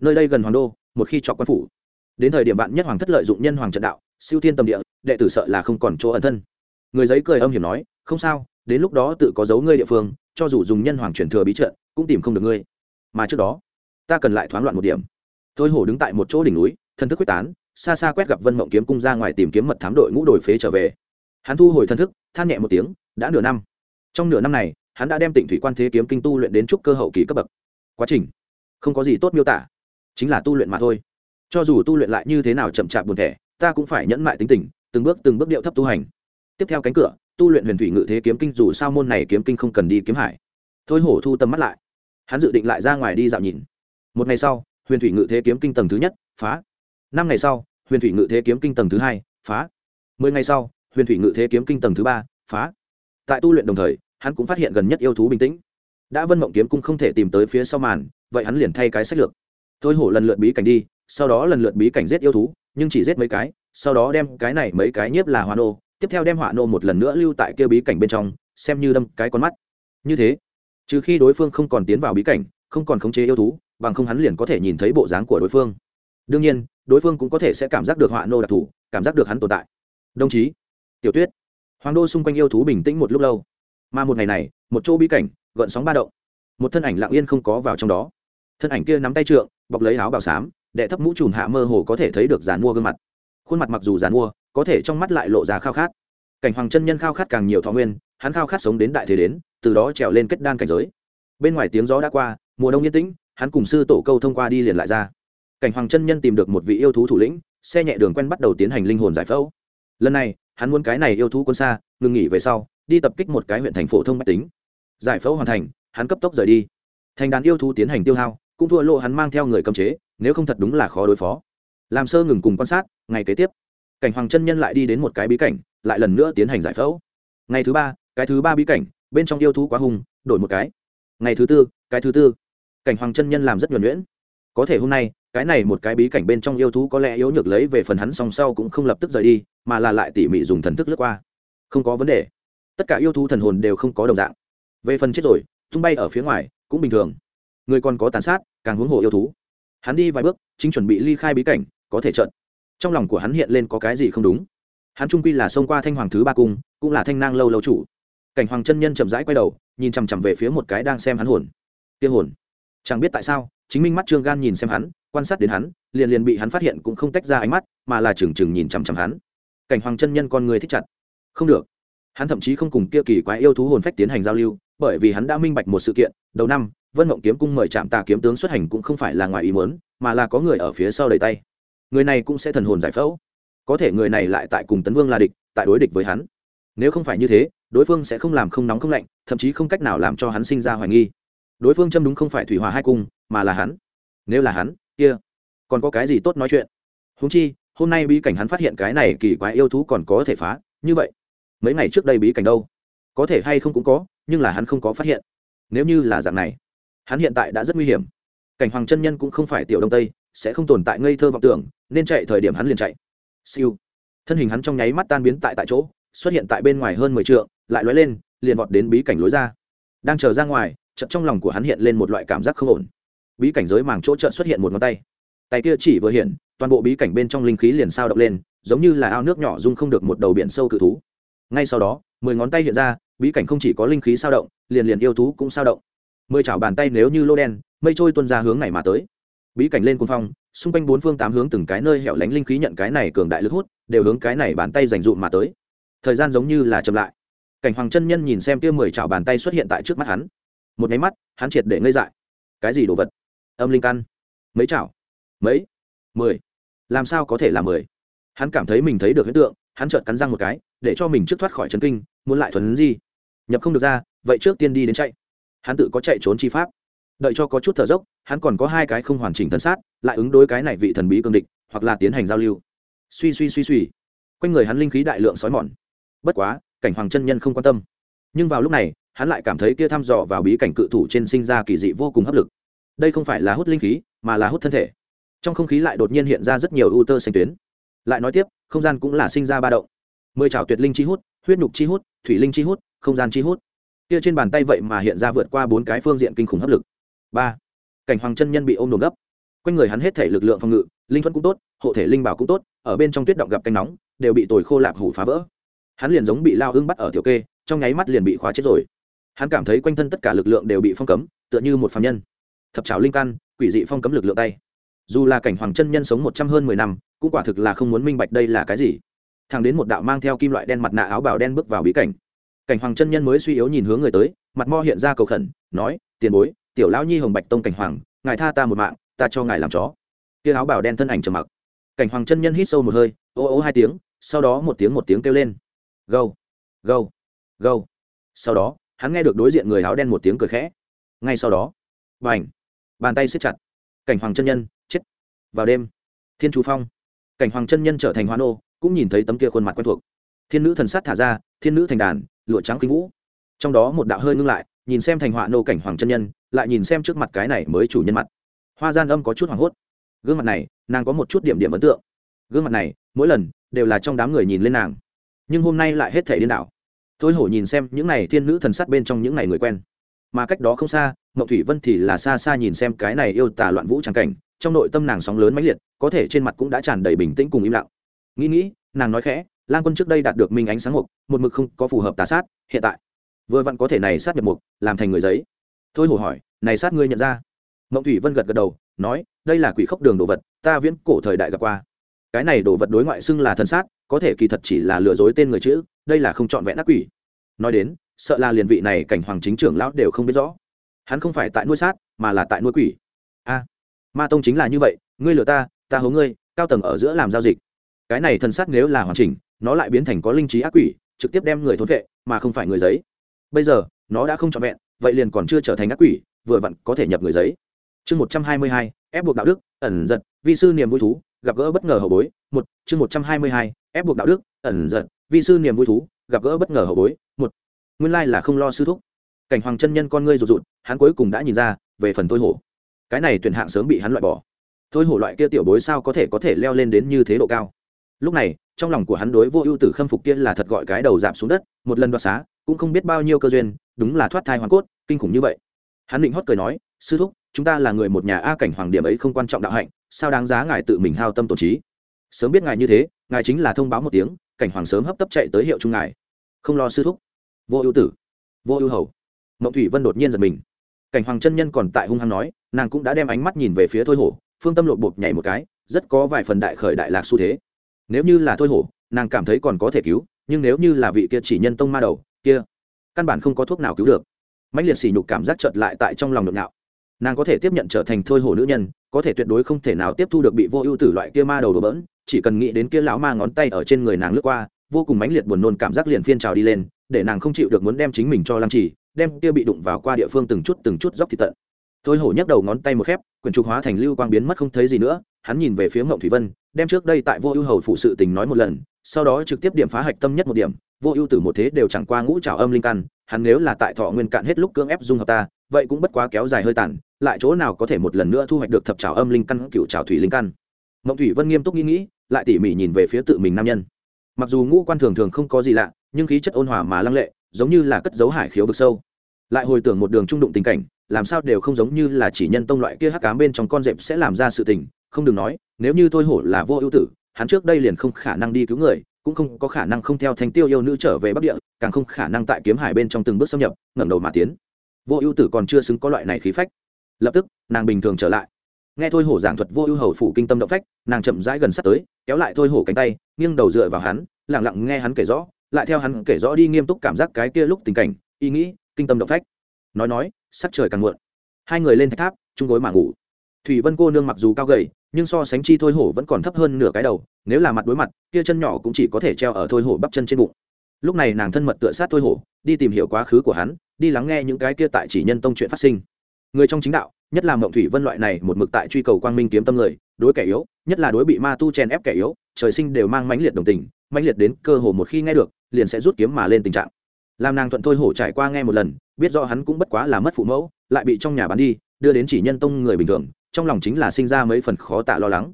Nơi đây gần hoàng đô, một khi trọc quan phủ, đến thời điểm bạn nhất hoàng thất lợi dụng nhân hoàng trận đạo, siêu thiên tầm địa, đệ tử sợ là không còn chỗ ẩn thân. Người giấy cười âm hiểm nói, không sao đến lúc đó tự có dấu ngươi địa phương, cho dù dùng nhân hoàng truyền thừa bí trận, cũng tìm không được ngươi. Mà trước đó, ta cần lại thoáng loạn một điểm. Thôi hổ đứng tại một chỗ đỉnh núi thân thức quyết tán, xa xa quét gặp vân mộng kiếm cung ra ngoài tìm kiếm mật thám đội ngũ đổi phế trở về. Hắn thu hồi thân thức, than nhẹ một tiếng, đã nửa năm. Trong nửa năm này, hắn đã đem tịnh thủy quan thế kiếm kinh tu luyện đến trúc cơ hậu kỳ cấp bậc. Quá trình, không có gì tốt miêu tả, chính là tu luyện mà thôi. Cho dù tu luyện lại như thế nào chậm chạp buồn thẻ, ta cũng phải nhẫn mại tính tình, từng bước từng bước điệu thấp tu hành. Tiếp theo cánh cửa tu luyện huyền thủy ngự thế kiếm kinh, dù sao môn này kiếm kinh không cần đi kiếm hải. Thôi hổ thu tầm mắt lại. Hắn dự định lại ra ngoài đi dạo nhìn. Một ngày sau, huyền thủy ngự thế kiếm kinh tầng thứ nhất, phá. Năm ngày sau, huyền thủy ngự thế kiếm kinh tầng thứ hai, phá. Mười ngày sau, huyền thủy ngự thế kiếm kinh tầng thứ ba, phá. Tại tu luyện đồng thời, hắn cũng phát hiện gần nhất yêu thú bình tĩnh. Đã vân mộng kiếm cung không thể tìm tới phía sau màn, vậy hắn liền thay cái sách lược. Thôi hổ lần lượt bí cảnh đi, sau đó lần lượt bí cảnh giết yêu thú, nhưng chỉ giết mấy cái, sau đó đem cái này mấy cái nhiếp là hoa nô tiếp theo đem họa nô một lần nữa lưu tại kia bí cảnh bên trong, xem như đâm cái con mắt. Như thế, trừ khi đối phương không còn tiến vào bí cảnh, không còn khống chế yêu thú, bằng không hắn liền có thể nhìn thấy bộ dáng của đối phương. Đương nhiên, đối phương cũng có thể sẽ cảm giác được họa nô đặc thù, cảm giác được hắn tồn tại. Đồng chí, tiểu tuyết, hoàng đô xung quanh yêu thú bình tĩnh một lúc lâu. Mà một ngày này, một chỗ bí cảnh, gợn sóng ba động. Một thân ảnh lặng yên không có vào trong đó. Thân ảnh kia nắm tay trượng, bọc lấy áo bào xám, đệ thấp mũ trùm hạ mơ hồ có thể thấy được dàn mua gương mặt. Khuôn mặt mặc dù dàn mua có thể trong mắt lại lộ ra khao khát. Cảnh hoàng chân nhân khao khát càng nhiều thọ nguyên, hắn khao khát sống đến đại thế đến, từ đó trèo lên kết đan cảnh giới. Bên ngoài tiếng gió đã qua, mùa đông yên tĩnh, hắn cùng sư tổ câu thông qua đi liền lại ra. Cảnh hoàng chân nhân tìm được một vị yêu thú thủ lĩnh, xe nhẹ đường quen bắt đầu tiến hành linh hồn giải phẫu. Lần này, hắn muốn cái này yêu thú quân xa, ngừng nghỉ về sau, đi tập kích một cái huyện thành phổ thông mách tính. Giải phẫu hoàn thành, hắn cấp tốc rời đi. Thành đàn yêu thú tiến hành tiêu hao, cũng thua lộ hắn mang theo người cầm chế, nếu không thật đúng là khó đối phó. Làm sơ ngừng cùng quan sát, ngày kế tiếp cảnh hoàng chân nhân lại đi đến một cái bí cảnh, lại lần nữa tiến hành giải phẫu. Ngày thứ ba, cái thứ ba bí cảnh, bên trong yêu thú quá hùng đổi một cái. Ngày thứ tư, cái thứ tư. Cảnh hoàng chân nhân làm rất nhuẩn nhuyễn. Có thể hôm nay, cái này một cái bí cảnh bên trong yêu thú có lẽ yếu nhược lấy về phần hắn song sau cũng không lập tức rời đi, mà là lại tỉ mỉ dùng thần thức lướt qua. Không có vấn đề. Tất cả yêu thú thần hồn đều không có đồng dạng. Về phần chết rồi, tung bay ở phía ngoài, cũng bình thường. Người còn có tàn sát, càng huống hồ yêu thú. Hắn đi vài bước, chính chuẩn bị ly khai bí cảnh, có thể trận trong lòng của hắn hiện lên có cái gì không đúng. Hắn trung quy là xông qua thanh hoàng thứ ba cung, cũng là thanh nang lâu lâu chủ. Cảnh hoàng chân nhân chậm rãi quay đầu, nhìn chằm chằm về phía một cái đang xem hắn hồn. Tiêu hồn. Chẳng biết tại sao, chính minh mắt trương gan nhìn xem hắn, quan sát đến hắn, liền liền bị hắn phát hiện cũng không tách ra ánh mắt, mà là trừng trừng nhìn chằm chằm hắn. Cảnh hoàng chân nhân con người thích chặt. Không được. Hắn thậm chí không cùng kia kỳ quái yêu thú hồn phách tiến hành giao lưu, bởi vì hắn đã minh bạch một sự kiện, đầu năm, vân mộng kiếm cung mời trạm tà kiếm tướng xuất hành cũng không phải là ngoài ý muốn, mà là có người ở phía sau đầy tay người này cũng sẽ thần hồn giải phẫu. Có thể người này lại tại cùng tấn vương là địch, tại đối địch với hắn. Nếu không phải như thế, đối phương sẽ không làm không nóng không lạnh, thậm chí không cách nào làm cho hắn sinh ra hoài nghi. Đối phương châm đúng không phải thủy hòa hai cung, mà là hắn. Nếu là hắn, kia, còn có cái gì tốt nói chuyện? Húng chi, hôm nay bí cảnh hắn phát hiện cái này kỳ quái yêu thú còn có thể phá, như vậy, mấy ngày trước đây bí cảnh đâu? Có thể hay không cũng có, nhưng là hắn không có phát hiện. Nếu như là dạng này, hắn hiện tại đã rất nguy hiểm. Cảnh hoàng chân nhân cũng không phải tiểu đông tây sẽ không tồn tại ngây thơ vọng tưởng, nên chạy thời điểm hắn liền chạy. Siêu. Thân hình hắn trong nháy mắt tan biến tại tại chỗ, xuất hiện tại bên ngoài hơn mười t lại lóe lên, liền vọt đến bí cảnh lối ra. Đang chờ ra ngoài, chợt trong lòng của hắn hiện lên một loại cảm giác không ổn. Bí cảnh giới màng chỗ trợn xuất hiện một ngón tay. Tay kia chỉ vừa hiện, toàn bộ bí cảnh bên trong linh khí liền sao động lên, giống như là ao nước nhỏ dung không được một đầu biển sâu cự thú. Ngay sau đó, mười ngón tay hiện ra, bí cảnh không chỉ có linh khí sao động, liền liền yêu thú cũng sao động. Mười chảo bàn tay nếu như lô đen, mây trôi tuân ra hướng này mà tới bí cảnh lên cuồng phong, xung quanh bốn phương tám hướng từng cái nơi hẻo lánh linh khí nhận cái này cường đại lực hút, đều hướng cái này bàn tay dành dụm mà tới. Thời gian giống như là chậm lại. Cảnh hoàng chân nhân nhìn xem kia mười chảo bàn tay xuất hiện tại trước mắt hắn. Một nháy mắt, hắn triệt để ngây dại. Cái gì đồ vật? Âm linh căn. Mấy chảo? Mấy? Mười. Làm sao có thể là mười? Hắn cảm thấy mình thấy được hiện tượng, hắn chợt cắn răng một cái, để cho mình trước thoát khỏi trấn kinh, muốn lại thuần gì nhập không được ra, vậy trước tiên đi đến chạy. Hắn tự có chạy trốn chi pháp đợi cho có chút thở dốc, hắn còn có hai cái không hoàn chỉnh thân sát, lại ứng đối cái này vị thần bí cương địch, hoặc là tiến hành giao lưu. Suy suy suy suy. Quanh người hắn linh khí đại lượng sói mòn. Bất quá, cảnh hoàng chân nhân không quan tâm. Nhưng vào lúc này, hắn lại cảm thấy kia thăm dò vào bí cảnh cự thủ trên sinh ra kỳ dị vô cùng hấp lực. Đây không phải là hút linh khí, mà là hút thân thể. Trong không khí lại đột nhiên hiện ra rất nhiều ưu tơ xanh tuyến. Lại nói tiếp, không gian cũng là sinh ra ba động. Mười trào tuyệt linh chi hút, huyết nhục chi hút, thủy linh chi hút, không gian chi hút. Kia trên bàn tay vậy mà hiện ra vượt qua bốn cái phương diện kinh khủng hấp lực ba cảnh hoàng chân nhân bị ôm đồn gấp quanh người hắn hết thể lực lượng phòng ngự linh thuẫn cũng tốt hộ thể linh bảo cũng tốt ở bên trong tuyết động gặp canh nóng đều bị tồi khô lạp hủ phá vỡ hắn liền giống bị lao hưng bắt ở tiểu kê trong nháy mắt liền bị khóa chết rồi hắn cảm thấy quanh thân tất cả lực lượng đều bị phong cấm tựa như một phạm nhân thập trào linh căn quỷ dị phong cấm lực lượng tay dù là cảnh hoàng chân nhân sống một trăm hơn mười năm cũng quả thực là không muốn minh bạch đây là cái gì thằng đến một đạo mang theo kim loại đen mặt nạ áo bào đen bước vào bí cảnh cảnh hoàng chân nhân mới suy yếu nhìn hướng người tới mặt mo hiện ra cầu khẩn nói tiền bối tiểu lão nhi hồng bạch tông cảnh hoàng, ngài tha ta một mạng, ta cho ngài làm chó. Tia áo bảo đen thân ảnh trầm mặc. Cảnh hoàng chân nhân hít sâu một hơi, ô ô hai tiếng, sau đó một tiếng một tiếng kêu lên. Gâu gâu gâu. Sau đó, hắn nghe được đối diện người áo đen một tiếng cười khẽ. Ngay sau đó b à n h bàn tay siết chặt. Cảnh hoàng chân nhân, chết. Vào đêm, thiên chú phong. Cảnh hoàng chân nhân trở thành hoa nô cũng nhìn thấy tấm kia khuôn mặt quen thuộc. Thiên nữ thần sát thả ra, thiên nữ thành đàn, lụa trắng khinh vũ. Trong đó một đạo hơi ngưng lại nhìn xem thành họa nô cảnh hoàng chân nhân, lại nhìn xem trước mặt cái này mới chủ nhân mặt. Hoa gian âm có chút hoảng hốt. Gương mặt này, nàng có một chút điểm điểm ấn tượng. Gương mặt này, mỗi lần, đều là trong đám người nhìn lên nàng. Nhưng hôm nay lại hết thể điên đảo. Thôi hổ nhìn xem những n à y thiên nữ thần sát bên trong những n à y người quen. Mà cách đó không xa mậu thủy vân thì là xa xa nhìn xem cái này yêu tả loạn vũ tràng cảnh, trong nội tâm nàng sóng lớn mãnh liệt, có thể trên mặt cũng đã tràn đầy bình tĩnh cùng im lặng. Nghĩ nghĩ, nàng nói khẽ lan quân trước đây đạt được minh ánh sáng hộp một mực không có phù hợp tà sát, hiện tại vừa vặn có thể này sát nhập mục, làm thành người giấy. Thôi hổ hỏi, này sát ngươi nhận ra? Mộng thủy vân gật gật đầu, nói, đây là quỷ khốc đường đồ vật, ta viễn cổ thời đại gặp qua. Cái này đồ vật đối ngoại xưng là thân sát, có thể kỳ thật chỉ là lừa dối tên người chữ, đây là không trọn vẹn ác quỷ. Nói đến, sợ là liền vị này cảnh hoàng chính trưởng lão đều không biết rõ. Hắn không phải tại nuôi sát, mà là tại nuôi quỷ. A, ma tông chính là như vậy, ngươi lừa ta ta hố ngươi, cao tầng ở giữa làm giao dịch. Cái này thần sát nếu là hoàn chỉnh, nó lại biến thành có linh trí ác quỷ, trực tiếp đem người thốn vệ, mà không phải người giấy bây giờ, nó đã không trọn vẹn, vậy liền còn chưa trở thành ác quỷ, vừa vặn có thể nhập người giấy. Chương một trăm hai mươi hai, ép buộc đạo đức, ẩn giật, vi sư niềm vui thú, gặp gỡ bất ngờ hậu bối. Một, chương một trăm hai mươi hai, ép buộc đạo đức, ẩn giật, vi sư niềm vui thú, gặp gỡ bất ngờ hậu bối. Một, nguyên lai là không lo sư thúc. Cảnh hoàng chân nhân con ngươi rụt rụt, hắn cuối cùng đã nhìn ra, về phần thôi hổ. Cái này tuyển hạng sớm bị hắn loại bỏ. Thôi hổ loại kia tiểu bối sao có thể có thể leo lên đến như thế độ cao? Lúc này, trong lòng của hắn đối vô ưu tử khâm phục kia là thật gọi cái đầu giảm xuống đất, một lần đoạt xá cũng không biết bao nhiêu cơ duyên, đúng là thoát thai hoàn cốt, kinh khủng như vậy. Hắn định hót cười nói, sư thúc, chúng ta là người một nhà a cảnh hoàng điểm ấy không quan trọng đạo hạnh, sao đáng giá ngài tự mình hao tâm tổn trí? Sớm biết ngài như thế, ngài chính là thông báo một tiếng, cảnh hoàng sớm hấp tấp chạy tới hiệu trung ngài. Không lo sư thúc. Vô ưu tử. Vô ưu hầu. Mộng thủy vân đột nhiên giật mình. Cảnh hoàng chân nhân còn tại hung hăng nói, nàng cũng đã đem ánh mắt nhìn về phía thôi hổ, phương tâm lộ bột nhảy một cái, rất có vài phần đại khởi đại lạc xu thế. Nếu như là thôi hổ, nàng cảm thấy còn có thể cứu, nhưng nếu như là vị kia chỉ nhân tông ma đầu kia, căn bản không có thuốc nào cứu được. Mạnh liệt sỉ nhục cảm giác chợt lại tại trong lòng nhộn nhạo. Nàng có thể tiếp nhận trở thành thôi hổ nữ nhân, có thể tuyệt đối không thể nào tiếp thu được bị vô ưu tử loại kia ma đầu đổ bỡn, chỉ cần nghĩ đến kia lão ma ngón tay ở trên người nàng lướt qua, vô cùng mãnh liệt buồn nôn cảm giác liền phiên trào đi lên, để nàng không chịu được muốn đem chính mình cho lăng trì, đem kia bị đụng vào qua địa phương từng chút từng chút dốc thì tận. Thôi hổ nhấc đầu ngón tay một khép, quyển trục hóa thành lưu quang biến mất không thấy gì nữa, hắn nhìn về phía ngộng thủy vân, đem trước đây tại vô ưu hầu phụ sự tình nói một lần, sau đó trực tiếp điểm phá hạch tâm nhất một điểm vô ưu tử một thế đều chẳng qua ngũ trào âm linh căn, hắn nếu là tại thọ nguyên cạn hết lúc cưỡng ép dung hợp ta, vậy cũng bất quá kéo dài hơi tàn, lại chỗ nào có thể một lần nữa thu hoạch được thập trào âm linh căn, cựu trào thủy linh căn. Mộng thủy vân nghiêm túc nghĩ nghĩ, lại tỉ mỉ nhìn về phía tự mình nam nhân. Mặc dù ngũ quan thường thường không có gì lạ, nhưng khí chất ôn hòa mà lăng lệ, giống như là cất dấu hải khiếu vực sâu. Lại hồi tưởng một đường trung đụng tình cảnh, làm sao đều không giống như là chỉ nhân tông loại kia hắc cám bên trong con dẹp sẽ làm ra sự tình, không đừng nói, nếu như thôi hổ là vô ưu tử hắn trước đây liền không khả năng đi cứu người, cũng không có khả năng không theo thanh tiêu yêu nữ trở về bắc địa, càng không khả năng tại kiếm hải bên trong từng bước xâm nhập, ngẩng đầu mà tiến. Vô ưu tử còn chưa xứng có loại này khí phách. Lập tức, nàng bình thường trở lại. Nghe thôi hổ giảng thuật vô ưu hầu phủ kinh tâm động phách, nàng chậm rãi gần sát tới, kéo lại thôi hổ cánh tay, nghiêng đầu dựa vào hắn lẳng lặng nghe hắn kể rõ, lại theo hắn kể rõ đi nghiêm túc cảm giác cái kia lúc tình cảnh, ý nghĩ, kinh tâm động phách. Nói nói, sắc trời càng muộn. Hai người lên thạch tháp, chung gối mà ngủ. Thủy vân cô nương mặc dù cao gầy nhưng so sánh chi thôi hổ vẫn còn thấp hơn nửa cái đầu, nếu là mặt đối mặt, kia chân nhỏ cũng chỉ có thể treo ở thôi hổ bắp chân trên bụng. Lúc này nàng thân mật tựa sát thôi hổ, đi tìm hiểu quá khứ của hắn, đi lắng nghe những cái kia tại chỉ nhân tông chuyện phát sinh. Người trong chính đạo, nhất là mộng thủy vân loại này một mực tại truy cầu quang minh kiếm tâm người, đối kẻ yếu, nhất là đối bị ma tu chèn ép kẻ yếu, trời sinh đều mang mãnh liệt đồng tình, mãnh liệt đến cơ hồ một khi nghe được, liền sẽ rút kiếm mà lên tình trạng. Làm nàng thuận thôi hổ trải qua nghe một lần, biết do hắn cũng bất quá là mất phụ mẫu, lại bị trong nhà bán đi, đưa đến chỉ nhân tông người bình thường trong lòng chính là sinh ra mấy phần khó tạ lo lắng.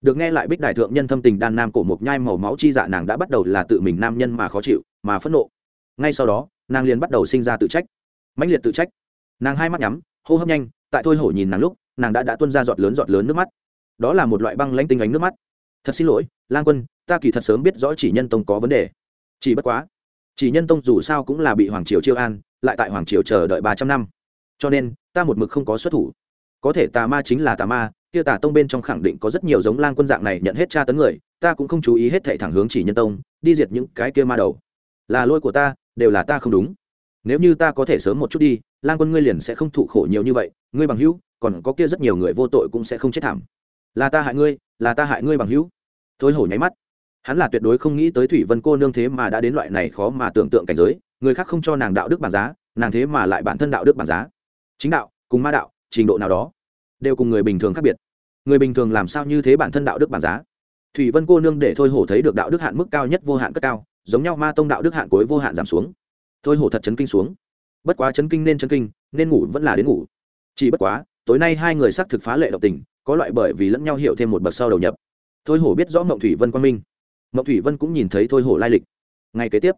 Được nghe lại bích đại thượng nhân thâm tình đan nam cổ mộc nhai màu máu chi dạ nàng đã bắt đầu là tự mình nam nhân mà khó chịu, mà phẫn nộ. Ngay sau đó, nàng liền bắt đầu sinh ra tự trách. Mãnh liệt tự trách. Nàng hai mắt nhắm, hô hấp nhanh, tại thôi hổ nhìn nàng lúc, nàng đã đã tuân ra giọt lớn giọt lớn nước mắt. Đó là một loại băng lanh tinh ánh nước mắt. Thật xin lỗi, lang quân, ta kỳ thật sớm biết rõ chỉ nhân tông có vấn đề. Chỉ bất quá, chỉ nhân tông dù sao cũng là bị hoàng triều chiêu an, lại tại hoàng triều chờ đợi ba trăm năm. Cho nên, ta một mực không có xuất thủ có thể tà ma chính là tà ma, kia tà tông bên trong khẳng định có rất nhiều giống lang quân dạng này nhận hết tra tấn người, ta cũng không chú ý hết thệ thẳng hướng chỉ nhân tông, đi diệt những cái kia ma đầu. Là lỗi của ta, đều là ta không đúng. Nếu như ta có thể sớm một chút đi, lang quân ngươi liền sẽ không thụ khổ nhiều như vậy, ngươi bằng hữu, còn có kia rất nhiều người vô tội cũng sẽ không chết thảm. Là ta hại ngươi, là ta hại ngươi bằng hữu. Thôi hổ nháy mắt. Hắn là tuyệt đối không nghĩ tới thủy vân cô nương thế mà đã đến loại này khó mà tưởng tượng cảnh giới, người khác không cho nàng đạo đức bản giá, nàng thế mà lại bản thân đạo đức bản giá. Chính đạo, cùng ma đạo trình độ nào đó, đều cùng người bình thường khác biệt. Người bình thường làm sao như thế bản thân đạo đức bản giá? Thủy vân cô nương để thôi hổ thấy được đạo đức hạn mức cao nhất vô hạn cất cao, giống nhau ma tông đạo đức hạn cuối vô hạn giảm xuống. Thôi hổ thật chấn kinh xuống. Bất quá chấn kinh nên chấn kinh, nên ngủ vẫn là đến ngủ. Chỉ bất quá, tối nay hai người xác thực phá lệ độc tình, có loại bởi vì lẫn nhau hiểu thêm một bậc sau đầu nhập. Thôi hổ biết rõ mộng thủy vân quang minh. Mộng thủy vân cũng nhìn thấy thôi hổ lai lịch. Ngay kế tiếp,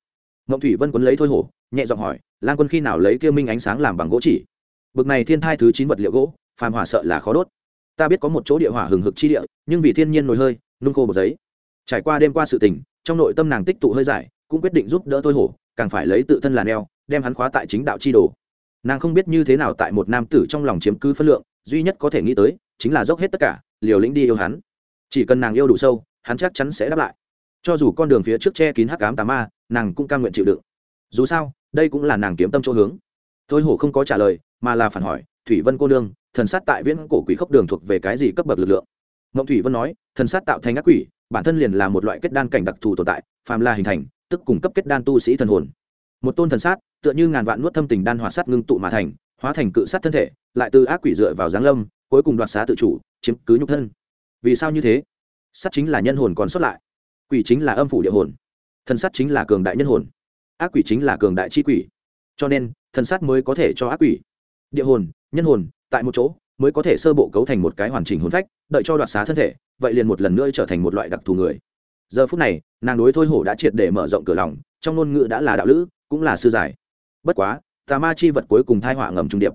mộng thủy vân quấn lấy thôi hổ, nhẹ giọng hỏi lan quân khi nào lấy kia minh ánh sáng làm bằng gỗ chỉ? Bực này thiên thai thứ chín vật liệu gỗ, phàm hỏa sợ là khó đốt. Ta biết có một chỗ địa hỏa hừng hực chi địa, nhưng vì thiên nhiên nổi hơi, nung khô một giấy. Trải qua đêm qua sự tình, trong nội tâm nàng tích tụ hơi giải, cũng quyết định giúp đỡ thôi hổ, càng phải lấy tự thân là neo, đem hắn khóa tại chính đạo chi đồ. Nàng không biết như thế nào tại một nam tử trong lòng chiếm cứ phân lượng, duy nhất có thể nghĩ tới, chính là dốc hết tất cả, liều lĩnh đi yêu hắn. Chỉ cần nàng yêu đủ sâu, hắn chắc chắn sẽ đáp lại. Cho dù con đường phía trước che kín hắc ám tà ma, nàng cũng cam nguyện chịu đựng. Dù sao, đây cũng là nàng kiếm tâm chỗ hướng thôi hổ không có trả lời, mà là phản hỏi, thủy vân cô nương, thần sát tại viễn cổ quỷ khốc đường thuộc về cái gì cấp bậc lực lượng? Ngộng thủy vân nói, thần sát tạo thành ác quỷ, bản thân liền là một loại kết đan cảnh đặc thù tồn tại, phàm là hình thành, tức cung cấp kết đan tu sĩ thần hồn. Một tôn thần sát, tựa như ngàn vạn nuốt thâm tình đan hỏa sát ngưng tụ mà thành, hóa thành cự sát thân thể, lại từ ác quỷ dựa vào giáng lâm, cuối cùng đoạt xá tự chủ, chiếm cứ nhục thân. Vì sao như thế? Sát chính là nhân hồn còn xuất lại. Quỷ chính là âm phủ địa hồn. Thần sát chính là cường đại nhân hồn. Ác quỷ chính là cường đại chi quỷ cho nên, thần sát mới có thể cho ác quỷ. Địa hồn, nhân hồn, tại một chỗ, mới có thể sơ bộ cấu thành một cái hoàn chỉnh hồn phách, đợi cho đoạt xá thân thể, vậy liền một lần nữa trở thành một loại đặc thù người. Giờ phút này, nàng đối thôi hổ đã triệt để mở rộng cửa lòng, trong ngôn ngữ đã là đạo lữ, cũng là sư giải. Bất quá, tà ma chi vật cuối cùng thai họa ngầm trung điệp.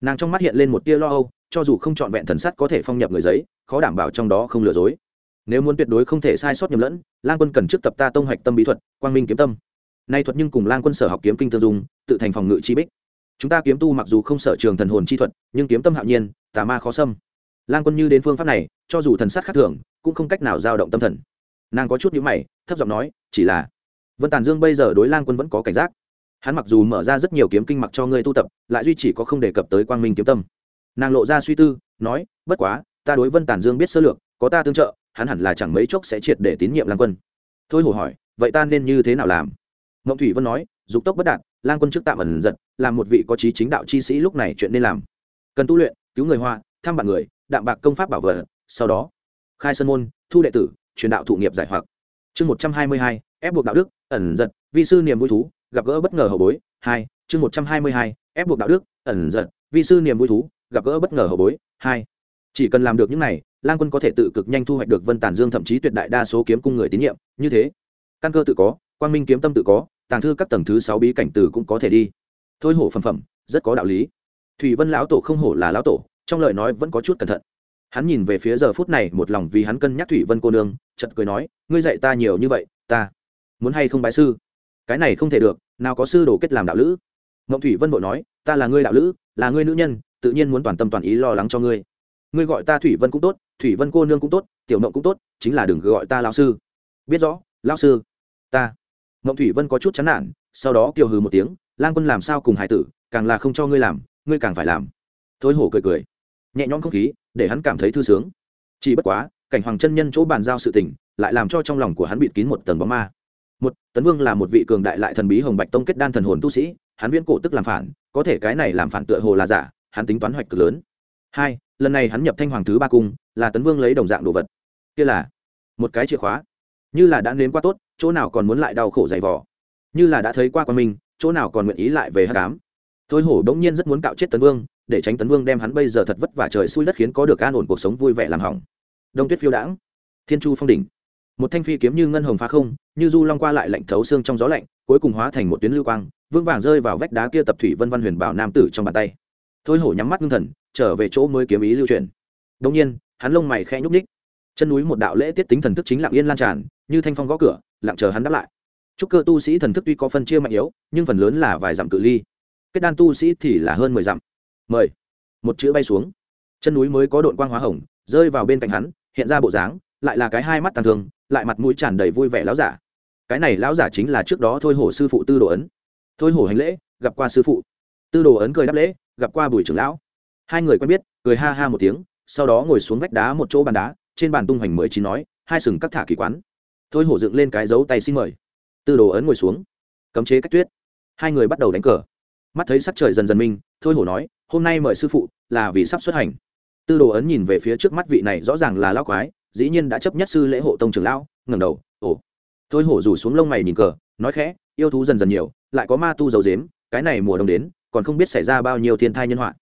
Nàng trong mắt hiện lên một tia lo âu, cho dù không trọn vẹn thần sắt có thể phong nhập người giấy, khó đảm bảo trong đó không lừa dối. Nếu muốn tuyệt đối không thể sai sót nhầm lẫn, lang quân cần trước tập ta tông hoạch tâm bí thuật, quang minh kiếm tâm nay thuật nhưng cùng lang quân sở học kiếm kinh tương dung, tự thành phòng ngự chi bích. Chúng ta kiếm tu mặc dù không sở trường thần hồn chi thuật, nhưng kiếm tâm hạo nhiên, tà ma khó xâm. Lang quân như đến phương pháp này, cho dù thần sát khác thường, cũng không cách nào giao động tâm thần. Nàng có chút nhữ mày, thấp giọng nói, chỉ là vân tàn dương bây giờ đối lang quân vẫn có cảnh giác. Hắn mặc dù mở ra rất nhiều kiếm kinh mặc cho ngươi tu tập, lại duy chỉ có không đề cập tới quang minh kiếm tâm. Nàng lộ ra suy tư, nói, bất quá, ta đối vân tàn dương biết sơ lược, có ta tương trợ, hắn hẳn là chẳng mấy chốc sẽ triệt để tín nhiệm lang quân. Thôi hổ hỏi, vậy ta nên như thế nào làm? Ngộng thủy vân nói, dục tốc bất đạt, lang quân trước tạm ẩn giật, làm một vị có trí chính đạo chi sĩ lúc này chuyện nên làm. Cần tu luyện, cứu người hoa thăm bạn người, đạm bạc công pháp bảo vật, sau đó, khai sơn môn, thu đệ tử, truyền đạo thụ nghiệp giải hoặc. Chương một trăm hai mươi hai, ép buộc đạo đức, ẩn giật, vi sư niềm vui thú, gặp gỡ bất ngờ hậu bối. Hai, chương một trăm hai mươi hai, ép buộc đạo đức, ẩn giật, vi sư niềm vui thú, gặp gỡ bất ngờ hậu bối. Hai, chỉ cần làm được những này, lang quân có thể tự cực nhanh thu hoạch được vân tản dương thậm chí tuyệt đại đa số kiếm cung người tín nhiệm. Như thế, căn cơ tự có, quang minh kiếm tâm tự có tàng thư các tầng thứ sáu bí cảnh từ cũng có thể đi. Thôi hổ phẩm phẩm, rất có đạo lý. Thủy vân lão tổ không hổ là lão tổ, trong lời nói vẫn có chút cẩn thận. Hắn nhìn về phía giờ phút này một lòng vì hắn cân nhắc thủy vân cô nương chật cười nói, ngươi dạy ta nhiều như vậy, ta muốn hay không bái sư? Cái này không thể được, nào có sư đồ kết làm đạo lữ? Mộng thủy vân vội nói, ta là ngươi đạo lữ, là ngươi nữ nhân, tự nhiên muốn toàn tâm toàn ý lo lắng cho ngươi. Ngươi gọi ta thủy vân cũng tốt, thủy vân cô nương cũng tốt, tiểu mộng cũng tốt, chính là đừng gọi ta lão sư. Biết rõ, lão sư, ta mộng thủy vân có chút chán nản, sau đó kiều hừ một tiếng, lang quân làm sao cùng hải tử, càng là không cho ngươi làm, ngươi càng phải làm. Thôi hổ cười cười, nhẹ nhõm không khí, để hắn cảm thấy thư sướng. Chỉ bất quá, cảnh hoàng chân nhân chỗ bàn giao sự tình, lại làm cho trong lòng của hắn bịt kín một tầng bóng ma. Một, tấn vương là một vị cường đại lại thần bí hồng bạch tông kết đan thần hồn tu sĩ, hắn viễn cổ tức làm phản, có thể cái này làm phản tựa hồ là giả, hắn tính toán hoạch cực lớn. Hai, lần này hắn nhập thanh hoàng thứ ba cung, là tấn vương lấy đồng dạng đồ vật. Kia là một cái chìa khóa. Như là đã nếm qua tốt chỗ nào còn muốn lại đau khổ dày vò. Như là đã thấy qua qua mình, chỗ nào còn nguyện ý lại về hát cám. Thôi hổ đống nhiên rất muốn cạo chết tấn vương, để tránh tấn vương đem hắn bây giờ thật vất vả trời xui đất khiến có được an ổn cuộc sống vui vẻ làm hỏng. Đông tuyết phiêu đãng, thiên chu phong đỉnh. Một thanh phi kiếm như ngân hồng phá không, như du long qua lại lạnh thấu xương trong gió lạnh, cuối cùng hóa thành một tuyến lưu quang, vương vàng rơi vào vách đá kia tập thủy vân văn huyền bảo nam tử trong bàn tay. Thôi hổ nhắm mắt ngưng thần, trở về chỗ mới kiếm ý lưu truyền. Đông nhiên, hắn lông mày khẽ nhúc ních chân núi một đạo lễ tiết tính thần thức chính lặng yên lan tràn, như thanh phong gõ cửa lặng chờ hắn đáp lại. Chúc cơ tu sĩ thần thức tuy có phân chia mạnh yếu, nhưng phần lớn là vài dặm cự ly. Kết đan tu sĩ thì là hơn mười dặm. Mời. Một chữ bay xuống. Chân núi mới có đội quang hóa hồng, rơi vào bên cạnh hắn, hiện ra bộ dáng, lại là cái hai mắt tàn thương, lại mặt mũi tràn đầy vui vẻ láo giả. Cái này lão giả chính là trước đó thôi hổ sư phụ tư đồ ấn. Thôi hổ hành lễ, gặp qua sư phụ. Tư đồ ấn cười đáp lễ, gặp qua bùi trưởng lão. Hai người quen biết, cười ha ha một tiếng, sau đó ngồi xuống vách đá một chỗ bàn đá, trên bàn tung hoành mười chín nói, hai sừng cắt thả kỳ quán thôi hổ dựng lên cái dấu tay xin mời. Tư đồ ấn ngồi xuống. Cấm chế cách tuyết. Hai người bắt đầu đánh cờ. Mắt thấy sắc trời dần dần minh, thôi hổ nói, hôm nay mời sư phụ, là vì sắp xuất hành. Tư đồ ấn nhìn về phía trước mắt vị này rõ ràng là lao quái, dĩ nhiên đã chấp nhất sư lễ hộ tông trưởng lão, ngẩng đầu, ồ. Thôi hổ rủ xuống lông mày nhìn cờ, nói khẽ, yêu thú dần dần nhiều, lại có ma tu dầu dếm cái này mùa đông đến, còn không biết xảy ra bao nhiêu thiên thai nhân họa.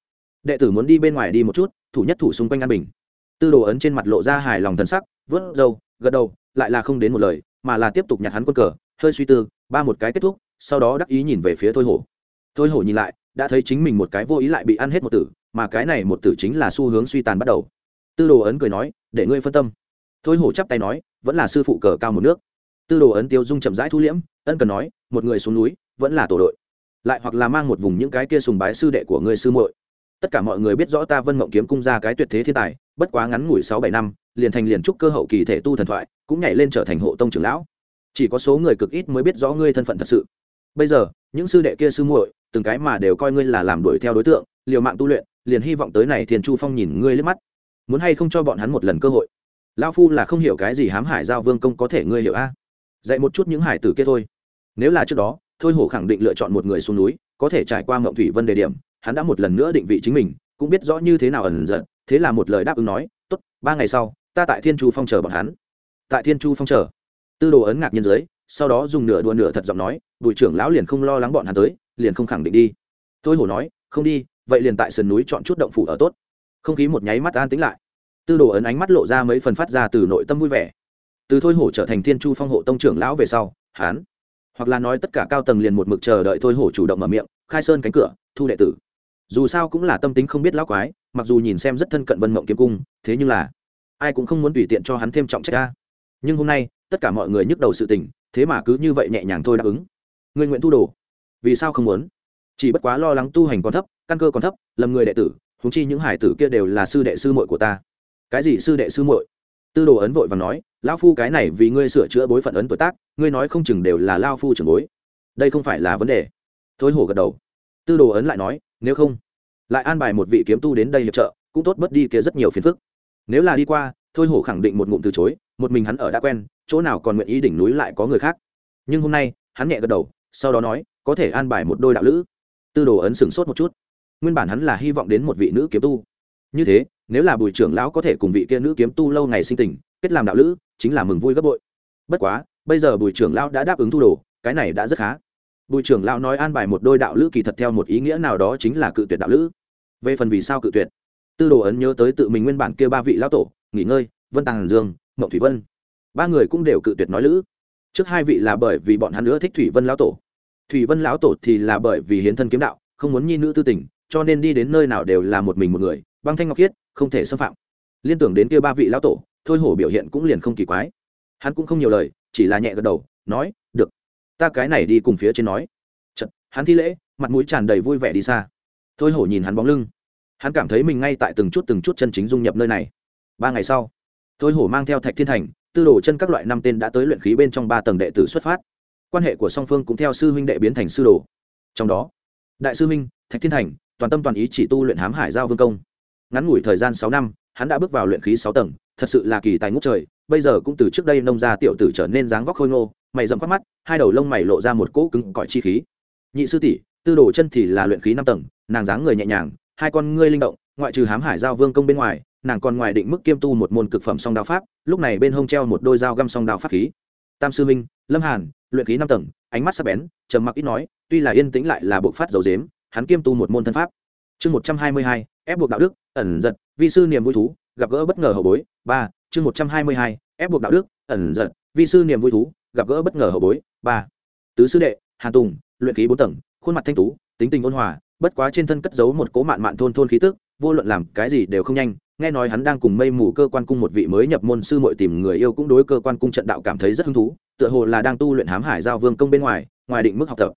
Đệ tử muốn đi bên ngoài đi một chút, thủ nhất thủ xung quanh an bình. Tư đồ ấn trên mặt lộ ra hài lòng thần sắc, vớt râu gật đầu, lại là không đến một lời, mà là tiếp tục nhặt hắn quân cờ, hơi suy tư, ba một cái kết thúc, sau đó đắc ý nhìn về phía thôi hổ. Thôi hổ nhìn lại, đã thấy chính mình một cái vô ý lại bị ăn hết một tử, mà cái này một tử chính là xu hướng suy tàn bắt đầu. Tư đồ ấn cười nói, để ngươi phân tâm. Thôi hổ chắp tay nói, vẫn là sư phụ cờ cao một nước. Tư đồ ấn tiêu dung chậm rãi thu liễm, ân cần nói, một người xuống núi, vẫn là tổ đội. Lại hoặc là mang một vùng những cái kia sùng bái sư đệ của ngươi sư muội tất cả mọi người biết rõ ta vân mộng kiếm cung ra cái tuyệt thế thiên tài, bất quá ngắn ngủi sáu bảy năm, liền thành liền trúc cơ hậu kỳ thể tu thần thoại, cũng nhảy lên trở thành hộ tông trưởng lão. Chỉ có số người cực ít mới biết rõ ngươi thân phận thật sự. Bây giờ, những sư đệ kia sư muội, từng cái mà đều coi ngươi là làm đuổi theo đối tượng, liều mạng tu luyện, liền hy vọng tới này thiền chu phong nhìn ngươi liếc mắt. Muốn hay không cho bọn hắn một lần cơ hội? Lao phu là không hiểu cái gì hám hải giao vương công có thể ngươi hiểu a? Dạy một chút những hải tử kia thôi. Nếu là trước đó, thôi hổ khẳng định lựa chọn một người xuống núi, có thể trải qua mộng thủy vân đề điểm hắn đã một lần nữa định vị chính mình, cũng biết rõ như thế nào ẩn giận, thế là một lời đáp ứng nói, tốt, ba ngày sau, ta tại thiên chu phong chờ bọn hắn. Tại thiên chu phong chờ, tư đồ ấn ngạc nhiên dưới, sau đó dùng nửa đùa nửa thật giọng nói, bùi trưởng lão liền không lo lắng bọn hắn tới, liền không khẳng định đi. Tôi hổ nói, không đi, vậy liền tại sườn núi chọn chút động phủ ở tốt. Không khí một nháy mắt an tĩnh lại. Tư đồ ấn ánh mắt lộ ra mấy phần phát ra từ nội tâm vui vẻ. Từ thôi hổ trở thành thiên chu phong hộ tông trưởng lão về sau hán hoặc là nói tất cả cao tầng liền một mực chờ đợi thôi hổ chủ động mở miệng, khai sơn cánh cửa, thu đệ tử dù sao cũng là tâm tính không biết lão quái, mặc dù nhìn xem rất thân cận vân mộng kiếm cung, thế nhưng là, ai cũng không muốn tùy tiện cho hắn thêm trọng trách ca nhưng hôm nay, tất cả mọi người nhức đầu sự tình, thế mà cứ như vậy nhẹ nhàng thôi đáp ứng. Người nguyện tu đồ. Vì sao không muốn? Chỉ bất quá lo lắng tu hành còn thấp, căn cơ còn thấp, lầm người đệ tử húng chi những hải tử kia đều là sư đệ sư muội của ta. Cái gì sư đệ sư muội? Tư đồ ấn vội và nói, lão phu cái này vì ngươi sửa chữa bối phận ấn tuổi tác, ngươi nói không chừng đều là lao phu trưởng bối. Đây không phải là vấn đề. Thôi hổ gật đầu. Tư đồ ấn lại nói nếu không, lại an bài một vị kiếm tu đến đây hiệp trợ, cũng tốt bớt đi kia rất nhiều phiền phức. Nếu là đi qua, thôi hổ khẳng định một ngụm từ chối, một mình hắn ở đã quen, chỗ nào còn nguyện ý đỉnh núi lại có người khác. Nhưng hôm nay, hắn nhẹ gật đầu, sau đó nói, có thể an bài một đôi đạo lữ. Tư đồ ấn sửng sốt một chút. Nguyên bản hắn là hy vọng đến một vị nữ kiếm tu. Như thế, nếu là bùi trưởng lão có thể cùng vị kia nữ kiếm tu lâu ngày sinh tình, kết làm đạo lữ, chính là mừng vui gấp bội. Bất quá, bây giờ bùi trưởng lão đã đáp ứng thu đồ, cái này đã rất khá bùi trưởng lão nói an bài một đôi đạo lữ kỳ thật theo một ý nghĩa nào đó chính là cự tuyệt đạo lữ. Về phần vì sao cự tuyệt? Tư đồ ấn nhớ tới tự mình nguyên bản kia ba vị lão tổ, nghỉ ngơi, vân tàng dương, mậu thủy vân. Ba người cũng đều cự tuyệt nói lữ. Trước hai vị là bởi vì bọn hắn nữa thích thủy vân lão tổ. Thủy vân lão tổ thì là bởi vì hiến thân kiếm đạo, không muốn nhi nữ tư tình, cho nên đi đến nơi nào đều là một mình một người, băng thanh ngọc khiết, không thể xâm phạm. Liên tưởng đến kia ba vị lão tổ, thôi hổ biểu hiện cũng liền không kỳ quái. Hắn cũng không nhiều lời, chỉ là nhẹ gật đầu, nói ta cái này đi cùng phía trên nói. Chật, hắn thi lễ mặt mũi tràn đầy vui vẻ đi xa. Thôi hổ nhìn hắn bóng lưng. Hắn cảm thấy mình ngay tại từng chút từng chút chân chính dung nhập nơi này. Ba ngày sau thôi hổ mang theo thạch thiên thành tư đồ chân các loại năm tên đã tới luyện khí bên trong ba tầng đệ tử xuất phát. Quan hệ của song phương cũng theo sư huynh đệ biến thành sư đồ. Trong đó đại sư huynh thạch thiên thành toàn tâm toàn ý chỉ tu luyện hám hải giao vương công. Ngắn ngủi thời gian sáu năm hắn đã bước vào luyện khí sáu tầng thật sự là kỳ tài ngút trời bây giờ cũng từ trước đây nông gia tiểu tử trở nên dáng vóc khôi ngô mày rậm quát mắt, hai đầu lông mày lộ ra một cỗ cứng cỏi chi khí. Nhị sư tỷ, tư đồ chân thì là luyện khí năm tầng, nàng dáng người nhẹ nhàng, hai con ngươi linh động, ngoại trừ hám hải giao vương công bên ngoài, nàng còn ngoài định mức kiêm tu một môn cực phẩm song đao pháp, lúc này bên hông treo một đôi dao găm song đao pháp khí. Tam sư minh lâm hàn, luyện khí năm tầng, ánh mắt sắc bén, trầm mặc ít nói, tuy là yên tĩnh lại là bộ phát dầu dếm, hắn kiêm tu một môn thân pháp. Chương một trăm hai mươi hai, ép buộc đạo đức, ẩn giật, vi sư niềm vui thú, gặp gỡ bất ngờ hậu bối. Ba, chương một trăm hai mươi hai, ép buộc đạo đức, ẩn giật, vi sư niềm vui thú gặp gỡ bất ngờ hậu bối. Ba. Tứ sư đệ, hàn tùng, luyện khí bốn tầng, khuôn mặt thanh tú, tính tình ôn hòa, bất quá trên thân cất giấu một cố mạn mạn thôn thôn khí tức, vô luận làm cái gì đều không nhanh. Nghe nói hắn đang cùng mây mù cơ quan cung một vị mới nhập môn sư muội tìm người yêu cũng đối cơ quan cung trận đạo cảm thấy rất hứng thú, tựa hồ là đang tu luyện hám hải giao vương công bên ngoài ngoài định mức học tập.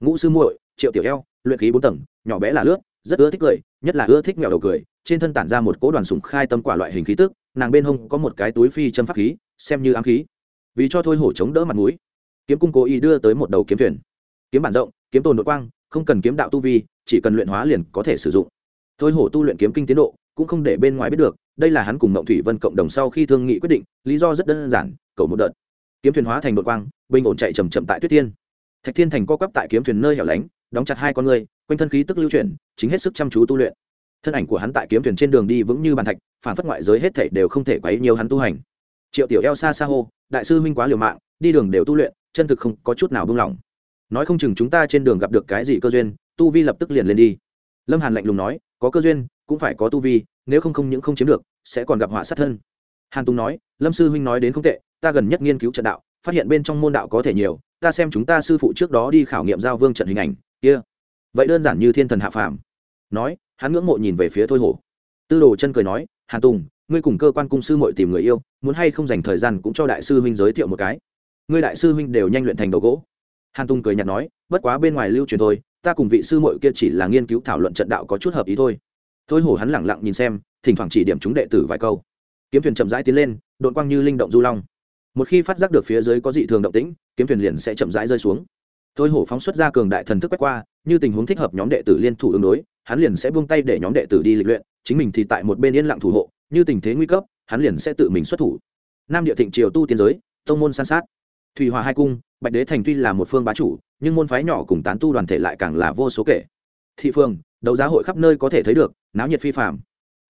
Ngũ sư muội, triệu tiểu eo, luyện khí bốn tầng, nhỏ bé là lướt, rất ưa thích cười, nhất là ưa thích mèo đầu cười, trên thân tản ra một cỗ đoàn sùng khai tâm quả loại hình khí tức, nàng bên hông có một cái túi phi châm pháp khí, xem như ám khí vì cho thôi hổ chống đỡ mặt mũi. Kiếm cung cố ý đưa tới một đầu kiếm thuyền. Kiếm bản rộng, kiếm tồn nội quang, không cần kiếm đạo tu vi, chỉ cần luyện hóa liền có thể sử dụng. Thôi hổ tu luyện kiếm kinh tiến độ, cũng không để bên ngoài biết được, đây là hắn cùng mộng thủy vân cộng đồng sau khi thương nghị quyết định, lý do rất đơn giản, cầu một đợt. Kiếm thuyền hóa thành đội quang, bình ổn chạy chầm chậm tại tuyết thiên. Thạch thiên thành co quắp tại kiếm thuyền nơi hẻo lánh, đóng chặt hai con người, quanh thân khí tức lưu chuyển, chính hết sức chăm chú tu luyện. Thân ảnh của hắn tại kiếm thuyền trên đường đi vững như bàn thạch, phản phất ngoại giới hết thảy đều không thể quấy nhiều hắn tu hành triệu tiểu eo xa xa hô, đại sư minh quá liều mạng, đi đường đều tu luyện, chân thực không có chút nào buông lỏng. Nói không chừng chúng ta trên đường gặp được cái gì cơ duyên, tu vi lập tức liền lên đi. Lâm hàn lạnh lùng nói, có cơ duyên, cũng phải có tu vi, nếu không không những không chiếm được, sẽ còn gặp họa sát thân. Hàn tùng nói, lâm sư huynh nói đến không tệ, ta gần nhất nghiên cứu trận đạo, phát hiện bên trong môn đạo có thể nhiều, ta xem chúng ta sư phụ trước đó đi khảo nghiệm giao vương trận hình ảnh, kia. Vậy đơn giản như thiên thần hạ phàm. Nói, hắn ngưỡng mộ nhìn về phía thôi hổ. Tư đồ chân cười nói, hàn tùng ngươi cùng cơ quan cung sư mội tìm người yêu, muốn hay không dành thời gian cũng cho đại sư huynh giới thiệu một cái. Ngươi đại sư huynh đều nhanh luyện thành đầu gỗ. Hàn tùng cười nhạt nói, bất quá bên ngoài lưu truyền thôi, ta cùng vị sư mội kia chỉ là nghiên cứu thảo luận trận đạo có chút hợp ý thôi. Thôi hổ hắn lẳng lặng nhìn xem, thỉnh thoảng chỉ điểm chúng đệ tử vài câu. Kiếm thuyền chậm rãi tiến lên đội quang như linh động du long. Một khi phát giác được phía dưới có dị thường động tĩnh, kiếm thuyền liền sẽ chậm rãi rơi xuống. Thôi hổ phóng xuất ra cường đại thần thức quét qua, như tình huống thích hợp nhóm đệ tử liên thủ ứng đối, hắn liền sẽ buông tay để nhóm đệ tử đi lịch luyện, chính mình thì tại một bên yên lặng thủ hộ như tình thế nguy cấp, hắn liền sẽ tự mình xuất thủ. Nam địa thịnh triều tu tiên giới, tông môn san sát. Thủy hòa hai cung, bạch đế thành tuy là một phương bá chủ, nhưng môn phái nhỏ cùng tán tu đoàn thể lại càng là vô số kể. Thị phương, đấu giá hội khắp nơi có thể thấy được, náo nhiệt phi phạm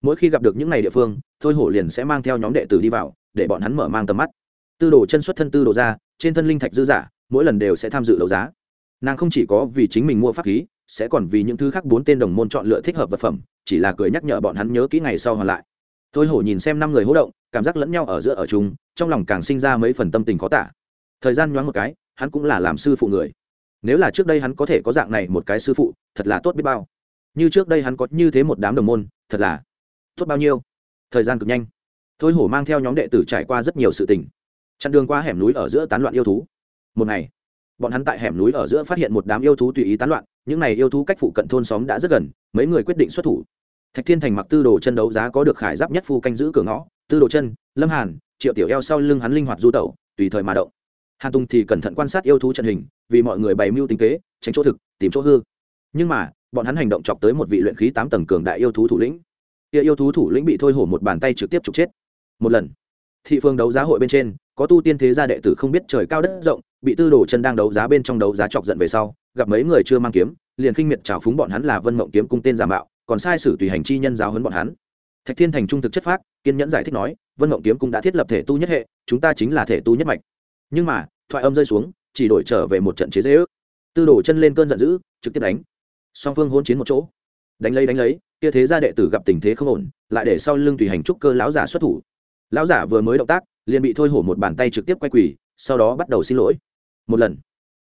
mỗi khi gặp được những này địa phương, thôi hổ liền sẽ mang theo nhóm đệ tử đi vào, để bọn hắn mở mang tầm mắt. Tư đồ chân xuất thân tư đồ ra trên thân linh thạch dư giả, mỗi lần đều sẽ tham dự đấu giá. Nàng không chỉ có vì chính mình mua pháp khí, sẽ còn vì những thứ khác bốn tên đồng môn chọn lựa thích hợp vật phẩm, chỉ là cười nhắc nhở bọn hắn nhớ kỹ ngày sau hoàn lại thôi hổ nhìn xem năm người hỗ động, cảm giác lẫn nhau ở giữa ở chung, trong lòng càng sinh ra mấy phần tâm tình khó tả. Thời gian nhoáng một cái, hắn cũng là làm sư phụ người. Nếu là trước đây hắn có thể có dạng này một cái sư phụ, thật là tốt biết bao. Như trước đây hắn có như thế một đám đồng môn, thật là tốt bao nhiêu. Thời gian cực nhanh. Thôi hổ mang theo nhóm đệ tử trải qua rất nhiều sự tình. Chặn đường qua hẻm núi ở giữa tán loạn yêu thú. Một ngày, bọn hắn tại hẻm núi ở giữa phát hiện một đám yêu thú tùy ý tán loạn, những này yêu thú cách phụ cận thôn xóm đã rất gần, mấy người quyết định xuất thủ thạch thiên thành mặc tư đồ chân đấu giá có được khải giáp nhất phu canh giữ cửa ngõ, tư đồ chân, lâm hàn, triệu tiểu eo sau lưng hắn linh hoạt du tẩu, tùy thời mà động. Hàn tùng thì cẩn thận quan sát yêu thú trận hình, vì mọi người bày mưu tính kế, tránh chỗ thực, tìm chỗ hư. Nhưng mà, bọn hắn hành động chọc tới một vị luyện khí tám tầng cường đại yêu thú thủ lĩnh. Kia yêu thú thủ lĩnh bị thôi hổ một bàn tay trực tiếp trục chết. Một lần, thị phương đấu giá hội bên trên, có tu tiên thế gia đệ tử không biết trời cao đất rộng, bị tư đồ chân đang đấu giá bên trong đấu giá chọc giận về sau, gặp mấy người chưa mang kiếm, liền khinh miệt trào phúng bọn hắn là vân mộng kiếm cung tên giả mạo còn sai sử tùy hành chi nhân giáo huấn bọn hắn. Thạch thiên thành trung thực chất phác, kiên nhẫn giải thích nói, vân mộng kiếm cũng đã thiết lập thể tu nhất hệ, chúng ta chính là thể tu nhất mạch. Nhưng mà, thoại âm rơi xuống, chỉ đổi trở về một trận chế dễ ước. Tư đổ chân lên cơn giận dữ, trực tiếp đánh. Song phương hôn chiến một chỗ. Đánh lấy đánh lấy, kia thế gia đệ tử gặp tình thế không ổn, lại để sau lưng tùy hành trúc cơ lão giả xuất thủ. Lão giả vừa mới động tác, liền bị thôi hổ một bàn tay trực tiếp quay quỳ, sau đó bắt đầu xin lỗi. Một lần,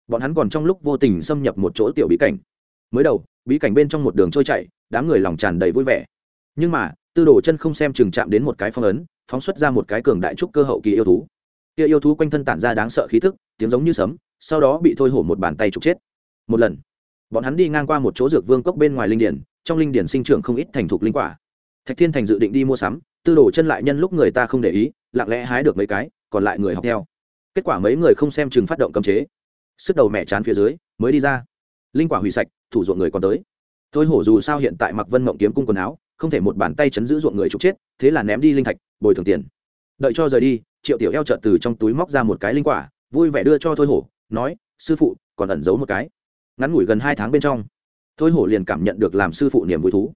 bọn hắn còn trong lúc vô tình xâm nhập một chỗ tiểu bí cảnh. Mới đầu bí cảnh bên trong một đường trôi chảy, đám người lòng tràn đầy vui vẻ. Nhưng mà tư đồ chân không xem chừng chạm đến một cái phong ấn phóng xuất ra một cái cường đại trúc cơ hậu kỳ yêu thú. Kia yêu thú quanh thân tản ra đáng sợ khí thức tiếng giống như sấm sau đó bị thôi hổ một bàn tay trục chết. Một lần bọn hắn đi ngang qua một chỗ dược vương cốc bên ngoài linh điển trong linh điển sinh trưởng không ít thành thục linh quả. Thạch thiên thành dự định đi mua sắm tư đồ chân lại nhân lúc người ta không để ý lặng lẽ hái được mấy cái còn lại người học theo. Kết quả mấy người không xem chừng phát động cấm chế. Sức đầu mẹ chán phía dưới mới đi ra linh quả hủy sạch, thủ ruộng người còn tới. Thôi hổ dù sao hiện tại mặc vân mộng kiếm cung quần áo, không thể một bàn tay chấn giữ ruộng người trục chết, thế là ném đi linh thạch, bồi thường tiền. Đợi cho rời đi, triệu tiểu eo trợt từ trong túi móc ra một cái linh quả, vui vẻ đưa cho thôi hổ, nói, sư phụ, còn ẩn giấu một cái. Ngắn ngủi gần hai tháng bên trong, thôi hổ liền cảm nhận được làm sư phụ niềm vui thú.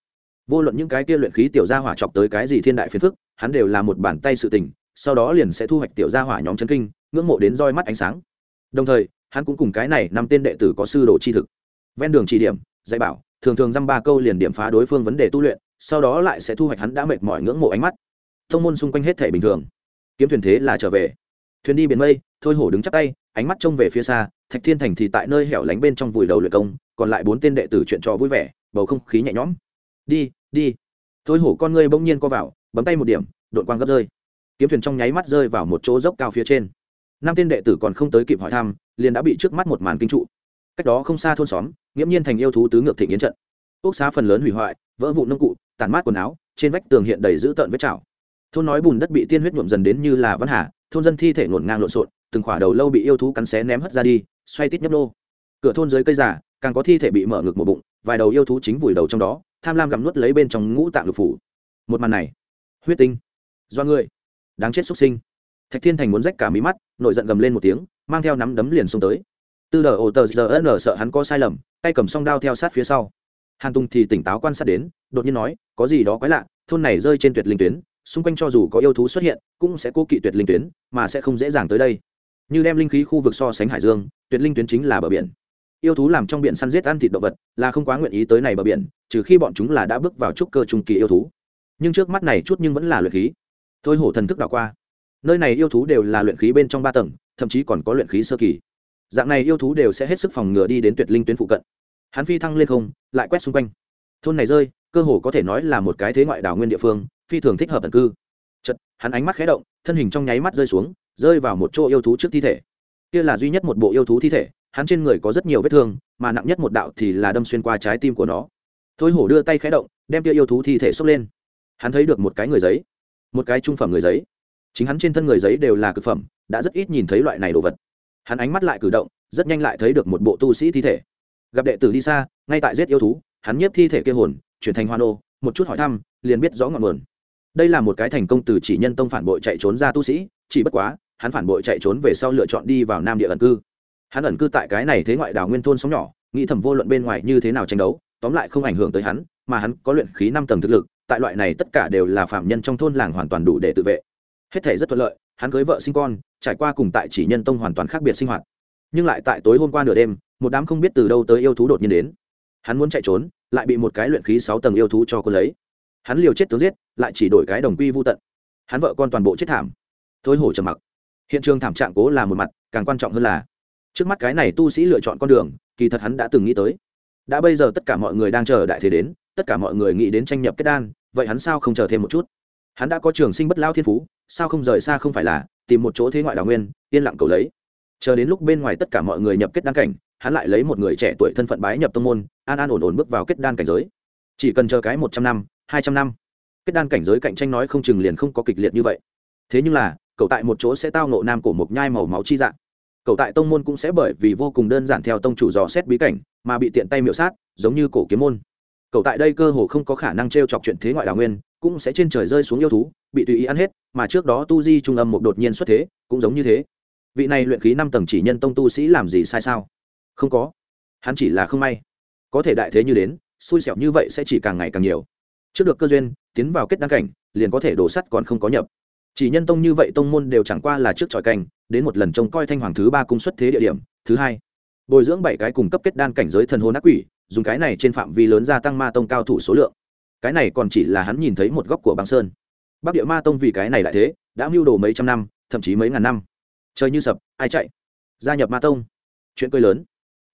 Vô luận những cái kia luyện khí tiểu gia hỏa chọc tới cái gì thiên đại phiền phức, hắn đều là một bàn tay sự tình, sau đó liền sẽ thu hoạch tiểu gia hỏa nhóm chân kinh, ngưỡng mộ đến roi mắt ánh sáng. Đồng thời, hắn cũng cùng cái này năm tên đệ tử có sư đồ chi thực ven đường chỉ điểm, dạy bảo, thường thường dăm ba câu liền điểm phá đối phương vấn đề tu luyện, sau đó lại sẽ thu hoạch hắn đã mệt mỏi ngưỡng mộ ánh mắt. Thông môn xung quanh hết thể bình thường. Kiếm thuyền thế là trở về. Thuyền đi biển mây, thôi hổ đứng chắc tay, ánh mắt trông về phía xa, thạch thiên thành thì tại nơi hẻo lánh bên trong vùi đầu luyện công, còn lại bốn tên đệ tử chuyện trò vui vẻ, bầu không khí nhẹ nhõm. Đi đi. Thôi hổ con ngươi bỗng nhiên co vào, bấm tay một điểm đội quang gấp rơi. Kiếm thuyền trong nháy mắt rơi vào một chỗ dốc cao phía trên. Năm tên đệ tử còn không tới kịp hỏi thăm, liền đã bị trước mắt một màn kinh trụ cách đó không xa thôn xóm, nghiễm nhiên thành yêu thú tứ ngược thị yến trận. Ốc xá phần lớn hủy hoại, vỡ vụ nông cụ tàn mát quần áo, trên vách tường hiện đầy dữ tợn vết chảo. Thôn nói bùn đất bị tiên huyết nhuộm dần đến như là văn hà, thôn dân thi thể ngổn ngang lộn xộn, từng khỏa đầu lâu bị yêu thú cắn xé ném hất ra đi, xoay tít nhấp nô. Cửa thôn dưới cây giả càng có thi thể bị mở ngực một bụng, vài đầu yêu thú chính vùi đầu trong đó, tham lam gặm nuốt lấy bên trong ngũ tạng lục phủ. Một màn này, huyết tinh, do người, đáng chết xuất sinh. Thạch thiên thành muốn rách cả mí mắt nội giận gầm lên một tiếng, mang theo nắm đấm liền xông tới tư đờ ổ tờ giờ n sợ hắn có sai lầm, tay cầm song đao theo sát phía sau. Hàn tùng thì tỉnh táo quan sát đến, đột nhiên nói, có gì đó quái lạ, thôn này rơi trên tuyệt linh tuyến, xung quanh cho dù có yêu thú xuất hiện, cũng sẽ cố kỵ tuyệt linh tuyến, mà sẽ không dễ dàng tới đây. Như đem linh khí khu vực so sánh hải dương, tuyệt linh tuyến chính là bờ biển. Yêu thú làm trong biển săn giết ăn thịt động vật, là không quá nguyện ý tới này bờ biển, trừ khi bọn chúng là đã bước vào trúc cơ trung kỳ yêu thú. Nhưng trước mắt này chút nhưng vẫn là luyện khí. Thôi hổ thần thức đảo qua. Nơi này yêu thú đều là luyện khí bên trong ba tầng, thậm chí còn có luyện khí sơ kỳ dạng này yêu thú đều sẽ hết sức phòng ngừa đi đến tuyệt linh tuyến phụ cận. Hắn phi thăng lên không, lại quét xung quanh. Thôn này rơi, cơ hồ có thể nói là một cái thế ngoại đảo nguyên địa phương, phi thường thích hợp tần cư. Chật hắn ánh mắt khé động, thân hình trong nháy mắt rơi xuống, rơi vào một chỗ yêu thú trước thi thể. Kia là duy nhất một bộ yêu thú thi thể, hắn trên người có rất nhiều vết thương, mà nặng nhất một đạo thì là đâm xuyên qua trái tim của nó. Thôi hổ đưa tay khé động, đem kia yêu thú thi thể xốc lên. Hắn thấy được một cái người giấy, một cái trung phẩm người giấy. Chính hắn trên thân người giấy đều là cực phẩm, đã rất ít nhìn thấy loại này đồ vật hắn ánh mắt lại cử động, rất nhanh lại thấy được một bộ tu sĩ thi thể. Gặp đệ tử đi xa, ngay tại giết yêu thú, hắn nhiếp thi thể kia hồn, chuyển thành hoa nô một chút hỏi thăm, liền biết rõ ngọn nguồn. Đây là một cái thành công từ chỉ nhân tông phản bội chạy trốn ra tu sĩ, chỉ bất quá, hắn phản bội chạy trốn về sau lựa chọn đi vào nam địa ẩn cư. Hắn ẩn cư tại cái này thế ngoại đảo nguyên thôn sóng nhỏ, nghĩ thầm vô luận bên ngoài như thế nào tranh đấu, tóm lại không ảnh hưởng tới hắn, mà hắn có luyện khí năm tầng thực lực, tại loại này tất cả đều là phạm nhân trong thôn làng hoàn toàn đủ để tự vệ. Hết thể rất thuận lợi hắn cưới vợ sinh con, trải qua cùng tại chỉ nhân tông hoàn toàn khác biệt sinh hoạt. Nhưng lại tại tối hôm qua nửa đêm, một đám không biết từ đâu tới yêu thú đột nhiên đến. Hắn muốn chạy trốn, lại bị một cái luyện khí sáu tầng yêu thú cho cô lấy. Hắn liều chết tướng giết, lại chỉ đổi cái đồng quy vô tận. Hắn vợ con toàn bộ chết thảm. Thôi hổ trầm mặc. Hiện trường thảm trạng cố là một mặt, càng quan trọng hơn là, trước mắt cái này tu sĩ lựa chọn con đường, kỳ thật hắn đã từng nghĩ tới. Đã bây giờ tất cả mọi người đang chờ đại thế đến, tất cả mọi người nghĩ đến tranh nhập kết đan, vậy hắn sao không chờ thêm một chút? Hắn đã có trường sinh bất lao thiên phú, sao không rời xa không phải là, tìm một chỗ thế ngoại đào nguyên, yên lặng cầu lấy. Chờ đến lúc bên ngoài tất cả mọi người nhập kết đan cảnh, hắn lại lấy một người trẻ tuổi thân phận bái nhập tông môn, an an ổn ổn bước vào kết đan cảnh giới. Chỉ cần chờ cái một trăm năm, hai trăm năm, kết đan cảnh giới cạnh tranh nói không chừng liền không có kịch liệt như vậy. Thế nhưng là, cậu tại một chỗ sẽ tao nộ nam cổ mộc nhai màu máu chi dạng. Cậu tại tông môn cũng sẽ bởi vì vô cùng đơn giản theo tông chủ dò xét bí cảnh, mà bị tiện tay miệu sát, giống như cổ kiếm môn cậu tại đây cơ hồ không có khả năng t r e o chọc chuyện thế ngoại đào nguyên cũng sẽ trên trời rơi xuống yêu thú bị tùy ý ăn hết mà trước đó tu di trung âm một đột nhiên xuất thế cũng giống như thế. Vị này luyện khí năm tầng chỉ nhân tông tu sĩ làm gì sai sao? Không có. Hắn chỉ là không may. Có thể đại thế như đến xui xẻo như vậy sẽ chỉ càng ngày càng nhiều. Trước được cơ duyên tiến vào kết đăng cảnh liền có thể đổ sắt còn không có nhập. Chỉ nhân tông như vậy tông môn đều chẳng qua là trước tròi cảnh, đến một lần trông coi thanh hoàng thứ ba cung xuất thế địa điểm thứ hai. Bồi dưỡng bảy cái cung cấp kết đan cảnh giới thần hồn ác quỷ dùng cái này trên phạm vi lớn gia tăng ma tông cao thủ số lượng. Cái này còn chỉ là hắn nhìn thấy một góc của băng sơn. Bắc địa ma tông vì cái này lại thế, đã mưu đồ mấy trăm năm, thậm chí mấy ngàn năm. Trời như sập, ai chạy? Gia nhập ma tông. Chuyện cười lớn.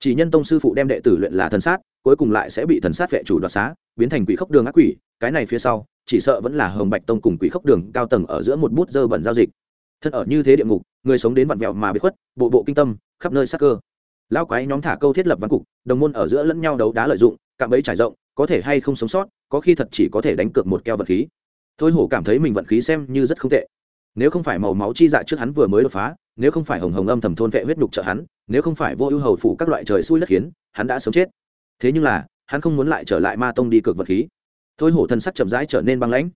Chỉ nhân tông sư phụ đem đệ tử luyện là thần sát, cuối cùng lại sẽ bị thần sát vệ chủ đoạt xá, biến thành quỷ khốc đường ác quỷ, cái này phía sau, chỉ sợ vẫn là hồng bạch tông cùng quỷ khốc đường cao tầng ở giữa một bút dơ bẩn giao dịch. Thân ở như thế địa ngục, người sống đến vặn vẹo mà bị khuất, bộ bộ kinh tâm, khắp nơi sắc cơ lao quái nhóm thả câu thiết lập văn cục, đồng môn ở giữa lẫn nhau đấu đá lợi dụng, cạm bẫy trải rộng, có thể hay không sống sót, có khi thật chỉ có thể đánh cược một keo vật khí. Thôi hổ cảm thấy mình vận khí xem như rất không tệ. Nếu không phải màu máu chi dạ trước hắn vừa mới đột phá, nếu không phải hồng hồng âm thầm thôn vệ huyết nhục trợ hắn, nếu không phải vô ưu hầu phủ các loại trời xui đất khiến, hắn đã sớm chết. Thế nhưng là, hắn không muốn lại trở lại ma tông đi cược vật khí. Thôi hổ thân sắc chậm rãi trở nên băng lãnh.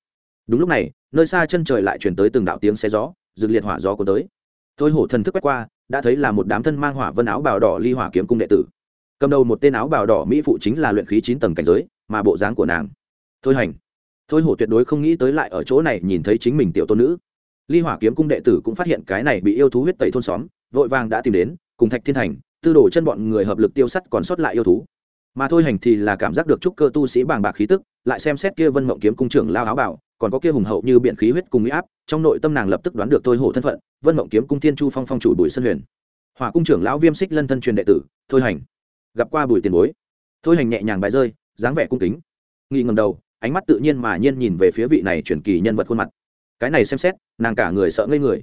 Đúng lúc này, nơi xa chân trời lại chuyển tới từng đạo tiếng xe gió, rực liệt hỏa gió cuốn tới. Thôi hổ thần thức quét qua đã thấy là một đám thân mang hỏa vân áo bào đỏ ly hỏa kiếm cung đệ tử. Cầm đầu một tên áo bào đỏ mỹ phụ chính là luyện khí chín tầng cảnh giới, mà bộ dáng của nàng. Thôi hành. Thôi hổ tuyệt đối không nghĩ tới lại ở chỗ này nhìn thấy chính mình tiểu tôn nữ. Ly hỏa kiếm cung đệ tử cũng phát hiện cái này bị yêu thú huyết tẩy thôn xóm, vội vàng đã tìm đến, cùng thạch thiên thành, tư đồ chân bọn người hợp lực tiêu sắt còn sót lại yêu thú mà thôi hành thì là cảm giác được trúc cơ tu sĩ bàng bạc khí tức, lại xem xét kia vân mộng kiếm cung trưởng lao áo bảo, còn có kia hùng hậu như biện khí huyết cùng uy áp, trong nội tâm nàng lập tức đoán được thôi hổ thân phận, vân mộng kiếm cung thiên chu phong phong chủ bùi sơn huyền. Hỏa cung trưởng lão viêm xích lân thân truyền đệ tử, thôi hành. Gặp qua bùi tiền bối. Thôi hành nhẹ nhàng bài rơi, dáng vẻ cung kính. Nghi ngầm đầu, ánh mắt tự nhiên mà nhiên nhìn về phía vị này truyền kỳ nhân vật khuôn mặt. Cái này xem xét, nàng cả người sợ ngây người.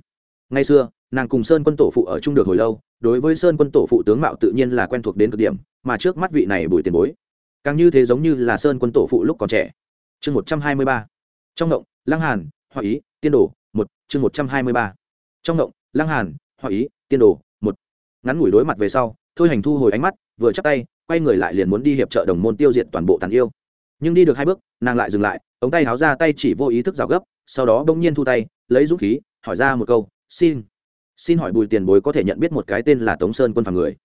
Ngay xưa nàng cùng sơn quân tổ phụ ở chung được hồi lâu, đối với sơn quân tổ phụ tướng mạo tự nhiên là quen thuộc đến cực điểm, mà trước mắt vị này bùi tiền bối, càng như thế giống như là sơn quân tổ phụ lúc còn trẻ. Chương một trăm hai mươi ba. Trong động lăng hàn hoa ý, tiên đồ, một, chương một trăm hai mươi ba. Trong động lăng hàn hoa ý, tiên đồ, một. Ngắn ngủi đối mặt về sau, thôi hành thu hồi ánh mắt, vừa chắc tay, quay người lại liền muốn đi hiệp trợ đồng môn tiêu diệt toàn bộ tàn yêu. Nhưng đi được hai bước, nàng lại dừng lại, ống tay háo ra tay chỉ vô ý thức rào gấp, sau đó bỗng nhiên thu tay, lấy dũng khí, hỏi ra một câu, xin xin hỏi bùi tiền bối có thể nhận biết một cái tên là tống sơn quân phàm người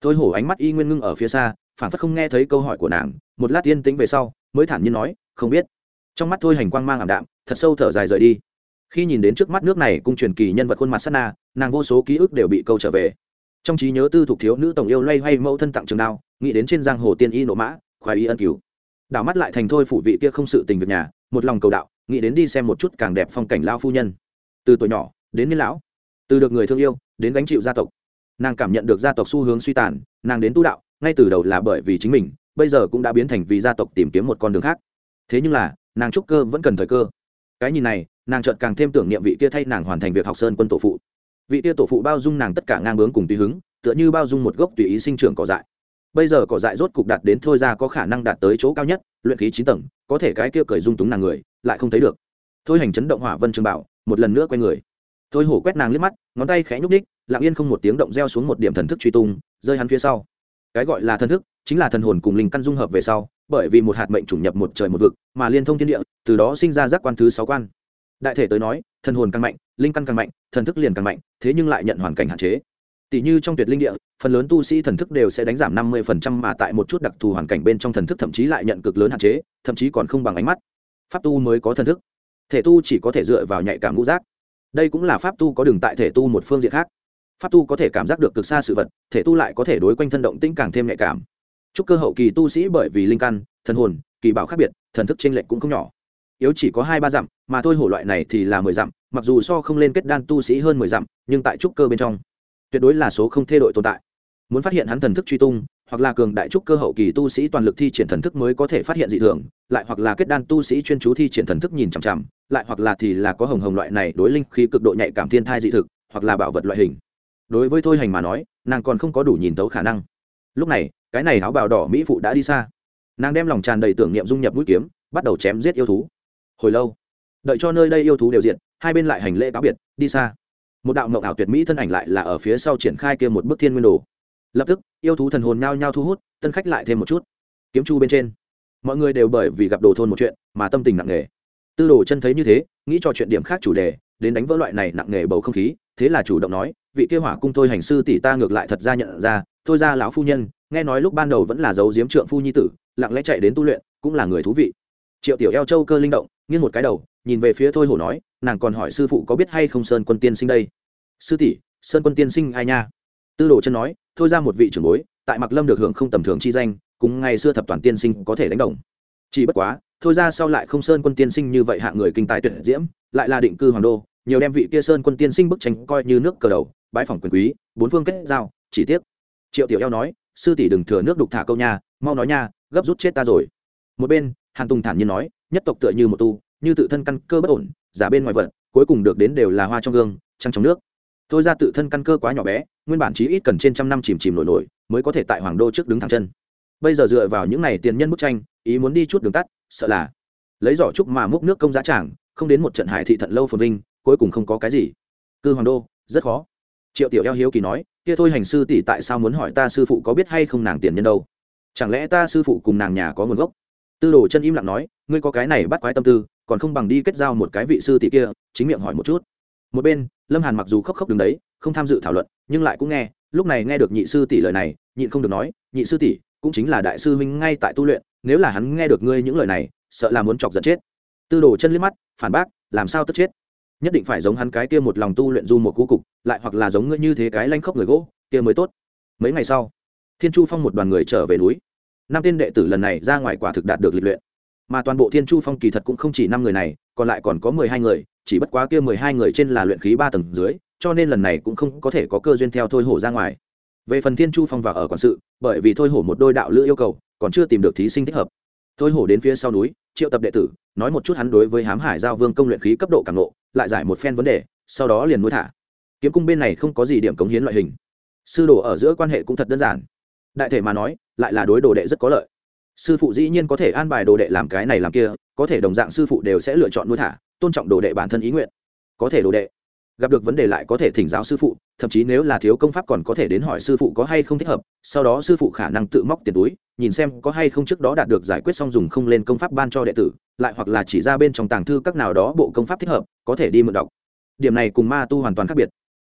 thôi hổ ánh mắt y nguyên ngưng ở phía xa phản phất không nghe thấy câu hỏi của nàng một lát tiên tính về sau mới thản nhiên nói không biết trong mắt thôi hành quang mang ảm đạm thật sâu thở dài rời đi khi nhìn đến trước mắt nước này cung truyền kỳ nhân vật khuôn mặt sát na nàng vô số ký ức đều bị câu trở về trong trí nhớ tư thục thiếu nữ tổng yêu loay hoay mẫu thân tặng trường đao nghĩ đến trên giang hồ tiên y nộ mã khoái y ân cứu đảo mắt lại thành thôi phủ vị kia không sự tình việc nhà một lòng cầu đạo nghĩ đến đi xem một chút càng đẹp phong cảnh lao phu nhân từ tuổi nhỏ đến niên lão từ được người thương yêu đến gánh chịu gia tộc nàng cảm nhận được gia tộc xu hướng suy tàn nàng đến tu đạo ngay từ đầu là bởi vì chính mình bây giờ cũng đã biến thành vì gia tộc tìm kiếm một con đường khác thế nhưng là nàng trúc cơ vẫn cần thời cơ cái nhìn này nàng chợt càng thêm tưởng niệm vị kia thay nàng hoàn thành việc học sơn quân tổ phụ vị kia tổ phụ bao dung nàng tất cả ngang bướng cùng tùy hứng tựa như bao dung một gốc tùy ý sinh trưởng cỏ dại bây giờ cỏ dại rốt cục đạt đến thôi ra có khả năng đạt tới chỗ cao nhất luyện khí chín tầng có thể cái kia cởi dung túng nàng người lại không thấy được thôi hành chấn động hỏa vân trường bảo một lần nữa quay người thôi hổ quét nàng liếc mắt, ngón tay khẽ nhúc ních lặng yên không một tiếng động reo xuống một điểm thần thức truy tung, rơi hắn phía sau. Cái gọi là thần thức, chính là thần hồn cùng linh căn dung hợp về sau, bởi vì một hạt mệnh chủng nhập một trời một vực, mà liên thông thiên địa, từ đó sinh ra giác quan thứ sáu quan. Đại thể tới nói, thần hồn càng mạnh, linh căn càng mạnh, thần thức liền càng mạnh, thế nhưng lại nhận hoàn cảnh hạn chế. Tỷ như trong tuyệt linh địa, phần lớn tu sĩ thần thức đều sẽ đánh giảm năm mươi mà tại một chút đặc thù hoàn cảnh bên trong thần thức thậm chí lại nhận cực lớn hạn chế, thậm chí còn không bằng ánh mắt. Pháp tu mới có thần thức. Thể tu chỉ có thể dựa vào nhạy cảm ngũ giác đây cũng là pháp tu có đường tại thể tu một phương diện khác. Pháp tu có thể cảm giác được cực xa sự vật, thể tu lại có thể đối quanh thân động tĩnh càng thêm nhạy cảm. Chúc cơ hậu kỳ tu sĩ bởi vì linh căn, thần hồn, kỳ bảo khác biệt, thần thức trên lệch cũng không nhỏ. Yếu chỉ có hai ba dặm, mà thôi hổ loại này thì là mười dặm, mặc dù so không lên kết đan tu sĩ hơn mười dặm, nhưng tại trúc cơ bên trong, tuyệt đối là số không thê đội tồn tại. Muốn phát hiện hắn thần thức truy tung hoặc là cường đại trúc cơ hậu kỳ tu sĩ toàn lực thi triển thần thức mới có thể phát hiện dị thường, lại hoặc là kết đan tu sĩ chuyên chú thi triển thần thức nhìn chằm chằm, lại hoặc là thì là có hồng hồng loại này đối linh khí cực độ nhạy cảm thiên thai dị thực, hoặc là bảo vật loại hình. Đối với thôi hành mà nói, nàng còn không có đủ nhìn tấu khả năng. Lúc này, cái này áo bào đỏ mỹ phụ đã đi xa. Nàng đem lòng tràn đầy tưởng niệm dung nhập mũi kiếm, bắt đầu chém giết yêu thú. Hồi lâu, đợi cho nơi đây yêu thú đều diện hai bên lại hành lễ cáo biệt, đi xa. Một đạo mộng ảo tuyệt mỹ thân ảnh lại là ở phía sau triển khai kia một bức thiên nguyên đồ lập tức, yêu thú thần hồn nhao nhao thu hút, tân khách lại thêm một chút. Kiếm chu bên trên, mọi người đều bởi vì gặp đồ thôn một chuyện mà tâm tình nặng nề. Tư đồ chân thấy như thế, nghĩ cho chuyện điểm khác chủ đề, đến đánh vỡ loại này nặng nề bầu không khí, thế là chủ động nói, vị kia hỏa cung thôi hành sư tỷ ta ngược lại thật ra nhận ra, thôi ra lão phu nhân, nghe nói lúc ban đầu vẫn là dấu diếm trượng phu nhi tử, lặng lẽ chạy đến tu luyện, cũng là người thú vị. Triệu tiểu eo châu cơ linh động, nghiêng một cái đầu, nhìn về phía thôi hổ nói, nàng còn hỏi sư phụ có biết hay không sơn quân tiên sinh đây? Sư tỷ, sơn quân tiên sinh ai nha? Tư đồ chân nói thôi ra một vị trưởng bối, tại mặc lâm được hưởng không tầm thường chi danh, cùng ngày xưa thập toàn tiên sinh có thể đánh đồng. Chỉ bất quá, thôi ra sau lại không sơn quân tiên sinh như vậy hạ người kinh tài tuyệt diễm, lại là định cư hoàng đô, nhiều đem vị kia sơn quân tiên sinh bức tranh coi như nước cờ đầu bãi phòng quyền quý, bốn phương kết giao, chỉ tiếc. Triệu tiểu eo nói, sư tỷ đừng thừa nước đục thả câu nha, mau nói nha, gấp rút chết ta rồi. Một bên, hàn tùng thản nhiên nói, nhất tộc tựa như một tu, như tự thân căn cơ bất ổn, giả bên ngoài vật, cuối cùng được đến đều là hoa trong gương, trăng trong nước. Thôi ra tự thân căn cơ quá nhỏ bé nguyên bản chí ít cần trên trăm năm chìm chìm nổi nổi mới có thể tại hoàng đô trước đứng thẳng chân. Bây giờ dựa vào những này tiền nhân bức tranh, ý muốn đi chút đường tắt, sợ là lấy giỏ trúc mà múc nước công giá trảng không đến một trận hải thị thận lâu phồn vinh, cuối cùng không có cái gì. Cư hoàng đô, rất khó. Triệu tiểu eo hiếu kỳ nói, kia thôi hành sư tỷ tại sao muốn hỏi ta sư phụ có biết hay không nàng tiền nhân đâu? Chẳng lẽ ta sư phụ cùng nàng nhà có nguồn gốc? Tư đồ chân im lặng nói, ngươi có cái này bắt quái tâm tư, còn không bằng đi kết giao một cái vị sư tỷ kia, chính miệng hỏi một chút. Một bên, lâm hàn mặc dù khóc khóc đứng đấy không tham dự thảo luận, nhưng lại cũng nghe. Lúc này nghe được nhị sư tỷ lời này, nhịn không được nói, nhị sư tỷ, cũng chính là đại sư huynh ngay tại tu luyện, nếu là hắn nghe được ngươi những lời này, sợ là muốn chọc giận chết. Tư đồ chân liếc mắt, phản bác, làm sao tất chết? Nhất định phải giống hắn cái kia một lòng tu luyện du một cú cục, lại hoặc là giống ngươi như thế cái lanh khóc người gỗ, kia mới tốt. Mấy ngày sau, thiên chu phong một đoàn người trở về núi. Năm tên đệ tử lần này ra ngoài quả thực đạt được lịch luyện. Mà toàn bộ thiên chu phong kỳ thật cũng không chỉ năm người này, còn lại còn có mười hai người, chỉ bất quá kia mười hai người trên là luyện khí ba tầng dưới cho nên lần này cũng không có thể có cơ duyên theo thôi hổ ra ngoài. Về phần thiên chu phong vào ở quản sự bởi vì thôi hổ một đôi đạo lữ yêu cầu còn chưa tìm được thí sinh thích hợp. Thôi hổ đến phía sau núi triệu tập đệ tử nói một chút hắn đối với hám hải giao vương công luyện khí cấp độ càng lộ, lại giải một phen vấn đề sau đó liền nuôi thả. Kiếm cung bên này không có gì điểm cống hiến loại hình. Sư đồ ở giữa quan hệ cũng thật đơn giản. Đại thể mà nói lại là đối đồ đệ rất có lợi. Sư phụ dĩ nhiên có thể an bài đồ đệ làm cái này làm kia có thể đồng dạng sư phụ đều sẽ lựa chọn nuôi thả tôn trọng đồ đệ bản thân ý nguyện. Có thể đồ đệ gặp được vấn đề lại có thể thỉnh giáo sư phụ, thậm chí nếu là thiếu công pháp còn có thể đến hỏi sư phụ có hay không thích hợp, sau đó sư phụ khả năng tự móc tiền túi, nhìn xem có hay không trước đó đạt được giải quyết xong dùng không lên công pháp ban cho đệ tử, lại hoặc là chỉ ra bên trong tàng thư các nào đó bộ công pháp thích hợp, có thể đi mượn đọc. Điểm này cùng ma tu hoàn toàn khác biệt.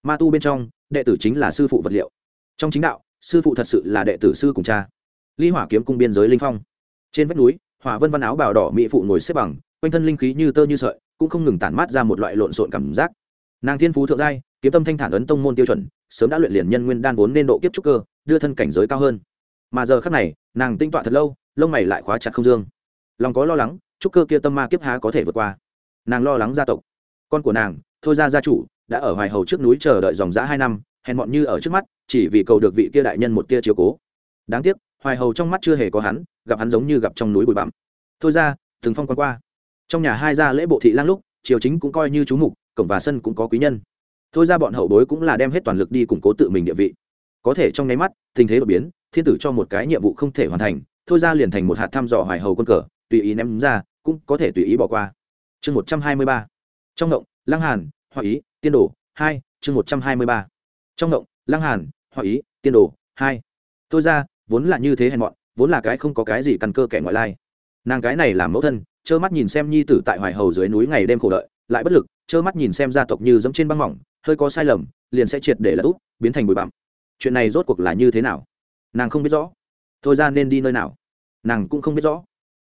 Ma tu bên trong, đệ tử chính là sư phụ vật liệu. Trong chính đạo, sư phụ thật sự là đệ tử sư cùng cha. Ly hỏa kiếm cung biên giới linh phong. Trên vách núi, hỏa vân văn áo bào đỏ mỹ phụ ngồi xếp bằng, quanh thân linh khí như tơ như sợi, cũng không ngừng tản mát ra một loại lộn xộn cảm giác nàng thiên phú thượng giai, kiếm tâm thanh thản ấn tông môn tiêu chuẩn, sớm đã luyện liền nhân nguyên đan vốn nên độ kiếp trúc cơ, đưa thân cảnh giới cao hơn. Mà giờ khắc này, nàng tinh tọa thật lâu, lông mày lại khóa chặt không dương. Lòng có lo lắng, trúc cơ kia tâm ma kiếp há có thể vượt qua. Nàng lo lắng gia tộc. Con của nàng, thôi ra gia chủ, đã ở hoài hầu trước núi chờ đợi dòng giã hai năm, hèn mọn như ở trước mắt, chỉ vì cầu được vị kia đại nhân một tia chiếu cố. Đáng tiếc, hoài hầu trong mắt chưa hề có hắn, gặp hắn giống như gặp trong núi bụi bặm. Thôi ra từng phong quan qua. Trong nhà hai gia lễ bộ thị lang lúc, triều chính cũng coi như chú mục cổng và sân cũng có quý nhân. Thôi ra bọn hậu bối cũng là đem hết toàn lực đi củng cố tự mình địa vị. Có thể trong nháy mắt, tình thế đột biến, thiên tử cho một cái nhiệm vụ không thể hoàn thành, thôi ra liền thành một hạt thăm dò hoài hầu quân cờ, tùy ý ném ra, cũng có thể tùy ý bỏ qua. Chương một trăm hai mươi ba. Trong động, lăng hàn hoa ý, tiên đồ, hai, chương một trăm hai mươi ba. Trong động, lăng hàn hoa ý, tiên đồ, hai. Thôi ra, vốn là như thế hèn mọn, vốn là cái không có cái gì căn cơ kẻ ngoại lai. Nàng cái này làm mẫu thân, trơ mắt nhìn xem nhi tử tại hoài hầu dưới núi ngày đêm khổ đợi lại bất lực, trơ mắt nhìn xem gia tộc như giống trên băng mỏng, hơi có sai lầm, liền sẽ triệt để là úp, biến thành bụi bặm. Chuyện này rốt cuộc là như thế nào? Nàng không biết rõ. Thôi ra nên đi nơi nào? Nàng cũng không biết rõ.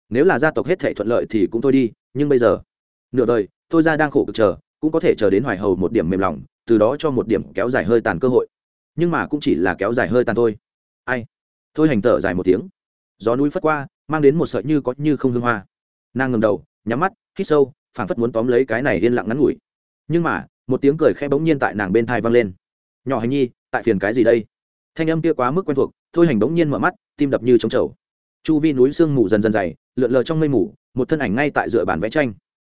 Nếu là gia tộc hết thể thuận lợi thì cũng thôi đi, nhưng bây giờ, nửa đời, thôi ra đang khổ cực chờ, cũng có thể chờ đến hoài hầu một điểm mềm lòng, từ đó cho một điểm kéo dài hơi tàn cơ hội. Nhưng mà cũng chỉ là kéo dài hơi tàn thôi. Ai? Thôi hành thở dài một tiếng. Gió núi phất qua, mang đến một sợi như có như không hương hoa. Nàng ngầm đầu, nhắm mắt, hít sâu phảng phất muốn tóm lấy cái này yên lặng ngắn ngủi. Nhưng mà, một tiếng cười khẽ bỗng nhiên tại nàng bên thai vang lên. Nhỏ hành nhi, tại phiền cái gì đây? Thanh âm kia quá mức quen thuộc, thôi hành bỗng nhiên mở mắt, tim đập như trống trầu. Chu vi núi sương mù dần dần dày, lượn lờ trong mây mù, một thân ảnh ngay tại dựa bàn vẽ tranh.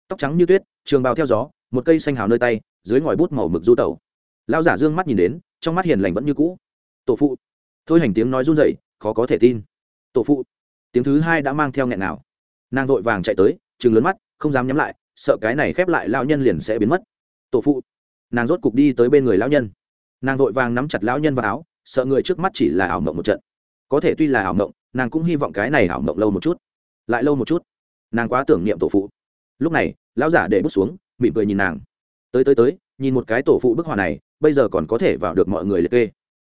Tóc trắng như tuyết, trường bào theo gió, một cây xanh hào nơi tay, dưới ngòi bút màu mực du tẩu. Lao giả dương mắt nhìn đến, trong mắt hiền lành vẫn như cũ. Tổ phụ. Thôi hành tiếng nói run dậy khó có thể tin. Tổ phụ. Tiếng thứ hai đã mang theo nghẹn nào nàng vội vàng chạy tới chừng lớn mắt, không dám nhắm lại sợ cái này khép lại lao nhân liền sẽ biến mất. Tổ phụ, nàng rốt cục đi tới bên người lao nhân. Nàng vội vàng nắm chặt lão nhân vào áo, sợ người trước mắt chỉ là ảo mộng một trận. Có thể tuy là ảo mộng, nàng cũng hy vọng cái này ảo mộng lâu một chút. Lại lâu một chút. Nàng quá tưởng niệm tổ phụ. Lúc này, lão giả để bút xuống, mỉm cười nhìn nàng. Tới tới tới, nhìn một cái tổ phụ bức họa này, bây giờ còn có thể vào được mọi người liệt kê.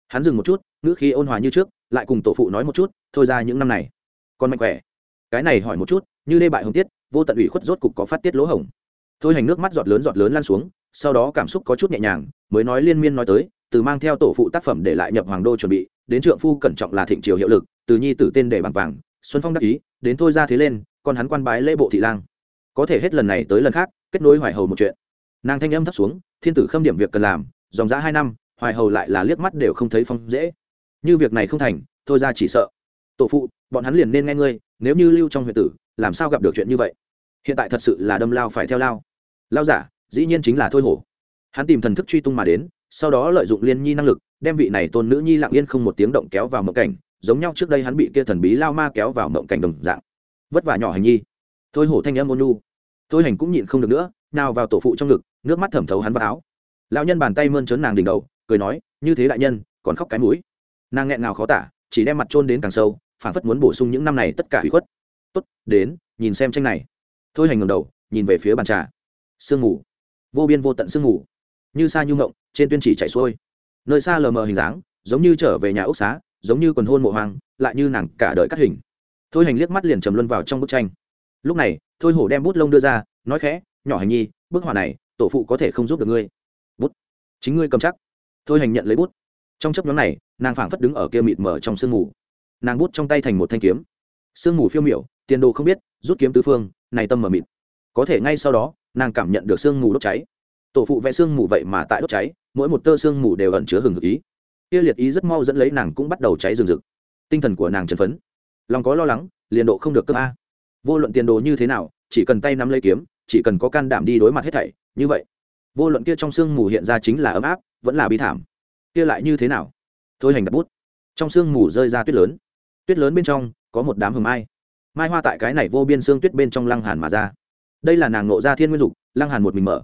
Hắn dừng một chút, ngữ khí ôn hòa như trước, lại cùng tổ phụ nói một chút, thôi ra những năm này. Con mạnh khỏe. Cái này hỏi một chút, như đê bại hồng tiết vô tận ủy khuất rốt cục có phát tiết lỗ hồng thôi hành nước mắt giọt lớn giọt lớn lan xuống, sau đó cảm xúc có chút nhẹ nhàng, mới nói liên miên nói tới, từ mang theo tổ phụ tác phẩm để lại nhập hoàng đô chuẩn bị, đến trượng phu cẩn trọng là thịnh triều hiệu lực, từ nhi tử tên để bằng vàng, xuân phong đắc ý, đến thôi ra thế lên còn hắn quan bái lễ bộ thị lang. Có thể hết lần này tới lần khác, kết nối hoài hầu một chuyện. Nàng thanh âm thấp xuống, thiên tử khâm điểm việc cần làm, dòng giã hai năm, hoài hầu lại là liếc mắt đều không thấy phong dễ. Như việc này không thành, thôi ra chỉ sợ. Tổ phụ, bọn hắn liền nên nghe ngươi, nếu như lưu trong huyện tử làm sao gặp được chuyện như vậy? Hiện tại thật sự là đâm lao phải theo lao. Lao giả, dĩ nhiên chính là thôi hổ. Hắn tìm thần thức truy tung mà đến, sau đó lợi dụng liên nhi năng lực, đem vị này tôn nữ nhi lặng yên không một tiếng động kéo vào mộng cảnh, giống nhau trước đây hắn bị kia thần bí lao ma kéo vào mộng cảnh đồng dạng. Vất vả nhỏ hành nhi. Thôi hổ thanh âm ôn nu thôi hành cũng nhịn không được nữa, nào vào tổ phụ trong ngực, nước mắt thẩm thấu hắn vào áo. Lão nhân bàn tay mơn trớn nàng đỉnh đầu, cười nói, như thế đại nhân, còn khóc cái mũi. Nàng nghẹn ngào khó tả, chỉ đem mặt trôn đến càng sâu phản phất muốn bổ sung những năm này tất cả hủy khuất tốt, đến, nhìn xem tranh này. Thôi hành ngầm đầu, nhìn về phía bàn trà. Sương mù. Vô biên vô tận sương mù. Như xa như ngộng trên tuyên chỉ chảy xuôi. Nơi xa lờ mờ hình dáng, giống như trở về nhà ốc xá, giống như quần hôn mộ hoang, lại như nàng cả đời cắt hình. Thôi hành liếc mắt liền trầm luân vào trong bức tranh. Lúc này, thôi hổ đem bút lông đưa ra, nói khẽ, nhỏ hành nhi, bức họa này, tổ phụ có thể không giúp được ngươi. Bút? Chính ngươi cầm chắc. Thôi hành nhận lấy bút. Trong chấp nhóm này, nàng phảng phất đứng ở kia mịt mờ trong sương mù. Nàng bút trong tay thành một thanh kiếm. Sương mù phiêu miểu tiền đồ không biết, rút kiếm tứ phương, này tâm mở mịt. Có thể ngay sau đó, nàng cảm nhận được sương mù đốt cháy. Tổ phụ vẽ sương mù vậy mà tại đốt cháy, mỗi một tơ sương mù đều ẩn chứa hừng hực ý. Kia liệt ý rất mau dẫn lấy nàng cũng bắt đầu cháy rừng rực. Tinh thần của nàng chấn phấn. Lòng có lo lắng, liền độ không được cấp a. Vô luận tiền đồ như thế nào, chỉ cần tay nắm lấy kiếm, chỉ cần có can đảm đi đối mặt hết thảy, như vậy. Vô luận kia trong sương mù hiện ra chính là ấm áp, vẫn là bi thảm. Kia lại như thế nào? Thôi hành đặt bút. Trong sương mù rơi ra tuyết lớn. Tuyết lớn bên trong, có một đám hầm mai mai hoa tại cái này vô biên xương tuyết bên trong lăng hàn mà ra. Đây là nàng nộ ra thiên nguyên dục, lăng hàn một mình mở.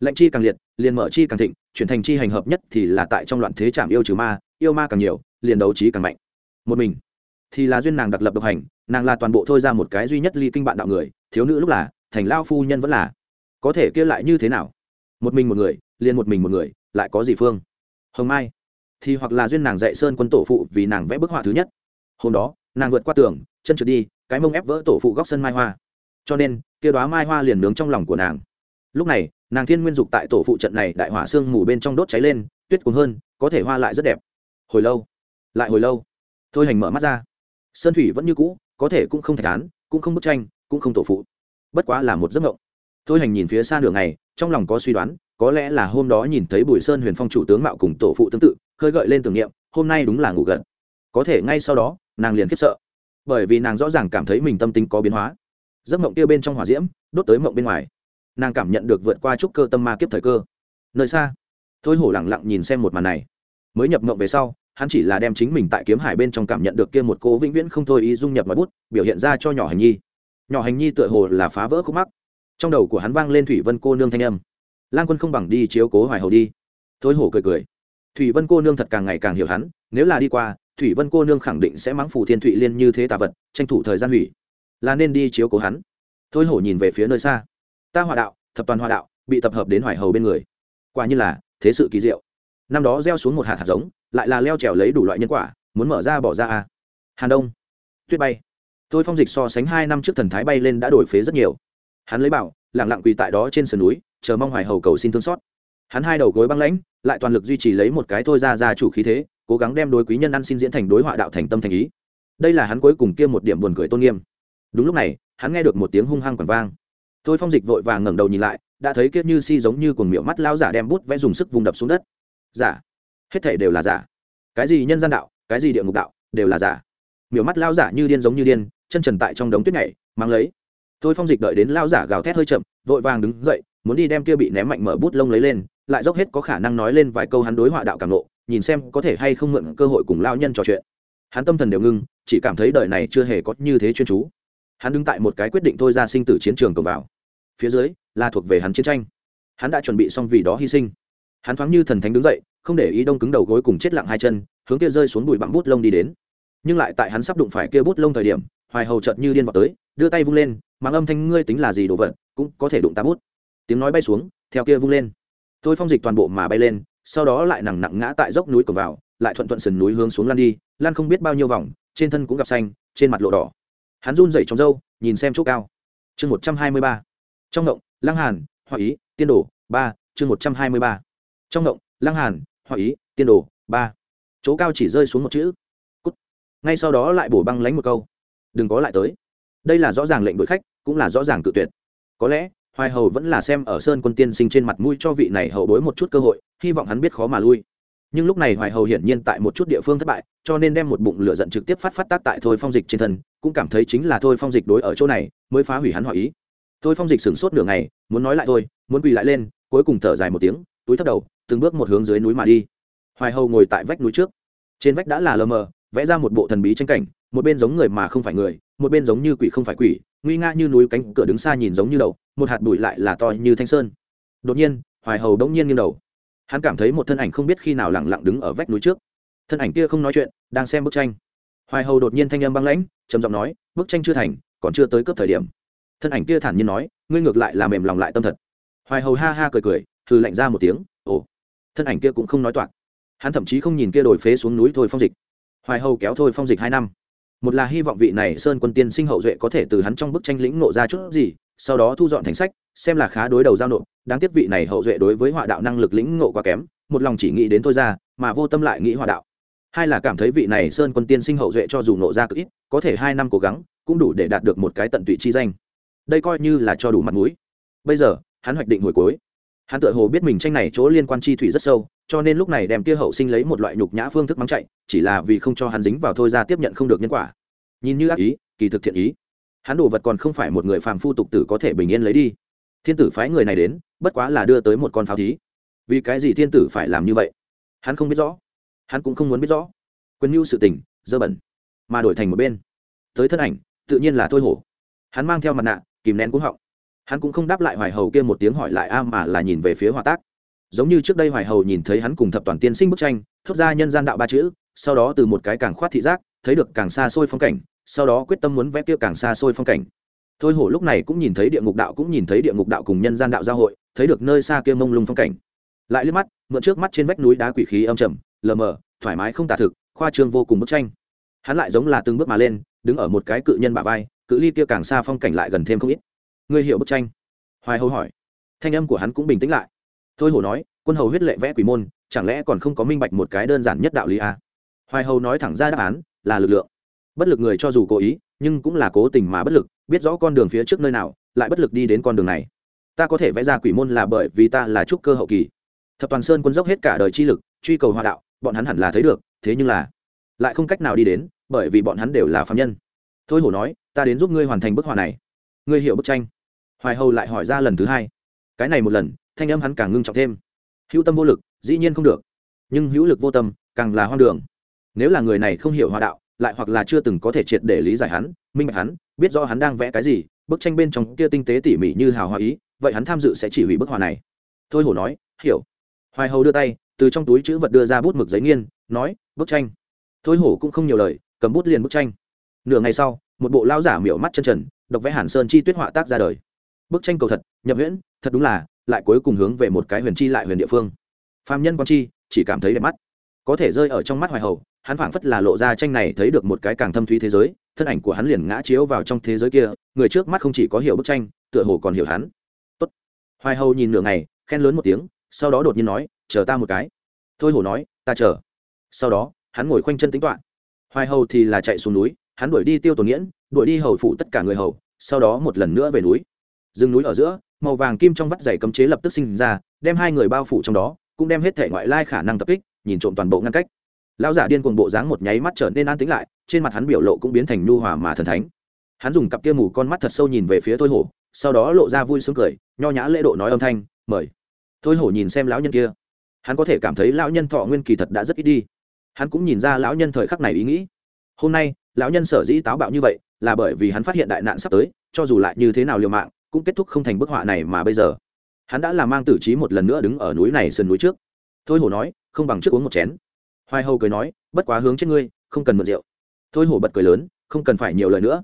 Lệnh chi càng liệt, liền mở chi càng thịnh, chuyển thành chi hành hợp nhất thì là tại trong loạn thế chạm yêu trừ ma, yêu ma càng nhiều, liền đấu trí càng mạnh. Một mình thì là duyên nàng đặc lập độc hành, nàng là toàn bộ thôi ra một cái duy nhất ly kinh bạn đạo người, thiếu nữ lúc là, thành lao phu nhân vẫn là. Có thể kia lại như thế nào? Một mình một người, liền một mình một người, lại có gì phương? Hồng mai thì hoặc là duyên nàng dạy sơn quân tổ phụ vì nàng vẽ bức họa thứ nhất. Hôm đó, nàng vượt qua tường, chân trượt đi cái mông ép vỡ tổ phụ góc sân mai hoa. Cho nên, kia đoá mai hoa liền nướng trong lòng của nàng. Lúc này, nàng thiên nguyên dục tại tổ phụ trận này đại hỏa xương mù bên trong đốt cháy lên, tuyết cuồng hơn, có thể hoa lại rất đẹp. Hồi lâu, lại hồi lâu. Thôi hành mở mắt ra. Sơn thủy vẫn như cũ, có thể cũng không thể án, cũng không bức tranh, cũng không tổ phụ. Bất quá là một giấc mộng. Thôi hành nhìn phía xa nửa ngày, trong lòng có suy đoán, có lẽ là hôm đó nhìn thấy bùi sơn huyền phong chủ tướng mạo cùng tổ phụ tương tự, khơi gợi lên tưởng niệm, hôm nay đúng là ngủ gần có thể ngay sau đó, nàng liền khiếp sợ bởi vì nàng rõ ràng cảm thấy mình tâm tính có biến hóa. Giấc mộng kia bên trong hỏa diễm, đốt tới mộng bên ngoài. Nàng cảm nhận được vượt qua trúc cơ tâm ma kiếp thời cơ. Nơi xa, thôi hổ lẳng lặng nhìn xem một màn này. Mới nhập mộng về sau, hắn chỉ là đem chính mình tại kiếm hải bên trong cảm nhận được kia một cô vĩnh viễn không thôi ý dung nhập mọi bút, biểu hiện ra cho nhỏ hành nhi. Nhỏ hành nhi tựa hồ là phá vỡ khúc mắc. Trong đầu của hắn vang lên thủy vân cô nương thanh âm. Lan quân không bằng đi chiếu cố hoài hầu đi. Thôi hổ cười cười. Thủy vân cô nương thật càng ngày càng hiểu hắn, nếu là đi qua thủy vân cô nương khẳng định sẽ mắng phù thiên thụy liên như thế tà vật, tranh thủ thời gian hủy. Là nên đi chiếu cố hắn. Thôi hổ nhìn về phía nơi xa. Ta hòa đạo, thập toàn hòa đạo, bị tập hợp đến hoài hầu bên người. Quả như là, thế sự kỳ diệu. Năm đó gieo xuống một hạt hạt giống, lại là leo trèo lấy đủ loại nhân quả, muốn mở ra bỏ ra à. hàn đông. Tuyết bay. Tôi phong dịch so sánh hai năm trước thần thái bay lên đã đổi phế rất nhiều. Hắn lấy bảo lẳng lặng quỳ tại đó trên sườn núi, chờ mong hoài hầu cầu xin thương xót. Hắn hai đầu gối băng lãnh, lại toàn lực duy trì lấy một cái thôi ra ra chủ khí thế cố gắng đem đối quý nhân ăn xin diễn thành đối họa đạo thành tâm thành ý. Đây là hắn cuối cùng kia một điểm buồn cười tôn nghiêm. Đúng lúc này, hắn nghe được một tiếng hung hăng quẳng vang. Thôi phong dịch vội vàng ngẩng đầu nhìn lại, đã thấy kia như si giống như cuồng miệng mắt lao giả đem bút vẽ dùng sức vùng đập xuống đất. Giả. Hết thể đều là giả. Cái gì nhân gian đạo, cái gì địa ngục đạo, đều là giả. Miệng mắt lao giả như điên giống như điên, chân trần tại trong đống tuyết nhảy, mang lấy. Thôi phong dịch đợi đến lao giả gào thét hơi chậm, vội vàng đứng dậy, muốn đi đem kia bị ném mạnh mở bút lông lấy lên, lại dốc hết có khả năng nói lên vài câu hắn đối họa đạo cảm nộ nhìn xem có thể hay không mượn cơ hội cùng lao nhân trò chuyện. Hắn tâm thần đều ngưng, chỉ cảm thấy đời này chưa hề có như thế chuyên chú. Hắn đứng tại một cái quyết định thôi ra sinh tử chiến trường cầm vào. Phía dưới là thuộc về hắn chiến tranh. Hắn đã chuẩn bị xong vì đó hy sinh. Hắn thoáng như thần thánh đứng dậy, không để ý đông cứng đầu gối cùng chết lặng hai chân, hướng kia rơi xuống bụi bặm bút lông đi đến. Nhưng lại tại hắn sắp đụng phải kia bút lông thời điểm, hoài hầu chợt như điên vào tới, đưa tay vung lên mang âm thanh, ngươi tính là gì đồ vật, cũng có thể đụng ta bút. Tiếng nói bay xuống, theo kia vung lên. Thôi phong dịch toàn bộ mà bay lên sau đó lại nặng nặng ngã tại dốc núi cổng vào, lại thuận thuận sườn núi hướng xuống lan đi lan không biết bao nhiêu vòng, trên thân cũng gặp xanh, trên mặt lộ đỏ. Hắn run dậy trong râu, nhìn xem chỗ cao. Chương một trăm hai mươi ba. Trong ngộng, lăng hàn họ ý, tiên đồ, ba, chương một trăm hai mươi ba. Trong ngộng, lăng hàn họ ý, tiên đồ, ba. Chỗ cao chỉ rơi xuống một chữ, cút. Ngay sau đó lại bổ băng lánh một câu, đừng có lại tới. Đây là rõ ràng lệnh đội khách, cũng là rõ ràng cự tuyệt. Có lẽ hoài hầu vẫn là xem ở sơn quân tiên sinh trên mặt mũi cho vị này hậu bối một chút cơ hội, hy vọng hắn biết khó mà lui. Nhưng lúc này hoài hầu hiển nhiên tại một chút địa phương thất bại, cho nên đem một bụng lửa giận trực tiếp phát phát tác tại thôi phong dịch trên thân, cũng cảm thấy chính là thôi phong dịch đối ở chỗ này mới phá hủy hắn hỏi ý. Thôi phong dịch sửng sốt nửa ngày, muốn nói lại thôi, muốn quỳ lại lên, cuối cùng thở dài một tiếng, túi thấp đầu, từng bước một hướng dưới núi mà đi. Hoài hầu ngồi tại vách núi trước. Trên vách đã là lờ mờ, vẽ ra một bộ thần bí tranh cảnh, một bên giống người mà không phải người, một bên giống như quỷ không phải quỷ nguy nga như núi cánh cửa đứng xa nhìn giống như đầu, một hạt bụi lại là to như thanh sơn. Đột nhiên, hoài hầu đống nhiên nghiêng đầu. Hắn cảm thấy một thân ảnh không biết khi nào lẳng lặng đứng ở vách núi trước. Thân ảnh kia không nói chuyện, đang xem bức tranh. Hoài hầu đột nhiên thanh âm băng lãnh, trầm giọng nói, bức tranh chưa thành, còn chưa tới cấp thời điểm. Thân ảnh kia thản nhiên nói, ngươi ngược lại là mềm lòng lại tâm thật. Hoài hầu ha ha cười cười thử lạnh ra một tiếng, ồ. Thân ảnh kia cũng không nói toạc. Hắn thậm chí không nhìn kia đồi phế xuống núi thôi phong dịch. Hoài hầu kéo thôi phong dịch hai năm một là hy vọng vị này sơn quân tiên sinh hậu duệ có thể từ hắn trong bức tranh lĩnh nộ ra chút gì, sau đó thu dọn thành sách, xem là khá đối đầu giao nộp. Đáng tiếc vị này hậu duệ đối với họa đạo năng lực lĩnh ngộ quá kém, một lòng chỉ nghĩ đến thôi ra, mà vô tâm lại nghĩ họa đạo. Hai là cảm thấy vị này sơn quân tiên sinh hậu duệ cho dù nộ ra cực ít, có thể hai năm cố gắng, cũng đủ để đạt được một cái tận tụy chi danh. Đây coi như là cho đủ mặt mũi. Bây giờ, hắn hoạch định hồi cuối. Hắn tự hồ biết mình tranh này chỗ liên quan chi thủy rất sâu cho nên lúc này đem kia hậu sinh lấy một loại nhục nhã phương thức mắng chạy, chỉ là vì không cho hắn dính vào thôi ra tiếp nhận không được nhân quả. Nhìn như ác ý, kỳ thực thiện ý. Hắn đồ vật còn không phải một người phàm phu tục tử có thể bình yên lấy đi. Thiên tử phái người này đến, bất quá là đưa tới một con pháo thí. Vì cái gì thiên tử phải làm như vậy? Hắn không biết rõ. Hắn cũng không muốn biết rõ. Quân mưu sự tình, dơ bẩn, mà đổi thành một bên. Tới thân ảnh, tự nhiên là thôi hổ. Hắn mang theo mặt nạ, kìm nén cúng họng. Hắn cũng không đáp lại hoài hầu kia một tiếng hỏi lại a mà là nhìn về phía hòa tác giống như trước đây hoài hầu nhìn thấy hắn cùng thập toàn tiên sinh bức tranh, thốt ra nhân gian đạo ba chữ, sau đó từ một cái càng khoát thị giác, thấy được càng xa xôi phong cảnh, sau đó quyết tâm muốn vẽ kia càng xa xôi phong cảnh. Thôi hổ lúc này cũng nhìn thấy địa ngục đạo, cũng nhìn thấy địa ngục đạo cùng nhân gian đạo giao hội, thấy được nơi xa kia mông lung phong cảnh. Lại liếc mắt, mượn trước mắt trên vách núi đá quỷ khí âm trầm, lờ mờ, thoải mái không tả thực, khoa trương vô cùng bức tranh. Hắn lại giống là từng bước mà lên, đứng ở một cái cự nhân bả vai, cự ly kia càng xa phong cảnh lại gần thêm không ít. Ngươi hiểu bức tranh? Hoài hầu hỏi. Thanh âm của hắn cũng bình tĩnh lại thôi hổ nói, quân hầu huyết lệ vẽ quỷ môn, chẳng lẽ còn không có minh bạch một cái đơn giản nhất đạo lý à? hoài hầu nói thẳng ra đáp án, là lực lượng. Bất lực người cho dù cố ý, nhưng cũng là cố tình mà bất lực, biết rõ con đường phía trước nơi nào, lại bất lực đi đến con đường này. Ta có thể vẽ ra quỷ môn là bởi vì ta là trúc cơ hậu kỳ. Thập toàn sơn quân dốc hết cả đời chi lực, truy cầu hòa đạo, bọn hắn hẳn là thấy được, thế nhưng là lại không cách nào đi đến, bởi vì bọn hắn đều là phạm nhân. Thôi hổ nói, ta đến giúp ngươi hoàn thành bức họa này. Ngươi hiểu bức tranh? Hoài hầu lại hỏi ra lần thứ hai. Cái này một lần thanh âm hắn càng ngưng trọng thêm. Hữu tâm vô lực, dĩ nhiên không được. Nhưng hữu lực vô tâm, càng là hoang đường. Nếu là người này không hiểu hòa đạo, lại hoặc là chưa từng có thể triệt để lý giải hắn, minh bạch hắn, biết rõ hắn đang vẽ cái gì, bức tranh bên trong kia tinh tế tỉ mỉ như hào hòa ý, vậy hắn tham dự sẽ chỉ hủy bức hòa này. Thôi hổ nói, hiểu. Hoài hầu đưa tay, từ trong túi chữ vật đưa ra bút mực giấy nghiên, nói, bức tranh. Thôi hổ cũng không nhiều lời, cầm bút liền bức tranh. Nửa ngày sau, một bộ lao giả miểu mắt chân trần, độc vẽ hàn sơn chi tuyết họa tác ra đời. Bức tranh cầu thật, nhập huyễn, thật đúng là lại cuối cùng hướng về một cái huyền chi lại huyền địa phương. Phạm nhân quan chi, chỉ cảm thấy đẹp mắt. Có thể rơi ở trong mắt hoài hầu, hắn phảng phất là lộ ra tranh này thấy được một cái càng thâm thúy thế giới, thân ảnh của hắn liền ngã chiếu vào trong thế giới kia, người trước mắt không chỉ có hiểu bức tranh, tựa hồ còn hiểu hắn. Tốt. hoài hầu nhìn nửa ngày, khen lớn một tiếng, sau đó đột nhiên nói, chờ ta một cái. Thôi hổ nói, ta chờ. Sau đó, hắn ngồi khoanh chân tính toán. Hoài hầu thì là chạy xuống núi, hắn đuổi đi tiêu tổ nghiễn, đuổi đi hầu phụ tất cả người hầu, sau đó một lần nữa về núi. Rừng núi ở giữa màu vàng kim trong vắt dày cấm chế lập tức sinh ra, đem hai người bao phủ trong đó, cũng đem hết thể ngoại lai khả năng tập kích, nhìn trộm toàn bộ ngăn cách. Lão giả điên cuồng bộ dáng một nháy mắt trở nên an tĩnh lại, trên mặt hắn biểu lộ cũng biến thành nhu hòa mà thần thánh. Hắn dùng cặp kia mù con mắt thật sâu nhìn về phía thôi hổ, sau đó lộ ra vui sướng cười, nho nhã lễ độ nói âm thanh, mời. Thôi hổ nhìn xem lão nhân kia. Hắn có thể cảm thấy lão nhân thọ nguyên kỳ thật đã rất ít đi. Hắn cũng nhìn ra lão nhân thời khắc này ý nghĩ. Hôm nay, lão nhân sở dĩ táo bạo như vậy, là bởi vì hắn phát hiện đại nạn sắp tới, cho dù lại như thế nào liều mạng cũng kết thúc không thành bức họa này mà bây giờ. Hắn đã làm mang tử trí một lần nữa đứng ở núi này sườn núi trước. Thôi hổ nói, không bằng trước uống một chén. Hoài hầu cười nói, bất quá hướng trên ngươi, không cần mượn rượu. Thôi hổ bật cười lớn, không cần phải nhiều lời nữa.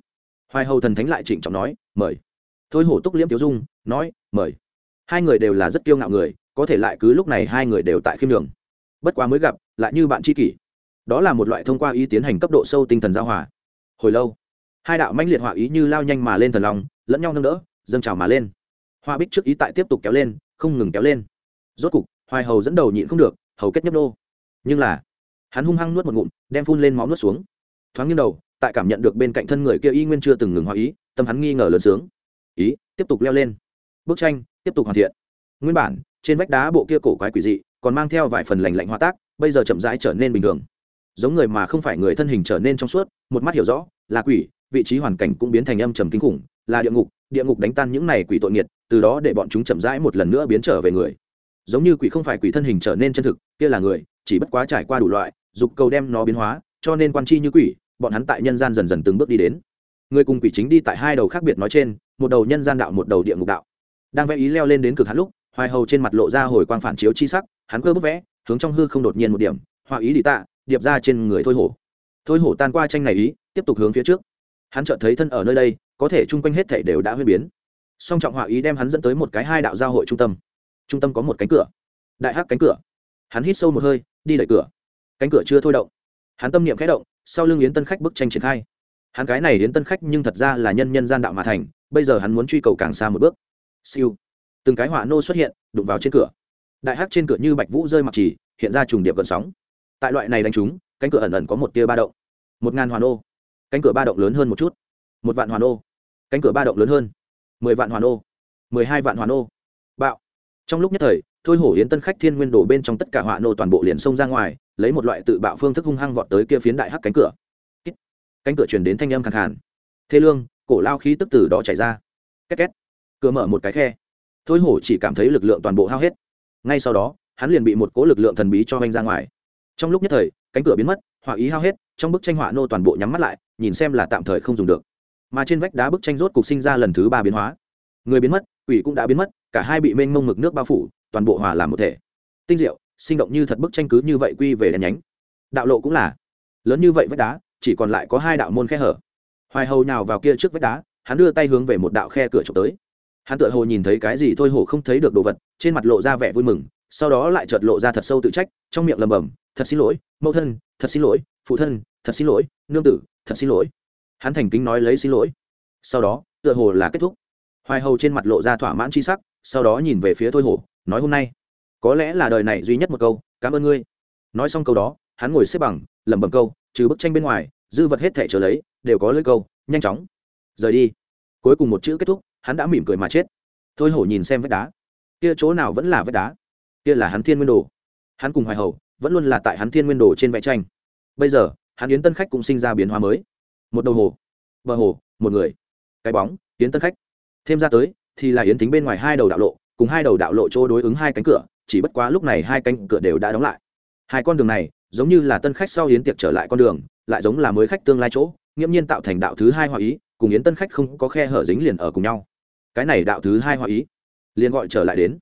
Hoài hầu thần thánh lại trịnh trọng nói, mời. Thôi hổ túc liễm tiêu dung, nói, mời. Hai người đều là rất kiêu ngạo người, có thể lại cứ lúc này hai người đều tại khiêm đường bất quá mới gặp, lại như bạn tri kỷ. Đó là một loại thông qua ý tiến hành cấp độ sâu tinh thần giao hòa. Hồi lâu, hai đạo mãnh liệt họa ý như lao nhanh mà lên thần lòng lẫn nhau nâng đỡ dâng trào mà lên. Hoa bích trước ý tại tiếp tục kéo lên, không ngừng kéo lên. Rốt cục, hoài hầu dẫn đầu nhịn không được, hầu kết nhấp nô. Nhưng là, hắn hung hăng nuốt một ngụm, đem phun lên máu nuốt xuống. Thoáng nghiêng đầu, tại cảm nhận được bên cạnh thân người kia y nguyên chưa từng ngừng hoa ý, tâm hắn nghi ngờ lớn sướng. Ý, tiếp tục leo lên. Bức tranh, tiếp tục hoàn thiện. Nguyên bản, trên vách đá bộ kia cổ quái quỷ dị, còn mang theo vài phần lành lạnh hoa tác, bây giờ chậm rãi trở nên bình thường. Giống người mà không phải người thân hình trở nên trong suốt, một mắt hiểu rõ, là quỷ, vị trí hoàn cảnh cũng biến thành âm trầm kinh khủng, là địa ngục địa ngục đánh tan những này quỷ tội nghiệt, từ đó để bọn chúng chậm rãi một lần nữa biến trở về người. Giống như quỷ không phải quỷ thân hình trở nên chân thực, kia là người, chỉ bất quá trải qua đủ loại, dục cầu đem nó biến hóa, cho nên quan chi như quỷ, bọn hắn tại nhân gian dần dần từng bước đi đến. Người cùng quỷ chính đi tại hai đầu khác biệt nói trên, một đầu nhân gian đạo, một đầu địa ngục đạo. Đang vẽ ý leo lên đến cực hắn lúc, hoài hầu trên mặt lộ ra hồi quang phản chiếu chi sắc, hắn cơ bức vẽ, hướng trong hư không đột nhiên một điểm, họa ý đi tạ, điệp ra trên người thôi hổ. Thôi hổ tan qua tranh này ý, tiếp tục hướng phía trước. Hắn chợt thấy thân ở nơi đây có thể chung quanh hết thảy đều đã huyên biến. Song trọng họa ý đem hắn dẫn tới một cái hai đạo giao hội trung tâm. Trung tâm có một cánh cửa. Đại hắc cánh cửa. Hắn hít sâu một hơi, đi đẩy cửa. Cánh cửa chưa thôi động. Hắn tâm niệm khẽ động, sau lưng yến tân khách bức tranh triển khai. Hắn cái này yến tân khách nhưng thật ra là nhân nhân gian đạo mà thành, bây giờ hắn muốn truy cầu càng xa một bước. Siêu. Từng cái họa nô xuất hiện, đụng vào trên cửa. Đại hắc trên cửa như bạch vũ rơi mặc chỉ, hiện ra trùng điệp gần sóng. Tại loại này đánh trúng cánh cửa ẩn ẩn có một tia ba động. Một ngàn hoàn ô cánh cửa ba động lớn hơn một chút. Một vạn hoàn ô cánh cửa ba động lớn hơn. Mười vạn hoàn ô. Mười hai vạn hoàn ô. Bạo. Trong lúc nhất thời, thôi hổ yến tân khách thiên nguyên đổ bên trong tất cả họa nô toàn bộ liền xông ra ngoài, lấy một loại tự bạo phương thức hung hăng vọt tới kia phiến đại hắc cánh cửa. Cánh cửa truyền đến thanh âm khẳng khàn. Thế lương, cổ lao khí tức từ đó chảy ra. Két két. Cửa mở một cái khe. Thôi hổ chỉ cảm thấy lực lượng toàn bộ hao hết. Ngay sau đó, hắn liền bị một cố lực lượng thần bí cho anh ra ngoài. Trong lúc nhất thời, cánh cửa biến mất họa ý hao hết, trong bức tranh họa nô toàn bộ nhắm mắt lại, nhìn xem là tạm thời không dùng được mà trên vách đá bức tranh rốt cục sinh ra lần thứ ba biến hóa. Người biến mất, quỷ cũng đã biến mất, cả hai bị mênh mông mực nước bao phủ, toàn bộ hòa làm một thể. Tinh diệu, sinh động như thật bức tranh cứ như vậy quy về đèn nhánh. Đạo lộ cũng là. Lớn như vậy vách đá, chỉ còn lại có hai đạo môn khe hở. Hoài hầu nào vào kia trước vách đá, hắn đưa tay hướng về một đạo khe cửa trộm tới. Hắn tựa hồ nhìn thấy cái gì thôi hồ không thấy được đồ vật, trên mặt lộ ra vẻ vui mừng, sau đó lại chợt lộ ra thật sâu tự trách, trong miệng lầm bầm thật xin lỗi, mẫu thân, thật xin lỗi, phụ thân, thật xin lỗi, nương tử, thật xin lỗi hắn thành kính nói lấy xin lỗi. Sau đó, tựa hồ là kết thúc. Hoài hầu trên mặt lộ ra thỏa mãn c h i sắc, sau đó nhìn về phía thôi hổ, nói hôm nay, có lẽ là đời này duy nhất một câu, cảm ơn ngươi. Nói xong câu đó, hắn ngồi xếp bằng, lẩm bẩm câu, trừ bức tranh bên ngoài, dư vật hết thể trở lấy, đều có lưỡi câu, nhanh chóng. Rời đi. Cuối cùng một chữ kết thúc, hắn đã mỉm cười mà chết. Thôi hổ nhìn xem vách đá. Kia chỗ nào vẫn là vách đá? Kia là hắn thiên nguyên đồ. Hắn cùng hoài hầu vẫn luôn là tại hắn thiên nguyên đồ trên vẽ tranh. Bây giờ, hắn yến tân khách cũng sinh ra biến hóa mới một đầu hồ, bờ hồ, một người, cái bóng, yến tân khách. Thêm ra tới, thì là yến tính bên ngoài hai đầu đạo lộ, cùng hai đầu đạo lộ chỗ đối ứng hai cánh cửa, chỉ bất quá lúc này hai cánh cửa đều đã đóng lại. Hai con đường này, giống như là tân khách sau yến tiệc trở lại con đường, lại giống là mới khách tương lai chỗ, nghiễm nhiên tạo thành đạo thứ hai hòa ý, cùng yến tân khách không có khe hở dính liền ở cùng nhau. Cái này đạo thứ hai hòa ý, liền gọi trở lại đến.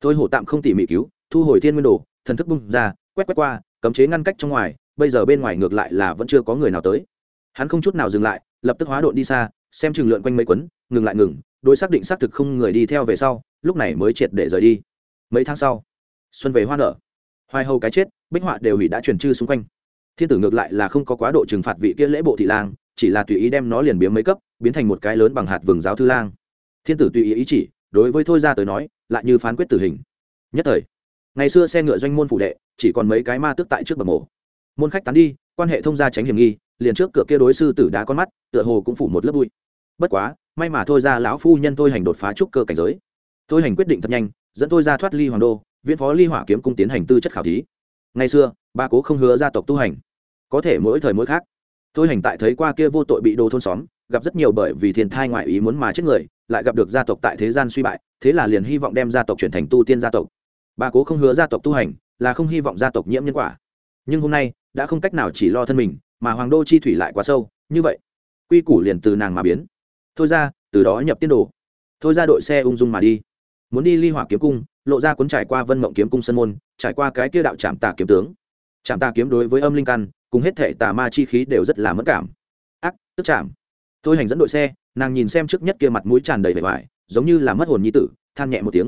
Thôi hổ tạm không tỉ mỉ cứu, thu hồi thiên nguyên đồ, thần thức bung ra, quét quét qua, cấm chế ngăn cách trong ngoài, bây giờ bên ngoài ngược lại là vẫn chưa có người nào tới hắn không chút nào dừng lại, lập tức hóa độn đi xa, xem chừng lượn quanh mấy quấn, ngừng lại ngừng, đối xác định xác thực không người đi theo về sau, lúc này mới triệt để rời đi. Mấy tháng sau, xuân về hoa nở. Hoài hầu cái chết, bích họa đều hủy đã truyền chư xung quanh. Thiên tử ngược lại là không có quá độ trừng phạt vị kia lễ bộ thị lang, chỉ là tùy ý đem nó liền biếm mấy cấp, biến thành một cái lớn bằng hạt vừng giáo thư lang. Thiên tử tùy ý ý chỉ, đối với thôi ra tới nói, lại như phán quyết tử hình. Nhất thời, ngày xưa xe ngựa doanh môn phủ đệ, chỉ còn mấy cái ma tước tại trước bờ mổ. Môn khách tán đi, quan hệ thông gia tránh hiểm nghi liền trước cửa kia đối sư tử đá con mắt, tựa hồ cũng phủ một lớp bụi. Bất quá, may mà thôi ra lão phu nhân thôi hành đột phá trúc cơ cảnh giới. Thôi hành quyết định thật nhanh, dẫn tôi ra thoát ly hoàng đô, viễn phó ly hỏa kiếm cung tiến hành tư chất khảo thí. Ngày xưa ba cố không hứa gia tộc tu hành. Có thể mỗi thời mỗi khác, thôi hành tại thấy qua kia vô tội bị đồ thôn xóm, gặp rất nhiều bởi vì thiên thai ngoại ý muốn mà chết người, lại gặp được gia tộc tại thế gian suy bại, thế là liền hy vọng đem gia tộc chuyển thành tu tiên gia tộc. Bà cố không hứa gia tộc tu hành, là không hy vọng gia tộc nhiễm nhân quả. Nhưng hôm nay, đã không cách nào chỉ lo thân mình mà hoàng đô chi thủy lại quá sâu, như vậy, quy củ liền từ nàng mà biến. Thôi ra, từ đó nhập tiên đồ. Thôi ra đội xe ung dung mà đi. Muốn đi ly hỏa kiếm cung, lộ ra cuốn trải qua vân mộng kiếm cung sân môn, trải qua cái kia đạo trạm tà kiếm tướng. Trạm tà kiếm đối với âm linh căn, cùng hết thể tà ma chi khí đều rất là mất cảm. Ác, tức chạm. Thôi hành dẫn đội xe, nàng nhìn xem trước nhất kia mặt mũi tràn đầy vẻ vải, giống như là mất hồn nhi tử, than nhẹ một tiếng.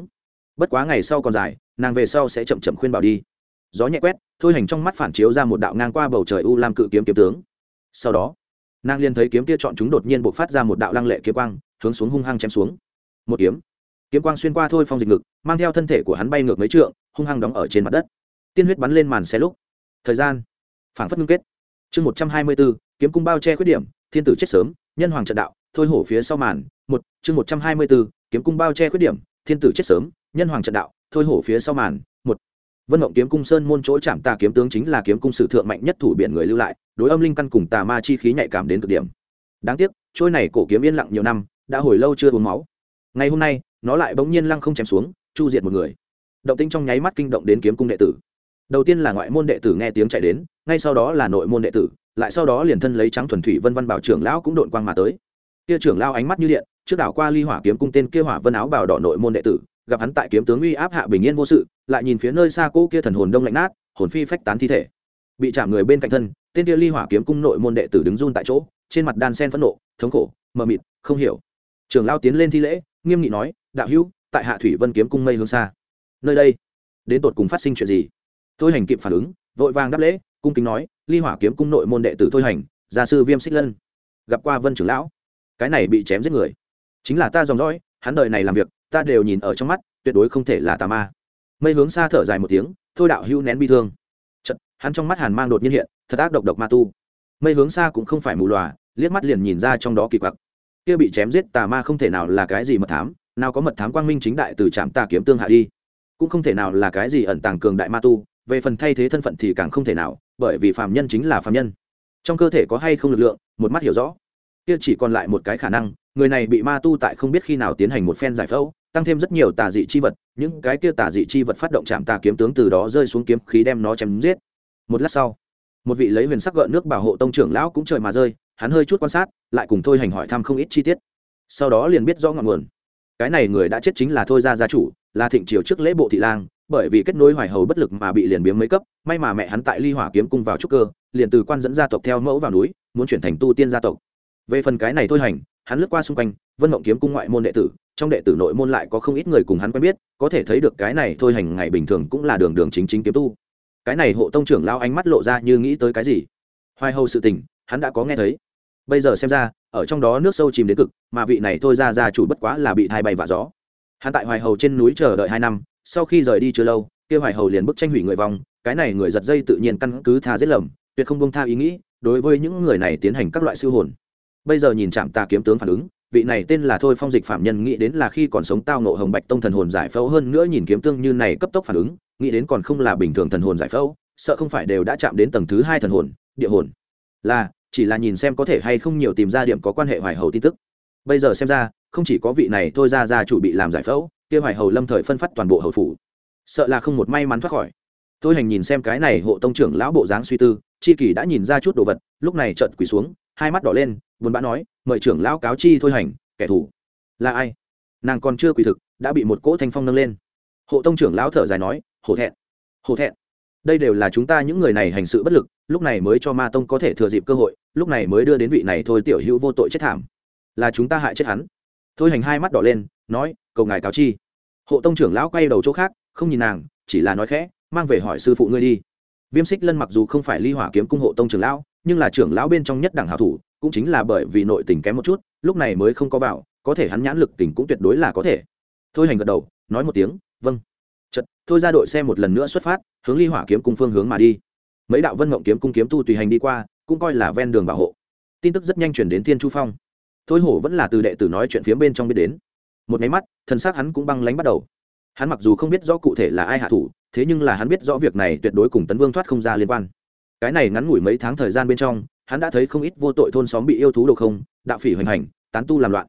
Bất quá ngày sau còn dài, nàng về sau sẽ chậm chậm khuyên bảo đi gió nhẹ quét, thôi hành trong mắt phản chiếu ra một đạo ngang qua bầu trời u lam cự kiếm kiếm tướng. Sau đó, nàng liền thấy kiếm kia chọn chúng đột nhiên buộc phát ra một đạo lăng lệ kiếm quang, hướng xuống hung hăng chém xuống. Một kiếm. Kiếm quang xuyên qua thôi phong dịch ngực, mang theo thân thể của hắn bay ngược mấy trượng, hung hăng đóng ở trên mặt đất. Tiên huyết bắn lên màn xe lúc. Thời gian. Phảng phất ngưng kết. Chương một trăm hai mươi bốn, kiếm cung bao che khuyết điểm, thiên tử chết sớm, nhân hoàng trận đạo, thôi hổ phía sau màn. Một, chương một trăm hai mươi bốn, kiếm cung bao che khuyết điểm, thiên tử chết sớm, nhân hoàng trận đạo, thôi hổ phía sau màn vân mộng kiếm cung sơn môn chỗ chạm tà kiếm tướng chính là kiếm cung sử thượng mạnh nhất thủ biển người lưu lại, đối âm linh căn cùng tà ma chi khí nhạy cảm đến cực điểm. Đáng tiếc, trôi này cổ kiếm yên lặng nhiều năm, đã hồi lâu chưa uống máu. Ngày hôm nay, nó lại bỗng nhiên lăng không chém xuống, chu diệt một người. Động tinh trong nháy mắt kinh động đến kiếm cung đệ tử. Đầu tiên là ngoại môn đệ tử nghe tiếng chạy đến, ngay sau đó là nội môn đệ tử, lại sau đó liền thân lấy trắng thuần thủy vân văn bảo trưởng lão cũng đội quang mà tới. Kia trưởng lao ánh mắt như điện, trước đảo qua ly hỏa kiếm cung tên kia hỏa vân áo bảo đỏ nội môn đệ tử gặp hắn tại kiếm tướng uy áp hạ bình yên vô sự, lại nhìn phía nơi xa cỗ kia thần hồn đông lạnh nát, hồn phi phách tán thi thể. Bị chạm người bên cạnh thân, tên kia ly hỏa kiếm cung nội môn đệ tử đứng run tại chỗ, trên mặt đan sen phẫn nộ, thống khổ, mờ mịt, không hiểu. Trưởng lao tiến lên thi lễ, nghiêm nghị nói, đạo hữu, tại hạ thủy vân kiếm cung mây hương xa. Nơi đây, đến tột cùng phát sinh chuyện gì? Thôi hành kịp phản ứng, vội vàng đáp lễ, cung kính nói, ly hỏa kiếm cung nội môn đệ tử thôi hành, gia sư viêm xích lân. Gặp qua vân trưởng lão, cái này bị chém giết người. Chính là ta dòng dõi, hắn đời này làm việc ta đều nhìn ở trong mắt tuyệt đối không thể là tà ma. Mây hướng xa thở dài một tiếng thôi đạo hữu nén bi thương. Chật, hắn trong mắt hàn mang đột nhiên hiện thật ác độc độc ma tu. Mây hướng xa cũng không phải mù lòa liếc mắt liền nhìn ra trong đó kỳ quặc. Kia bị chém giết tà ma không thể nào là cái gì mật thám nào có mật thám quang minh chính đại từ trạm tà kiếm tương hạ đi. Cũng không thể nào là cái gì ẩn tàng cường đại ma tu về phần thay thế thân phận thì càng không thể nào bởi vì phạm nhân chính là phạm nhân. Trong cơ thể có hay không lực lượng một mắt hiểu rõ. Kia chỉ còn lại một cái khả năng người này bị ma tu tại không biết khi nào tiến hành một phen giải phẫu, tăng thêm rất nhiều tà dị chi vật, những cái kia tà dị chi vật phát động chạm tà kiếm tướng từ đó rơi xuống kiếm khí đem nó chém giết. Một lát sau, một vị lấy huyền sắc gợn nước bảo hộ tông trưởng lão cũng trời mà rơi, hắn hơi chút quan sát, lại cùng thôi hành hỏi thăm không ít chi tiết. Sau đó liền biết rõ ngọn nguồn. Cái này người đã chết chính là thôi gia gia chủ, là thịnh triều trước lễ bộ thị lang, bởi vì kết nối hoài hầu bất lực mà bị liền biếm mấy cấp, may mà mẹ hắn tại ly hỏa kiếm cung vào trúc cơ, liền từ quan dẫn gia tộc theo mẫu vào núi, muốn chuyển thành tu tiên gia tộc. Về phần cái này thôi hành hắn lướt qua xung quanh, vân mộng kiếm cung ngoại môn đệ tử, trong đệ tử nội môn lại có không ít người cùng hắn quen biết, có thể thấy được cái này thôi hành ngày bình thường cũng là đường đường chính chính kiếm tu. Cái này hộ tông trưởng lao ánh mắt lộ ra như nghĩ tới cái gì? Hoài hầu sự tình, hắn đã có nghe thấy. Bây giờ xem ra, ở trong đó nước sâu chìm đến cực, mà vị này thôi ra ra chủ bất quá là bị thai bay vạ gió. Hắn tại hoài hầu trên núi chờ đợi hai năm, sau khi rời đi chưa lâu, kia hoài hầu liền bức tranh hủy người vòng cái này người giật dây tự nhiên căn cứ tha giết lầm, tuyệt không bông tha ý nghĩ, đối với những người này tiến hành các loại siêu hồn bây giờ nhìn trạm tà kiếm tướng phản ứng, vị này tên là thôi phong dịch phạm nhân nghĩ đến là khi còn sống tao nộ hồng bạch tông thần hồn giải phẫu hơn nữa nhìn kiếm tương như này cấp tốc phản ứng, nghĩ đến còn không là bình thường thần hồn giải phẫu, sợ không phải đều đã chạm đến tầng thứ hai thần hồn, địa hồn. Là, chỉ là nhìn xem có thể hay không nhiều tìm ra điểm có quan hệ hoài hầu tin tức. Bây giờ xem ra, không chỉ có vị này thôi ra ra chủ bị làm giải phẫu, kia hoài hầu lâm thời phân phát toàn bộ hầu phủ. Sợ là không một may mắn thoát khỏi. Tôi hành nhìn xem cái này hộ tông trưởng lão bộ dáng suy tư, chi kỳ đã nhìn ra chút đồ vật, lúc này trợn quỳ xuống, hai mắt đỏ lên buồn bã nói, mời trưởng lão cáo chi thôi hành, kẻ thù. Là ai? Nàng còn chưa quỳ thực, đã bị một cỗ thanh phong nâng lên. Hộ tông trưởng lão thở dài nói, hổ thẹn hổ thẹn. Đây đều là chúng ta những người này hành sự bất lực, lúc này mới cho ma tông có thể thừa dịp cơ hội, lúc này mới đưa đến vị này thôi tiểu hữu vô tội chết thảm. Là chúng ta hại chết hắn. Thôi hành hai mắt đỏ lên, nói, cầu ngài cáo chi. Hộ tông trưởng lão quay đầu chỗ khác, không nhìn nàng, chỉ là nói khẽ, mang về hỏi sư phụ ngươi đi. Viêm xích lân mặc dù không phải ly hỏa kiếm cung hộ tông trưởng lão, nhưng là trưởng lão bên trong nhất đẳng hảo thủ cũng chính là bởi vì nội tình kém một chút, lúc này mới không có vào, có thể hắn nhãn lực tình cũng tuyệt đối là có thể. Thôi hành gật đầu, nói một tiếng vâng. Chật thôi ra đội xe một lần nữa xuất phát, hướng ly hỏa kiếm cung phương hướng mà đi. Mấy đạo vân mộng kiếm cung kiếm tu tùy hành đi qua, cũng coi là ven đường bảo hộ. Tin tức rất nhanh chuyển đến thiên chu phong. Thôi hổ vẫn là từ đệ tử nói chuyện phía bên trong biết đến. Một máy mắt thần xác hắn cũng băng lánh bắt đầu. Hắn mặc dù không biết rõ cụ thể là ai hạ thủ, thế nhưng là hắn biết rõ việc này tuyệt đối cùng tấn vương thoát không ra liên quan. Cái này ngắn ngủi mấy tháng thời gian bên trong hắn đã thấy không ít vô tội thôn xóm bị yêu thú đồ không, đạo phỉ hoành hành, tán tu làm loạn.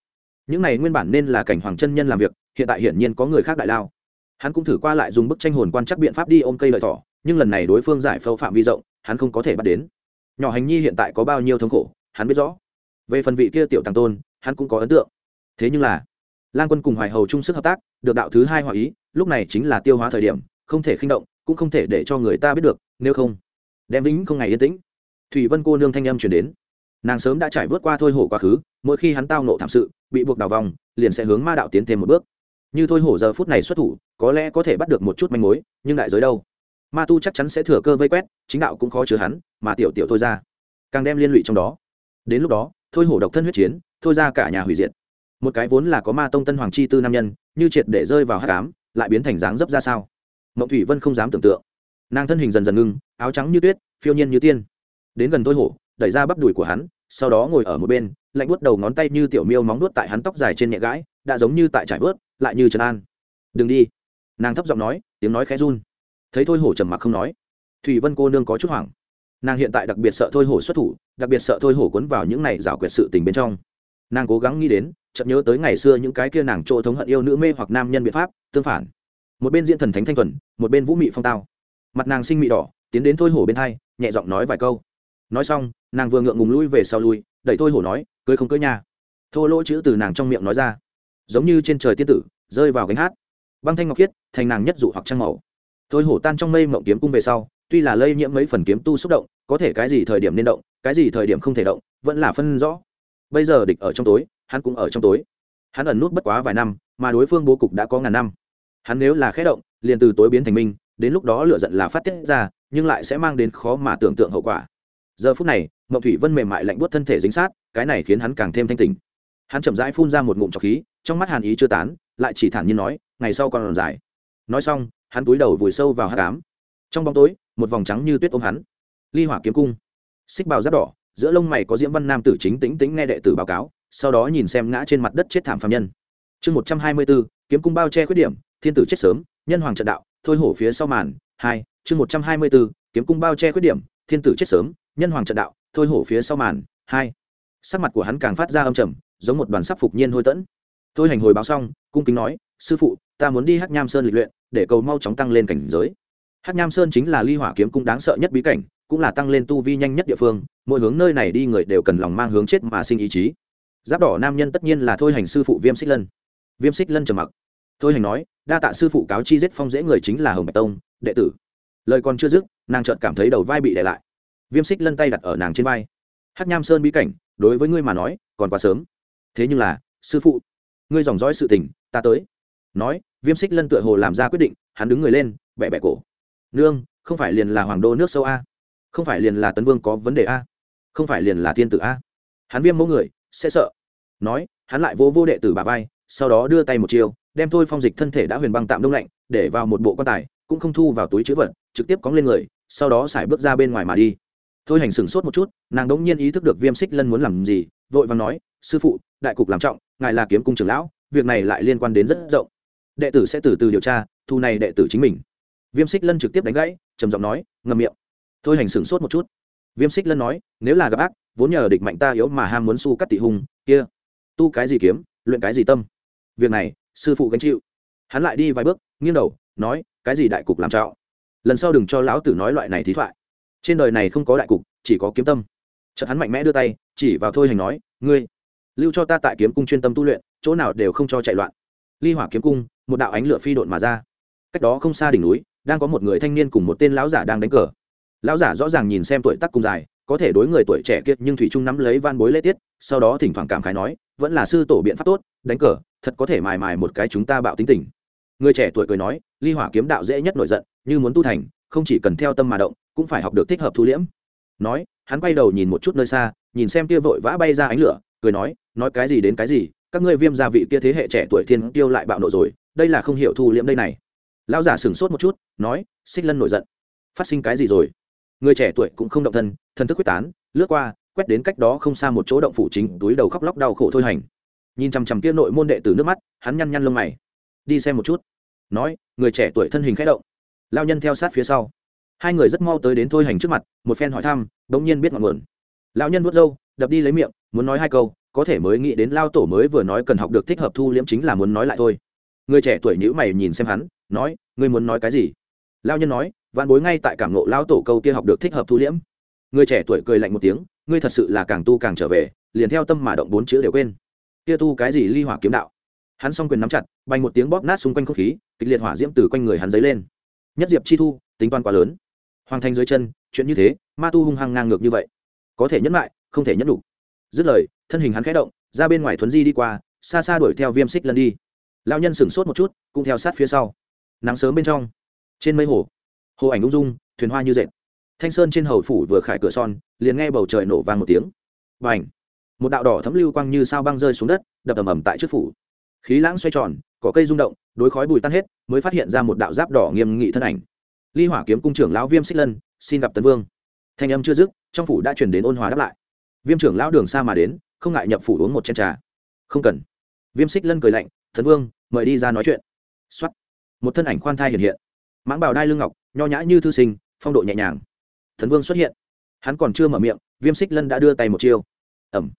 Những này nguyên bản nên là cảnh hoàng chân nhân làm việc, hiện tại hiển nhiên có người khác đại lao. Hắn cũng thử qua lại dùng bức tranh hồn quan chắc biện pháp đi ôm cây lợi thỏ, nhưng lần này đối phương giải phâu phạm vi rộng, hắn không có thể bắt đến. Nhỏ hành nhi hiện tại có bao nhiêu thống khổ, hắn biết rõ. Về phần vị kia tiểu tàng tôn, hắn cũng có ấn tượng. Thế nhưng là, lang quân cùng hoài hầu chung sức hợp tác, được đạo thứ hai hòa ý, lúc này chính là tiêu hóa thời điểm, không thể khinh động, cũng không thể để cho người ta biết được, nếu không, đem vĩnh không ngày yên tĩnh thủy vân cô nương thanh âm chuyển đến. Nàng sớm đã trải vượt qua thôi hổ quá khứ, mỗi khi hắn tao nộ thảm sự, bị buộc đào vòng, liền sẽ hướng ma đạo tiến thêm một bước. Như thôi hổ giờ phút này xuất thủ, có lẽ có thể bắt được một chút manh mối, nhưng đại giới đâu? Ma tu chắc chắn sẽ thừa cơ vây quét, chính đạo cũng khó chứa hắn, mà tiểu tiểu thôi ra. Càng đem liên lụy trong đó. Đến lúc đó, thôi hổ độc thân huyết chiến, thôi ra cả nhà hủy diệt. Một cái vốn là có ma tông tân hoàng chi tư nam nhân, như triệt để rơi vào hát cám lại biến thành dáng dấp ra sao? Mộng thủy vân không dám tưởng tượng. Nàng thân hình dần dần ngưng, áo trắng như tuyết, phiêu nhiên như tiên đến gần thôi hổ, đẩy ra bắp đùi của hắn, sau đó ngồi ở một bên, lạnh buốt đầu ngón tay như tiểu miêu móng nuốt tại hắn tóc dài trên nhẹ gãi, đã giống như tại trải vớt, lại như trần an. Đừng đi. Nàng thấp giọng nói, tiếng nói khẽ run. Thấy thôi hổ trầm mặc không nói, thủy vân cô nương có chút hoảng. Nàng hiện tại đặc biệt sợ thôi hổ xuất thủ, đặc biệt sợ thôi hổ cuốn vào những này rào quyệt sự tình bên trong. Nàng cố gắng nghĩ đến chậm nhớ tới ngày xưa những cái kia nàng chỗ thống hận yêu nữ mê hoặc nam nhân biện pháp, tương phản. Một bên diễn thần thánh thanh thuần, một bên vũ mị phong tao. Mặt nàng sinh mị đỏ, tiến đến thôi hổ bên hai, nhẹ giọng nói vài câu nói xong, nàng vừa ngượng ngùng lui về sau lui, đẩy thôi hổ nói, cưới không cưới nhà thô lỗ chữ từ nàng trong miệng nói ra, giống như trên trời tiên tử, rơi vào gánh hát. Băng thanh ngọc khiết, thành nàng nhất dụ hoặc trăng màu. Thôi hổ tan trong mây mộng kiếm cung về sau, tuy là lây nhiễm mấy phần kiếm tu xúc động, có thể cái gì thời điểm nên động, cái gì thời điểm không thể động, vẫn là phân rõ. Bây giờ địch ở trong tối, hắn cũng ở trong tối. Hắn ẩn nút bất quá vài năm, mà đối phương bố cục đã có ngàn năm. Hắn nếu là khé động, liền từ tối biến thành minh, đến lúc đó lựa giận là phát tiết ra, nhưng lại sẽ mang đến khó mà tưởng tượng hậu quả giờ phút này mậu thủy vân mềm mại lạnh buốt thân thể dính sát, cái này khiến hắn càng thêm thanh tình hắn chậm rãi phun ra một ngụm trọc khí, trong mắt hàn ý chưa tán, lại chỉ thản nhiên nói, ngày sau còn dài. Nói xong, hắn túi đầu vùi sâu vào hát cám trong bóng tối, một vòng trắng như tuyết ôm hắn. Ly hỏa kiếm cung. Xích bào giáp đỏ, giữa lông mày có diễm văn nam tử chính tĩnh tĩnh nghe đệ tử báo cáo, sau đó nhìn xem ngã trên mặt đất chết thảm phạm nhân. Chương một trăm hai mươi bốn, kiếm cung bao che khuyết điểm, thiên tử chết sớm, nhân hoàng trận đạo, thôi hổ phía sau màn, hai, chương một trăm hai mươi bốn, kiếm cung bao che khuyết điểm, thiên tử chết sớm nhân hoàng trận đạo, thôi hổ phía sau màn, hai. Sắc mặt của hắn càng phát ra âm trầm, giống một đoàn sắp phục nhiên hôi tẫn. Thôi hành hồi báo xong, cung kính nói, sư phụ, ta muốn đi hát nham sơn lịch luyện, để cầu mau chóng tăng lên cảnh giới. Hát nham sơn chính là ly hỏa kiếm cung đáng sợ nhất bí cảnh, cũng là tăng lên tu vi nhanh nhất địa phương, mỗi hướng nơi này đi người đều cần lòng mang hướng chết mà sinh ý chí. Giáp đỏ nam nhân tất nhiên là thôi hành sư phụ viêm xích lân. Viêm xích lân trầm mặc. Thôi hành nói, đa tạ sư phụ cáo chi giết phong dễ người chính là hồng bạch tông, đệ tử. Lời còn chưa dứt, nàng chợt cảm thấy đầu vai bị đè lại viêm xích lân tay đặt ở nàng trên vai. Hát nham sơn bí cảnh, đối với ngươi mà nói, còn quá sớm. Thế nhưng là, sư phụ, ngươi dòng dõi sự tình, ta tới. Nói, viêm xích lân tựa hồ làm ra quyết định, hắn đứng người lên bẹ bẹ cổ. Nương, không phải liền là hoàng đô nước sâu a. Không phải liền là tấn vương có vấn đề a. Không phải liền là thiên tử a. Hắn viêm mẫu người, sẽ sợ. Nói, hắn lại vô vô đệ tử bà vai, sau đó đưa tay một chiều đem thôi phong dịch thân thể đã huyền băng tạm đông lạnh, để vào một bộ quan tài, cũng không thu vào túi chữ vật, trực tiếp cóng lên người, sau đó xài bước ra bên ngoài mà đi thôi hành sửng sốt một chút nàng đống nhiên ý thức được viêm xích lân muốn làm gì vội vàng nói sư phụ đại cục làm trọng ngài là kiếm cung trưởng lão việc này lại liên quan đến rất rộng. Đệ tử sẽ từ từ điều tra thu này đệ tử chính mình. Viêm xích lân trực tiếp đánh gãy trầm giọng nói ngầm miệng. Thôi hành sửng sốt một chút. Viêm xích lân nói nếu là gặp ác vốn nhờ địch mạnh ta yếu mà ham muốn su cắt tị hùng kia tu cái gì kiếm luyện cái gì tâm. Việc này sư phụ gánh chịu. Hắn lại đi vài bước nghiêng đầu nói cái gì đại cục làm trọng, lần sau đừng cho lão tử nói loại này thí thoại trên đời này không có đại cục, chỉ có kiếm tâm. Chợt hắn mạnh mẽ đưa tay, chỉ vào thôi hành nói, ngươi, lưu cho ta tại kiếm cung chuyên tâm tu luyện, chỗ nào đều không cho chạy loạn. Ly hỏa kiếm cung, một đạo ánh lửa phi độn mà ra. Cách đó không xa đỉnh núi, đang có một người thanh niên cùng một tên lão giả đang đánh cờ. Lão giả rõ ràng nhìn xem tuổi tác cùng dài, có thể đối người tuổi trẻ kiệt nhưng thủy trung nắm lấy van bối lễ tiết, sau đó thỉnh thoảng cảm khái nói, vẫn là sư tổ biện pháp tốt, đánh cờ, thật có thể mài mài một cái chúng ta bạo tính tình. Người trẻ tuổi cười nói, ly hỏa kiếm đạo dễ nhất nổi giận, như muốn tu thành, không chỉ cần theo tâm mà động cũng phải học được thích hợp thu liễm. Nói, hắn quay đầu nhìn một chút nơi xa, nhìn xem kia vội vã bay ra ánh lửa, cười nói nói cái gì đến cái gì, các ngươi viêm gia vị kia thế hệ trẻ tuổi thiên tiêu lại bạo nộ rồi, đây là không hiểu thu liễm đây này. Lão giả sửng sốt một chút, nói, xích lân nổi giận. Phát sinh cái gì rồi? Người trẻ tuổi cũng không động thân thân thức quyết tán, lướt qua, quét đến cách đó không xa một chỗ động phủ chính, túi đầu khóc lóc đau khổ thôi hành. Nhìn chằm chằm kia nội môn đệ từ nước mắt, hắn nhăn nhăn lông mày. Đi xem một chút. Nói, người trẻ tuổi thân hình khẽ động. Lao nhân theo sát phía sau hai người rất mau tới đến thôi hành trước mặt, một phen hỏi thăm, bỗng nhiên biết ngọn nguồn. Lão nhân vuốt râu, đập đi lấy miệng, muốn nói hai câu, có thể mới nghĩ đến lao tổ mới vừa nói cần học được thích hợp thu liễm chính là muốn nói lại thôi. Người trẻ tuổi nhữ mày nhìn xem hắn, nói, ngươi muốn nói cái gì? Lao nhân nói, vạn bối ngay tại cảm nộ lao tổ câu kia học được thích hợp thu liễm. Người trẻ tuổi cười lạnh một tiếng, ngươi thật sự là càng tu càng trở về, liền theo tâm mà động bốn chữ đều quên. Kia tu cái gì ly hỏa kiếm đạo? Hắn s o n g quyền nắm chặt bay một tiếng bóp nát xung quanh không khí, kịch liệt hỏa diễm từ quanh người hắn dấy lên. Nhất diệp chi thu, tính toán quá lớn hoàng thành dưới chân, chuyện như thế, ma tu hung hăng ngang ngược như vậy. Có thể nhẫn lại, không thể nhẫn đủ. Dứt lời, thân hình hắn khẽ động, ra bên ngoài thuấn di đi qua, xa xa đuổi theo viêm xích lần đi. Lao nhân sửng sốt một chút, cũng theo sát phía sau. Nắng sớm bên trong, trên mây hồ hồ ảnh ung dung, thuyền hoa như dệt. Thanh sơn trên hầu phủ vừa khải cửa son, liền nghe bầu trời nổ vang một tiếng. Và ảnh một đạo đỏ thấm lưu quang như sao băng rơi xuống đất, đập ầm ầm tại trước phủ. Khí lãng xoay tròn có cây rung động đối khói bùi tan hết, mới phát hiện ra một đạo giáp đỏ nghiêm nghị thân ảnh ly hỏa kiếm cung trưởng lão viêm xích lân, xin gặp tấn vương. Thanh âm chưa dứt, trong phủ đã chuyển đến ôn hòa đáp lại. Viêm trưởng lão đường xa mà đến, không ngại nhập phủ uống một chén trà. Không cần. Viêm xích lân cười lạnh thần vương, mời đi ra nói chuyện. Xuất một thân ảnh khoan thai hiện hiện. Mãng bảo đai lưng ngọc, nho nhã như thư sinh, phong độ nhẹ nhàng. Thần vương xuất hiện. Hắn còn chưa mở miệng, viêm xích lân đã đưa tay một chiêu. Ẩm.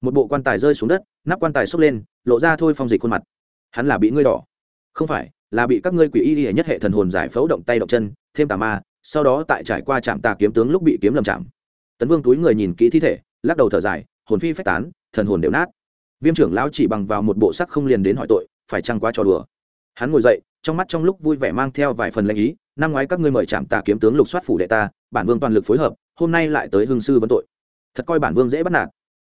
Một bộ quan tài rơi xuống đất, nắp quan tài xốc lên, lộ ra thôi phong dịch khuôn mặt. Hắn là bị ngươi đỏ. Không phải là bị các ngươi quỷ y y nhất hệ thần hồn giải phẫu động tay động chân, thêm tà ma, sau đó tại trải qua trạm tà kiếm tướng lúc bị kiếm lầm chạm. Tấn vương túi người nhìn kỹ thi thể, lắc đầu thở dài, hồn phi phách tán, thần hồn đều nát. Viêm trưởng lão chỉ bằng vào một bộ sắc không liền đến hỏi tội, phải chăng quá trò đùa? Hắn ngồi dậy, trong mắt trong lúc vui vẻ mang theo vài phần lãnh ý, năm ngoái các ngươi mời trạm tà kiếm tướng lục soát phủ đệ ta, bản vương toàn lực phối hợp, hôm nay lại tới hương sư vấn tội. Thật coi bản vương dễ bắt nạt.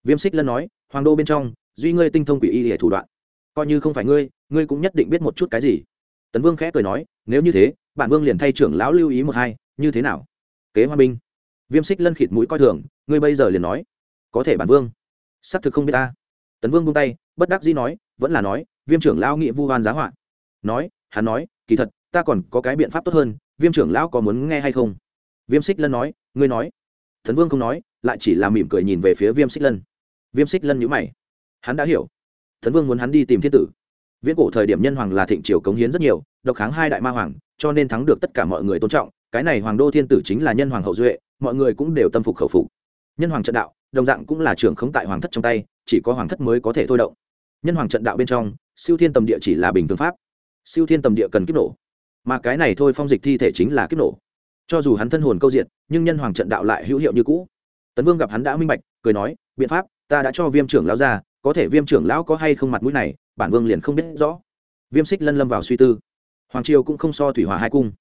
Viêm xích lân nói, hoàng đô bên trong, duy ngươi tinh thông quỷ y hệ thủ đoạn. Coi như không phải ngươi ngươi cũng nhất định biết một chút cái gì tấn vương khẽ cười nói, nếu như thế, bản vương liền thay trưởng lão lưu ý một hai, như thế nào? Kế hoa binh viêm xích lân khịt mũi coi thường, ngươi bây giờ liền nói. Có thể bản vương. Xác thực không biết ta. Tấn vương buông tay, bất đắc dĩ nói, vẫn là nói, viêm trưởng lão nghị vu hoan giá hoạn nói, hắn nói, kỳ thật, ta còn có cái biện pháp tốt hơn, viêm trưởng lão có muốn nghe hay không? Viêm xích lân nói, ngươi nói. Tấn vương không nói, lại chỉ là mỉm cười nhìn về phía viêm xích lân. Viêm xích lân nhữ mày. Hắn đã hiểu. Tấn vương muốn hắn đi tìm thiên tử viễn cổ thời điểm nhân hoàng là thịnh triều cống hiến rất nhiều, độc kháng hai đại ma hoàng, cho nên thắng được tất cả mọi người tôn trọng. Cái này hoàng đô thiên tử chính là nhân hoàng hậu duệ, mọi người cũng đều tâm phục khẩu phục. Nhân hoàng trận đạo, đồng dạng cũng là trưởng khống tại hoàng thất trong tay, chỉ có hoàng thất mới có thể thôi động. Nhân hoàng trận đạo bên trong, siêu thiên tầm địa chỉ là bình thường pháp. Siêu thiên tầm địa cần kiếp nổ. Mà cái này thôi phong dịch thi thể chính là kiếp nổ. Cho dù hắn thân hồn câu diện, nhưng nhân hoàng trận đạo lại hữu hiệu như cũ. Tấn vương gặp hắn đã minh bạch, cười nói, biện pháp, ta đã cho viêm trưởng lão ra, có thể viêm trưởng lão có hay không mặt mũi này bản vương liền không biết rõ. Viêm xích lân lâm vào suy tư. Hoàng triều cũng không so thủy hỏa hai cung.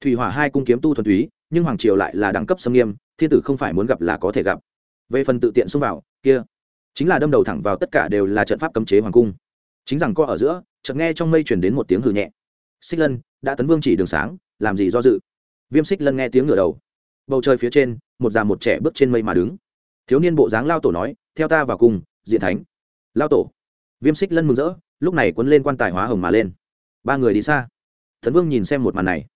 Thủy hỏa hai cung kiếm tu thuần túy, nhưng hoàng triều lại là đẳng cấp xâm nghiêm, thiên tử không phải muốn gặp là có thể gặp. Về phần tự tiện xông vào, kia, chính là đâm đầu thẳng vào tất cả đều là trận pháp cấm chế hoàng cung. Chính rằng co ở giữa, chợt nghe trong mây chuyển đến một tiếng hư nhẹ. Xích lân, đã tấn vương chỉ đường sáng, làm gì do dự? Viêm xích lân nghe tiếng ngửa đầu. Bầu trời phía trên, một già một trẻ bước trên mây mà đứng. Thiếu niên bộ dáng lao tổ nói, theo ta vào cùng diện thánh. Lao tổ. Viêm xích lân mừng rỡ lúc này quấn lên quan tài hóa hồng mà lên. Ba người đi xa. Thần vương nhìn xem một màn này.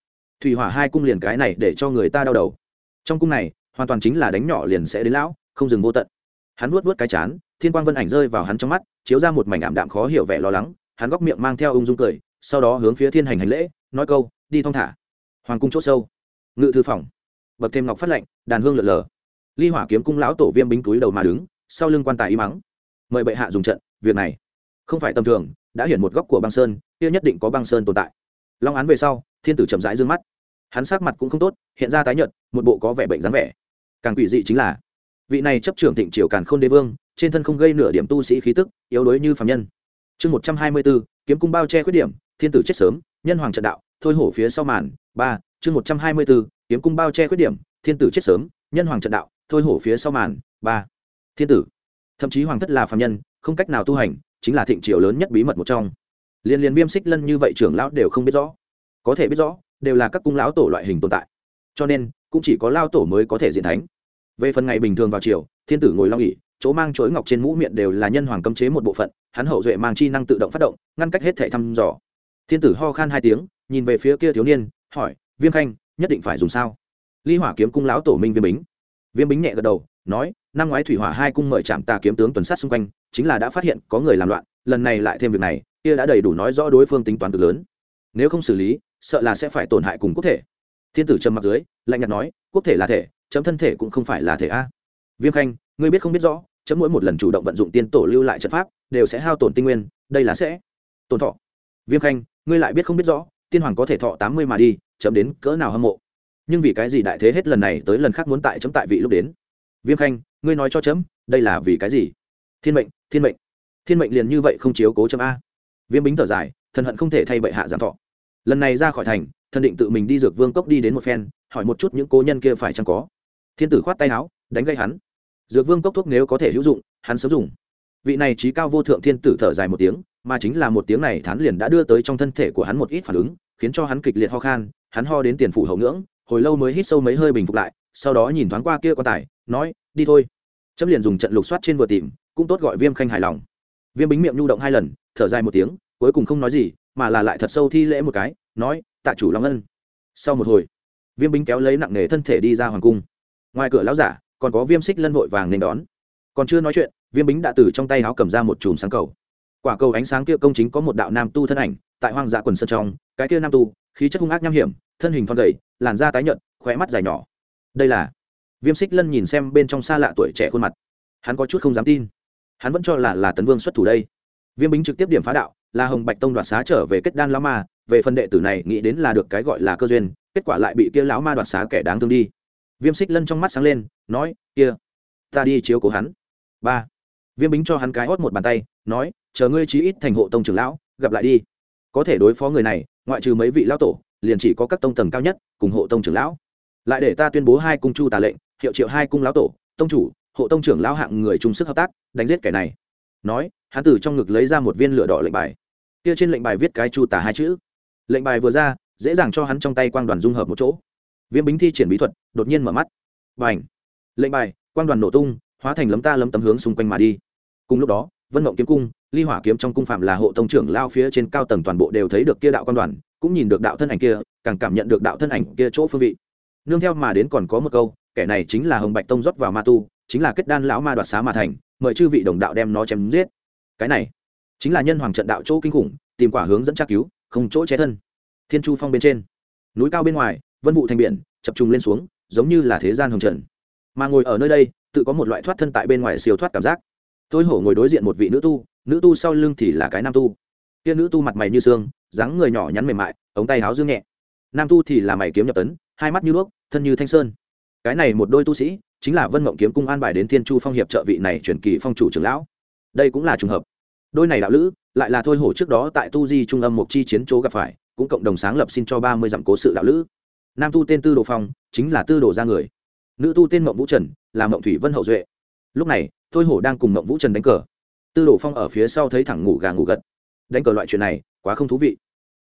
Thủy hỏa hai cung liền cái này để cho người ta đau đầu. Trong cung này, hoàn toàn chính là đánh nhỏ liền sẽ đến lão, không dừng vô tận. Hắn vuốt vuốt cái chán, thiên quang vân ảnh rơi vào hắn trong mắt, chiếu ra một mảnh ảm đạm khó hiểu vẻ lo lắng. Hắn góc miệng mang theo ung dung cười, sau đó hướng phía thiên hành hành lễ, nói câu, đi thong thả. Hoàng cung c h ỗ sâu. Ngự thư phòng. Bậc thêm ngọc phát lệnh đàn hương lượn lờ. Ly hỏa kiếm cung lão tổ viêm bính túi đầu mà đứng, sau lưng quan tài y mắng. Mời bệ hạ dùng trận, việc này không phải tầm thường, đã hiển một góc của băng sơn, kia nhất định có băng sơn tồn tại. Long án về sau, thiên tử chậm rãi d ư ơ n g mắt. Hắn sát mặt cũng không tốt, hiện ra tái nhợt, một bộ có vẻ bệnh dáng vẻ. Càng quỷ dị chính là, vị này chấp trưởng thịnh triều càn khôn đế vương, trên thân không gây nửa điểm tu sĩ khí tức, yếu đuối như phạm nhân. Chương một trăm hai mươi bốn, kiếm cung bao che khuyết điểm, thiên tử chết sớm, nhân hoàng trận đạo, thôi hổ phía sau màn, ba, chương một trăm hai mươi bốn, kiếm cung bao che khuyết điểm, thiên tử chết sớm, nhân hoàng trận đạo, thôi hổ phía sau màn, ba. Thiên tử, thậm chí hoàng thất là phạm nhân, không cách nào tu hành chính là thịnh triều lớn nhất bí mật một trong. Liên liên viêm xích lân như vậy trưởng lão đều không biết rõ. Có thể biết rõ, đều là các cung lão tổ loại hình tồn tại. Cho nên, cũng chỉ có lao tổ mới có thể diện thánh. Về phần ngày bình thường vào chiều thiên tử ngồi long ỉ chỗ mang chuỗi ngọc trên mũ miệng đều là nhân hoàng cấm chế một bộ phận, hắn hậu duệ mang chi năng tự động phát động, ngăn cách hết thể thăm dò. Thiên tử ho khan hai tiếng, nhìn về phía kia thiếu niên, hỏi, viêm khanh, nhất định phải dùng sao? Ly hỏa kiếm cung lão tổ minh viêm bính. Viêm bính nhẹ gật đầu, nói, năm ngoái thủy hỏa hai cung mời trạm tà kiếm tướng tuần sát xung quanh chính là đã phát hiện có người làm loạn, lần này lại thêm việc này, kia đã đầy đủ nói rõ đối phương tính toán cực lớn. Nếu không xử lý, sợ là sẽ phải tổn hại cùng quốc thể. Thiên tử trầm mặc dưới, lạnh nhạt nói, quốc thể là thể, chấm thân thể cũng không phải là thể a. Viêm khanh, ngươi biết không biết rõ, chấm mỗi một lần chủ động vận dụng tiên tổ lưu lại trận pháp, đều sẽ hao tổn tinh nguyên, đây là sẽ tổn thọ. Viêm khanh, ngươi lại biết không biết rõ, tiên hoàng có thể thọ tám mươi mà đi, chấm đến cỡ nào hâm mộ. Nhưng vì cái gì đại thế hết lần này tới lần khác muốn tại chấm tại vị lúc đến? Viêm khanh, ngươi nói cho chấm, đây là vì cái gì? Thiên mệnh thiên mệnh. Thiên mệnh liền như vậy không chiếu cố chấm a. Viêm bính thở dài, thần hận không thể thay bệ hạ giảm thọ. Lần này ra khỏi thành, thần định tự mình đi dược vương cốc đi đến một phen, hỏi một chút những cố nhân kia phải chăng có. Thiên tử khoát tay áo, đánh gây hắn. Dược vương cốc thuốc nếu có thể hữu dụng, hắn sớm dùng. Vị này trí cao vô thượng thiên tử thở dài một tiếng, mà chính là một tiếng này thán liền đã đưa tới trong thân thể của hắn một ít phản ứng, khiến cho hắn kịch liệt ho khan, hắn ho đến tiền phủ hậu ngưỡng, hồi lâu mới hít sâu mấy hơi bình phục lại, sau đó nhìn thoáng qua kia quan tài, nói, đi thôi. Chấm liền dùng trận lục soát trên vừa tìm cũng tốt gọi viêm khanh hài lòng. Viêm bính miệng nhu động hai lần, thở dài một tiếng, cuối cùng không nói gì, mà là lại thật sâu thi lễ một cái, nói, tạ chủ long ân. Sau một hồi, viêm bính kéo lấy nặng nề thân thể đi ra hoàng cung. Ngoài cửa lão giả, còn có viêm xích lân vội vàng nên đón. Còn chưa nói chuyện, viêm bính đã từ trong tay áo cầm ra một chùm sáng cầu. Quả cầu ánh sáng kia công chính có một đạo nam tu thân ảnh, tại hoang dã quần sơn trong, cái kia nam tu, khí chất hung ác nham hiểm, thân hình thon gầy, làn da tái nhợt, khóe mắt dài nhỏ. Đây là, viêm xích lân nhìn xem bên trong xa lạ tuổi trẻ khuôn mặt. Hắn có chút không dám tin hắn vẫn cho là là tấn vương xuất thủ đây. Viêm bính trực tiếp điểm phá đạo, là hồng bạch tông đoạt xá trở về kết đan lão ma, về phần đệ tử này nghĩ đến là được cái gọi là cơ duyên, kết quả lại bị kia lão ma đoạt xá kẻ đáng thương đi. Viêm xích lân trong mắt sáng lên, nói, kia, ta đi chiếu cố hắn. Ba. Viêm bính cho hắn cái hót một bàn tay, nói, chờ ngươi chí ít thành hộ tông trưởng lão, gặp lại đi. Có thể đối phó người này, ngoại trừ mấy vị lão tổ, liền chỉ có các tông tầng cao nhất cùng hộ tông trưởng lão. Lại để ta tuyên bố hai cung chu tà lệnh, hiệu triệu hai cung lão tổ, tông chủ hộ tông trưởng lão hạng người chung sức hợp tác, đánh giết kẻ này. Nói, hắn từ trong ngực lấy ra một viên lửa đỏ lệnh bài. Kia trên lệnh bài viết cái chu tà hai chữ. Lệnh bài vừa ra, dễ dàng cho hắn trong tay quang đoàn dung hợp một chỗ. Viêm bính thi triển bí thuật, đột nhiên mở mắt. B à n h lệnh bài, quang đoàn nổ tung, hóa thành lấm ta lấm tấm hướng xung quanh mà đi. Cùng lúc đó, vân mộng kiếm cung, ly hỏa kiếm trong cung phạm là hộ tông trưởng lao phía trên cao tầng toàn bộ đều thấy được kia đạo quang đoàn, cũng nhìn được đạo thân ảnh kia, càng cảm nhận được đạo thân ảnh kia chỗ phương vị. Nương theo mà đến còn có một câu, kẻ này chính là hồng bạch tông rót vào ma tu chính là kết đan lão ma đoạt xá mà thành, mời chư vị đồng đạo đem nó chém giết. Cái này chính là nhân hoàng trận đạo chỗ kinh khủng, tìm quả hướng dẫn tra cứu, không chỗ che thân. Thiên chu phong bên trên, núi cao bên ngoài, vân vụ thành biển, chập trùng lên xuống, giống như là thế gian hồng trần. Mà ngồi ở nơi đây, tự có một loại thoát thân tại bên ngoài siêu thoát cảm giác. Tôi hổ ngồi đối diện một vị nữ tu nữ tu sau lưng thì là cái nam tu. Kia nữ tu mặt mày như xương, dáng người nhỏ nhắn mềm mại, ống tay áo dương nhẹ. Nam tu thì là mày kiếm nhập tấn, hai mắt như đuốc, thân như thanh sơn cái này một đôi tu sĩ, chính là vân mộng kiếm cung an bài đến thiên chu phong hiệp trợ vị này truyền kỳ phong chủ trưởng lão. Đây cũng là trùng hợp. Đôi này đạo lữ, lại là thôi hổ trước đó tại tu di trung âm một chi chiến chỗ gặp phải, cũng cộng đồng sáng lập xin cho ba mươi dặm cố sự đạo lữ. Nam tu tên tư đồ phong, chính là tư đồ gia người. Nữ tu tên mộng vũ trần, là mộng thủy vân hậu duệ. Lúc này, thôi hổ đang cùng mộng vũ trần đánh cờ. Tư đồ phong ở phía sau thấy thẳng ngủ gà ngủ gật. Đánh cờ loại chuyện này, quá không thú vị.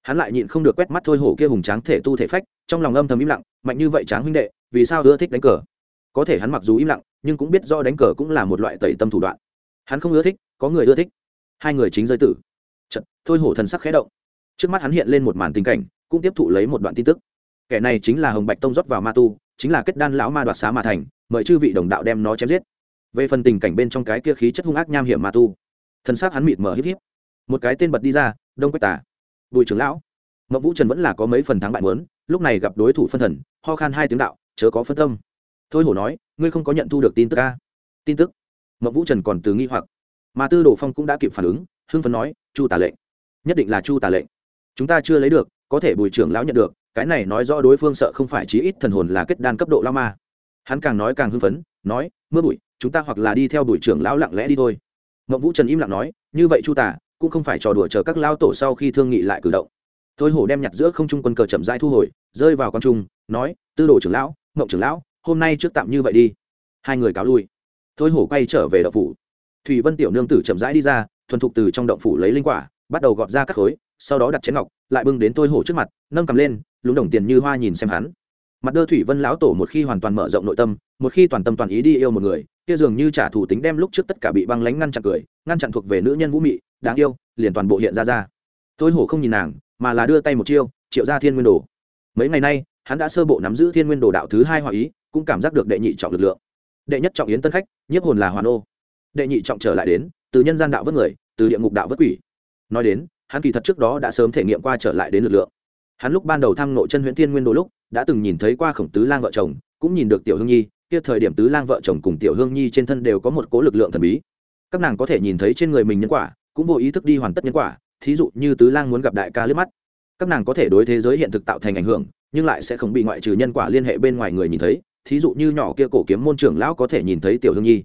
Hắn lại nhịn không được quét mắt thôi hổ kia hùng tráng thể tu thể phách, trong lòng âm thầm im lặng, mạnh như vậy tráng huynh đệ vì sao ưa thích đánh cờ? Có thể hắn mặc dù im lặng nhưng cũng biết do đánh cờ cũng là một loại tẩy tâm thủ đoạn. Hắn không ưa thích có người ưa thích. Hai người chính giới tử. Chật, thôi hổ thần sắc khẽ động. Trước mắt hắn hiện lên một màn tình cảnh cũng tiếp thụ lấy một đoạn tin tức. Kẻ này chính là hồng bạch tông rót vào ma tu chính là kết đan lão ma đoạt xá mà thành mời chư vị đồng đạo đem nó chém giết. Về phần tình cảnh bên trong cái kia khí chất hung ác nham hiểm ma tu thân xác hắn mịt mờ híp híp. Một cái tên bật đi ra đông quách tả bùi trưởng lão. Mậu vũ trần vẫn là có mấy phần thắng bại mớn lúc này gặp đối thủ phân thần ho khan hai tiếng đạo chớ có phân tâm. Thôi hổ nói, ngươi không có nhận thu được tin tức ca tin tức? Mậu vũ trần còn từ nghi hoặc. Mà tư đồ phong cũng đã kịp phản ứng, hưng phấn nói, chu tả lệnh. Nhất định là chu tả lệnh. Chúng ta chưa lấy được, có thể bùi trưởng lão nhận được, cái này nói rõ đối phương sợ không phải chí ít thần hồn là kết đan cấp độ lao ma. Hắn càng nói càng hưng phấn, nói, mưa bụi, chúng ta hoặc là đi theo bùi trưởng lão lặng lẽ đi thôi. Ngọc vũ trần im lặng nói, như vậy chu tả cũng không phải trò đùa chờ các lao tổ sau khi thương nghị lại cử động. Thôi hổ đem nhặt giữa không trung quân cờ chậm rãi thu hồi, rơi vào con trung, nói, tư đồ trưởng lão Mộng trưởng lão, hôm nay trước tạm như vậy đi. Hai người cáo lui. Thôi hổ quay trở về động phủ. Thủy vân tiểu nương tử chậm rãi đi ra, thuần thục từ trong động phủ lấy linh quả, bắt đầu gọt ra các khối, sau đó đặt chén ngọc, lại bưng đến Thôi hổ trước mặt, nâng cầm lên, lúng đồng tiền như hoa nhìn xem hắn. Mặt đơ thủy vân lão tổ một khi hoàn toàn mở rộng nội tâm, một khi toàn tâm toàn ý đi yêu một người, kia dường như trả thù tính đem lúc trước tất cả bị băng lánh ngăn chặn cười, ngăn chặn thuộc về nữ nhân vũ mị, đáng yêu, liền toàn bộ hiện ra ra. Thôi hổ không nhìn nàng, mà là đưa tay một chiêu, triệu ra thiên nguyên đồ. Mấy ngày nay hắn đã sơ bộ nắm giữ thiên nguyên đồ đạo thứ hai hòa ý, cũng cảm giác được đệ nhị trọng lực lượng. Đệ nhất trọng yến tân khách, nhiếp hồn là hoàn ô. Đệ nhị trọng trở lại đến, từ nhân gian đạo vớt người, từ địa ngục đạo vớt quỷ. Nói đến, hắn kỳ thật trước đó đã sớm thể nghiệm qua trở lại đến lực lượng. Hắn lúc ban đầu thăm nội chân huyện thiên nguyên Đồ lúc, đã từng nhìn thấy qua khổng tứ lang vợ chồng, cũng nhìn được tiểu hương nhi, kia thời điểm tứ lang vợ chồng cùng tiểu hương nhi trên thân đều có một cố lực lượng thần bí. Các nàng có thể nhìn thấy trên người mình nhân quả, cũng vô ý thức đi hoàn tất nhân quả, thí dụ như tứ lang muốn gặp đại ca liếc mắt. Các nàng có thể đối thế giới hiện thực tạo thành ảnh hưởng nhưng lại sẽ không bị ngoại trừ nhân quả liên hệ bên ngoài người nhìn thấy, thí dụ như nhỏ kia cổ kiếm môn trưởng lão có thể nhìn thấy tiểu hương nhi.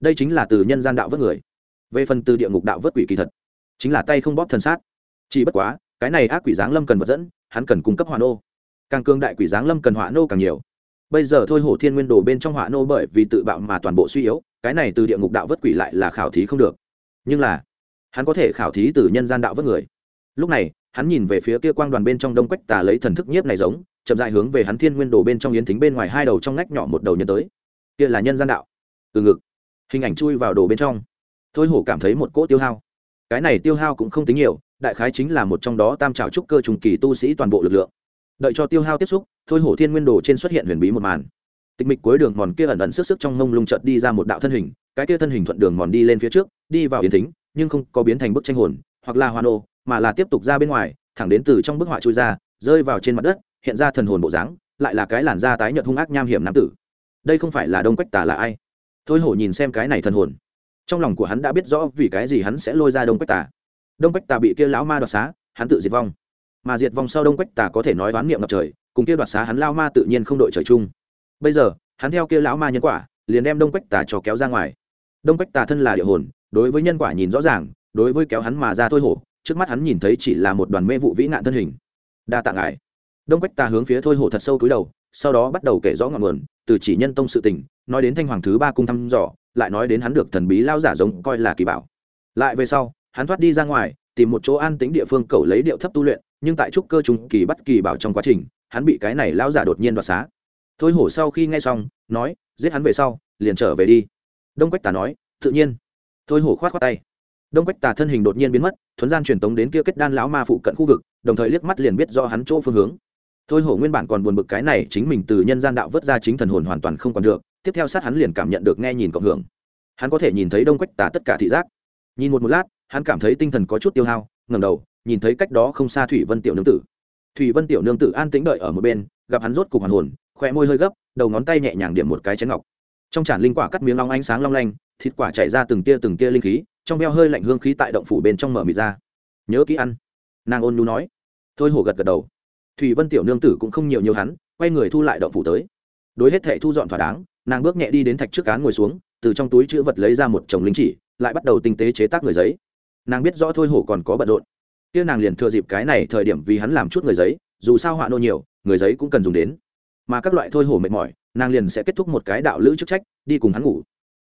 Đây chính là từ nhân gian đạo vớt người. Về phần từ địa ngục đạo vớt quỷ kỳ thật, chính là tay không bóp thân sát. Chỉ bất quá, cái này ác quỷ giáng lâm cần vật dẫn, hắn cần cung cấp hỏa nô. Càng cương đại quỷ giáng lâm cần hỏa nô càng nhiều. Bây giờ thôi hổ thiên nguyên đồ bên trong hỏa nô bởi vì tự bạo mà toàn bộ suy yếu, cái này từ địa ngục đạo vớt quỷ lại là khảo thí không được. Nhưng là, hắn có thể khảo thí từ nhân gian đạo vớt người. Lúc này, hắn nhìn về phía kia quang đoàn bên trong đông quách tà lấy thần thức nhiếp này giống chậm dại hướng về hắn thiên nguyên đồ bên trong yến thính bên ngoài hai đầu trong ngách nhỏ một đầu nhân tới. Kia là nhân gian đạo. Từ ngực, hình ảnh chui vào đồ bên trong. Thôi hổ cảm thấy một cỗ tiêu hao. Cái này tiêu hao cũng không tính nhiều, đại khái chính là một trong đó tam trào trúc cơ trùng kỳ tu sĩ toàn bộ lực lượng. Đợi cho tiêu hao tiếp xúc, thôi hổ thiên nguyên đồ trên xuất hiện huyền bí một màn. Tịch mịch cuối đường mòn kia ẩn ẩn sức sức trong mông lung chợt đi ra một đạo thân hình, cái kia thân hình thuận đường mòn đi lên phía trước, đi vào yến thính, nhưng không có biến thành bức tranh hồn, hoặc là hoa nô, mà là tiếp tục ra bên ngoài, thẳng đến từ trong bức họa trôi ra, rơi vào trên mặt đất hiện ra thần hồn bộ dáng, lại là cái làn da tái nhợt hung ác nham hiểm nam tử. Đây không phải là đông quách tà là ai? Thôi hổ nhìn xem cái này thần hồn. Trong lòng của hắn đã biết rõ vì cái gì hắn sẽ lôi ra đông quách tà. Đông quách tà bị kia lão ma đoạt xá, hắn tự diệt vong. Mà diệt vong sau đông quách tà có thể nói đoán niệm ngập trời, cùng kia đoạt xá hắn lao ma tự nhiên không đội trời chung. Bây giờ, hắn theo kia lão ma nhân quả, liền đem đông quách tà cho kéo ra ngoài. Đông quách tà thân là địa hồn, đối với nhân quả nhìn rõ ràng, đối với kéo hắn mà ra thôi hổ, trước mắt hắn nhìn thấy chỉ là một đoàn mê vụ vĩ nạn thân hình. Đa tạ ngại đông quách tà hướng phía thôi hổ thật sâu cúi đầu, sau đó bắt đầu kể rõ ngọn nguồn, từ chỉ nhân tông sự tình, nói đến thanh hoàng thứ ba cung thăm dò, lại nói đến hắn được thần bí lao giả giống coi là kỳ bảo. Lại về sau, hắn thoát đi ra ngoài, tìm một chỗ an tính địa phương cầu lấy điệu thấp tu luyện, nhưng tại trúc cơ trung kỳ bắt kỳ bảo trong quá trình, hắn bị cái này lao giả đột nhiên đoạt xá. Thôi hổ sau khi nghe xong, nói, giết hắn về sau, liền trở về đi. Đông quách tà nói, tự nhiên. Thôi hổ khoát khoát tay. Đông quách tà thân hình đột nhiên biến mất, thuấn gian truyền tống đến kia kết đan lão ma phụ cận khu vực, đồng thời liếc mắt liền biết do hắn chỗ phương hướng thôi hổ nguyên bản còn buồn bực cái này, chính mình từ nhân gian đạo vớt ra chính thần hồn hoàn toàn không còn được, tiếp theo sát hắn liền cảm nhận được nghe nhìn cộng hưởng. Hắn có thể nhìn thấy đông quách tả tất cả thị giác. Nhìn một một lát, hắn cảm thấy tinh thần có chút tiêu hao, ngẩng đầu, nhìn thấy cách đó không xa thủy vân tiểu nương tử. Thủy vân tiểu nương tử an tĩnh đợi ở một bên, gặp hắn rốt cục hoàn hồn khỏe môi hơi gấp, đầu ngón tay nhẹ nhàng điểm một cái chén ngọc. Trong tràn linh quả cắt miếng long ánh sáng long lanh, thịt quả chảy ra từng tia từng tia linh khí, trong veo hơi lạnh hương khí tại động phủ bên trong mở mịt ra. Nhớ kỹ ăn. Nàng ôn nhu nói. Thôi hổ gật gật đầu thủy vân tiểu nương tử cũng không nhiều nhiều hắn, quay người thu lại động phủ tới. Đối hết thệ thu dọn thỏa đáng, nàng bước nhẹ đi đến thạch trước cán ngồi xuống, từ trong túi chữ vật lấy ra một chồng linh chỉ, lại bắt đầu tinh tế chế tác người giấy. Nàng biết rõ thôi hổ còn có bận rộn. Kia nàng liền thừa dịp cái này thời điểm vì hắn làm chút người giấy, dù sao họa nô nhiều, người giấy cũng cần dùng đến. Mà các loại thôi hổ mệt mỏi, nàng liền sẽ kết thúc một cái đạo lữ chức trách, đi cùng hắn ngủ.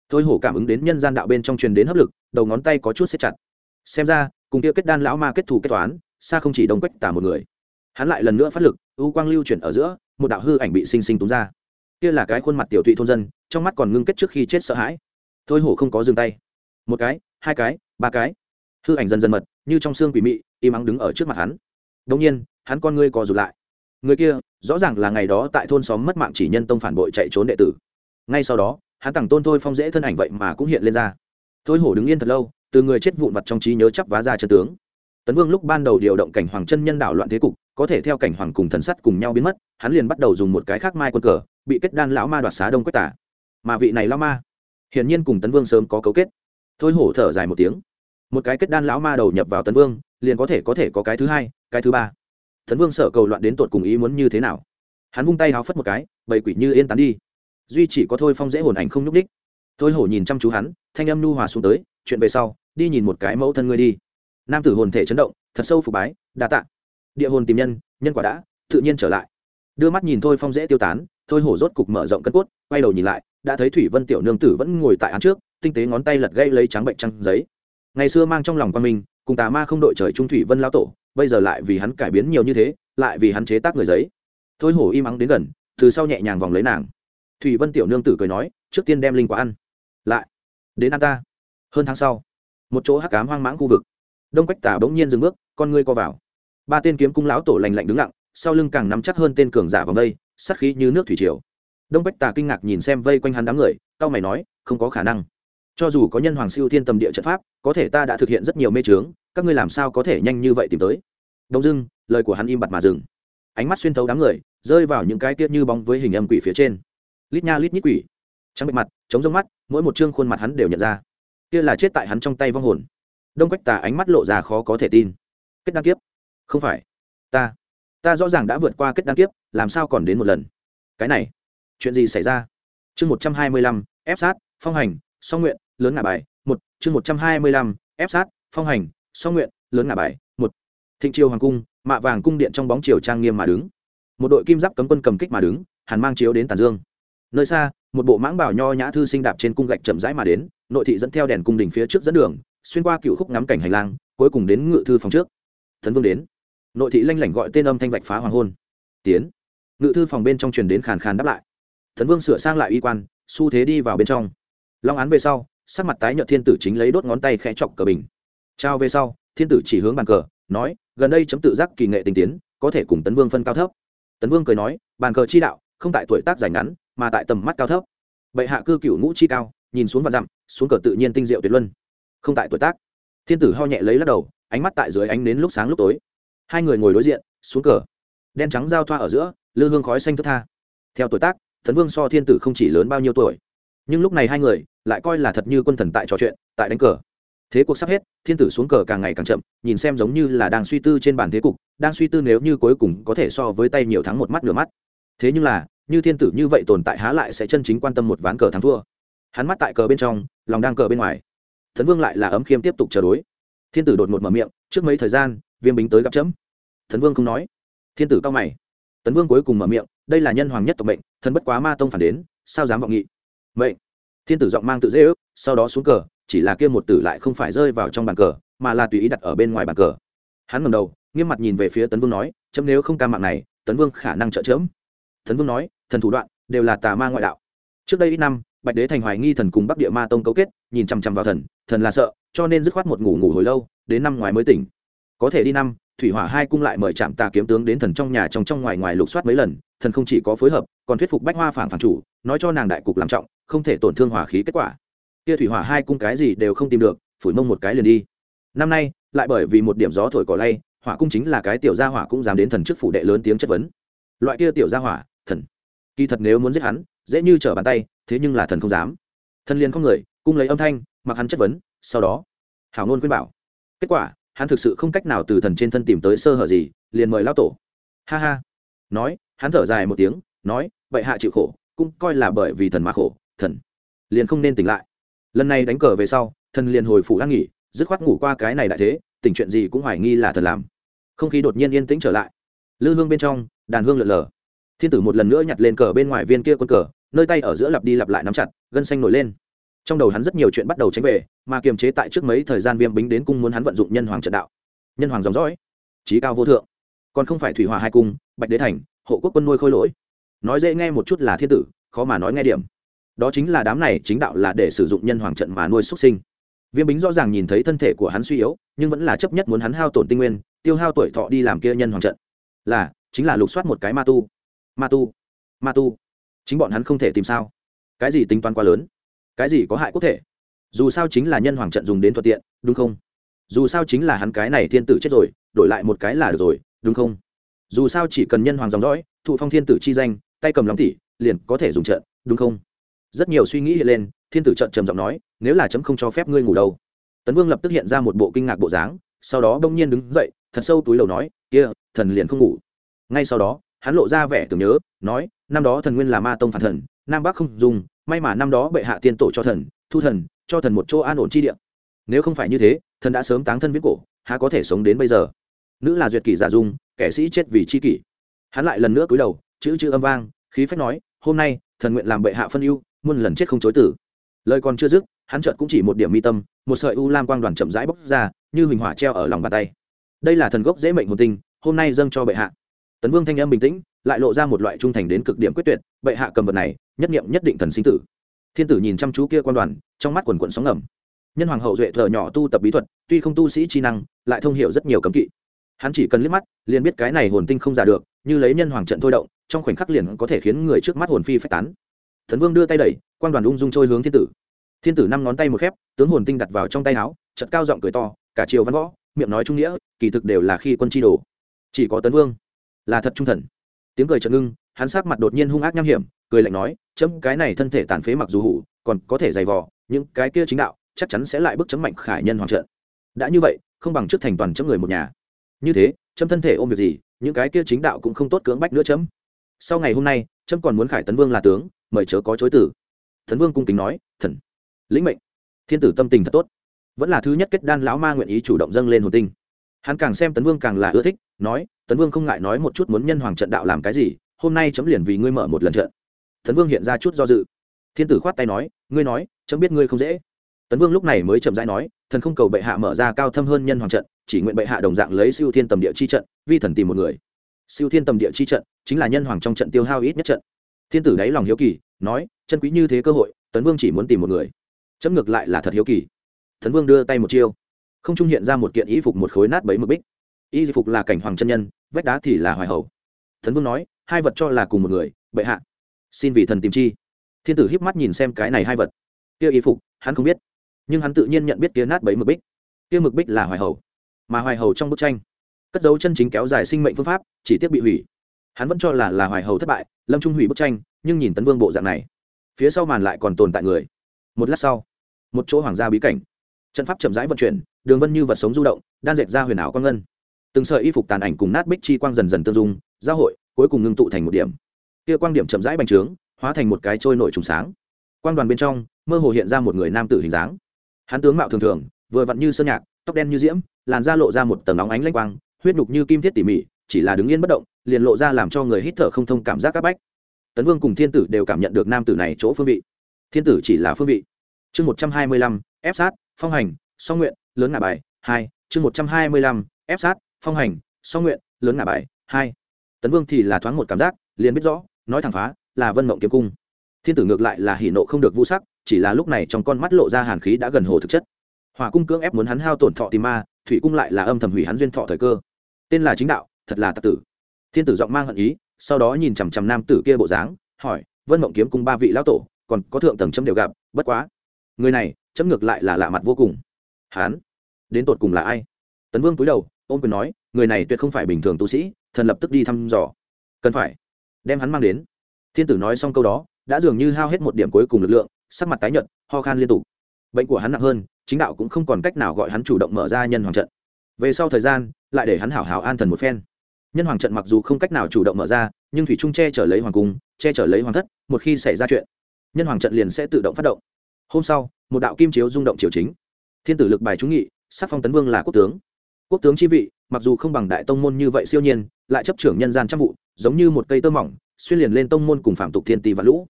Thôi hổ cảm ứng đến nhân gian đạo bên trong truyền đến hấp lực, đầu ngón tay có chút xếp chặt. Xem ra, cùng kia kết đan lão ma kết thù kết toán, xa không chỉ đông quách tả một người hắn lại lần nữa phát lực, u quang lưu chuyển ở giữa, một đạo hư ảnh bị sinh sinh túng ra. Kia là cái khuôn mặt tiểu thụy thôn dân, trong mắt còn ngưng kết trước khi chết sợ hãi. Thôi hổ không có dừng tay. Một cái, hai cái, ba cái. Hư ảnh dần dần mật, như trong xương quỷ mị, im ắng đứng ở trước mặt hắn. Đông nhiên, hắn con ngươi co rụt lại. Người kia, rõ ràng là ngày đó tại thôn xóm mất mạng chỉ nhân tông phản bội chạy trốn đệ tử. Ngay sau đó, hắn tặng tôn thôi phong dễ thân ảnh vậy mà cũng hiện lên ra. Thôi hổ đứng yên thật lâu, từ người chết vụn vặt trong trí nhớ chắp vá ra chân tướng tấn vương lúc ban đầu điều động cảnh hoàng chân nhân đảo loạn thế cục, có thể theo cảnh hoàng cùng thần sắt cùng nhau biến mất, hắn liền bắt đầu dùng một cái khác mai quân cờ, bị kết đan lão ma đoạt xá đông quách tả. Mà vị này lão ma, hiển nhiên cùng tấn vương sớm có cấu kết. Thôi hổ thở dài một tiếng. Một cái kết đan lão ma đầu nhập vào tấn vương, liền có thể có thể có cái thứ hai, cái thứ ba. Tấn vương sợ cầu loạn đến tột cùng ý muốn như thế nào? Hắn vung tay háo phất một cái, bầy quỷ như yên tán đi. Duy chỉ có thôi phong dễ hồn ảnh không nhúc đích thôi hổ nhìn chăm chú hắn, thanh âm nu hòa xuống tới, chuyện về sau, đi nhìn một cái mẫu thân ngươi đi nam tử hồn thể chấn động thật sâu phục bái đa tạ. Địa hồn tìm nhân nhân quả đã tự nhiên trở lại. Đưa mắt nhìn thôi phong dễ tiêu tán thôi hổ rốt cục mở rộng cân cốt quay đầu nhìn lại đã thấy thủy vân tiểu nương tử vẫn ngồi tại án trước tinh tế ngón tay lật gây lấy trắng bệnh trăng giấy. Ngày xưa mang trong lòng quan minh, cùng tà ma không đội trời trung thủy vân lao tổ bây giờ lại vì hắn cải biến nhiều như thế lại vì hắn chế tác người giấy. Thôi hổ im ắng đến gần từ sau nhẹ nhàng vòng lấy nàng. Thủy vân tiểu nương tử cười nói trước tiên đem linh quả ăn. Lại đến ăn ta. Hơn tháng sau một chỗ hắc cám hoang mãng khu vực đông quách Tả bỗng nhiên dừng bước, con ngươi co vào. Ba tên kiếm cung lão tổ lành lạnh đứng lặng, sau lưng càng nắm chắc hơn tên cường giả vòng đây sát khí như nước thủy triều. Đông quách tà kinh ngạc nhìn xem vây quanh hắn đám người cao mày nói, không có khả năng. Cho dù có nhân hoàng siêu thiên tầm địa trận pháp, có thể ta đã thực hiện rất nhiều mê trướng các ngươi làm sao có thể nhanh như vậy tìm tới? Đông dưng lời của hắn im bặt mà dừng. Ánh mắt xuyên thấu đám người, rơi vào những cái tiết như bóng với hình âm quỷ phía trên. Lít nha lít nhít quỷ. Trắng bệ mặt chống rông mắt, mỗi một chương khuôn mặt hắn đều nhận ra. Kia là chết tại hắn trong tay vong hồn đông quách tà ánh mắt lộ ra khó có thể tin. Kết đăng kiếp? Không phải. Ta ta rõ ràng đã vượt qua kết đăng kiếp, làm sao còn đến một lần? Cái này, chuyện gì xảy ra? Chương một trăm hai mươi lăm, ép sát, phong hành, song nguyện, lớn ngả bài, một. Chương một trăm hai mươi lăm, ép sát, phong hành, song nguyện, lớn ngả bài, một. Thịnh triều hoàng cung, mạ vàng cung điện trong bóng chiều trang nghiêm mà đứng. Một đội kim giáp cấm quân cầm kích mà đứng, hàn mang chiếu đến tàn dương. Nơi xa, một bộ mãng bảo nho nhã thư sinh đạp trên cung gạch chậm rãi mà đến, nội thị dẫn theo đèn cung đình phía trước dẫn đường xuyên qua cựu khúc ngắm cảnh hành lang, cuối cùng đến ngự thư phòng trước. Thần vương đến. Nội thị lanh lảnh gọi tên âm thanh vạch phá hoàng hôn. Tiến. Ngự thư phòng bên trong truyền đến khàn khàn đáp lại. Thần vương sửa sang lại uy quan, xu thế đi vào bên trong. Long án về sau, sắc mặt tái nhợt thiên tử chính lấy đốt ngón tay khẽ chọc cờ bình. Trao về sau, thiên tử chỉ hướng bàn cờ, nói, gần đây chấm tự giác kỳ nghệ tinh tiến, có thể cùng tấn vương phân cao thấp. Tấn vương cười nói, bàn cờ chi đạo, không tại tuổi tác dài ngắn, mà tại tầm mắt cao thấp. Bệ hạ cư cựu ngũ chi cao, nhìn xuống và dặm, xuống cờ tự nhiên tinh diệu tuyệt luân không tại tuổi tác. Thiên tử ho nhẹ lấy lắc đầu, ánh mắt tại dưới ánh đến lúc sáng lúc tối. Hai người ngồi đối diện, xuống cờ. Đen trắng giao thoa ở giữa, lư hương khói xanh thức tha. Theo tuổi tác tấn vương so thiên tử không chỉ lớn bao nhiêu tuổi. Nhưng lúc này hai người lại coi là thật như quân thần tại trò chuyện, tại đánh cờ. Thế cuộc sắp hết, thiên tử xuống cờ càng ngày càng chậm, nhìn xem giống như là đang suy tư trên bàn thế cục, đang suy tư nếu như cuối cùng có thể so với tay nhiều thắng một mắt nửa mắt. Thế nhưng là, như thiên tử như vậy tồn tại há lại sẽ chân chính quan tâm một ván cờ thắng thua. Hắn mắt tại cờ bên trong, lòng đang cờ bên ngoài thần vương lại là ấm khiêm tiếp tục chờ đối. Thiên tử đột ngột mở miệng, trước mấy thời gian, viêm bính tới gặp chấm. Thần vương không nói. Thiên tử cao mày. Tấn vương cuối cùng mở miệng, đây là nhân hoàng nhất tộc mệnh, thần bất quá ma tông phản đến, sao dám vọng nghị? Mệnh. Thiên tử giọng mang tự dễ ước, sau đó xuống cờ, chỉ là kia một tử lại không phải rơi vào trong bàn cờ, mà là tùy ý đặt ở bên ngoài bàn cờ. Hắn ngầm đầu, nghiêm mặt nhìn về phía tấn vương nói, chấm nếu không ca mạng này, tấn vương khả năng trợ chớm tấn vương nói, thần thủ đoạn, đều là tà ma ngoại đạo. Trước đây ít năm bạch đế thành hoài nghi thần cùng bắc địa ma tông cấu kết, nhìn chằm chằm vào thần thần là sợ, cho nên dứt khoát một ngủ ngủ hồi lâu, đến năm ngoài mới tỉnh. Có thể đi năm, thủy hỏa hai cung lại mời trạm tà kiếm tướng đến thần trong nhà trong trong ngoài ngoài lục soát mấy lần, thần không chỉ có phối hợp, còn thuyết phục bách hoa phản phản chủ, nói cho nàng đại cục làm trọng, không thể tổn thương hỏa khí kết quả. Kia thủy hỏa hai cung cái gì đều không tìm được, phủi mông một cái liền đi. Năm nay, lại bởi vì một điểm gió thổi cỏ lay, hỏa cung chính là cái tiểu gia hỏa cũng dám đến thần trước phủ đệ lớn tiếng chất vấn. Loại kia tiểu gia hỏa, thần. Kỳ thật nếu muốn giết hắn dễ như trở bàn tay, thế nhưng là thần không dám. Thần liền không người, cung lấy âm thanh, mặc hắn chất vấn, sau đó, hảo ngôn khuyên bảo. Kết quả, hắn thực sự không cách nào từ thần trên thân tìm tới sơ hở gì, liền mời lao tổ. Ha ha. Nói, hắn thở dài một tiếng, nói vậy hạ chịu khổ, cũng coi là bởi vì thần mà khổ, thần liền không nên tỉnh lại. Lần này đánh cờ về sau, thần liền hồi phủ đang nghỉ, dứt khoát ngủ qua cái này đại thế, tỉnh chuyện gì cũng hoài nghi là thần làm. Không khí đột nhiên yên tĩnh trở lại. Lư hương bên trong, đàn hương lượn lờ. Thiên tử một lần nữa nhặt lên cờ bên ngoài viên kia quân cờ nơi tay ở giữa lặp đi lặp lại nắm chặt, gân xanh nổi lên. Trong đầu hắn rất nhiều chuyện bắt đầu tránh về, mà kiềm chế tại trước mấy thời gian viêm bính đến cung muốn hắn vận dụng nhân hoàng trận đạo. Nhân hoàng dòng dõi trí cao vô thượng. Còn không phải thủy hòa hai cung, bạch đế thành, hộ quốc quân nuôi khôi lỗi. Nói dễ nghe một chút là thiên tử, khó mà nói nghe điểm. Đó chính là đám này chính đạo là để sử dụng nhân hoàng trận mà nuôi xuất sinh. Viêm bính rõ ràng nhìn thấy thân thể của hắn suy yếu, nhưng vẫn là chấp nhất muốn hắn hao tổn tinh nguyên, tiêu hao tuổi thọ đi làm kia nhân hoàng trận. Là, chính là lục soát một cái ma tu. Ma tu. Ma tu chính bọn hắn không thể tìm sao? Cái gì tính toán quá lớn? Cái gì có hại quốc thể? Dù sao chính là nhân hoàng trận dùng đến thuận tiện, đúng không? Dù sao chính là hắn cái này thiên tử chết rồi, đổi lại một cái là được rồi, đúng không? Dù sao chỉ cần nhân hoàng dòng dõi, thụ phong thiên tử chi danh, tay cầm lòng tỷ liền có thể dùng trận, đúng không? Rất nhiều suy nghĩ hiện lên, thiên tử trận trầm giọng nói, nếu là chấm không cho phép ngươi ngủ đâu. Tấn vương lập tức hiện ra một bộ kinh ngạc bộ dáng, sau đó bỗng nhiên đứng dậy, thật sâu túi lầu nói, kia, thần liền không ngủ. Ngay sau đó hắn lộ ra vẻ tưởng nhớ, nói, năm đó thần nguyên là ma tông phản thần, nam bắc không dùng, may mà năm đó bệ hạ tiên tổ cho thần, thu thần, cho thần một chỗ an ổn chi địa. Nếu không phải như thế, thần đã sớm táng thân viết cổ, há có thể sống đến bây giờ? Nữ là duyệt kỷ giả dung, kẻ sĩ chết vì chi kỷ. Hắn lại lần nữa cúi đầu, chữ chữ âm vang, khí phách nói, hôm nay, thần nguyện làm bệ hạ phân ưu, muôn lần chết không chối tử. Lời còn chưa dứt, hắn chợt cũng chỉ một điểm mi tâm, một sợi u lam quang đoàn chậm rãi bốc ra, như huỳnh hỏa treo ở lòng bàn tay. Đây là thần gốc dễ mệnh hồn tinh, hôm nay dâng cho bệ hạ tấn vương thanh âm bình tĩnh, lại lộ ra một loại trung thành đến cực điểm quyết tuyệt, bệ hạ cầm vật này, nhất nghiệm nhất định thần sinh tử. Thiên tử nhìn chăm chú kia quan đoàn, trong mắt quần quận sóng ngầm. Nhân hoàng hậu duệ thợ nhỏ tu tập bí thuật, tuy không tu sĩ chi năng, lại thông hiểu rất nhiều cấm kỵ. Hắn chỉ cần liếc mắt, liền biết cái này hồn tinh không giả được, như lấy nhân hoàng trận thôi động, trong khoảnh khắc liền có thể khiến người trước mắt hồn phi phách tán. Thần vương đưa tay đẩy, quan đoàn ung dung trôi hướng thiên tử. Thiên tử năm ngón tay một khép, tướng hồn tinh đặt vào trong tay áo chật cao giọng cười to, cả triều văn võ, miệng nói trung nghĩa, kỳ thực đều là khi quân chi đồ. Chỉ có tấn vương là thật trung thần. Tiếng cười chợt ngưng, hắn sắc mặt đột nhiên hung ác nham hiểm, cười lạnh nói, chấm, cái này thân thể tàn phế mặc dù hủ, còn có thể dày vò, những cái kia chính đạo chắc chắn sẽ lại bức chấm mạnh khải nhân hoàng trận. Đã như vậy, không bằng trước thành toàn chấm người một nhà. Như thế, chấm thân thể ôm việc gì, những cái kia chính đạo cũng không tốt cưỡng bách nữa chấm. Sau ngày hôm nay, chấm còn muốn khải tấn vương là tướng, mời chớ có chối tử. Tấn vương cung kính nói, thần, lĩnh mệnh. Thiên tử tâm tình thật tốt. Vẫn là thứ nhất kết đan lão ma nguyện ý chủ động dâng lên hồn tinh hắn càng xem tấn vương càng là ưa thích, nói, tấn vương không ngại nói một chút muốn nhân hoàng trận đạo làm cái gì, hôm nay chấm liền vì ngươi mở một lần trận. Tấn vương hiện ra chút do dự. Thiên tử khoát tay nói, ngươi nói, chấm biết ngươi không dễ. Tấn vương lúc này mới chậm rãi nói, thần không cầu bệ hạ mở ra cao thâm hơn nhân hoàng trận, chỉ nguyện bệ hạ đồng dạng lấy siêu thiên tầm địa chi trận, vi thần tìm một người. Siêu thiên tầm địa chi trận chính là nhân hoàng trong trận tiêu hao ít nhất trận. Thiên tử đáy lòng hiếu kỳ, nói, chân quý như thế cơ hội, tấn vương chỉ muốn tìm một người. Chấm ngược lại là thật hiếu kỳ. Tấn vương đưa tay một chiêu không trung hiện ra một kiện y phục một khối nát bấy mực bích. Y phục là cảnh hoàng chân nhân, vách đá thì là hoài hầu. Thần vương nói, hai vật cho là cùng một người, bệ hạ. Xin vì thần tìm chi. Thiên tử híp mắt nhìn xem cái này hai vật. Kia y phục, hắn không biết. Nhưng hắn tự nhiên nhận biết kia nát bấy mực bích. Kia mực bích là hoài hầu. Mà hoài hầu trong bức tranh, cất dấu chân chính kéo dài sinh mệnh phương pháp, chỉ tiếc bị hủy. Hắn vẫn cho là là hoài hầu thất bại, lâm trung hủy bức tranh, nhưng nhìn tấn vương bộ dạng này, phía sau màn lại còn tồn tại người. Một lát sau, một chỗ hoàng gia bí cảnh. Trận pháp chậm rãi vận chuyển đường vân như vật sống du động, đan dệt ra huyền ảo quang ngân. Từng sợi y phục tàn ảnh cùng nát bích chi quang dần dần tương dung, giao hội, cuối cùng ngưng tụ thành một điểm. Kia quang điểm chậm rãi bành trướng, hóa thành một cái trôi nổi trùng sáng. Quang đoàn bên trong, mơ hồ hiện ra một người nam tử hình dáng. Hắn tướng mạo thường thường, vừa vặn như sơn nhạc, tóc đen như diễm, làn da lộ ra một tầng óng ánh lanh quang, huyết nhục như kim thiết tỉ mỉ, chỉ là đứng yên bất động, liền lộ ra làm cho người hít thở không thông cảm giác áp bách. Tấn vương cùng thiên tử đều cảm nhận được nam tử này chỗ phương vị. Thiên tử chỉ là phương vị. Chương một trăm hai mươi lăm, ép sát, phong hành, song nguyện lớn ngả bài, hai, chương một trăm hai mươi lăm, ép sát, phong hành, song nguyện, lớn ngả bài, hai. Tấn vương thì là thoáng một cảm giác, liền biết rõ, nói thẳng phá, là vân mộng kiếm cung. Thiên tử ngược lại là hỉ nộ không được vu sắc, chỉ là lúc này trong con mắt lộ ra hàn khí đã gần hồ thực chất. Hỏa cung cưỡng ép muốn hắn hao tổn thọ tìm ma, thủy cung lại là âm thầm hủy hắn duyên thọ thời cơ. Tên là chính đạo, thật là tặc tử. Thiên tử giọng mang hận ý, sau đó nhìn chằm chằm nam tử kia bộ dáng, hỏi, vân mộng kiếm cung ba vị lão tổ, còn có thượng tầng chấm đều gặp, bất quá. Người này, chấm ngược lại là lạ mặt vô cùng. Hắn đến tột cùng là ai? Tấn vương cúi đầu, ôm quyền nói, người này tuyệt không phải bình thường tu sĩ, thần lập tức đi thăm dò. Cần phải. Đem hắn mang đến. Thiên tử nói xong câu đó, đã dường như hao hết một điểm cuối cùng lực lượng, sắc mặt tái nhợt, ho khan liên tục. Bệnh của hắn nặng hơn, chính đạo cũng không còn cách nào gọi hắn chủ động mở ra nhân hoàng trận. Về sau thời gian, lại để hắn hảo hảo an thần một phen. Nhân hoàng trận mặc dù không cách nào chủ động mở ra, nhưng thủy trung che chở lấy hoàng cung, che chở lấy hoàng thất, một khi xảy ra chuyện, nhân hoàng trận liền sẽ tự động phát động. Hôm sau, một đạo kim chiếu rung động triều chính. Thiên tử lực bài trúng nghị sắc phong tấn vương là quốc tướng. Quốc tướng chi vị, mặc dù không bằng đại tông môn như vậy siêu nhiên, lại chấp trưởng nhân gian trăm vụ, giống như một cây tơ mỏng, xuyên liền lên tông môn cùng phạm tục thiên tỷ và lũ.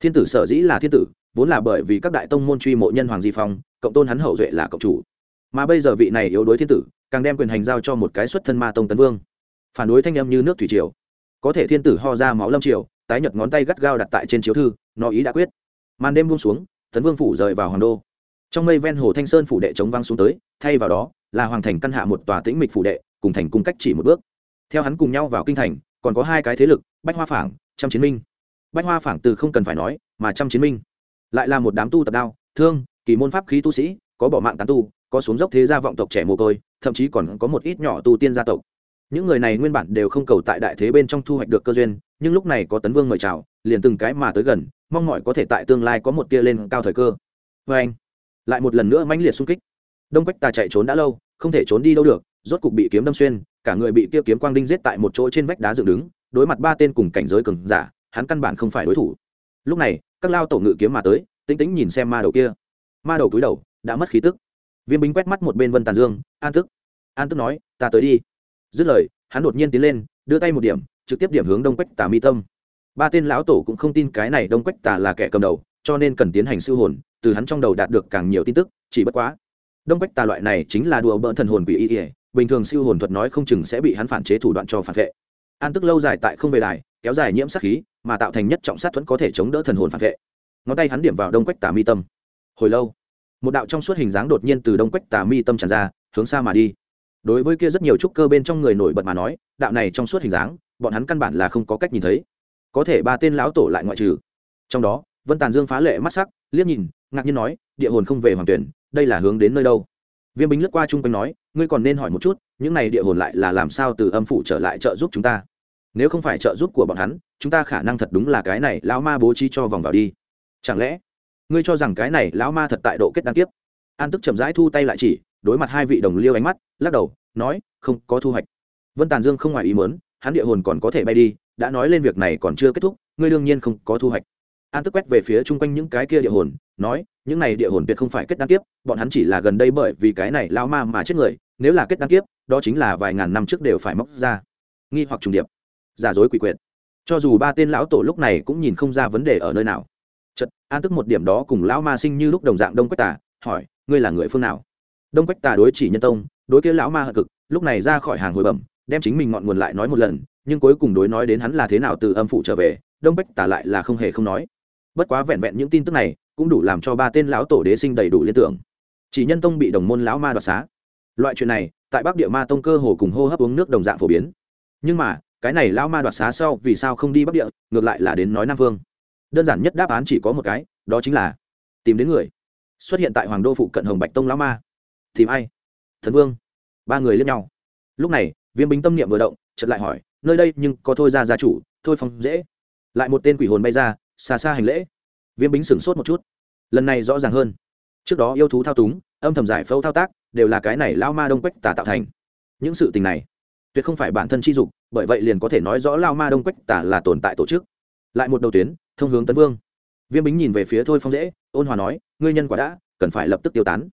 Thiên tử sở dĩ là thiên tử, vốn là bởi vì các đại tông môn truy mộ nhân hoàng di phong, cộng tôn hắn hậu duệ là cộng chủ. Mà bây giờ vị này yếu đối thiên tử, càng đem quyền hành giao cho một cái xuất thân ma tông tấn vương. Phản đối thanh em như nước thủy triều. Có thể thiên tử ho ra máu lâm triều, tái nhật ngón tay gắt gao đặt tại trên chiếu thư, nó ý đã quyết. Màn đêm buông xuống, tấn vương phủ rời vào hoàng đô trong mây ven hồ thanh sơn phủ đệ chống vang xuống tới, thay vào đó, là hoàng thành căn hạ một tòa tĩnh mịch phủ đệ, cùng thành cung cách chỉ một bước. Theo hắn cùng nhau vào kinh thành, còn có hai cái thế lực, bách hoa phảng, trăm chiến minh. Bách hoa phảng từ không cần phải nói, mà trăm chiến minh. Lại là một đám tu tập đao, thương, kỳ môn pháp khí tu sĩ, có bỏ mạng tán tu, có xuống dốc thế gia vọng tộc trẻ mồ côi, thậm chí còn có một ít nhỏ tu tiên gia tộc. Những người này nguyên bản đều không cầu tại đại thế bên trong thu hoạch được cơ duyên, nhưng lúc này có tấn vương mời chào, liền từng cái mà tới gần, mong mỏi có thể tại tương lai có một tia lên cao thời cơ. Vê anh lại một lần nữa mãnh liệt xung kích. Đông quách tà chạy trốn đã lâu, không thể trốn đi đâu được, rốt cục bị kiếm đâm xuyên, cả người bị kia kiếm quang đinh giết tại một chỗ trên vách đá dựng đứng, đối mặt ba tên cùng cảnh giới cường giả, hắn căn bản không phải đối thủ. Lúc này, các lao tổ ngự kiếm mà tới tính tính nhìn xem ma đầu kia. Ma đầu túi đầu, đã mất khí tức. Viêm bính quét mắt một bên vân tàn dương, an tức. An tức nói, ta tới đi. Dứt lời, hắn đột nhiên tiến lên, đưa tay một điểm, trực tiếp điểm hướng đông quách tà mi tâm. Ba tên lão tổ cũng không tin cái này đông quách tà là kẻ cầm đầu cho nên cần tiến hành siêu hồn, từ hắn trong đầu đạt được càng nhiều tin tức, chỉ bất quá. Đông Bách tà loại này chính là đùa bỡn thần hồn quỷ y ỉa bình thường siêu hồn thuật nói không chừng sẽ bị hắn phản chế thủ đoạn cho phản vệ. An tức lâu dài tại không về đài, kéo dài nhiễm sát khí, mà tạo thành nhất trọng sát thuẫn có thể chống đỡ thần hồn phản vệ. Ngón tay hắn điểm vào đông quách tà mi tâm. Hồi lâu, một đạo trong suốt hình dáng đột nhiên từ đông quách tà mi tâm tràn ra, hướng xa mà đi. Đối với kia rất nhiều trúc cơ bên trong người nổi bật mà nói, đạo này trong suốt hình dáng, bọn hắn căn bản là không có cách nhìn thấy. Có thể ba tên lão tổ lại ngoại trừ. Trong đó vân tàn dương phá lệ mắt sắc, liếc nhìn, ngạc nhiên nói, địa hồn không về hoàng tuyển, đây là hướng đến nơi đâu? Viêm bính lướt qua chung quanh nói, ngươi còn nên hỏi một chút, những này địa hồn lại là làm sao từ âm phủ trở lại trợ giúp chúng ta? Nếu không phải trợ giúp của bọn hắn, chúng ta khả năng thật đúng là cái này lão ma bố trí cho vòng vào đi. Chẳng lẽ ngươi cho rằng cái này lão ma thật tại độ kết đăng tiếp an tức chậm rãi thu tay lại chỉ, đối mặt hai vị đồng liêu ánh mắt, lắc đầu, nói, không, có thu hoạch. Vân tàn dương không ngoài ý muốn, hắn địa hồn còn có thể bay đi, đã nói lên việc này còn chưa kết thúc, ngươi đương nhiên không có thu hoạch an tức quét về phía chung quanh những cái kia địa hồn nói những này địa hồn tuyệt không phải kết đan kiếp, bọn hắn chỉ là gần đây bởi vì cái này lao ma mà chết người nếu là kết đan kiếp, đó chính là vài ngàn năm trước đều phải móc ra. Nghi hoặc trùng điệp. Giả dối quỷ quyệt. Cho dù ba tên lão tổ lúc này cũng nhìn không ra vấn đề ở nơi nào. Chật an tức một điểm đó cùng lão ma sinh như lúc đồng dạng đông quách tà hỏi ngươi là người phương nào? Đông quách tà đối chỉ nhân tông đối kia lão ma hận cực lúc này ra khỏi hàng hồi bẩm đem chính mình ngọn nguồn lại nói một lần nhưng cuối cùng đối nói đến hắn là thế nào từ âm phụ trở về đông quách tà lại là không hề không nói bất quá vẹn vẹn những tin tức này cũng đủ làm cho ba tên lão tổ đế sinh đầy đủ liên tưởng. Chỉ nhân tông bị đồng môn lão ma đoạt xá. Loại chuyện này, tại bắc địa ma tông cơ hồ cùng hô hấp uống nước đồng dạng phổ biến. Nhưng mà, cái này lão ma đoạt xá sau vì sao không đi bắc địa, ngược lại là đến nói nam vương. Đơn giản nhất đáp án chỉ có một cái, đó chính là tìm đến người. Xuất hiện tại hoàng đô phụ cận hồng bạch tông lão ma. Tìm ai? Thần vương. Ba người lên nhau. Lúc này, viêm bính tâm niệm vừa động, chợt lại hỏi, nơi đây nhưng có thôi ra gia chủ, thôi phong dễ. Lại một tên quỷ hồn bay ra xa xa hành lễ. Viêm bính sửng sốt một chút. Lần này rõ ràng hơn. Trước đó yêu thú thao túng, âm thầm giải phẫu thao tác, đều là cái này lao ma đông quách tà tạo thành. Những sự tình này, tuyệt không phải bản thân chi dục, bởi vậy liền có thể nói rõ lao ma đông quách tà là tồn tại tổ chức. Lại một đầu tuyến, thông hướng tấn vương. Viêm bính nhìn về phía thôi phong dễ, ôn hòa nói, ngươi nhân quả đã, cần phải lập tức tiêu tán.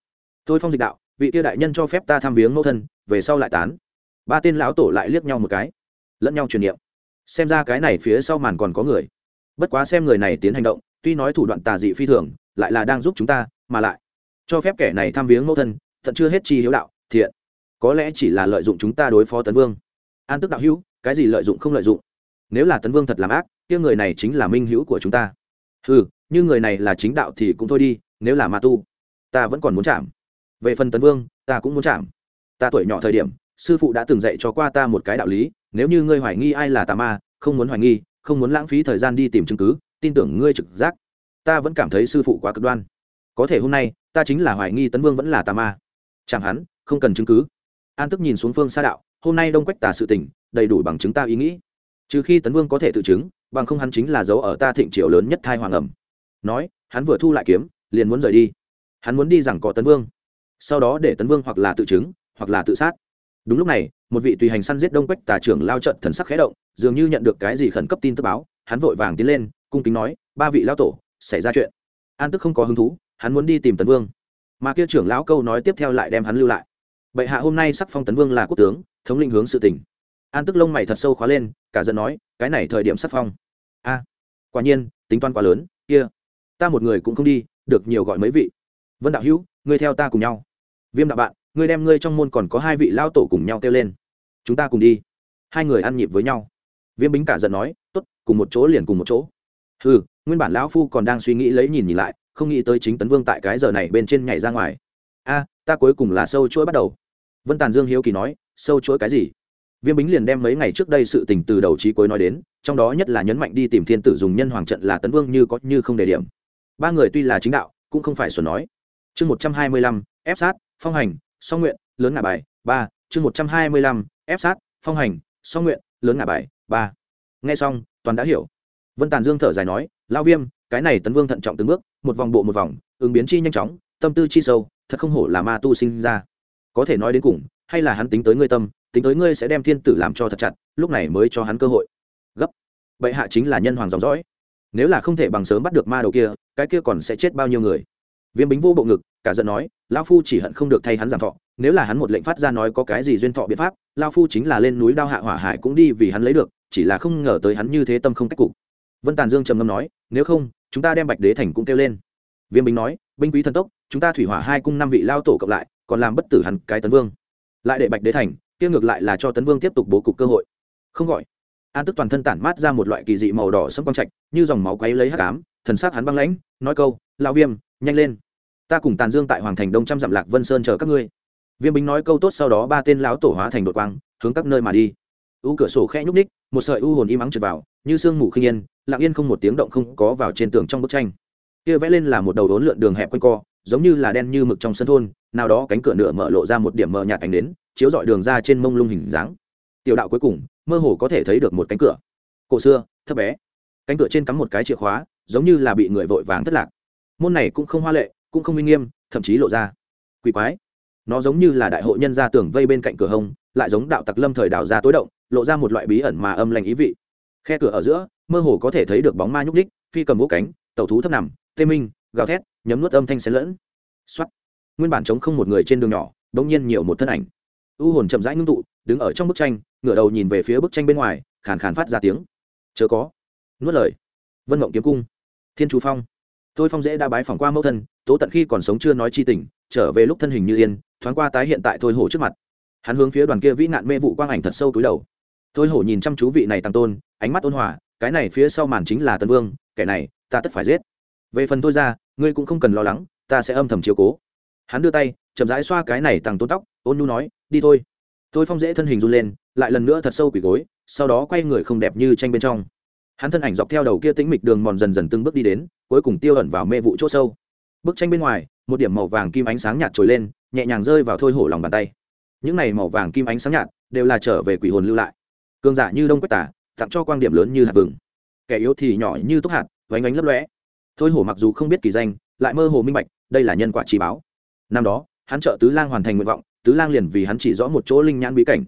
Thôi phong dịch đạo, vị tiêu đại nhân cho phép ta tham viếng mẫu thân, về sau lại tán. Ba tên lão tổ lại liếc nhau một cái, lẫn nhau truyền niệm. Xem ra cái này phía sau màn còn có người bất quá xem người này tiến hành động, tuy nói thủ đoạn tà dị phi thường, lại là đang giúp chúng ta, mà lại cho phép kẻ này tham viếng mẫu thân, tận chưa hết chi hiếu đạo, thiện. Có lẽ chỉ là lợi dụng chúng ta đối phó tấn vương. An tức đạo hữu, cái gì lợi dụng không lợi dụng? Nếu là tấn vương thật làm ác, kia người này chính là minh hữu của chúng ta. Ừ như người này là chính đạo thì cũng thôi đi, nếu là ma tu, ta vẫn còn muốn chạm. Về phần tấn vương, ta cũng muốn chạm. Ta tuổi nhỏ thời điểm, sư phụ đã từng dạy cho qua ta một cái đạo lý, nếu như ngươi hoài nghi ai là tà ma, không muốn hoài nghi không muốn lãng phí thời gian đi tìm chứng cứ, tin tưởng ngươi trực giác. Ta vẫn cảm thấy sư phụ quá cực đoan. Có thể hôm nay, ta chính là hoài nghi tấn vương vẫn là tà ma. Chẳng hắn, không cần chứng cứ. An tức nhìn xuống phương xa đạo, hôm nay đông quách tà sự tình, đầy đủ bằng chứng ta ý nghĩ. Trừ khi tấn vương có thể tự chứng, bằng không hắn chính là dấu ở ta thịnh triều lớn nhất thai hoàng ẩm. Nói, hắn vừa thu lại kiếm, liền muốn rời đi. Hắn muốn đi rằng có tấn vương. Sau đó để tấn vương hoặc là tự chứng, hoặc là tự sát đúng lúc này, một vị tùy hành săn giết đông quách tà trưởng lao trận thần sắc khẽ động, dường như nhận được cái gì khẩn cấp tin tức báo, hắn vội vàng tiến lên, cung kính nói, ba vị lao tổ, xảy ra chuyện. An tức không có hứng thú, hắn muốn đi tìm tấn vương. Mà kia trưởng lão câu nói tiếp theo lại đem hắn lưu lại. Bệ hạ hôm nay sắc phong tấn vương là quốc tướng, thống lĩnh hướng sự tỉnh. An tức lông mày thật sâu khóa lên, cả giận nói, cái này thời điểm sắc phong. A, quả nhiên, tính toán quá lớn, kia, ta một người cũng không đi, được nhiều gọi mấy vị. Vân đạo hữu, ngươi theo ta cùng nhau. Viêm đạo bạn ngươi đem ngươi trong môn còn có hai vị lao tổ cùng nhau kêu lên. Chúng ta cùng đi. Hai người ăn nhịp với nhau. Viêm bính cả giận nói t ố t cùng một chỗ liền cùng một chỗ. Ừ nguyên bản lão phu còn đang suy nghĩ lấy nhìn nhìn lại, không nghĩ tới chính tấn vương tại cái giờ này bên trên nhảy ra ngoài. A, ta cuối cùng là sâu chuỗi bắt đầu. Vân tàn dương hiếu kỳ nói, sâu chuỗi cái gì? Viêm bính liền đem mấy ngày trước đây sự tình từ đầu trí cuối nói đến, trong đó nhất là nhấn mạnh đi tìm thiên tử dùng nhân hoàng trận là tấn vương như có như không đề điểm. Ba người tuy là chính đạo, cũng không phải xuẩn nói. Chương một trăm hai mươi lăm, ép sát, phong hành song nguyện, lớn ngả bài, ba, chương một trăm hai mươi lăm, ép sát, phong hành, song nguyện, lớn ngả bài, ba. Nghe xong, toàn đã hiểu. Vân tàn dương thở dài nói lao viêm, cái này tấn vương thận trọng từng bước, một vòng bộ một vòng, ứng biến chi nhanh chóng, tâm tư chi sâu, thật không hổ là ma tu sinh ra. Có thể nói đến cùng, hay là hắn tính tới ngươi tâm, tính tới ngươi sẽ đem thiên tử làm cho thật chặt, lúc này mới cho hắn cơ hội. Gấp. Bệ hạ chính là nhân hoàng dòng dõi. Nếu là không thể bằng sớm bắt được ma đầu kia, cái kia còn sẽ chết bao nhiêu người? Viêm bính vô bộ ngực cả giận nói lao phu chỉ hận không được thay hắn giảm thọ, nếu là hắn một lệnh phát ra nói có cái gì duyên thọ biện pháp lao phu chính là lên núi đao hạ hỏa hải cũng đi vì hắn lấy được, chỉ là không ngờ tới hắn như thế tâm không cách cục. Vân tàn dương trầm ngâm nói, nếu không, chúng ta đem bạch đế thành cũng kêu lên. Viêm bính nói, binh quý thần tốc, chúng ta thủy hỏa hai cung năm vị lao tổ cộng lại, còn làm bất tử hắn cái tấn vương. Lại để bạch đế thành, kia ngược lại là cho tấn vương tiếp tục bố cục cơ hội. Không gọi. An tức toàn thân tản mát ra một loại kỳ dị màu đỏ sâm quang trạch, như dòng máu quấy lấy hắc ám, thần sắc hắn băng lãnh, nói câu lao viêm, nhanh lên ta cùng tàn dương tại hoàng thành đông trăm dặm lạc vân sơn chờ các ngươi. Viêm bính nói câu tốt sau đó ba tên lão tổ hóa thành đột quang, hướng các nơi mà đi. U cửa sổ khẽ nhúc ních một sợi u hồn im ắng trượt vào, như sương mù khinh yên, lặng yên không một tiếng động không có vào trên tường trong bức tranh. Kia vẽ lên là một đầu đốn lượn đường hẹp quanh co, giống như là đen như mực trong sân thôn, nào đó cánh cửa nửa mở lộ ra một điểm mờ nhạt ánh đến chiếu dọi đường ra trên mông lung hình dáng. Tiểu đạo cuối cùng, mơ hồ có thể thấy được một cánh cửa. Cổ xưa, thấp bé. Cánh cửa trên cắm một cái chìa khóa, giống như là bị người vội vàng thất lạc. Môn này cũng không hoa lệ cũng không minh nghiêm, thậm chí lộ ra. Quỷ quái. Nó giống như là đại hội nhân ra tường vây bên cạnh cửa hông, lại giống đạo tặc lâm thời đào ra tối động, lộ ra một loại bí ẩn mà âm lành ý vị. Khe cửa ở giữa, mơ hồ có thể thấy được bóng ma nhúc ních phi cầm vỗ cánh tàu thú thấp nằm, tê minh, gào thét, nhấm nuốt âm thanh xen lẫn. X nguyên bản chống không một người trên đường nhỏ đ ỗ n g nhiên nhiều một thân ảnh. U hồn chậm rãi ngưng tụ, đứng ở trong bức tranh, ngửa đầu nhìn về phía bức tranh bên ngoài, khàn khàn phát ra tiếng. Chớ có. Nuốt lời. Vân mộng kiếm cung. Thiên chú phong. Tôi phong dễ đã bái phỏng qua mẫu thân tố tận khi còn sống chưa nói chi tình, trở về lúc thân hình như yên, thoáng qua tái hiện tại thôi hổ trước mặt. Hắn hướng phía đoàn kia vĩ nạn mê vụ quang ảnh thật sâu túi đầu. Thôi hổ nhìn chăm chú vị này tăng tôn, ánh mắt ôn hòa, cái này phía sau màn chính là tân vương, kẻ này, ta tất phải giết. Về phần tôi ra, ngươi cũng không cần lo lắng, ta sẽ âm thầm chiếu cố. Hắn đưa tay, chậm rãi xoa cái này tăng tôn tóc, ôn nhu nói, đi thôi. Tôi phong dễ thân hình run lên, lại lần nữa thật sâu quỳ gối, sau đó quay người không đẹp như tranh bên trong. Hắn thân ảnh dọc theo đầu kia tĩnh mịch đường mòn dần dần từng bước đi đến, cuối cùng tiêu ẩn vào mê vụ chỗ sâu bức tranh bên ngoài, một điểm màu vàng kim ánh sáng nhạt trồi lên, nhẹ nhàng rơi vào thôi hổ lòng bàn tay. Những này màu vàng kim ánh sáng nhạt đều là trở về quỷ hồn lưu lại. Cường giả như đông quách tả, tặng cho quan điểm lớn như hạt vừng. Kẻ yếu thì nhỏ như túc hạt vánh ánh lấp lóe. Thôi hổ mặc dù không biết kỳ danh, lại mơ hồ minh bạch, đây là nhân quả chỉ báo. Năm đó, hắn trợ tứ lang hoàn thành nguyện vọng, tứ lang liền vì hắn chỉ rõ một chỗ linh nhãn bí cảnh.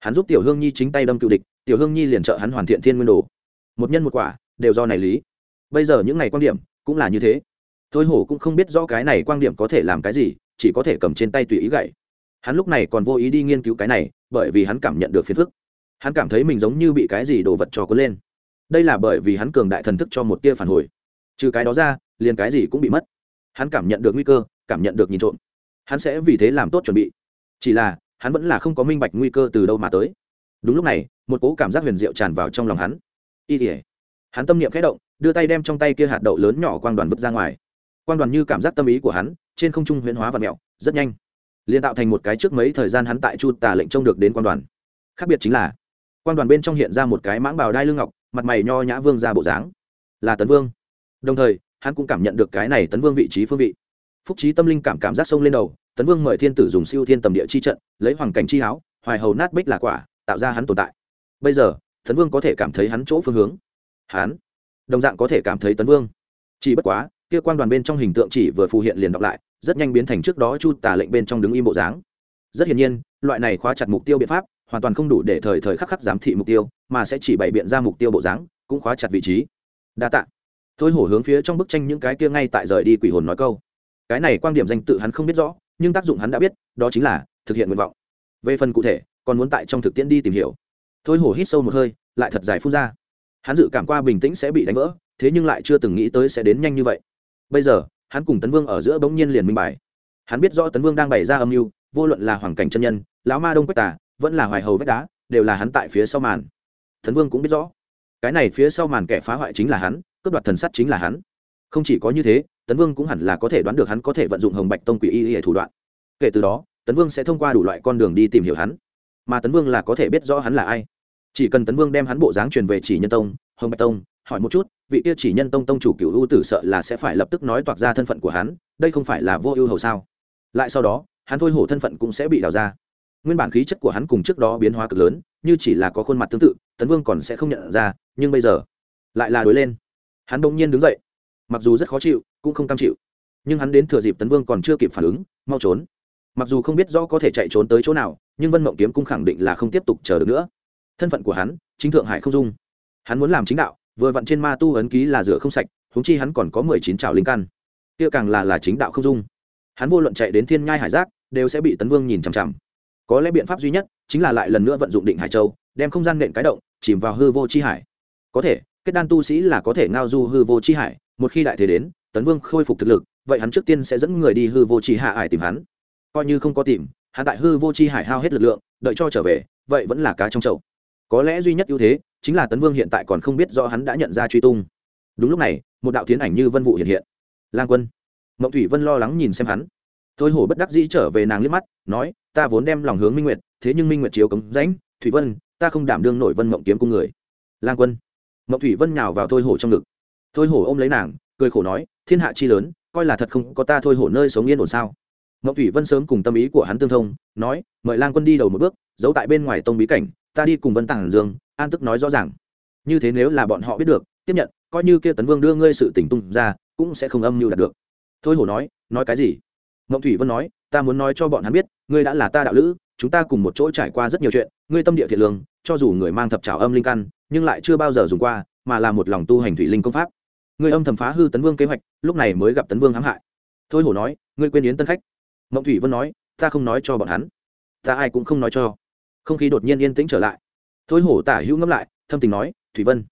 Hắn giúp tiểu hương nhi chính tay đâm cựu địch, tiểu hương nhi liền trợ hắn hoàn thiện thiên nguyên đồ. Một nhân một quả, đều do này lý. Bây giờ những ngày quan điểm cũng là như thế thôi hổ cũng không biết rõ cái này quan điểm có thể làm cái gì, chỉ có thể cầm trên tay tùy ý gậy. Hắn lúc này còn vô ý đi nghiên cứu cái này, bởi vì hắn cảm nhận được phiền phức. Hắn cảm thấy mình giống như bị cái gì đồ vật cho cuốn lên. Đây là bởi vì hắn cường đại thần thức cho một tia phản hồi. Trừ cái đó ra, liền cái gì cũng bị mất. Hắn cảm nhận được nguy cơ, cảm nhận được nhìn trộm. Hắn sẽ vì thế làm tốt chuẩn bị. Chỉ là, hắn vẫn là không có minh bạch nguy cơ từ đâu mà tới. Đúng lúc này, một cố cảm giác huyền diệu tràn vào trong lòng hắn. Y tỉa hắn tâm niệm khẽ động, đưa tay đem trong tay kia hạt đậu lớn nhỏ quang đoàn vứt ra ngoài. Quan đoàn như cảm giác tâm ý của hắn, trên không trung huyễn hóa và mẹo, rất nhanh. Liền tạo thành một cái trước mấy thời gian hắn tại chu tà lệnh trông được đến quan đoàn. Khác biệt chính là quan đoàn bên trong hiện ra một cái mãng bào đai lưng ngọc, mặt mày nho nhã vương ra bộ dáng. Là tấn vương. Đồng thời, hắn cũng cảm nhận được cái này tấn vương vị trí phương vị. Phúc trí tâm linh cảm cảm giác sông lên đầu, tấn vương mời thiên tử dùng siêu thiên tầm địa chi trận, lấy hoàng cảnh chi háo, hoài hầu nát bích là quả, tạo ra hắn tồn tại. Bây giờ, tấn vương có thể cảm thấy hắn chỗ phương hướng. Hắn, đồng dạng có thể cảm thấy tấn vương. Chỉ bất quá kia quan đoàn bên trong hình tượng chỉ vừa phù hiện liền đọc lại, rất nhanh biến thành trước đó chu tả lệnh bên trong đứng im bộ dáng. Rất hiển nhiên, loại này khóa chặt mục tiêu biện pháp, hoàn toàn không đủ để thời thời khắc khắc giám thị mục tiêu, mà sẽ chỉ bày biện ra mục tiêu bộ dáng, cũng khóa chặt vị trí. Đa tạ. Thôi hổ hướng phía trong bức tranh những cái kia ngay tại rời đi quỷ hồn nói câu. Cái này quan điểm danh tự hắn không biết rõ, nhưng tác dụng hắn đã biết, đó chính là thực hiện nguyện vọng. Về phần cụ thể, còn muốn tại trong thực tiễn đi tìm hiểu. Thôi hổ hít sâu một hơi, lại thật dài phun ra. Hắn dự cảm qua bình tĩnh sẽ bị đánh vỡ, thế nhưng lại chưa từng nghĩ tới sẽ đến nhanh như vậy bây giờ, hắn cùng tấn vương ở giữa bỗng nhiên liền minh bài. Hắn biết rõ tấn vương đang bày ra âm mưu, vô luận là hoàng cảnh chân nhân, lão ma đông quách tà, vẫn là hoài hầu vách đá, đều là hắn tại phía sau màn. Tấn vương cũng biết rõ. Cái này phía sau màn kẻ phá hoại chính là hắn, cướp đoạt thần sắt chính là hắn. Không chỉ có như thế, tấn vương cũng hẳn là có thể đoán được hắn có thể vận dụng hồng bạch tông quỷ y hệ thủ đoạn. Kể từ đó, tấn vương sẽ thông qua đủ loại con đường đi tìm hiểu hắn. Mà tấn vương là có thể biết rõ hắn là ai. Chỉ cần tấn vương đem hắn bộ dáng truyền về chỉ nhân tông, hồng bạch tông hỏi một chút, vị kia chỉ nhân tông tông chủ cựu ưu tử sợ là sẽ phải lập tức nói toạc ra thân phận của hắn, đây không phải là vô ưu hầu sao? Lại sau đó, hắn thôi hổ thân phận cũng sẽ bị đào ra. Nguyên bản khí chất của hắn cùng trước đó biến hóa cực lớn, như chỉ là có khuôn mặt tương tự, tấn vương còn sẽ không nhận ra, nhưng bây giờ, lại là đối lên. Hắn bỗng nhiên đứng dậy. Mặc dù rất khó chịu, cũng không cam chịu. Nhưng hắn đến thừa dịp tấn vương còn chưa kịp phản ứng, mau trốn. Mặc dù không biết rõ có thể chạy trốn tới chỗ nào, nhưng vân mộng kiếm cũng khẳng định là không tiếp tục chờ được nữa. Thân phận của hắn, chính thượng hải không dung. Hắn muốn làm chính đạo vừa vặn trên ma tu ấn ký là rửa không sạch húng chi hắn còn có mười chín trào linh căn. Kia càng là là chính đạo không dung. Hắn vô luận chạy đến thiên nhai hải giác, đều sẽ bị tấn vương nhìn chằm chằm. Có lẽ biện pháp duy nhất chính là lại lần nữa vận dụng định hải châu, đem không gian nện cái động, chìm vào hư vô chi hải. Có thể, kết đan tu sĩ là có thể ngao du hư vô chi hải, một khi đại thế đến, tấn vương khôi phục thực lực, vậy hắn trước tiên sẽ dẫn người đi hư vô chi hạ hải tìm hắn. Coi như không có tìm, hắn tại hư vô chi hải hao hết lực lượng, đợi cho trở về, vậy vẫn là cá trong chậu. Có lẽ duy nhất ưu thế chính là tấn vương hiện tại còn không biết do hắn đã nhận ra truy tung. Đúng lúc này, một đạo tiến ảnh như vân vụ hiện hiện. Lang quân. Mộng thủy vân lo lắng nhìn xem hắn. Thôi hổ bất đắc dĩ trở về nàng liếc mắt, nói, ta vốn đem lòng hướng minh nguyệt, thế nhưng minh nguyệt chiếu cống rãnh. Thủy vân, ta không đảm đương nổi vân mộng kiếm cung người. Lang quân. Mộng thủy vân nhào vào thôi hổ trong ngực. Thôi hổ ôm lấy nàng, cười khổ nói, thiên hạ chi lớn, coi là thật không có ta thôi hổ nơi sống yên ổn sao? Ngọc thủy vân sớm cùng tâm ý của hắn tương thông, nói, mời lang quân đi đầu một bước, giấu tại bên ngoài tông bí cảnh ta đi cùng vân tàng dương, an tức nói rõ ràng. Như thế nếu là bọn họ biết được, tiếp nhận, coi như kia tấn vương đưa ngươi sự tỉnh tung ra, cũng sẽ không âm mưu đạt được. Thôi hổ nói nói cái gì? Ngọc thủy vân nói, ta muốn nói cho bọn hắn biết, ngươi đã là ta đạo lữ, chúng ta cùng một chỗ trải qua rất nhiều chuyện, ngươi tâm địa thiện lương, cho dù người mang thập trào âm linh căn, nhưng lại chưa bao giờ dùng qua, mà là một lòng tu hành thủy linh công pháp. Ngươi âm thầm phá hư tấn vương kế hoạch, lúc này mới gặp tấn vương hãm hại. Thôi hổ nói, ngươi quên yến tân khách. Mộng thủy vân nói, ta không nói cho bọn hắn. Ta ai cũng không nói cho không khí đột nhiên yên tĩnh trở lại. Thôi hổ tả hữu ngẫm lại, thâm tình nói, thủy vân.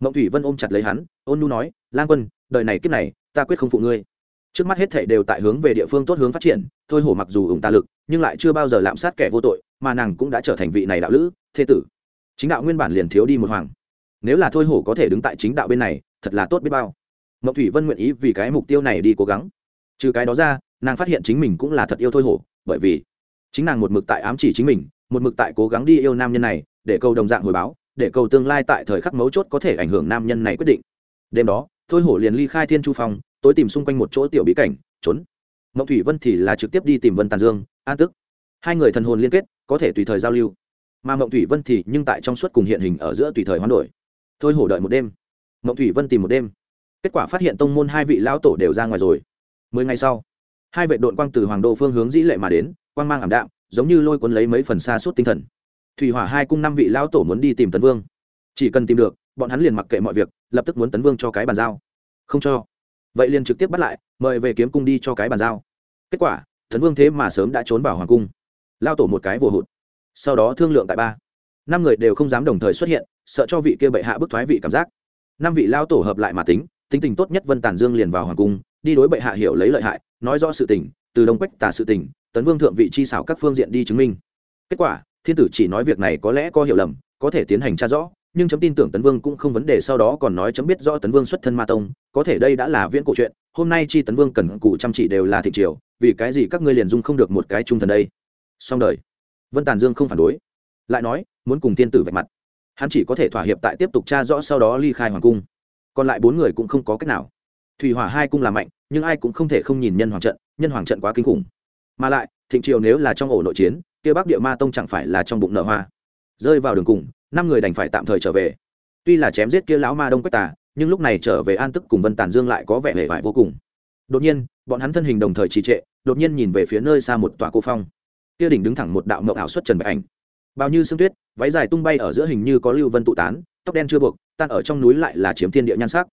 Mộng thủy vân ôm chặt lấy hắn, ôn nu nói, lang quân, đời này kiếp này, ta quyết không phụ ngươi. Trước mắt hết thảy đều tại hướng về địa phương tốt hướng phát triển, thôi hổ mặc dù ủng ta lực, nhưng lại chưa bao giờ lạm sát kẻ vô tội, mà nàng cũng đã trở thành vị này đạo lữ thế tử. Chính đạo nguyên bản liền thiếu đi một hoàng. Nếu là thôi hổ có thể đứng tại chính đạo bên này, thật là tốt biết bao. Mộng thủy vân nguyện ý vì cái mục tiêu này đi cố gắng. Trừ cái đó ra, nàng phát hiện chính mình cũng là thật yêu thôi hổ, bởi vì chính nàng một mực tại ám chỉ chính mình một mực tại cố gắng đi yêu nam nhân này, để cầu đồng dạng hồi báo, để cầu tương lai tại thời khắc mấu chốt có thể ảnh hưởng nam nhân này quyết định. Đêm đó, thôi hổ liền ly khai thiên chu phong, tối tìm xung quanh một chỗ tiểu bí cảnh, trốn. Mộng thủy vân thì là trực tiếp đi tìm vân tàn dương, an tức hai người thần hồn liên kết, có thể tùy thời giao lưu. Mà mộng thủy vân thì nhưng tại trong suốt cùng hiện hình ở giữa tùy thời hoán đổi. Thôi hổ đợi một đêm. Mộng thủy vân tìm một đêm. Kết quả phát hiện tông môn hai vị lão tổ đều ra ngoài rồi. Mười ngày sau, hai vệ đội quang từ hoàng đô phương hướng dĩ lệ mà đến, quang mang ảm đạm giống như lôi cuốn lấy mấy phần xa suốt tinh thần. Thủy hỏa hai cung năm vị lão tổ muốn đi tìm tấn vương. Chỉ cần tìm được, bọn hắn liền mặc kệ mọi việc, lập tức muốn tấn vương cho cái bàn giao. Không cho. Vậy liền trực tiếp bắt lại, mời về kiếm cung đi cho cái bàn giao. Kết quả, tấn vương thế mà sớm đã trốn vào hoàng cung. Lao tổ một cái vồ hụt. Sau đó thương lượng tại ba. Năm người đều không dám đồng thời xuất hiện, sợ cho vị kia bệ hạ bức thoái vị cảm giác. Năm vị lao tổ hợp lại mà tính tính tình tốt nhất vân tàn dương liền vào hoàng cung, đi đối bệ hạ hiểu lấy lợi hại, nói rõ sự tình, từ đông quách tả sự tình tấn vương thượng vị chi xảo các phương diện đi chứng minh. Kết quả, thiên tử chỉ nói việc này có lẽ có hiểu lầm, có thể tiến hành tra rõ, nhưng chấm tin tưởng tấn vương cũng không vấn đề sau đó còn nói chấm biết rõ tấn vương xuất thân ma tông, có thể đây đã là viễn cổ chuyện, hôm nay chi tấn vương cần cụ chăm chỉ đều là thị triều, vì cái gì các ngươi liền dung không được một cái trung thần đây? Song đời. Vân tàn dương không phản đối, lại nói, muốn cùng Thiên tử vạch mặt. Hắn chỉ có thể thỏa hiệp tại tiếp tục tra rõ sau đó ly khai hoàng cung. Còn lại bốn người cũng không có cách nào. Thủy hỏa hai cung là mạnh, nhưng ai cũng không thể không nhìn nhân hoàng trận, nhân hoàng trận quá kinh khủng mà lại, thịnh triều nếu là trong ổ nội chiến, kia bắc địa ma tông chẳng phải là trong bụng nợ hoa. Rơi vào đường cùng, năm người đành phải tạm thời trở về. Tuy là chém giết kia lão ma đông quách tà, nhưng lúc này trở về an tức cùng vân tàn dương lại có vẻ hề vải vô cùng. Đột nhiên, bọn hắn thân hình đồng thời trì trệ, đột nhiên nhìn về phía nơi xa một tòa cô phong. Kia đỉnh đứng thẳng một đạo mộng ảo xuất trần bạch ảnh. Bao như sương tuyết, váy dài tung bay ở giữa hình như có lưu vân tụ tán, tóc đen chưa buộc, tan ở trong núi lại là chiếm thiên địa nhan sắc.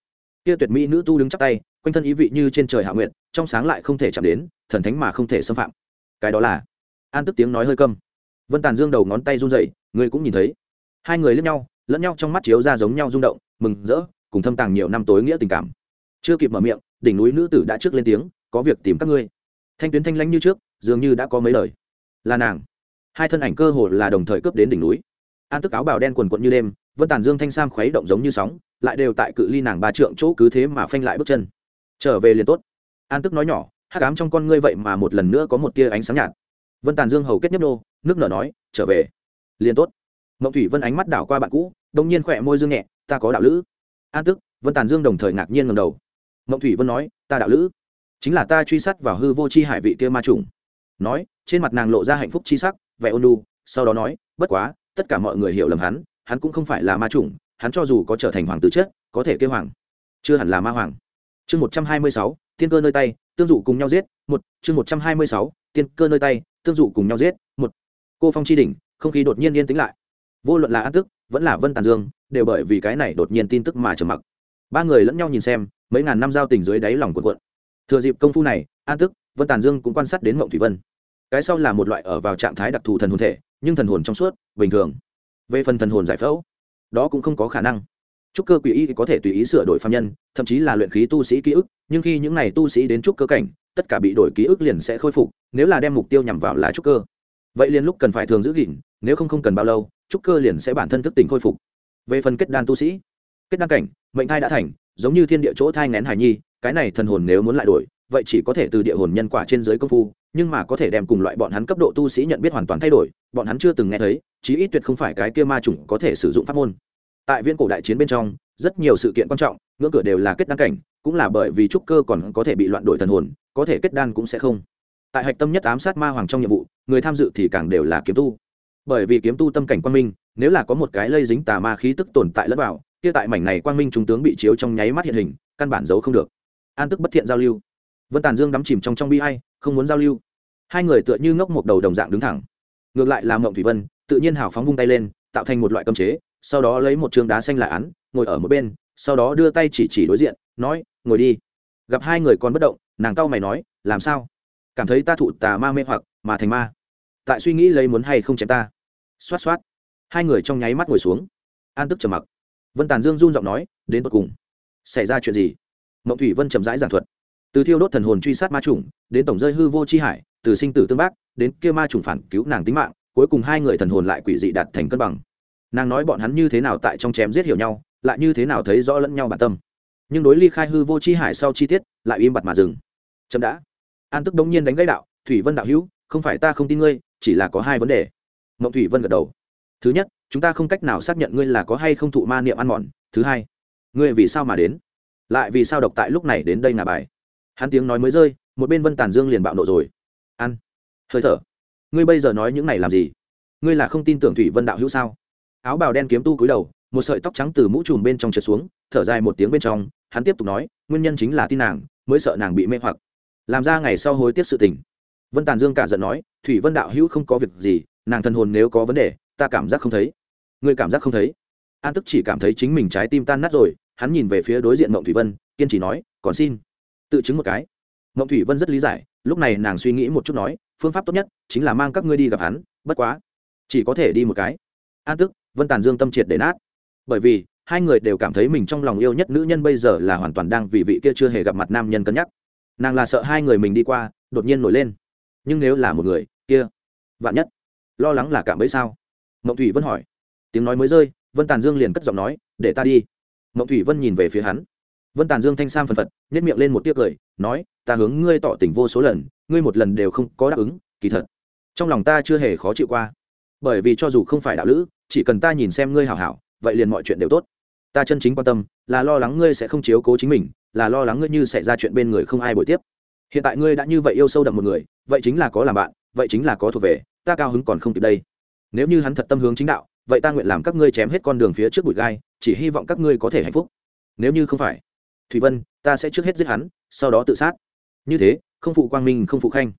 Kia tuyệt mỹ nữ tu đứng chắp tay quanh thân ý vị như trên trời hạ nguyện trong sáng lại không thể chạm đến, thần thánh mà không thể xâm phạm. Cái đó là, an tức tiếng nói hơi câm. Vân tàn dương đầu ngón tay run dậy người cũng nhìn thấy. Hai người lẫn nhau lẫn nhau trong mắt chiếu ra giống nhau rung động, mừng rỡ, cùng thâm tàng nhiều năm tối nghĩa tình cảm. Chưa kịp mở miệng, đỉnh núi nữ tử đã trước lên tiếng, có việc tìm các ngươi. Thanh tuyến thanh lãnh như trước, dường như đã có mấy lời. Là nàng. Hai thân ảnh cơ hồ là đồng thời cướp đến đỉnh núi. An tức áo bào đen quần quận như đêm, vân tàn dương thanh sam khuấy động giống như sóng, lại đều tại cự ly nàng ba trượng chỗ cứ thế mà phanh lại bước chân trở về liền tốt. An tức nói nhỏ hát cám trong con ngươi vậy mà một lần nữa có một tia ánh sáng nhạt. Vân tàn dương hầu kết nhấp nô, nước nở nói, trở về, liền tốt. Mộng thủy vân ánh mắt đảo qua bạn cũ đông nhiên khỏe môi dương nhẹ, ta có đạo lữ. An tức, vân tàn dương đồng thời ngạc nhiên ngầm đầu. Mộng thủy vân nói, ta đạo lữ, chính là ta truy sát vào hư vô c h i hải vị kia ma trùng nói, trên mặt nàng lộ ra hạnh phúc chi sắc, vẻ ôn lu sau đó nói, bất quá, tất cả mọi người hiểu lầm hắn hắn cũng không phải là ma trùng hắn cho dù có trở thành hoàng tử chết, có thể kêu hoàng, chưa hẳn là ma hoàng chương một trăm hai mươi sáu, tiên cơ nơi tay, tương dụ cùng nhau giết, một, chương một trăm hai mươi sáu, tiên cơ nơi tay, tương dụ cùng nhau giết, một. Cô phong tri đỉnh, không khí đột nhiên yên tĩnh lại. Vô luận là an tức, vẫn là vân tàn dương, đều bởi vì cái này đột nhiên tin tức mà trầm mặc. Ba người lẫn nhau nhìn xem, mấy ngàn năm giao tình dưới đáy lòng quần quận thừa dịp công phu này, an tức, vân tàn dương cũng quan sát đến mộng thủy vân. Cái sau là một loại ở vào trạng thái đặc thù thần hồn thể, nhưng thần hồn trong suốt, bình thường. Về phần thần hồn giải phẫu, đó cũng không có khả năng trúc cơ quỷ y có thể tùy ý sửa đổi phạm nhân, thậm chí là luyện khí tu sĩ ký ức, nhưng khi những n à y tu sĩ đến trúc cơ cảnh, tất cả bị đổi ký ức liền sẽ khôi phục, nếu là đem mục tiêu nhằm vào là trúc cơ. Vậy liền lúc cần phải thường giữ gìn, nếu không không cần bao lâu, trúc cơ liền sẽ bản thân thức tỉnh khôi phục. Về phần kết đan tu sĩ, kết đan cảnh, mệnh thai đã thành, giống như thiên địa chỗ thai ngén hải nhi, cái này thần hồn nếu muốn lại đổi, vậy chỉ có thể từ địa hồn nhân quả trên giới công phu, nhưng mà có thể đem cùng loại bọn hắn cấp độ tu sĩ nhận biết hoàn toàn thay đổi, bọn hắn chưa từng nghe thấy, chí ít tuyệt không phải cái kia ma chủng có thể sử dụng pháp môn tại viên cổ đại chiến bên trong, rất nhiều sự kiện quan trọng, ngưỡng cửa đều là kết đăng cảnh, cũng là bởi vì trúc cơ còn có thể bị loạn đổi thần hồn, có thể kết đan cũng sẽ không. Tại hạch tâm nhất ám sát ma hoàng trong nhiệm vụ, người tham dự thì càng đều là kiếm tu. Bởi vì kiếm tu tâm cảnh quang minh, nếu là có một cái lây dính tà ma khí tức tồn tại lẫn vào, kia tại mảnh này quang minh trung tướng bị chiếu trong nháy mắt hiện hình, căn bản giấu không được. An tức bất thiện giao lưu. Vân tàn dương đắm chìm trong trong bi hay không muốn giao lưu. Hai người tựa như ngốc một đầu đồng dạng đứng thẳng. Ngược lại là mộng thủy vân, tự nhiên hào phóng vung tay lên, tạo thành một loại cơm chế sau đó lấy một trường đá xanh lại án, ngồi ở một bên, sau đó đưa tay chỉ chỉ đối diện, nói, ngồi đi. Gặp hai người còn bất động, nàng cau mày nói, làm sao? Cảm thấy ta thụ tà ma mê hoặc mà thành ma. Tại suy nghĩ lấy muốn hay không chém ta. Xoát xoát. Hai người trong nháy mắt ngồi xuống. An tức trầm mặc. Vân tàn dương run giọng nói, đến tột cùng. Xảy ra chuyện gì? Mộng thủy vân trầm rãi giảng thuật. Từ thiêu đốt thần hồn truy sát ma chủng, đến tổng rơi hư vô c h i hải, từ sinh tử tương bác, đến kia ma chủng phản cứu nàng tính mạng, cuối cùng hai người thần hồn lại quỷ dị đạt thành cân bằng nàng nói bọn hắn như thế nào tại trong chém giết hiểu nhau, lại như thế nào thấy rõ lẫn nhau bản tâm. Nhưng đối ly khai hư vô c h i hải sau chi tiết, lại im bặt mà dừng. Chậm đã. An tức đống nhiên đánh gãy đạo, thủy vân đạo hữu, không phải ta không tin ngươi, chỉ là có hai vấn đề. Mộng thủy vân gật đầu. Thứ nhất, chúng ta không cách nào xác nhận ngươi là có hay không thụ ma niệm ăn mòn. Thứ hai, ngươi vì sao mà đến? Lại vì sao độc tại lúc này đến đây ngà bài? Hắn tiếng nói mới rơi, một bên vân tàn dương liền bạo nộ rồi. Ăn hơi thở. Ngươi bây giờ nói những này làm gì? Ngươi là không tin tưởng thủy vân đạo hữu sao? Áo bào đen kiếm tu cúi đầu, một sợi tóc trắng từ mũ trùm bên trong trượt xuống, thở dài một tiếng bên trong, hắn tiếp tục nói, nguyên nhân chính là tin nàng, mới sợ nàng bị mê hoặc. Làm ra ngày sau hối tiếc sự tình. Vân tàn dương cả giận nói, thủy vân đạo hữu không có việc gì, nàng thân hồn nếu có vấn đề, ta cảm giác không thấy. Người cảm giác không thấy? An tức chỉ cảm thấy chính mình trái tim tan nát rồi, hắn nhìn về phía đối diện mộng thủy vân, kiên trì nói, còn xin tự chứng một cái. Mộng thủy vân rất lý giải, lúc này nàng suy nghĩ một chút nói, phương pháp tốt nhất chính là mang các ngươi đi gặp hắn, bất quá chỉ có thể đi một cái. An tức vân tàn dương tâm triệt để nát. Bởi vì, hai người đều cảm thấy mình trong lòng yêu nhất nữ nhân bây giờ là hoàn toàn đang vì vị kia chưa hề gặp mặt nam nhân cân nhắc. Nàng là sợ hai người mình đi qua, đột nhiên nổi lên. Nhưng nếu là một người, kia, vạn nhất. Lo lắng là cảm ấy sao? Mộng thủy vân hỏi. Tiếng nói mới rơi, vân tàn dương liền cất giọng nói, để ta đi. Mộng thủy vân nhìn về phía hắn. Vân tàn dương thanh sam phần phật nhét miệng lên một tiếc cười, nói, ta hướng ngươi tỏ tình vô số lần, ngươi một lần đều không có đáp ứng, kỳ thật. Trong lòng ta chưa hề khó chịu qua. Bởi vì cho dù không phải đạo lữ chỉ cần ta nhìn xem ngươi hảo hảo, vậy liền mọi chuyện đều tốt. Ta chân chính quan tâm là lo lắng ngươi sẽ không chiếu cố chính mình, là lo lắng ngươi như xảy ra chuyện bên người không ai bồi tiếp. Hiện tại ngươi đã như vậy yêu sâu đậm một người, vậy chính là có làm bạn, vậy chính là có thuộc về, ta cao hứng còn không kịp đây. Nếu như hắn thật tâm hướng chính đạo, vậy ta nguyện làm các ngươi chém hết con đường phía trước bụi gai, chỉ hy vọng các ngươi có thể hạnh phúc. Nếu như không phải, thủy vân, ta sẽ trước hết giết hắn, sau đó tự sát. Như thế, không phụ quang minh, không phụ khanh.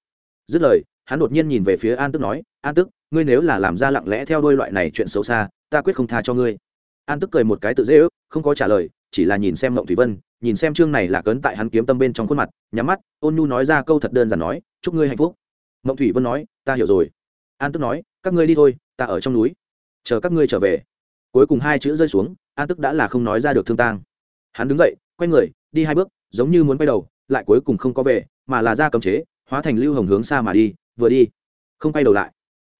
Dứt lời, hắn đột nhiên nhìn về phía an tức nói, an tức ngươi nếu là làm ra lặng lẽ theo đôi loại này chuyện xấu xa, ta quyết không tha cho ngươi. An tức cười một cái tự dễ ước, không có trả lời, chỉ là nhìn xem mộng thủy vân, nhìn xem chương này là cấn tại hắn kiếm tâm bên trong khuôn mặt, nhắm mắt, ôn nhu nói ra câu thật đơn giản nói, chúc ngươi hạnh phúc. Mộng thủy vân nói, ta hiểu rồi. An tức nói, các ngươi đi thôi, ta ở trong núi, chờ các ngươi trở về. Cuối cùng hai chữ rơi xuống, an tức đã là không nói ra được thương tang. Hắn đứng dậy, quay người, đi hai bước, giống như muốn quay đầu, lại cuối cùng không có về, mà là ra cấm chế, hóa thành lưu hồng hướng xa mà đi, vừa đi, không quay đầu lại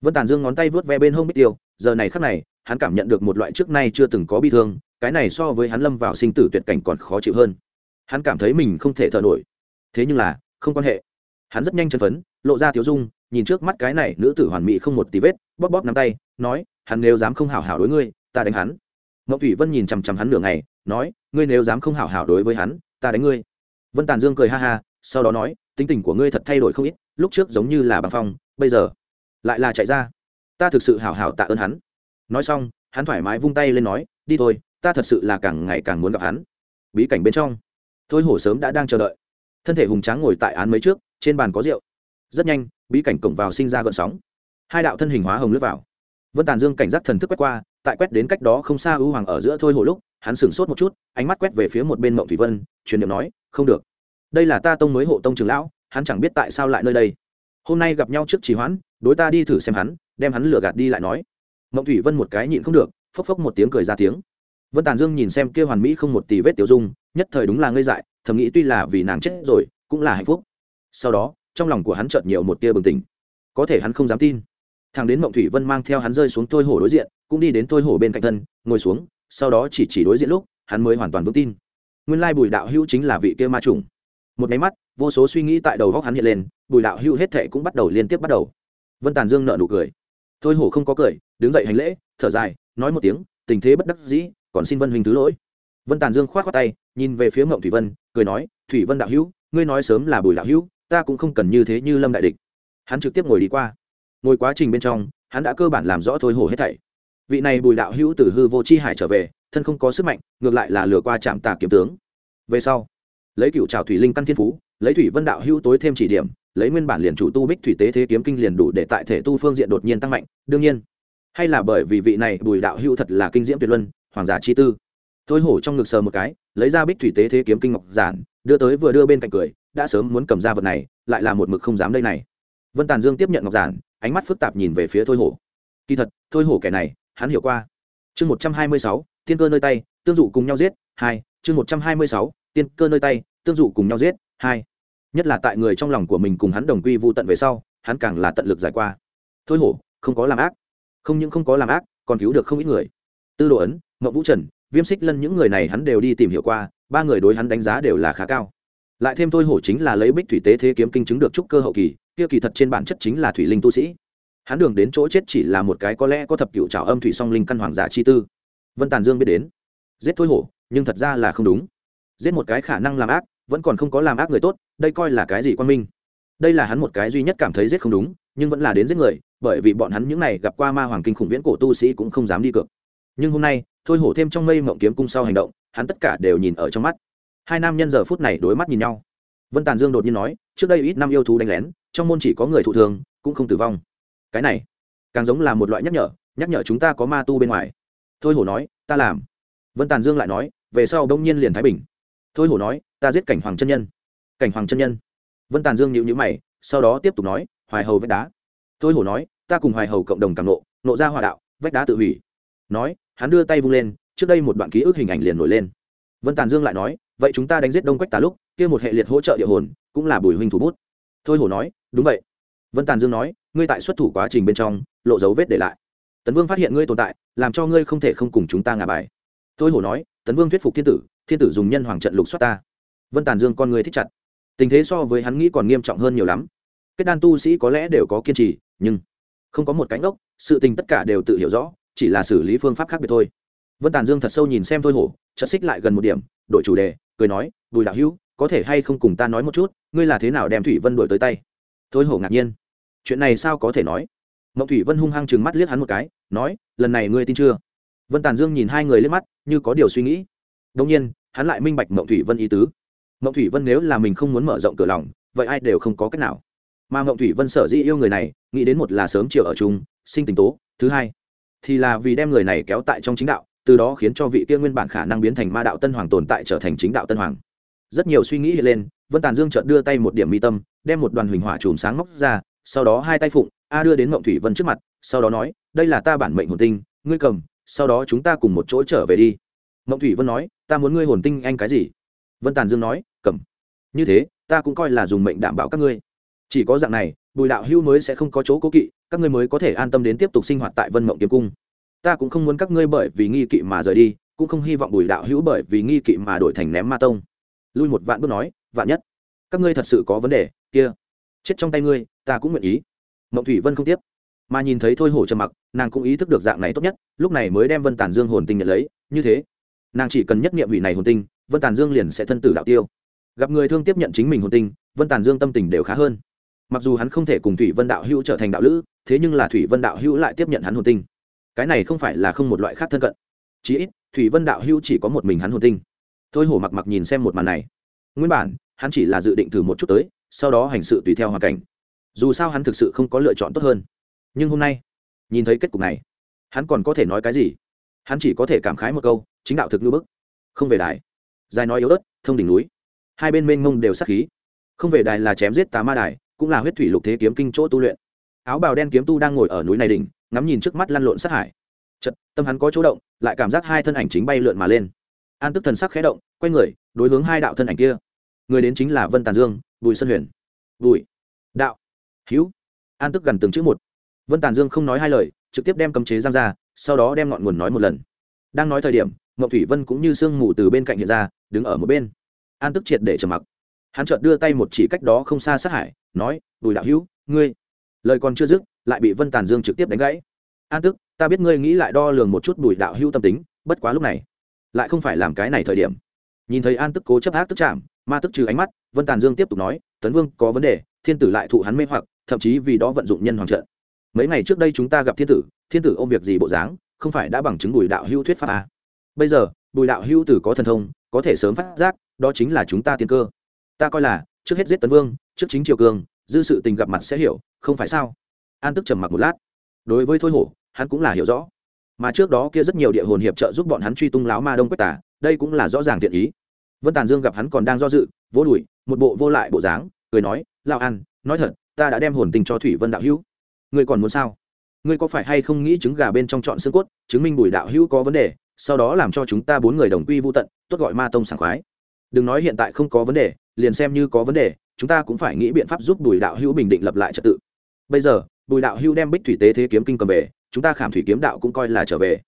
vân tàn dương ngón tay vớt ve bên hông bích tiêu, giờ này khắc này, hắn cảm nhận được một loại trước nay chưa từng có bi thương, cái này so với hắn lâm vào sinh tử tuyệt cảnh còn khó chịu hơn. Hắn cảm thấy mình không thể thở nổi. Thế nhưng là, không quan hệ. Hắn rất nhanh chân phấn, lộ ra tiếu dung, nhìn trước mắt cái này nữ tử hoàn mỹ không một tí vết, bóp bóp nắm tay, nói, hắn nếu dám không hảo hảo đối ngươi, ta đánh hắn. Ngọc thủy vân nhìn chằm chằm hắn nửa ngày, nói, ngươi nếu dám không hảo hảo đối với hắn, ta đánh ngươi. Vân tàn dương cười ha ha, sau đó nói, tính tình của ngươi thật thay đổi không ít, lúc trước giống như là bằng phong, bây giờ lại là chạy ra. Ta thực sự hảo hảo tạ ơn hắn. Nói xong, hắn thoải mái vung tay lên nói, đi thôi, ta thật sự là càng ngày càng muốn gặp hắn. Bí cảnh bên trong. Thôi hổ sớm đã đang chờ đợi. Thân thể hùng tráng ngồi tại án mấy trước, trên bàn có rượu. Rất nhanh, bí cảnh cổng vào sinh ra gợn sóng. Hai đạo thân hình hóa hồng lướt vào. Vân tàn dương cảnh giác thần thức quét qua, tại quét đến cách đó không xa ưu hoàng ở giữa thôi hổ lúc, hắn sửng sốt một chút, ánh mắt quét về phía một bên mộng thủy vân, truyền niệm nói, không được. Đây là ta tông mới hộ tông trường lão, hắn chẳng biết tại sao lại nơi đây. Hôm nay gặp nhau trước trì hoãn đối ta đi thử xem hắn, đem hắn lừa gạt đi lại nói. Mộng thủy vân một cái nhịn không được, phốc phốc một tiếng cười ra tiếng. Vân tàn dương nhìn xem kia hoàn mỹ không một tỷ vết tiểu dung, nhất thời đúng là ngây dại, thầm nghĩ tuy là vì nàng chết rồi, cũng là hạnh phúc. Sau đó, trong lòng của hắn chợt nhiều một tia bừng tỉnh. Có thể hắn không dám tin. Thằng đến mộng thủy vân mang theo hắn rơi xuống thôi hổ đối diện, cũng đi đến thôi hổ bên cạnh thân, ngồi xuống, sau đó chỉ chỉ đối diện lúc, hắn mới hoàn toàn vững tin. Nguyên lai bùi đạo hữu chính là vị kia ma trùng một máy mắt, vô số suy nghĩ tại đầu góc hắn hiện lên, bùi đạo hữu hết thệ cũng bắt đầu liên tiếp bắt đầu vân tàn dương nợ nụ cười. Thôi hổ không có cười, đứng dậy hành lễ, thở dài, nói một tiếng, tình thế bất đắc dĩ, còn xin vân huynh thứ lỗi. Vân tàn dương k h o á t khoác tay, nhìn về phía mộng thủy vân, cười nói, thủy vân đạo hữu, ngươi nói sớm là bùi đạo hữu, ta cũng không cần như thế như lâm đại địch. Hắn trực tiếp ngồi đi qua. Ngồi quá trình bên trong, hắn đã cơ bản làm rõ thôi hổ hết thảy. Vị này bùi đạo hữu từ hư vô c h i hải trở về, thân không có sức mạnh, ngược lại là lừa qua trạm tà kiếm tướng. Về sau, lấy cựu trào thủy linh căn thiên phú, lấy thủy vân đạo hữu tối thêm chỉ điểm lấy nguyên bản liền chủ tu bích thủy tế thế kiếm kinh liền đủ để tại thể tu phương diện đột nhiên tăng mạnh, đương nhiên. Hay là bởi vì vị này bùi đạo hữu thật là kinh diễm tuyệt luân, hoàng giả chi tư. Thôi hổ trong ngực sờ một cái, lấy ra bích thủy tế thế kiếm kinh ngọc giản, đưa tới vừa đưa bên cạnh cười, đã sớm muốn cầm ra vật này, lại là một mực không dám đây này. Vân tàn dương tiếp nhận ngọc giản, ánh mắt phức tạp nhìn về phía thôi hổ. Kỳ thật, thôi hổ kẻ này, hắn hiểu qua. Chương một trăm hai mươi sáu, tiên cơ nơi tay, tương dụ cùng nhau giết, hai, chương một trăm hai mươi sáu, tiên cơ nơi tay, tương dụ cùng nhau giết, hai nhất là tại người trong lòng của mình cùng hắn đồng quy vô tận về sau, hắn càng là tận lực giải qua. Thôi hổ, không có làm ác. Không những không có làm ác, còn cứu được không ít người. Tư đồ ấn mậu vũ trần, viêm xích lân những người này hắn đều đi tìm hiểu qua, ba người đối hắn đánh giá đều là khá cao. Lại thêm thôi hổ chính là lấy bích thủy tế thế kiếm kinh chứng được trúc cơ hậu kỳ, kia kỳ thật trên bản chất chính là thủy linh tu sĩ. Hắn đường đến chỗ chết chỉ là một cái có lẽ có thập cựu trào âm thủy song linh căn hoàng giả chi tư. Vân tàn dương biết đến. Giết thôi hổ, nhưng thật ra là không đúng. Giết một cái khả năng làm ác vẫn còn không có làm ác người tốt, đây coi là cái gì quan minh? Đây là hắn một cái duy nhất cảm thấy giết không đúng, nhưng vẫn là đến giết người, bởi vì bọn hắn những này gặp qua ma hoàng kinh khủng viễn cổ tu sĩ cũng không dám đi cược. Nhưng hôm nay, thôi hổ thêm trong mây mộng kiếm cung sau hành động, hắn tất cả đều nhìn ở trong mắt. Hai nam nhân giờ phút này đối mắt nhìn nhau. Vân tàn dương đột nhiên nói, trước đây ít năm yêu thú đánh lén, trong môn chỉ có người thụ thường, cũng không tử vong. Cái này, càng giống là một loại nhắc nhở nhắc nhở chúng ta có ma tu bên ngoài. Thôi hổ nói, ta làm. Vân tàn dương lại nói, về sau đông nhiên liền thái bình. Thôi hổ nói ta giết cảnh hoàng chân nhân. Cảnh hoàng chân nhân. Vân tàn dương nhịu nhữ mày, sau đó tiếp tục nói, hoài hầu vách đá. Thôi hổ nói, ta cùng hoài hầu cộng đồng càng nộ nộ ra hòa đạo, vách đá tự hủy. Nói, hắn đưa tay vung lên, trước đây một đoạn ký ức hình ảnh liền nổi lên. Vân tàn dương lại nói, vậy chúng ta đánh giết đông quách tà lúc, kia một hệ liệt hỗ trợ địa hồn, cũng là bùi huynh thủ bút. Thôi hổ nói, đúng vậy. Vân tàn dương nói, ngươi tại xuất thủ quá trình bên trong, lộ dấu vết để lại. Tấn vương phát hiện ngươi tồn tại, làm cho ngươi không thể không cùng chúng ta ngả bài. Thôi hổ nói, tấn vương thuyết phục thiên tử thiên tử dùng nhân hoàng trận lục xoát ta vân tàn dương con người thích chặt. Tình thế so với hắn nghĩ còn nghiêm trọng hơn nhiều lắm. Kết đan tu sĩ có lẽ đều có kiên trì, nhưng không có một cánh ốc sự tình tất cả đều tự hiểu rõ, chỉ là xử lý phương pháp khác biệt thôi. Vân tàn dương thật sâu nhìn xem thôi hổ, chợt xích lại gần một điểm, đổi chủ đề, cười nói, bùi đạo hữu, có thể hay không cùng ta nói một chút, ngươi là thế nào đem thủy vân đổi tới tay? Thôi hổ ngạc nhiên. Chuyện này sao có thể nói? Mộng thủy vân hung hăng chừng mắt liếc hắn một cái, nói, lần này ngươi tin chưa? Vân tàn dương nhìn hai người liếc mắt, như có điều suy nghĩ. Đông nhiên, hắn lại minh bạch mộng thủy vân ý tứ mộng thủy vân nếu là mình không muốn mở rộng cửa lòng, vậy ai đều không có cách nào. Mà mộng thủy vân sở dĩ yêu người này, nghĩ đến một là sớm chiều ở chung, sinh tình tố, thứ hai thì là vì đem người này kéo tại trong chính đạo, từ đó khiến cho vị kia nguyên bản khả năng biến thành ma đạo tân hoàng tồn tại trở thành chính đạo tân hoàng. Rất nhiều suy nghĩ hiện lên, vân tàn dương chợt đưa tay một điểm mi tâm, đem một đoàn huỳnh hỏa chùm sáng móc ra, sau đó hai tay phụng, a đưa đến mộng thủy vân trước mặt, sau đó nói, đây là ta bản mệnh hồn tinh, ngươi cầm, sau đó chúng ta cùng một chỗ trở về đi. Mộng thủy vân nói, ta muốn ngươi hồn tinh anh cái gì? Vân tàn dương nói, cầm. Như thế, ta cũng coi là dùng mệnh đảm bảo các ngươi. Chỉ có dạng này, bùi đạo hưu mới sẽ không có chỗ cố kỵ, các ngươi mới có thể an tâm đến tiếp tục sinh hoạt tại vân mộng kiếm cung. Ta cũng không muốn các ngươi bởi vì nghi kỵ mà rời đi, cũng không hy vọng bùi đạo hữu bởi vì nghi kỵ mà đổi thành ném ma tông. Lui một vạn bước nói, vạn nhất các ngươi thật sự có vấn đề, kia, chết trong tay ngươi, ta cũng nguyện ý. Mộng thủy vân không tiếp, mà nhìn thấy thôi hổ trầm mặc, nàng cũng ý thức được dạng này tốt nhất, lúc này mới đem vân tàn dương hồn tinh nhận lấy. Như thế, nàng chỉ cần nhất nghiệm vị này hồn tinh vân tàn dương liền sẽ thân tử đạo tiêu gặp người thương tiếp nhận chính mình hồn tinh vân tàn dương tâm tình đều khá hơn mặc dù hắn không thể cùng thủy vân đạo hữu trở thành đạo lữ thế nhưng là thủy vân đạo hữu lại tiếp nhận hắn hồn tinh cái này không phải là không một loại khác thân cận chí ít thủy vân đạo hữu chỉ có một mình hắn hồn tinh thôi hổ mặc mặc nhìn xem một màn này nguyên bản hắn chỉ là dự định thử một chút tới sau đó hành sự tùy theo hoàn cảnh dù sao hắn thực sự không có lựa chọn tốt hơn nhưng hôm nay nhìn thấy kết cục này hắn còn có thể nói cái gì hắn chỉ có thể cảm khái một câu chính đạo thực ngư bức không về đài dài nói yếu ớt, thông đỉnh núi. Hai bên mênh mông đều sắc khí. Không về đài là chém giết tà ma đài, cũng là huyết thủy lục thế kiếm kinh chỗ tu luyện. Áo bào đen kiếm tu đang ngồi ở núi này đỉnh, ngắm nhìn trước mắt lăn lộn sát hải. Chật tâm hắn có chỗ động, lại cảm giác hai thân ảnh chính bay lượn mà lên. An tức thần sắc khẽ động, quay người, đối hướng hai đạo thân ảnh kia. Người đến chính là vân tàn dương, bùi sơn huyền. Bùi. Đạo. Hữu. An tức gần từng chữ một. Vân tàn dương không nói hai lời, trực tiếp đem cấm chế giang ra, sau đó đem ngọn nguồn nói một lần. Đang nói thời điểm, ngọc thủy vân cũng như sương mù từ bên cạnh hiện ra đứng ở một bên. An tức triệt để trầm mặc. Hắn chợt đưa tay một chỉ cách đó không xa sát hải, nói, bùi đạo hữu, ngươi. Lời còn chưa dứt, lại bị vân tàn dương trực tiếp đánh gãy. An tức, ta biết ngươi nghĩ lại đo lường một chút bùi đạo hữu tâm tính, bất quá lúc này, lại không phải làm cái này thời điểm. Nhìn thấy an tức cố chấp ác tức chạm, ma tức trừ ánh mắt, vân tàn dương tiếp tục nói, tấn vương, có vấn đề, thiên tử lại thụ hắn mê hoặc, thậm chí vì đó vận dụng nhân hoàng trận. Mấy ngày trước đây chúng ta gặp thiên tử thiên tử ôm việc gì bộ dáng, không phải đã bằng chứng bùi đạo hữu thuyết pháp à. bây giờ bùi đạo hữu tử có thần thông, có thể sớm phát giác, đó chính là chúng ta tiên cơ. Ta coi là, trước hết giết tấn vương, trước chính triều cường, dư sự tình gặp mặt sẽ hiểu, không phải sao? An tức trầm mặc một lát. Đối với thôi hổ, hắn cũng là hiểu rõ. Mà trước đó kia rất nhiều địa hồn hiệp trợ giúp bọn hắn truy tung láo ma đông quách tả đây cũng là rõ ràng thiện ý. Vân tàn dương gặp hắn còn đang do dự vô đùi, một bộ vô lại bộ dáng, cười nói lao ăn nói thật, ta đã đem hồn tình cho thủy vân đạo hữu. Ngươi còn muốn sao? Ngươi có phải hay không nghĩ trứng gà bên trong chọn xương cốt, chứng minh bùi đạo hữu có vấn đề? Sau đó làm cho chúng ta bốn người đồng quy vô tận, tốt gọi ma tông sảng khoái. Đừng nói hiện tại không có vấn đề, liền xem như có vấn đề, chúng ta cũng phải nghĩ biện pháp giúp bùi đạo hữu bình định lập lại trật tự. Bây giờ, bùi đạo hữu đem bích thủy tế thế kiếm kinh cầm về, chúng ta khảm thủy kiếm đạo cũng coi là trở về.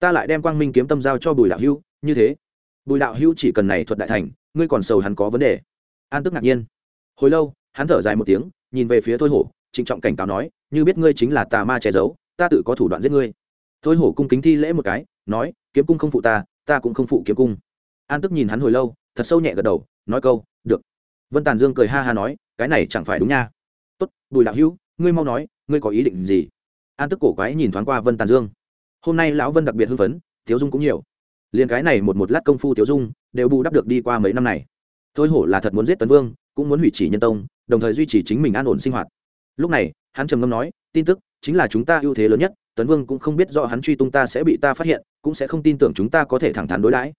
Ta lại đem quang minh kiếm tâm giao cho bùi đạo hữu, như thế. Bùi đạo hữu chỉ cần này thuật đại thành, ngươi còn sầu hắn có vấn đề. An tức ngạc nhiên. Hồi lâu, hắn thở dài một tiếng, nhìn về phía thôi hổ, trịnh trọng cảnh cáo nói, như biết ngươi chính là tà ma che giấu, ta tự có thủ đoạn giết ngươi. Thôi hổ cung kính thi lễ một cái nói, kiếm cung không phụ ta ta cũng không phụ kiếm cung. An tức nhìn hắn hồi lâu, thật sâu nhẹ gật đầu, nói câu, được. Vân tàn dương cười ha ha nói, cái này chẳng phải đúng nha. Tốt, bùi đạo hữu, ngươi mau nói, ngươi có ý định gì? An tức cổ quái nhìn thoáng qua vân tàn dương. Hôm nay lão vân đặc biệt hưng phấn thiếu dung cũng nhiều. Liền cái này một một lát công phu thiếu dung, đều bù đắp được đi qua mấy năm này. Thôi hổ là thật muốn giết tấn vương, cũng muốn hủy chỉ nhân tông, đồng thời duy trì chính mình an ổn sinh hoạt. Lúc này, hắn trầm ngâm nói, tin tức chính là chúng ta ưu thế lớn nhất tấn vương cũng không biết rõ hắn truy tung ta sẽ bị ta phát hiện, cũng sẽ không tin tưởng chúng ta có thể thẳng thắn đối đãi.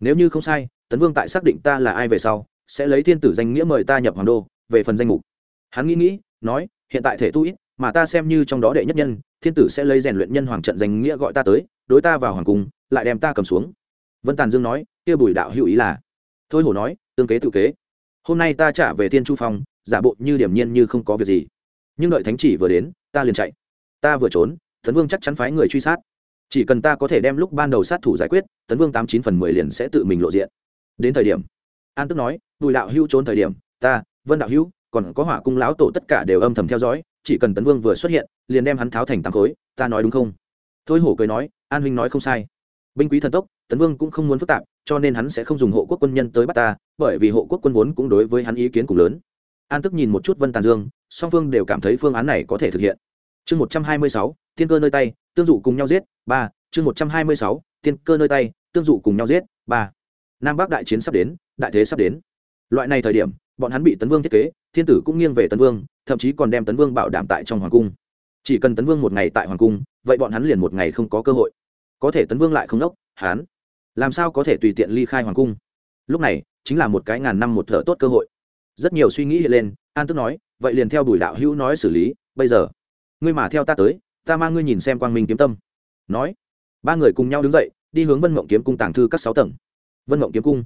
Nếu như không sai, tấn vương tại xác định ta là ai về sau, sẽ lấy thiên tử danh nghĩa mời ta nhập hoàng đô, về phần danh mục. Hắn nghĩ nghĩ, nói, hiện tại thể tu ít, mà ta xem như trong đó đệ nhất nhân, thiên tử sẽ lấy rèn luyện nhân hoàng trận danh nghĩa gọi ta tới, đối ta vào hoàng cung, lại đem ta cầm xuống. Vân tàn dương nói, kia bùi đạo hữu ý là. Thôi hổ nói, tương kế tự kế. Hôm nay ta trả về thiên chu phong, giả bộ như điểm nhiên như không có việc gì. Nhưng đợi thánh chỉ vừa đến, ta liền chạy. Ta vừa trốn tấn vương chắc chắn phái người truy sát. Chỉ cần ta có thể đem lúc ban đầu sát thủ giải quyết, tấn vương tám chín phần mười liền sẽ tự mình lộ diện. Đến thời điểm, an tức nói, bùi đạo hữu trốn thời điểm, ta, vân đạo hữu, còn có hỏa cung lão tổ tất cả đều âm thầm theo dõi, chỉ cần tấn vương vừa xuất hiện, liền đem hắn tháo thành tám khối, ta nói đúng không? Thôi hổ cười nói, an huynh nói không sai. Binh quý thần tốc, tấn vương cũng không muốn phức tạp, cho nên hắn sẽ không dùng hộ quốc quân nhân tới bắt ta, bởi vì hộ quốc quân vốn cũng đối với hắn ý kiến cùng lớn. An tức nhìn một chút vân tàn dương, song phương đều cảm thấy phương án này có thể thực hiện. Chương một trăm hai mươi sáu tiên cơ nơi tay, tương dụ cùng nhau giết, ba, chương một trăm hai mươi sáu, tiên cơ nơi tay, tương dụ cùng nhau giết, ba. Nam bắc đại chiến sắp đến, đại thế sắp đến. Loại này thời điểm, bọn hắn bị tấn vương thiết kế, thiên tử cũng nghiêng về tấn vương, thậm chí còn đem tấn vương bảo đảm tại trong hoàng cung. Chỉ cần tấn vương một ngày tại hoàng cung, vậy bọn hắn liền một ngày không có cơ hội. Có thể tấn vương lại không đốc, hắn làm sao có thể tùy tiện ly khai hoàng cung? Lúc này, chính là một cái ngàn năm một thợ tốt cơ hội. Rất nhiều suy nghĩ hiện lên, an tức nói, vậy liền theo bùi đạo hữu nói xử lý, bây giờ, ngươi mà theo ta tới ta mang ngươi nhìn xem quang minh kiếm tâm. Nói, ba người cùng nhau đứng dậy, đi hướng vân mộng kiếm cung tàng thư các sáu tầng. Vân mộng kiếm cung,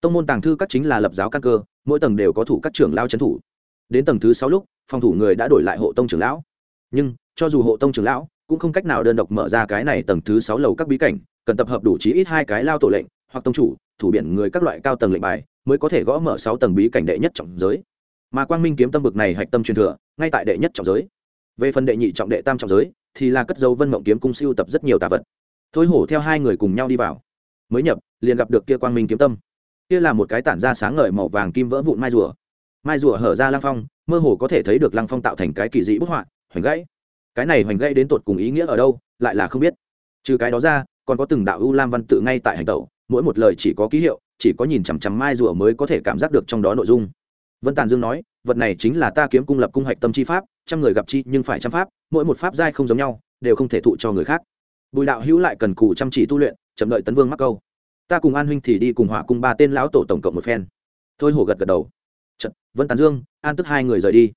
tông môn tàng thư các chính là lập giáo căn cơ, mỗi tầng đều có thủ các trưởng lao trấn thủ. Đến tầng thứ sáu lúc, phòng thủ người đã đổi lại hộ tông trưởng lão. Nhưng, cho dù hộ tông trưởng lão, cũng không cách nào đơn độc mở ra cái này tầng thứ sáu lầu các bí cảnh, cần tập hợp đủ chí ít hai cái lao tổ lệnh, hoặc tông chủ, thủ biển người các loại cao tầng lệnh bài, mới có thể gõ mở sáu tầng bí cảnh đệ nhất trọng giới. Mà quang minh kiếm tâm bực này hạch tâm truyền thừa, ngay tại đệ nhất trọng giới về phần đệ nhị trọng đệ tam trọng giới, thì là cất dấu vân mộng kiếm cung siêu tập rất nhiều tà vật. Thôi hổ theo hai người cùng nhau đi vào. Mới nhập, liền gặp được kia quang minh kiếm tâm. Kia là một cái tản ra sáng ngời màu vàng kim vỡ vụn mai rùa. Mai rùa hở ra lăng phong, mơ hồ có thể thấy được lăng phong tạo thành cái kỳ dị bức họa, hoành gãy. Cái này hoành gãy đến tột cùng ý nghĩa ở đâu, lại là không biết. Trừ cái đó ra, còn có từng đạo ưu lam văn tự ngay tại hành tẩu, mỗi một lời chỉ có ký hiệu, chỉ có nhìn chằm chằm mai rùa mới có thể cảm giác được trong đó nội dung. Vân tàn dương nói, vật này chính là ta kiếm cung lập cung hạch tâm chi pháp trăm người gặp chi nhưng phải trăm pháp mỗi một pháp giai không giống nhau đều không thể thụ cho người khác. Bùi đạo hữu lại cần cù chăm chỉ tu luyện chậm đợi tấn vương mắc câu. Ta cùng an huynh thì đi cùng hỏa cùng ba tên lão tổ tổng cộng một phen. Thôi hổ gật gật đầu. Chật, vân tàn dương an tức hai người rời đi.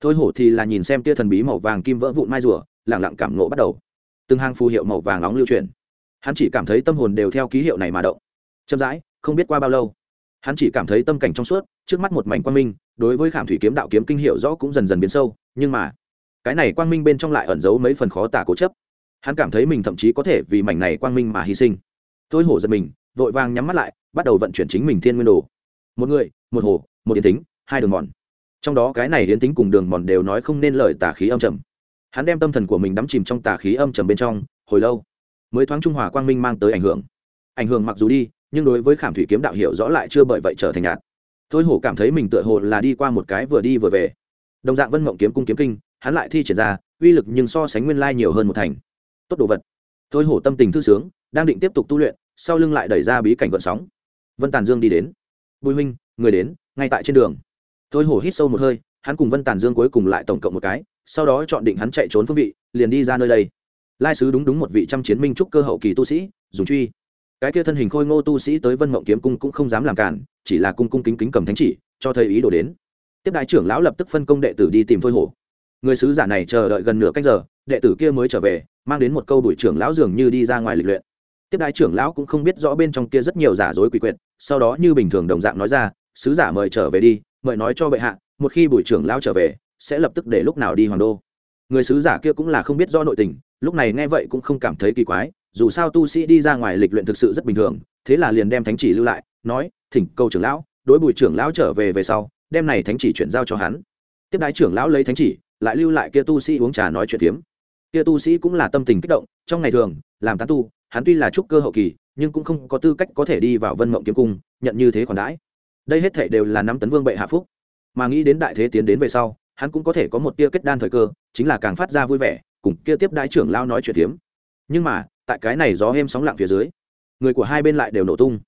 Thôi hổ thì là nhìn xem tia thần bí màu vàng kim vỡ vụn mai rùa lẳng lặng cảm nộ bắt đầu. Từng hàng phù hiệu màu vàng nóng lưu truyền. Hắn chỉ cảm thấy tâm hồn đều theo ký hiệu này mà động. Chậm rãi không biết qua bao lâu hắn chỉ cảm thấy tâm cảnh trong suốt, trước mắt một mảnh quang minh, đối với khảm thủy kiếm đạo kiếm kinh hiệu rõ cũng dần dần biến sâu, nhưng mà, cái này quang minh bên trong lại ẩn giấu mấy phần khó tả cố chấp. Hắn cảm thấy mình thậm chí có thể vì mảnh này quang minh mà hy sinh. Tôi hổ giật mình, vội vàng nhắm mắt lại, bắt đầu vận chuyển chính mình thiên nguyên đồ. Một người, một hồ, một yến tính hai đường mòn. Trong đó cái này yến tính cùng đường mòn đều nói không nên lời tà khí âm trầm. Hắn đem tâm thần của mình đắm chìm trong tà khí âm trầm bên trong, hồi lâu, mới thoáng trung hòa quang minh mang tới ảnh hưởng. Ảnh hưởng mặc dù đi nhưng đối với khảm thủy kiếm đạo hiểu rõ lại chưa bởi vậy trở thành nhạt. Thôi hổ cảm thấy mình tựa hồ là đi qua một cái vừa đi vừa về. Đồng dạng vân mộng kiếm cung kiếm kinh, hắn lại thi triển ra, uy lực nhưng so sánh nguyên lai nhiều hơn một thành. Tốt đồ vật. Thôi hổ tâm tình thư sướng, đang định tiếp tục tu luyện, sau lưng lại đẩy ra bí cảnh gợn sóng. Vân tàn dương đi đến. Bùi huynh, người đến, ngay tại trên đường. Thôi hổ hít sâu một hơi, hắn cùng vân tàn dương cuối cùng lại tổng cộng một cái, sau đó chọn định hắn chạy trốn phương vị, liền đi ra nơi đây. Lai sứ đúng đúng một vị trăm chiến minh trúc cơ hậu kỳ tu sĩ, dùng truy cái kia thân hình khôi ngô tu sĩ tới vân mộng kiếm cung cũng không dám làm cản, chỉ là cung cung kính kính cầm thánh chỉ, cho thầy ý đồ đến. Tiếp đại trưởng lão lập tức phân công đệ tử đi tìm thôi hổ. Người sứ giả này chờ đợi gần nửa cách giờ, đệ tử kia mới trở về, mang đến một câu đuổi trưởng lão dường như đi ra ngoài lịch luyện. Tiếp đại trưởng lão cũng không biết rõ bên trong kia rất nhiều giả dối quỷ quyệt, sau đó như bình thường đồng dạng nói ra, sứ giả mời trở về đi, mời nói cho bệ hạ, một khi bùi trưởng lão trở về, sẽ lập tức để lúc nào đi hoàng đô. Người sứ giả kia cũng là không biết rõ nội tình, lúc này nghe vậy cũng không cảm thấy kỳ quái dù sao tu sĩ đi ra ngoài lịch luyện thực sự rất bình thường, thế là liền đem thánh chỉ lưu lại, nói, thỉnh câu trưởng lão, đối bùi trưởng lão trở về về sau, đem này thánh chỉ chuyển giao cho hắn. Tiếp đái trưởng lão lấy thánh chỉ, lại lưu lại kia tu sĩ uống trà nói chuyện phiếm. Kia tu sĩ cũng là tâm tình kích động, trong ngày thường, làm tán tu, hắn tuy là trúc cơ hậu kỳ, nhưng cũng không có tư cách có thể đi vào vân mộng kiếm cung, nhận như thế khoản đãi. Đây hết thể đều là năm tấn vương bệ hạ phúc. Mà nghĩ đến đại thế tiến đến về sau, hắn cũng có thể có một tia kết đan thời cơ, chính là càng phát ra vui vẻ, cùng kia tiếp đại trưởng lao nói chuyện phiếm. Nhưng mà tại cái này gió êm sóng lặng phía dưới, người của hai bên lại đều nổ tung.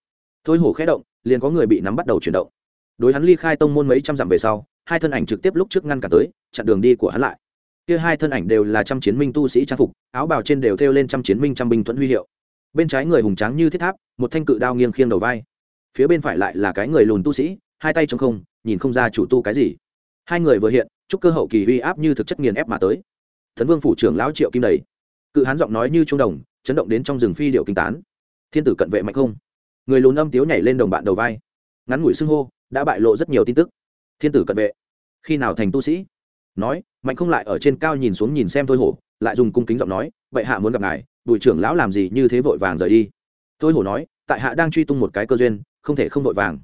Thôi hổ khẽ động, liền có người bị nắm bắt đầu chuyển động. Đối hắn ly khai tông môn mấy trăm dặm về sau, hai thân ảnh trực tiếp lúc trước ngăn cả tới, chặn đường đi của hắn lại. Kia hai thân ảnh đều là trăm chiến minh tu sĩ trang phục, áo bào trên đều thêu lên trăm chiến minh trăm binh thuẫn huy hiệu. Bên trái người hùng tráng như thiết tháp, một thanh cự đao nghiêng khiêng đầu vai. Phía bên phải lại là cái người lùn tu sĩ, hai tay trong không, nhìn không ra chủ tu cái gì. Hai người vừa hiện, chúc cơ hậu kỳ uy áp như thực chất nghiền ép mà tới. Thần vương phủ trưởng lão triệu kim đầy. Cự hán giọng nói như trung đồng chấn động đến trong rừng phi điệu kinh tán. Thiên tử cận vệ mạnh không? Người lùn âm tiếu nhảy lên đồng bạn đầu vai. Ngắn ngủi xưng hô, đã bại lộ rất nhiều tin tức. Thiên tử cận vệ, khi nào thành tu sĩ? Nói, mạnh không lại ở trên cao nhìn xuống nhìn xem thôi hổ, lại dùng cung kính giọng nói, vậy hạ muốn gặp ngài, bùi trưởng lão làm gì như thế vội vàng rời đi? Thôi hổ nói, tại hạ đang truy tung một cái cơ duyên, không thể không vội vàng.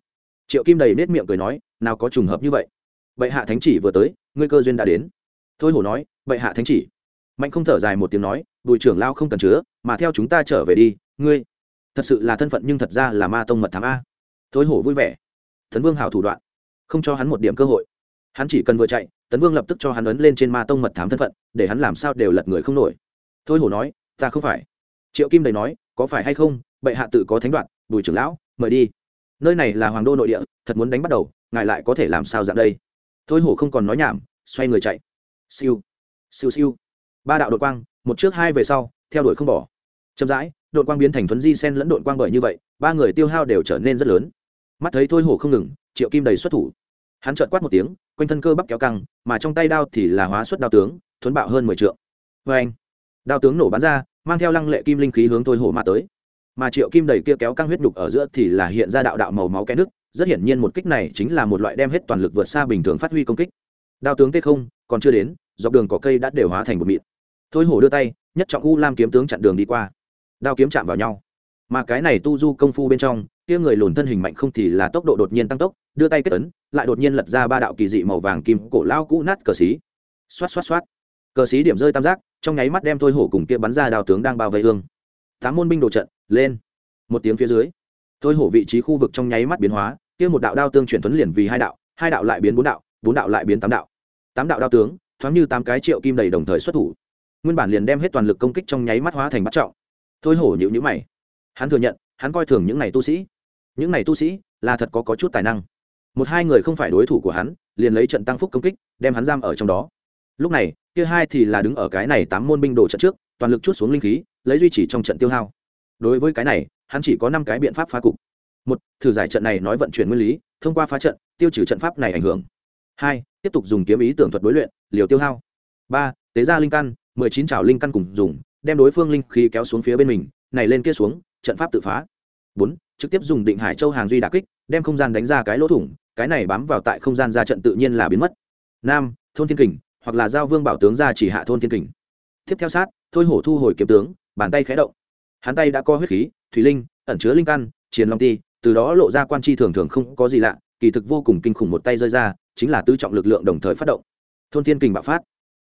Triệu kim đầy nết miệng cười nói, nào có trùng hợp như vậy. Vậy hạ thánh chỉ vừa tới, ngươi cơ duyên đã đến. Thôi hổ nói, vậy hạ thánh chỉ mạnh không thở dài một tiếng nói, bùi trưởng lao không cần chứa, mà theo chúng ta trở về đi, ngươi thật sự là thân phận nhưng thật ra là ma tông mật thám a. Thối hổ vui vẻ. Tấn vương hào thủ đoạn, không cho hắn một điểm cơ hội. Hắn chỉ cần vừa chạy, tấn vương lập tức cho hắn ấn lên trên ma tông mật thám thân phận, để hắn làm sao đều lật người không nổi. Thôi hổ nói, ta không phải. Triệu kim đầy nói, có phải hay không? Bệ hạ tự có thánh đoạn, bùi trưởng lão, mời đi. Nơi này là hoàng đô nội địa, thật muốn đánh bắt đầu, ngài lại có thể làm sao dạng đây? Thôi hổ không còn nói nhảm, xoay người chạy. Siêu siêu siêu ba đạo đội quang, một trước hai về sau, theo đuổi không bỏ. Chậm rãi, đội quang biến thành thuấn di sen lẫn đội quang bởi như vậy, ba người tiêu hao đều trở nên rất lớn. Mắt thấy thôi hổ không ngừng, triệu kim đầy xuất thủ. Hắn trợt quát một tiếng, quanh thân cơ bắp kéo căng, mà trong tay đao thì là hóa xuất đao tướng, thuấn bạo hơn mười t vê anh, đao tướng nổ bắn ra, mang theo lăng lệ kim linh khí hướng thôi hổ mà tới. Mà triệu kim đầy kia kéo căng huyết đục ở giữa thì là hiện ra đạo đạo màu máu kẽ nước, rất hiển nhiên một kích này chính là một loại đem hết toàn lực vượt xa bình thường phát huy công kích. Đao tướng tê không, còn chưa đến, dọc đường cỏ cây đã đều hóa thành một mịn thôi hổ đưa tay, nhất trọng u lam kiếm tướng chặn đường đi qua. Đao kiếm chạm vào nhau. Mà cái này tu du công phu bên trong, kia người lùn thân hình mạnh không thì là tốc độ đột nhiên tăng tốc, đưa tay kết ấn, lại đột nhiên lật ra ba đạo kỳ dị màu vàng kim cổ lao cũ nát cờ xí. Xoát xoát xoát. Cờ xí điểm rơi tam giác, trong nháy mắt đem thôi hổ cùng kia bắn ra đào tướng đang bao vây hương tám môn binh đồ trận, lên. Một tiếng phía dưới thôi hổ vị trí khu vực trong nháy mắt biến hóa, kia một đạo đao tương chuyển tuấn liền vì hai đạo hai đạo lại biến bốn đạo bốn đạo lại biến tám đạo. Tám đạo đao tướng, thoáng như tám cái triệu kim đầy đồng thời xuất thủ nguyên bản liền đem hết toàn lực công kích trong nháy mắt hóa thành bắt trọng. Thôi hổ nhịu nhữ mày. Hắn thừa nhận hắn coi thường những này tu sĩ. Những này tu sĩ là thật có, có chút tài năng. Một hai người không phải đối thủ của hắn liền lấy trận tăng phúc công kích đem hắn giam ở trong đó. Lúc này kia hai thì là đứng ở cái này tám môn binh đồ trận trước toàn lực chút xuống linh khí lấy duy trì trong trận tiêu hao. Đối với cái này hắn chỉ có năm cái biện pháp phá cục. Một thử giải trận này nói vận chuyển nguyên lý thông qua phá trận tiêu trừ trận pháp này ảnh hưởng. Hai tiếp tục dùng kiếm ý tưởng thuật đối luyện liều tiêu hao. Ba tế ra linh căn mười chín trào linh căn cùng dùng, đem đối phương linh khí kéo xuống phía bên mình, này lên kia xuống, trận pháp tự phá. Bốn, trực tiếp dùng định hải châu hàng duy đà kích, đem không gian đánh ra cái lỗ thủng, cái này bám vào tại không gian ra trận tự nhiên là biến mất. Năm, thôn thiên kình, hoặc là giao vương bảo tướng ra chỉ hạ thôn thiên kình. Tiếp theo sát, thôi hổ thu hồi kiếm tướng, bàn tay khé động. Hắn tay đã có huyết khí, thủy linh, ẩn chứa linh căn chiến long ti, từ đó lộ ra quan chi thường thường không có gì lạ, kỳ thực vô cùng kinh khủng một tay rơi ra, chính là tứ trọng lực lượng đồng thời phát động. Thôn thiên kình bạo phát.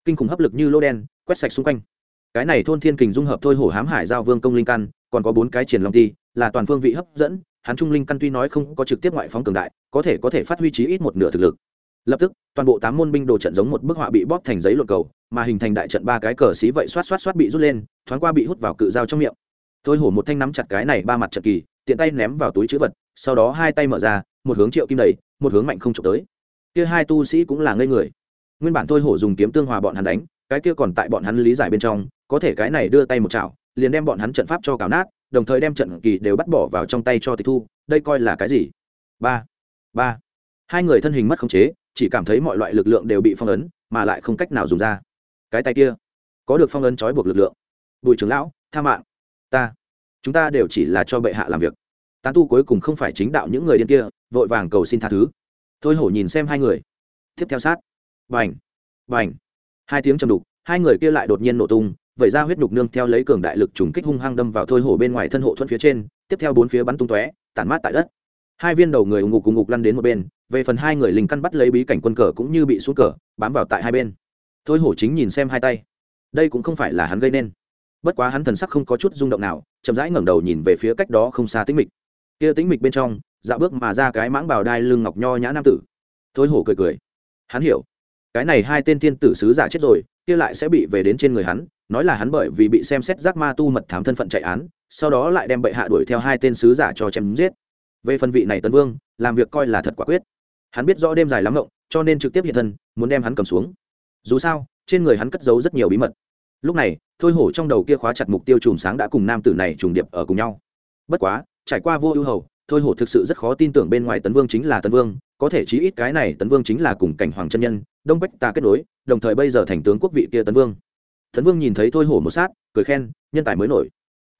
Kinh khủng hấp lực như lô đen quét sạch xung quanh. Cái này thôn thiên kình dung hợp thôi hổ hám hải giao vương công linh căn, còn có bốn cái triển long ti là toàn phương vị hấp dẫn, hắn trung linh căn tuy nói không có trực tiếp ngoại phóng cường đại, có thể có thể phát huy chí ít một nửa thực lực. Lập tức, toàn bộ tám môn binh đồ trận giống một bức họa bị bóp thành giấy luận cầu, mà hình thành đại trận ba cái cờ xí vậy xoát xoát xoát bị rút lên, thoáng qua bị hút vào cự dao trong miệng. Thôi hổ một thanh nắm chặt cái này ba mặt trận kỳ, tiện tay ném vào túi chữ vật, sau đó hai tay mở ra, một hướng triệu kim đầy, một hướng mạnh không trộm tới. Kia hai tu sĩ cũng là ngây người. Nguyên bản thôi hổ dùng kiếm tương hòa bọn hắn đánh cái kia còn tại bọn hắn lý giải bên trong, có thể cái này đưa tay một chảo, liền đem bọn hắn trận pháp cho cào nát, đồng thời đem trận kỳ đều bắt bỏ vào trong tay cho tịch thu, đây coi là cái gì? Ba ba. Hai người thân hình mất khống chế, chỉ cảm thấy mọi loại lực lượng đều bị phong ấn, mà lại không cách nào dùng ra. Cái tay kia, có được phong ấn trói buộc lực lượng. Bùi trưởng lão, tha mạng. Ta, chúng ta đều chỉ là cho bệ hạ làm việc. Tán tu cuối cùng không phải chính đạo những người điên kia, vội vàng cầu xin tha thứ. Thôi hổ nhìn xem hai người. Tiếp theo sát. Vành vành hai tiếng trầm đục, hai người kia lại đột nhiên nổ tung vậy ra huyết nhục nương theo lấy cường đại lực trùng kích hung hăng đâm vào thôi hổ bên ngoài thân hộ thuẫn phía trên, tiếp theo bốn phía bắn tung tóe, tản mát tại đất. Hai viên đầu người ủng ngục ủng ngục lăn đến một bên, về phần hai người linh căn bắt lấy bí cảnh quân cờ cũng như bị xuống cờ, bám vào tại hai bên. Thôi hổ chính nhìn xem hai tay. Đây cũng không phải là hắn gây nên. Bất quá hắn thần sắc không có chút rung động nào, chậm rãi ngẩng đầu nhìn về phía cách đó không xa tĩnh mịch. Kia tĩnh mịch bên trong, dạo bước mà ra cái mãng bào đai lưng ngọc nho nhã nam tử. Thôi hổ cười cười. Hắn hiểu cái này hai tên thiên tử sứ giả chết rồi, kia lại sẽ bị về đến trên người hắn, nói là hắn bởi vì bị xem xét giác ma tu mật thám thân phận chạy án, sau đó lại đem bệ hạ đuổi theo hai tên sứ giả cho chém giết. Về phần vị này tân vương, làm việc coi là thật quả quyết. Hắn biết rõ đêm dài lắm ngộng, cho nên trực tiếp hiện thân, muốn đem hắn cầm xuống. Dù sao, trên người hắn cất giấu rất nhiều bí mật. Lúc này, thôi hổ trong đầu kia khóa chặt mục tiêu chùm sáng đã cùng nam tử này trùng điệp ở cùng nhau. Bất quá, trải qua vô ưu hầu, thôi hổ thực sự rất khó tin tưởng bên ngoài tấn vương chính là tấn vương, có thể chí ít cái này tấn vương chính là cùng cảnh hoàng chân nhân đông bách ta kết nối, đồng thời bây giờ thành tướng quốc vị kia tấn vương. Tấn vương nhìn thấy thôi hổ một sát, cười khen, nhân tài mới nổi.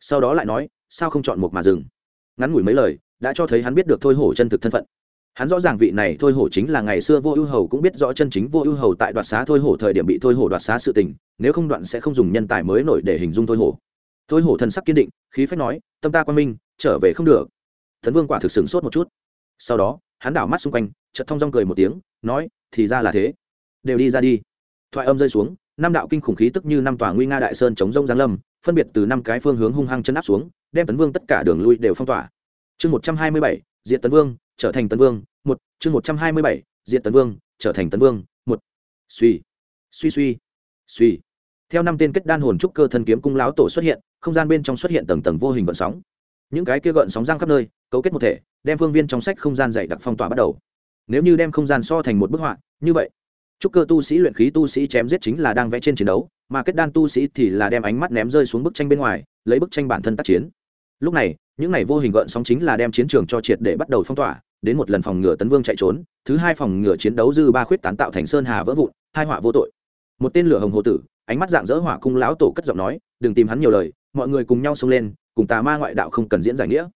Sau đó lại nói, sao không chọn một mà dừng? Ngắn ngủi mấy lời, đã cho thấy hắn biết được thôi hổ chân thực thân phận. Hắn rõ ràng vị này thôi hổ chính là ngày xưa vô ưu hầu cũng biết rõ chân chính vô ưu hầu tại đoạt xá thôi hổ thời điểm bị thôi hổ đoạt xá sự tình, nếu không đoạn sẽ không dùng nhân tài mới nổi để hình dung thôi hổ. Thôi hổ thần sắc kiên định, khí phách nói, tâm ta quan minh, trở về không được. Thần vương quả thực sửng sốt một chút. Sau đó, hắn đảo mắt xung quanh, chợt thong dong cười một tiếng, nói, thì ra là thế đều đi ra đi. Thoại âm rơi xuống, năm đạo kinh khủng khí tức như năm tòa nguy nga đại sơn chống rông giáng lâm, phân biệt từ năm cái phương hướng hung hăng chân áp xuống, đem tấn vương tất cả đường lui đều phong tỏa. Chương một trăm hai mươi bảy diện tấn vương, trở thành tấn vương, một. Chương một trăm hai mươi bảy diện tấn vương, trở thành tấn vương, một. Suy. Suy suy. Suy. Theo năm tên kết đan hồn trúc cơ thân kiếm cung láo tổ xuất hiện, không gian bên trong xuất hiện tầng tầng vô hình gợn sóng. Những cái kia gợn sóng giang khắp nơi, cấu kết một thể, đem phương viên trong sách không gian dày đặc phong tỏa bắt đầu. Nếu như đem không gian so thành một bức họa, như vậy trúc cơ tu sĩ luyện khí tu sĩ chém giết chính là đang vẽ trên chiến đấu, mà kết đan tu sĩ thì là đem ánh mắt ném rơi xuống bức tranh bên ngoài, lấy bức tranh bản thân tác chiến. Lúc này, những này vô hình gợn sóng chính là đem chiến trường cho triệt để bắt đầu phong tỏa, đến một lần phòng ngừa tấn vương chạy trốn, thứ hai phòng ngừa chiến đấu dư ba khuyết tán tạo thành sơn hà vỡ vụn, hai họa vô tội. Một tên lửa hồng hồ tử, ánh mắt dạng dỡ hỏa cung lão tổ cất giọng nói, đừng tìm hắn nhiều lời, mọi người cùng nhau xông lên, cùng tà ma ngoại đạo không cần diễn giải nghĩa.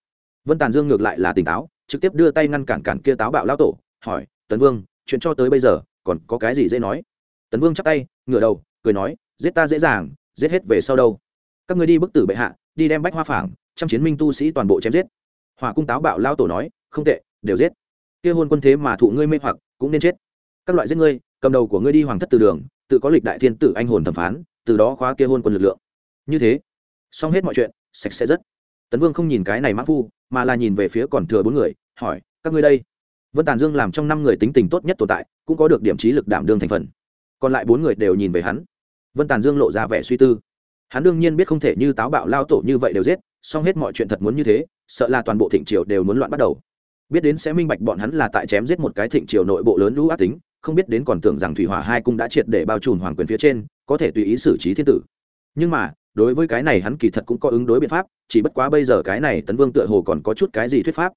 Vân tàn dương ngược lại là tỉnh táo, trực tiếp đưa tay ngăn cản cản kia táo bạo lão tổ, hỏi, tấn vương, chuyện cho tới bây giờ còn có cái gì dễ nói? Tấn vương chắp tay, ngửa đầu, cười nói, giết ta dễ dàng, giết hết về sau đâu? Các người đi bức tử bệ hạ, đi đem bách hoa phảng, trăm chiến minh tu sĩ toàn bộ chém giết. Hòa cung táo bạo lao tổ nói, không tệ, đều giết. Kia hôn quân thế mà thụ ngươi mê hoặc, cũng nên chết. Các loại giết ngươi, cầm đầu của ngươi đi hoàng thất từ đường, tự có lịch đại thiên tử anh hồn thẩm phán, từ đó khóa kia hôn quân lực lượng. Như thế, xong hết mọi chuyện, sạch sẽ rất. Tấn vương không nhìn cái này mã phu, mà là nhìn về phía còn thừa bốn người, hỏi, các ngươi đây? Vân tàn dương làm trong năm người tính tình tốt nhất tồn tại, cũng có được điểm trí lực đảm đương thành phần. Còn lại bốn người đều nhìn về hắn. Vân tàn dương lộ ra vẻ suy tư. Hắn đương nhiên biết không thể như táo bạo lao tổ như vậy đều giết xong hết mọi chuyện thật muốn như thế, sợ là toàn bộ thịnh triều đều muốn loạn bắt đầu. Biết đến sẽ minh bạch bọn hắn là tại chém giết một cái thịnh triều nội bộ lớn lũ ác tính, không biết đến còn tưởng rằng thủy hỏa hai cung đã triệt để bao trùm hoàng quyền phía trên, có thể tùy ý xử trí thiên tử. Nhưng mà, đối với cái này hắn kỳ thật cũng có ứng đối biện pháp, chỉ bất quá bây giờ cái này tấn vương tựa hồ còn có chút cái gì thuyết pháp.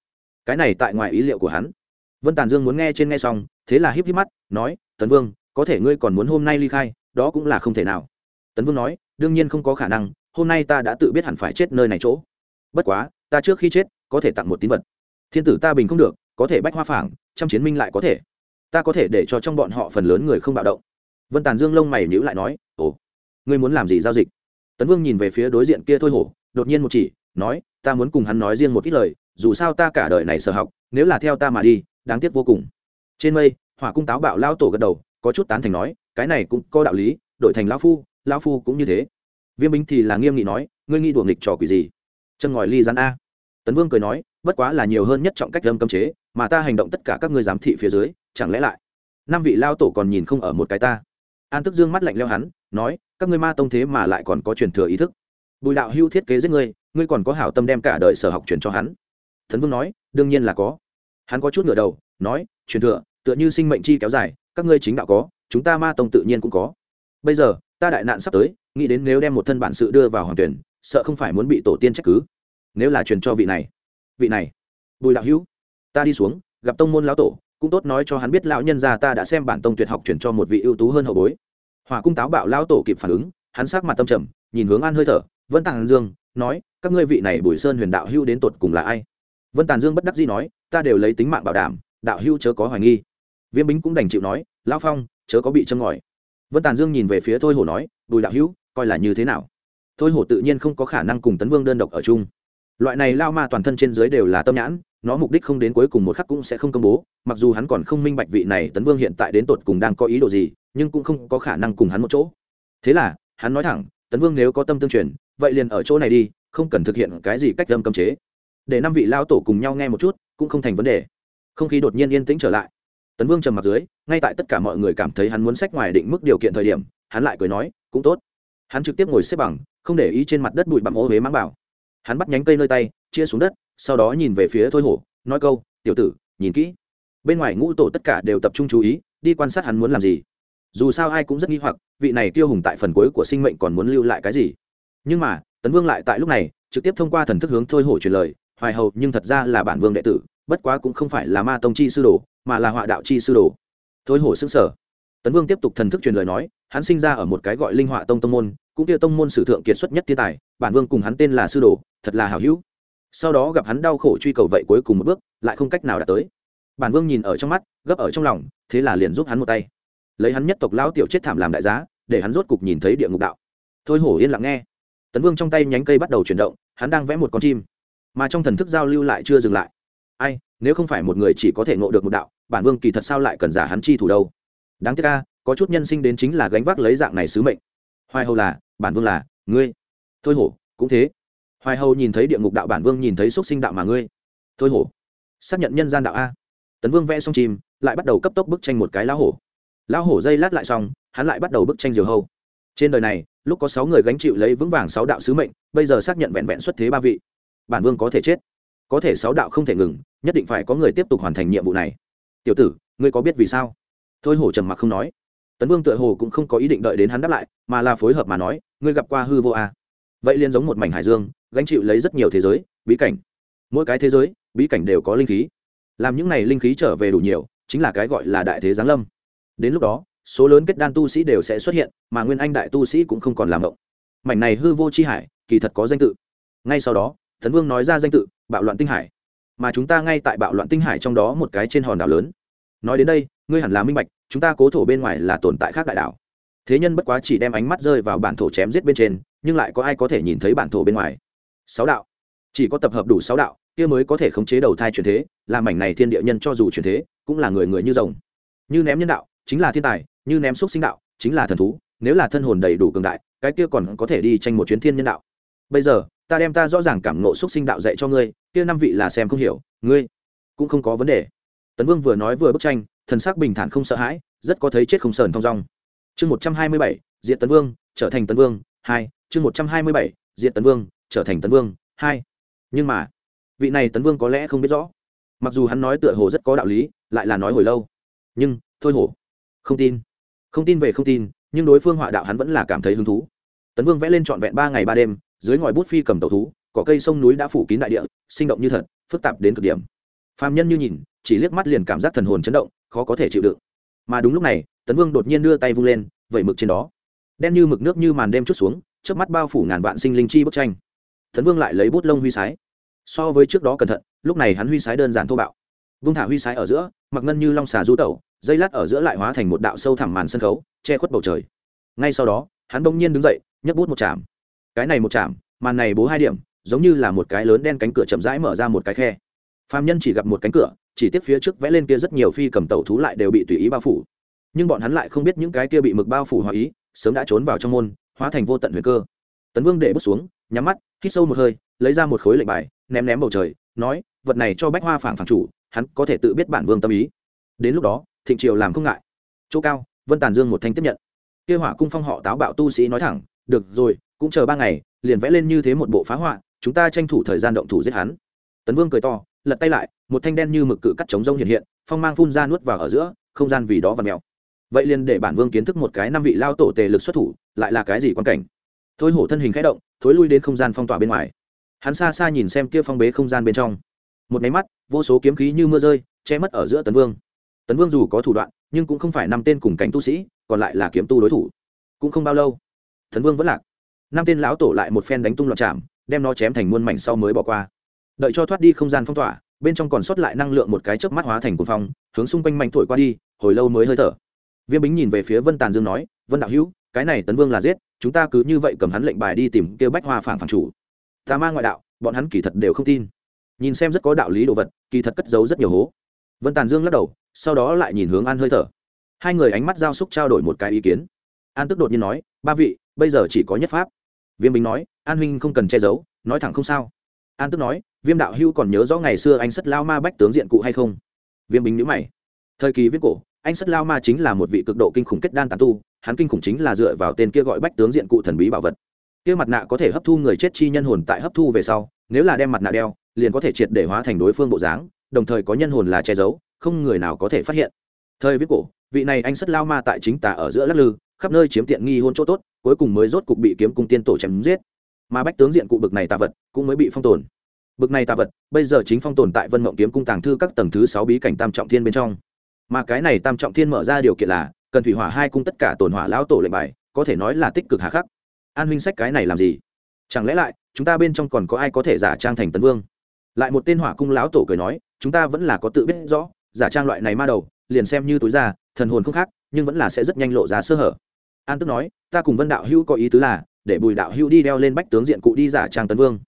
Cái này tại ngoài ý liệu của hắn vân tàn dương muốn nghe trên nghe xong, thế là híp híp mắt, nói, tấn vương, có thể ngươi còn muốn hôm nay ly khai, đó cũng là không thể nào. Tấn vương nói, đương nhiên không có khả năng, hôm nay ta đã tự biết hẳn phải chết nơi này chỗ. Bất quá, ta trước khi chết, có thể tặng một tín vật. Thiên tử ta bình không được, có thể bách hoa phảng, trăm chiến minh lại có thể. Ta có thể để cho trong bọn họ phần lớn người không bạo động. Vân tàn dương lông mày nhữ lại nói, ồ, ngươi muốn làm gì giao dịch? Tấn vương nhìn về phía đối diện kia thôi hổ, đột nhiên một chỉ, nói, ta muốn cùng hắn nói riêng một ít lời, dù sao ta cả đời này sở học, nếu là theo ta mà đi đáng tiếc vô cùng. Trên mây, hỏa cung táo bạo lao tổ gật đầu, có chút tán thành nói, cái này cũng có đạo lý, đổi thành lao phu lao phu cũng như thế. Viêm bính thì là nghiêm nghị nói, ngươi nghĩ đùa nghịch trò quỷ gì? Chân ngòi ly rắn a. Tấn vương cười nói, bất quá là nhiều hơn nhất trọng cách lâm cấm chế, mà ta hành động tất cả các ngươi giám thị phía dưới, chẳng lẽ lại? Năm vị lao tổ còn nhìn không ở một cái ta. An tức dương mắt lạnh leo hắn, nói, các ngươi ma tông thế mà lại còn có truyền thừa ý thức. Bùi đạo hưu thiết kế giết ngươi ngươi còn có hảo tâm đem cả đời sở học truyền cho hắn. Thần vương nói, đương nhiên là có hắn có chút ngửa đầu, nói, truyền thừa, tựa như sinh mệnh chi kéo dài, các ngươi chính đạo có, chúng ta ma tông tự nhiên cũng có. Bây giờ, ta đại nạn sắp tới, nghĩ đến nếu đem một thân bản sự đưa vào hoàng tuyển, sợ không phải muốn bị tổ tiên trách cứ. Nếu là truyền cho vị này vị này, bùi đạo hữu, ta đi xuống, gặp tông môn lão tổ, cũng tốt nói cho hắn biết lão nhân gia ta đã xem bản tông tuyệt học truyền cho một vị ưu tú hơn hậu bối. Hỏa cung táo bạo lão tổ kịp phản ứng, hắn sắc mặt tâm trầm, nhìn hướng an hơi thở, vân tàng dương, nói, các ngươi vị này bùi sơn huyền đạo hưu đến tột cùng là ai? Vân tàn dương bất đắc dĩ nói ta đều lấy tính mạng bảo đảm, đạo hữu chớ có hoài nghi. Viêm bính cũng đành chịu nói, lão phong, chớ có bị châm ngòi. Vân tàn dương nhìn về phía thôi hổ nói bùi đạo hữu, coi là như thế nào? Thôi hổ tự nhiên không có khả năng cùng tấn vương đơn độc ở chung. Loại này lao ma toàn thân trên dưới đều là tâm nhãn, nó mục đích không đến cuối cùng một khắc cũng sẽ không công bố, mặc dù hắn còn không minh bạch vị này tấn vương hiện tại đến tột cùng đang có ý đồ gì, nhưng cũng không có khả năng cùng hắn một chỗ. Thế là, hắn nói thẳng, tấn vương nếu có tâm tương truyền, vậy liền ở chỗ này đi, không cần thực hiện cái gì cách lâm cấm chế. Để năm vị lao tổ cùng nhau nghe một chút cũng không thành vấn đề. Không khí đột nhiên yên tĩnh trở lại. Tấn vương trầm mặt dưới, ngay tại tất cả mọi người cảm thấy hắn muốn sách ngoài định mức điều kiện thời điểm, hắn lại cười nói, cũng tốt. Hắn trực tiếp ngồi xếp bằng, không để ý trên mặt đất bụi bặm ô huế mang bảo. Hắn bắt nhánh cây nơi tay, chia xuống đất, sau đó nhìn về phía thôi hổ, nói câu, tiểu tử, nhìn kỹ. Bên ngoài ngũ tổ tất cả đều tập trung chú ý, đi quan sát hắn muốn làm gì. Dù sao ai cũng rất nghi hoặc, vị này tiêu hùng tại phần cuối của sinh mệnh còn muốn lưu lại cái gì. Nhưng mà, tấn vương lại tại lúc này, trực tiếp thông qua thần thức hướng thôi hổ truyền lời, hoài hầu nhưng thật ra là bản vương đệ tử bất quá cũng không phải là ma tông chi sư đồ, mà là họa đạo chi sư đồ. Thôi hổ xứng sở tấn vương tiếp tục thần thức truyền lời nói, hắn sinh ra ở một cái gọi linh họa tông tông môn, cũng kia tông môn sử thượng kiệt xuất nhất thiên tài, bản vương cùng hắn tên là sư đồ, thật là hảo hữu. Sau đó gặp hắn đau khổ truy cầu vậy cuối cùng một bước, lại không cách nào đạt tới. Bản vương nhìn ở trong mắt, gấp ở trong lòng, thế là liền giúp hắn một tay. Lấy hắn nhất tộc lão tiểu chết thảm làm đại giá, để hắn rốt cục nhìn thấy địa ngục đạo. Thôi hổ yên lặng nghe. Tấn vương trong tay nhánh cây bắt đầu chuyển động, hắn đang vẽ một con chim. Mà trong thần thức giao lưu lại chưa dừng lại ai, nếu không phải một người chỉ có thể ngộ được một đạo, bản vương kỳ thật sao lại cần giả hắn chi thủ đâu? Đáng tiếc ca có chút nhân sinh đến chính là gánh vác lấy dạng này sứ mệnh. Hoài hầu là, bản vương là, ngươi. Thôi hổ, cũng thế. Hoài hầu nhìn thấy địa ngục đạo bản vương nhìn thấy xúc sinh đạo mà ngươi. Thôi hổ. Xác nhận nhân gian đạo a. Tấn vương vẽ xong chim, lại bắt đầu cấp tốc bức tranh một cái lão hổ. Lão hổ dây lát lại xong, hắn lại bắt đầu bức tranh diều hâu. Trên đời này, lúc có sáu người gánh chịu lấy vững vàng sáu đạo sứ mệnh, bây giờ xác nhận vẹn vẹn xuất thế ba vị. Bản vương có thể chết. Có thể sáu đạo không thể ngừng nhất định phải có người tiếp tục hoàn thành nhiệm vụ này. Tiểu tử, ngươi có biết vì sao? Thôi hổ trầm mặc không nói. Tấn vương tựa hồ cũng không có ý định đợi đến hắn đáp lại, mà là phối hợp mà nói, ngươi gặp qua hư vô a vậy liền giống một mảnh hải dương, gánh chịu lấy rất nhiều thế giới, bí cảnh. Mỗi cái thế giới, bí cảnh đều có linh khí. Làm những này linh khí trở về đủ nhiều, chính là cái gọi là đại thế giáng lâm. Đến lúc đó, số lớn kết đan tu sĩ đều sẽ xuất hiện, mà nguyên anh đại tu sĩ cũng không còn làm động. Mảnh này hư vô c h i hải, kỳ thật có danh tự. Ngay sau đó thần vương nói ra danh tự, bạo loạn tinh hải mà chúng ta ngay tại bạo loạn tinh hải trong đó một cái trên hòn đảo lớn. Nói đến đây, ngươi hẳn là minh bạch, chúng ta cố thổ bên ngoài là tồn tại khác đại đảo. Thế nhân bất quá chỉ đem ánh mắt rơi vào bản thổ chém giết bên trên, nhưng lại có ai có thể nhìn thấy bản thổ bên ngoài? Sáu đạo. Chỉ có tập hợp đủ sáu đạo, kia mới có thể khống chế đầu thai truyền thế làm mảnh này thiên địa nhân cho dù truyền thế, cũng là người người như rồng. Như ném nhân đạo, chính là thiên tài, như ném xúc sinh đạo, chính là thần thú, nếu là thân hồn đầy đủ cường đại, cái kia còn có thể đi tranh một chuyến thiên nhân đạo. Bây giờ, ta đem ta rõ ràng cảm ngộ xúc sinh đạo dạy cho ngươi kia năm vị là xem không hiểu, ngươi cũng không có vấn đề. Tấn vương vừa nói vừa bức tranh, thần sắc bình thản không sợ hãi, rất có thấy chết không sờn thong dong. Chương một trăm hai mươi bảy diện tấn vương, trở thành tấn vương, hai, chương một trăm hai mươi bảy diện tấn vương, trở thành tấn vương, hai. Nhưng mà, vị này tấn vương có lẽ không biết rõ. Mặc dù hắn nói tựa hồ rất có đạo lý, lại là nói hồi lâu. Nhưng, thôi hổ. Không tin. Không tin về không tin, nhưng đối phương họa đạo hắn vẫn là cảm thấy hứng thú. Tấn vương vẽ lên trọn vẹn ba ngày ba đêm, dưới ngòi bút phi cầm tàu thú cỏ cây sông núi đã phủ kín đại địa, sinh động như thật, phức tạp đến cực điểm. Phàm nhân như nhìn, chỉ liếc mắt liền cảm giác thần hồn chấn động, khó có thể chịu đựng. Mà đúng lúc này, tấn vương đột nhiên đưa tay vung lên, vẩy mực trên đó. Đen như mực nước như màn đêm chút xuống trước mắt bao phủ ngàn vạn sinh linh chi bức tranh. Tấn vương lại lấy bút lông huy sái. So với trước đó cẩn thận, lúc này hắn huy sái đơn giản thô bạo. Vung thả huy sái ở giữa, mặc ngân như long xà du tẩu, dây lát ở giữa lại hóa thành một đạo sâu thẳm màn sân khấu, che khuất bầu trời. Ngay sau đó, hắn bỗng nhiên đứng dậy, nhấc bút một chạm. Cái này một chạm, màn này bố hai điểm giống như là một cái lớn đen cánh cửa chậm rãi mở ra một cái khe. Phạm nhân chỉ gặp một cánh cửa, chỉ tiếp phía trước vẽ lên kia rất nhiều phi cầm tàu thú lại đều bị tùy ý bao phủ. Nhưng bọn hắn lại không biết những cái kia bị mực bao phủ hòa ý, sớm đã trốn vào trong môn, hóa thành vô tận huyền cơ. Tấn vương để bước xuống, nhắm mắt, hít sâu một hơi, lấy ra một khối lệnh bài, ném ném bầu trời, nói, vật này cho bách hoa phảng phản chủ, hắn có thể tự biết bản vương tâm ý. Đến lúc đó, thịnh triều làm không ngại. Chỗ cao, vân tàn dương một thanh tiếp nhận. Kia hỏa cung phong họ táo bạo tu sĩ nói thẳng, được rồi, cũng chờ ba ngày, liền vẽ lên như thế một bộ phá hoại chúng ta tranh thủ thời gian động thủ giết hắn. Tấn vương cười to, lật tay lại, một thanh đen như mực cự cắt chống rông hiện hiện, phong mang phun ra nuốt vào ở giữa, không gian vì đó và mèo. Vậy liền để bản vương kiến thức một cái năm vị lao tổ tề lực xuất thủ, lại là cái gì quan cảnh? Thôi hổ thân hình khẽ động, thối lui đến không gian phong tỏa bên ngoài. Hắn xa xa nhìn xem kia phong bế không gian bên trong. Một máy mắt, vô số kiếm khí như mưa rơi, che mất ở giữa tấn vương. Tấn vương dù có thủ đoạn, nhưng cũng không phải năm tên cùng cảnh tu sĩ, còn lại là kiếm tu đối thủ. Cũng không bao lâu, tấn vương vẫn lạc. Năm tên lão tổ lại một phen đánh tung loạn chạm đem nó chém thành muôn mảnh sau mới bỏ qua. Đợi cho thoát đi không gian phong tỏa, bên trong còn sót lại năng lượng một cái chớp mắt hóa thành cuồng phong, hướng xung quanh mạnh thổi qua đi, hồi lâu mới hơi thở. Viêm bính nhìn về phía vân tàn dương nói, vân đạo hữu, cái này tấn vương là giết, chúng ta cứ như vậy cầm hắn lệnh bài đi tìm kêu bách hoa phản phản chủ. Tà ma ngoại đạo, bọn hắn kỳ thật đều không tin. Nhìn xem rất có đạo lý đồ vật, kỳ thật cất giấu rất nhiều hố. Vân tàn dương lắc đầu, sau đó lại nhìn hướng an hơi thở. Hai người ánh mắt giao xúc trao đổi một cái ý kiến. An tức đột nhiên nói, ba vị, bây giờ chỉ có nhất pháp viêm bính nói, an huynh không cần che giấu, nói thẳng không sao. An tức nói, viêm đạo hưu còn nhớ rõ ngày xưa anh sất lao ma bách tướng diện cụ hay không? Viêm bính nhữ mày. Thời kỳ viết cổ, anh sất lao ma chính là một vị cực độ kinh khủng kết đan tàn tu, hắn kinh khủng chính là dựa vào tên kia gọi bách tướng diện cụ thần bí bảo vật. Kia mặt nạ có thể hấp thu người chết chi nhân hồn tại hấp thu về sau, nếu là đem mặt nạ đeo, liền có thể triệt để hóa thành đối phương bộ dáng, đồng thời có nhân hồn là che giấu, không người nào có thể phát hiện. Thời viết cổ vị này anh sất lao ma tại chính tà ở giữa lắc lư, khắp nơi chiếm tiện nghi hôn chỗ tốt, cuối cùng mới rốt cục bị kiếm cung tiên tổ chém giết. Mà bách tướng diện cụ bực này tà vật cũng mới bị phong tồn. Bực này tà vật, bây giờ chính phong tồn tại vân mộng kiếm cung tàng thư các tầng thứ sáu bí cảnh tam trọng thiên bên trong. Mà cái này tam trọng thiên mở ra điều kiện là, cần thủy hỏa hai cung tất cả tổn hỏa lão tổ lệnh bài, có thể nói là tích cực hà khắc. An huynh sách cái này làm gì? Chẳng lẽ lại, chúng ta bên trong còn có ai có thể giả trang thành tấn vương? Lại một tên hỏa cung lão tổ cười nói, chúng ta vẫn là có tự biết rõ, giả trang loại này ma đầu, liền xem như túi ra thần hồn không khác, nhưng vẫn là sẽ rất nhanh lộ ra sơ hở. An tức nói, ta cùng vân đạo hữu có ý tứ là, để bùi đạo hữu đi đeo lên bách tướng diện cụ đi giả trang tấn vương.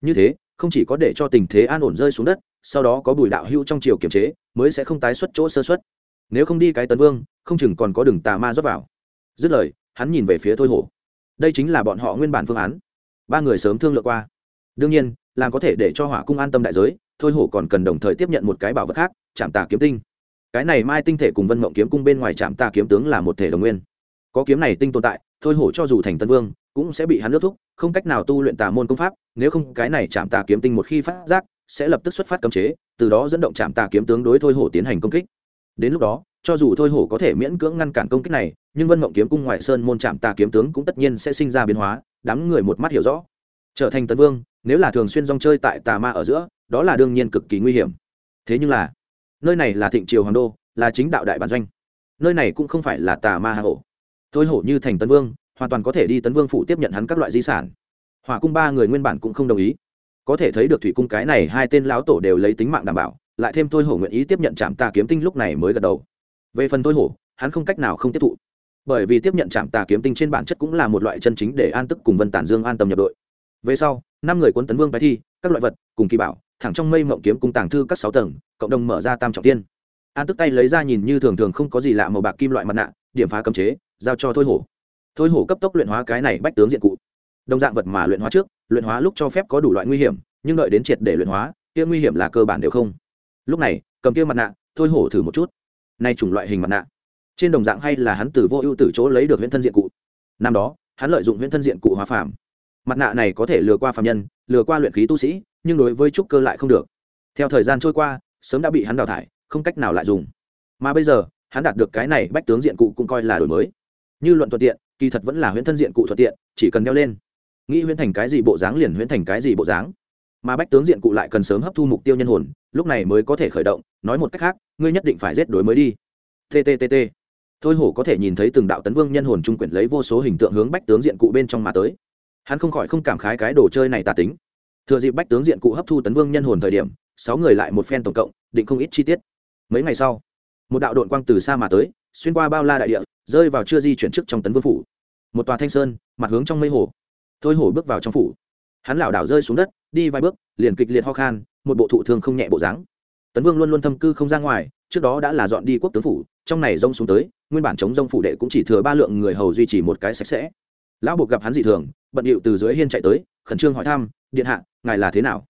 Như thế, không chỉ có để cho tình thế an ổn rơi xuống đất, sau đó có bùi đạo hữu trong chiều kiềm chế, mới sẽ không tái xuất chỗ sơ xuất. Nếu không đi cái tấn vương, không chừng còn có đường tà ma rót vào. Dứt lời, hắn nhìn về phía thôi hổ. Đây chính là bọn họ nguyên bản phương án. Ba người sớm thương lượng qua. Đương nhiên, làm có thể để cho hỏa cung an tâm đại giới, thôi hổ còn cần đồng thời tiếp nhận một cái bảo vật khác chạm tà kiếm tinh cái này mai tinh thể cùng vân mộng kiếm cung bên ngoài trạm tà kiếm tướng là một thể đồng nguyên. Có kiếm này tinh tồn tại, thôi hổ cho dù thành tân vương, cũng sẽ bị hắn ước thúc, không cách nào tu luyện tà môn công pháp, nếu không cái này chạm tà kiếm tinh một khi phát giác, sẽ lập tức xuất phát cấm chế, từ đó dẫn động chạm tà kiếm tướng đối thôi hổ tiến hành công kích. Đến lúc đó, cho dù thôi hổ có thể miễn cưỡng ngăn cản công kích này, nhưng vân mộng kiếm cung ngoại sơn môn chạm tà kiếm tướng cũng tất nhiên sẽ sinh ra biến hóa, đám người một mắt hiểu rõ. Trở thành tân vương, nếu là thường xuyên rong chơi tại tà ma ở giữa, đó là đương nhiên cực kỳ nguy hiểm. Thế nhưng là nơi này là thịnh triều hoàng đô, là chính đạo đại bản doanh. Nơi này cũng không phải là tà ma hà hổ thôi hổ như thành tấn vương, hoàn toàn có thể đi tấn vương phủ tiếp nhận hắn các loại di sản. Hỏa cung ba người nguyên bản cũng không đồng ý. Có thể thấy được thủy cung cái này hai tên lão tổ đều lấy tính mạng đảm bảo, lại thêm thôi hổ nguyện ý tiếp nhận trạm tà kiếm tinh lúc này mới gật đầu. Về phần thôi hổ, hắn không cách nào không tiếp thụ. Bởi vì tiếp nhận trạm tà kiếm tinh trên bản chất cũng là một loại chân chính để an tức cùng vân tản dương an tâm nhập đội. Về sau, năm người quân tấn vương bài thi, các loại vật, cùng kỳ bảo thẳng trong mây mộng kiếm cung tàng thư các sáu tầng, cộng đồng mở ra tam trọng tiên. An tức tay lấy ra nhìn như thường thường không có gì lạ màu bạc kim loại mặt nạ, điểm phá cấm chế, giao cho thôi hổ. Thôi hổ cấp tốc luyện hóa cái này bách tướng diện cụ. Đồng dạng vật mà luyện hóa trước, luyện hóa lúc cho phép có đủ loại nguy hiểm, nhưng đợi đến triệt để luyện hóa, kia nguy hiểm là cơ bản đều không. Lúc này, cầm kia mặt nạ, thôi hổ thử một chút. Nay chủng loại hình mặt nạ. Trên đồng dạng hay là hắn từ vô ưu từ chỗ lấy được huyễn thân diện cụ. Năm đó, hắn lợi dụng huyễn thân diện cụ hóa phàm mặt nạ này có thể lừa qua phàm nhân, lừa qua luyện khí tu sĩ, nhưng đối với trúc cơ lại không được. Theo thời gian trôi qua, sớm đã bị hắn đào thải, không cách nào lại dùng. Mà bây giờ, hắn đạt được cái này bách tướng diện cụ cũng coi là đổi mới. Như luận thuận tiện, kỳ thật vẫn là huyễn thân diện cụ thuận tiện, chỉ cần đeo lên. Nghĩ huyễn thành cái gì bộ dáng liền huyễn thành cái gì bộ dáng. Mà bách tướng diện cụ lại cần sớm hấp thu mục tiêu nhân hồn, lúc này mới có thể khởi động, nói một cách khác, ngươi nhất định phải giết đối mới đi. Tttt thôi hổ có thể nhìn thấy từng đạo tấn vương nhân hồn trung quyển lấy vô số hình tượng hướng bách tướng diện cụ bên trong mà tới hắn không khỏi không cảm khái cái đồ chơi này tà tính. Thừa dịp bách tướng diện cụ hấp thu tấn vương nhân hồn thời điểm, sáu người lại một phen tổng cộng, định không ít chi tiết. Mấy ngày sau, một đạo đội quang từ xa mà tới, xuyên qua bao la đại địa, rơi vào chưa di chuyển trước trong tấn vương phủ. Một tòa thanh sơn, mặt hướng trong mây hồ. Thôi hổ bước vào trong phủ. Hắn lảo đảo rơi xuống đất, đi vài bước, liền kịch liệt ho khan, một bộ thụ thương không nhẹ bộ dáng. Tấn vương luôn luôn thâm cư không ra ngoài, trước đó đã là dọn đi quốc tướng phủ, trong này rông xuống tới, nguyên bản chống rông phủ đệ cũng chỉ thừa ba lượng người hầu duy trì một cái sạch sẽ. Lão buộc gặp hắn dị thường bận điệu từ dưới hiên chạy tới, khẩn trương hỏi thăm, điện hạ, ngài là thế nào?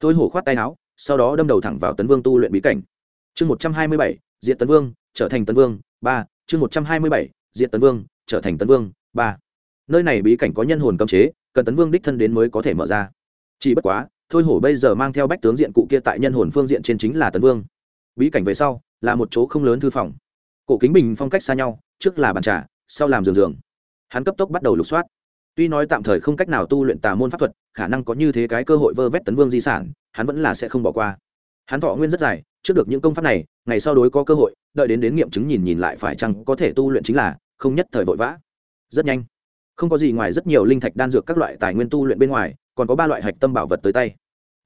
Thôi hổ khoát tay áo, sau đó đâm đầu thẳng vào tấn vương tu luyện bí cảnh. Chương một trăm hai mươi bảy diện tấn vương, trở thành tấn vương, ba. Chương một trăm hai mươi bảy diện tấn vương, trở thành tấn vương, ba. Nơi này bí cảnh có nhân hồn cấm chế, cần tấn vương đích thân đến mới có thể mở ra. Chỉ bất quá, thôi hổ bây giờ mang theo bách tướng diện cụ kia tại nhân hồn phương diện trên chính là tấn vương. Bí cảnh về sau, là một chỗ không lớn thư phòng. Cổ kính bình phong cách xa nhau, trước là bàn trà, sau làm giường giường. Hắn cấp tốc bắt đầu lục soát tuy nói tạm thời không cách nào tu luyện tà môn pháp thuật, khả năng có như thế cái cơ hội vơ vét tấn vương di sản, hắn vẫn là sẽ không bỏ qua. Hắn thọ nguyên rất dài, trước được những công pháp này, ngày sau đối có cơ hội, đợi đến đến nghiệm chứng nhìn nhìn lại phải chăng có thể tu luyện chính là, không nhất thời vội vã. Rất nhanh. Không có gì ngoài rất nhiều linh thạch đan dược các loại tài nguyên tu luyện bên ngoài, còn có ba loại hạch tâm bảo vật tới tay.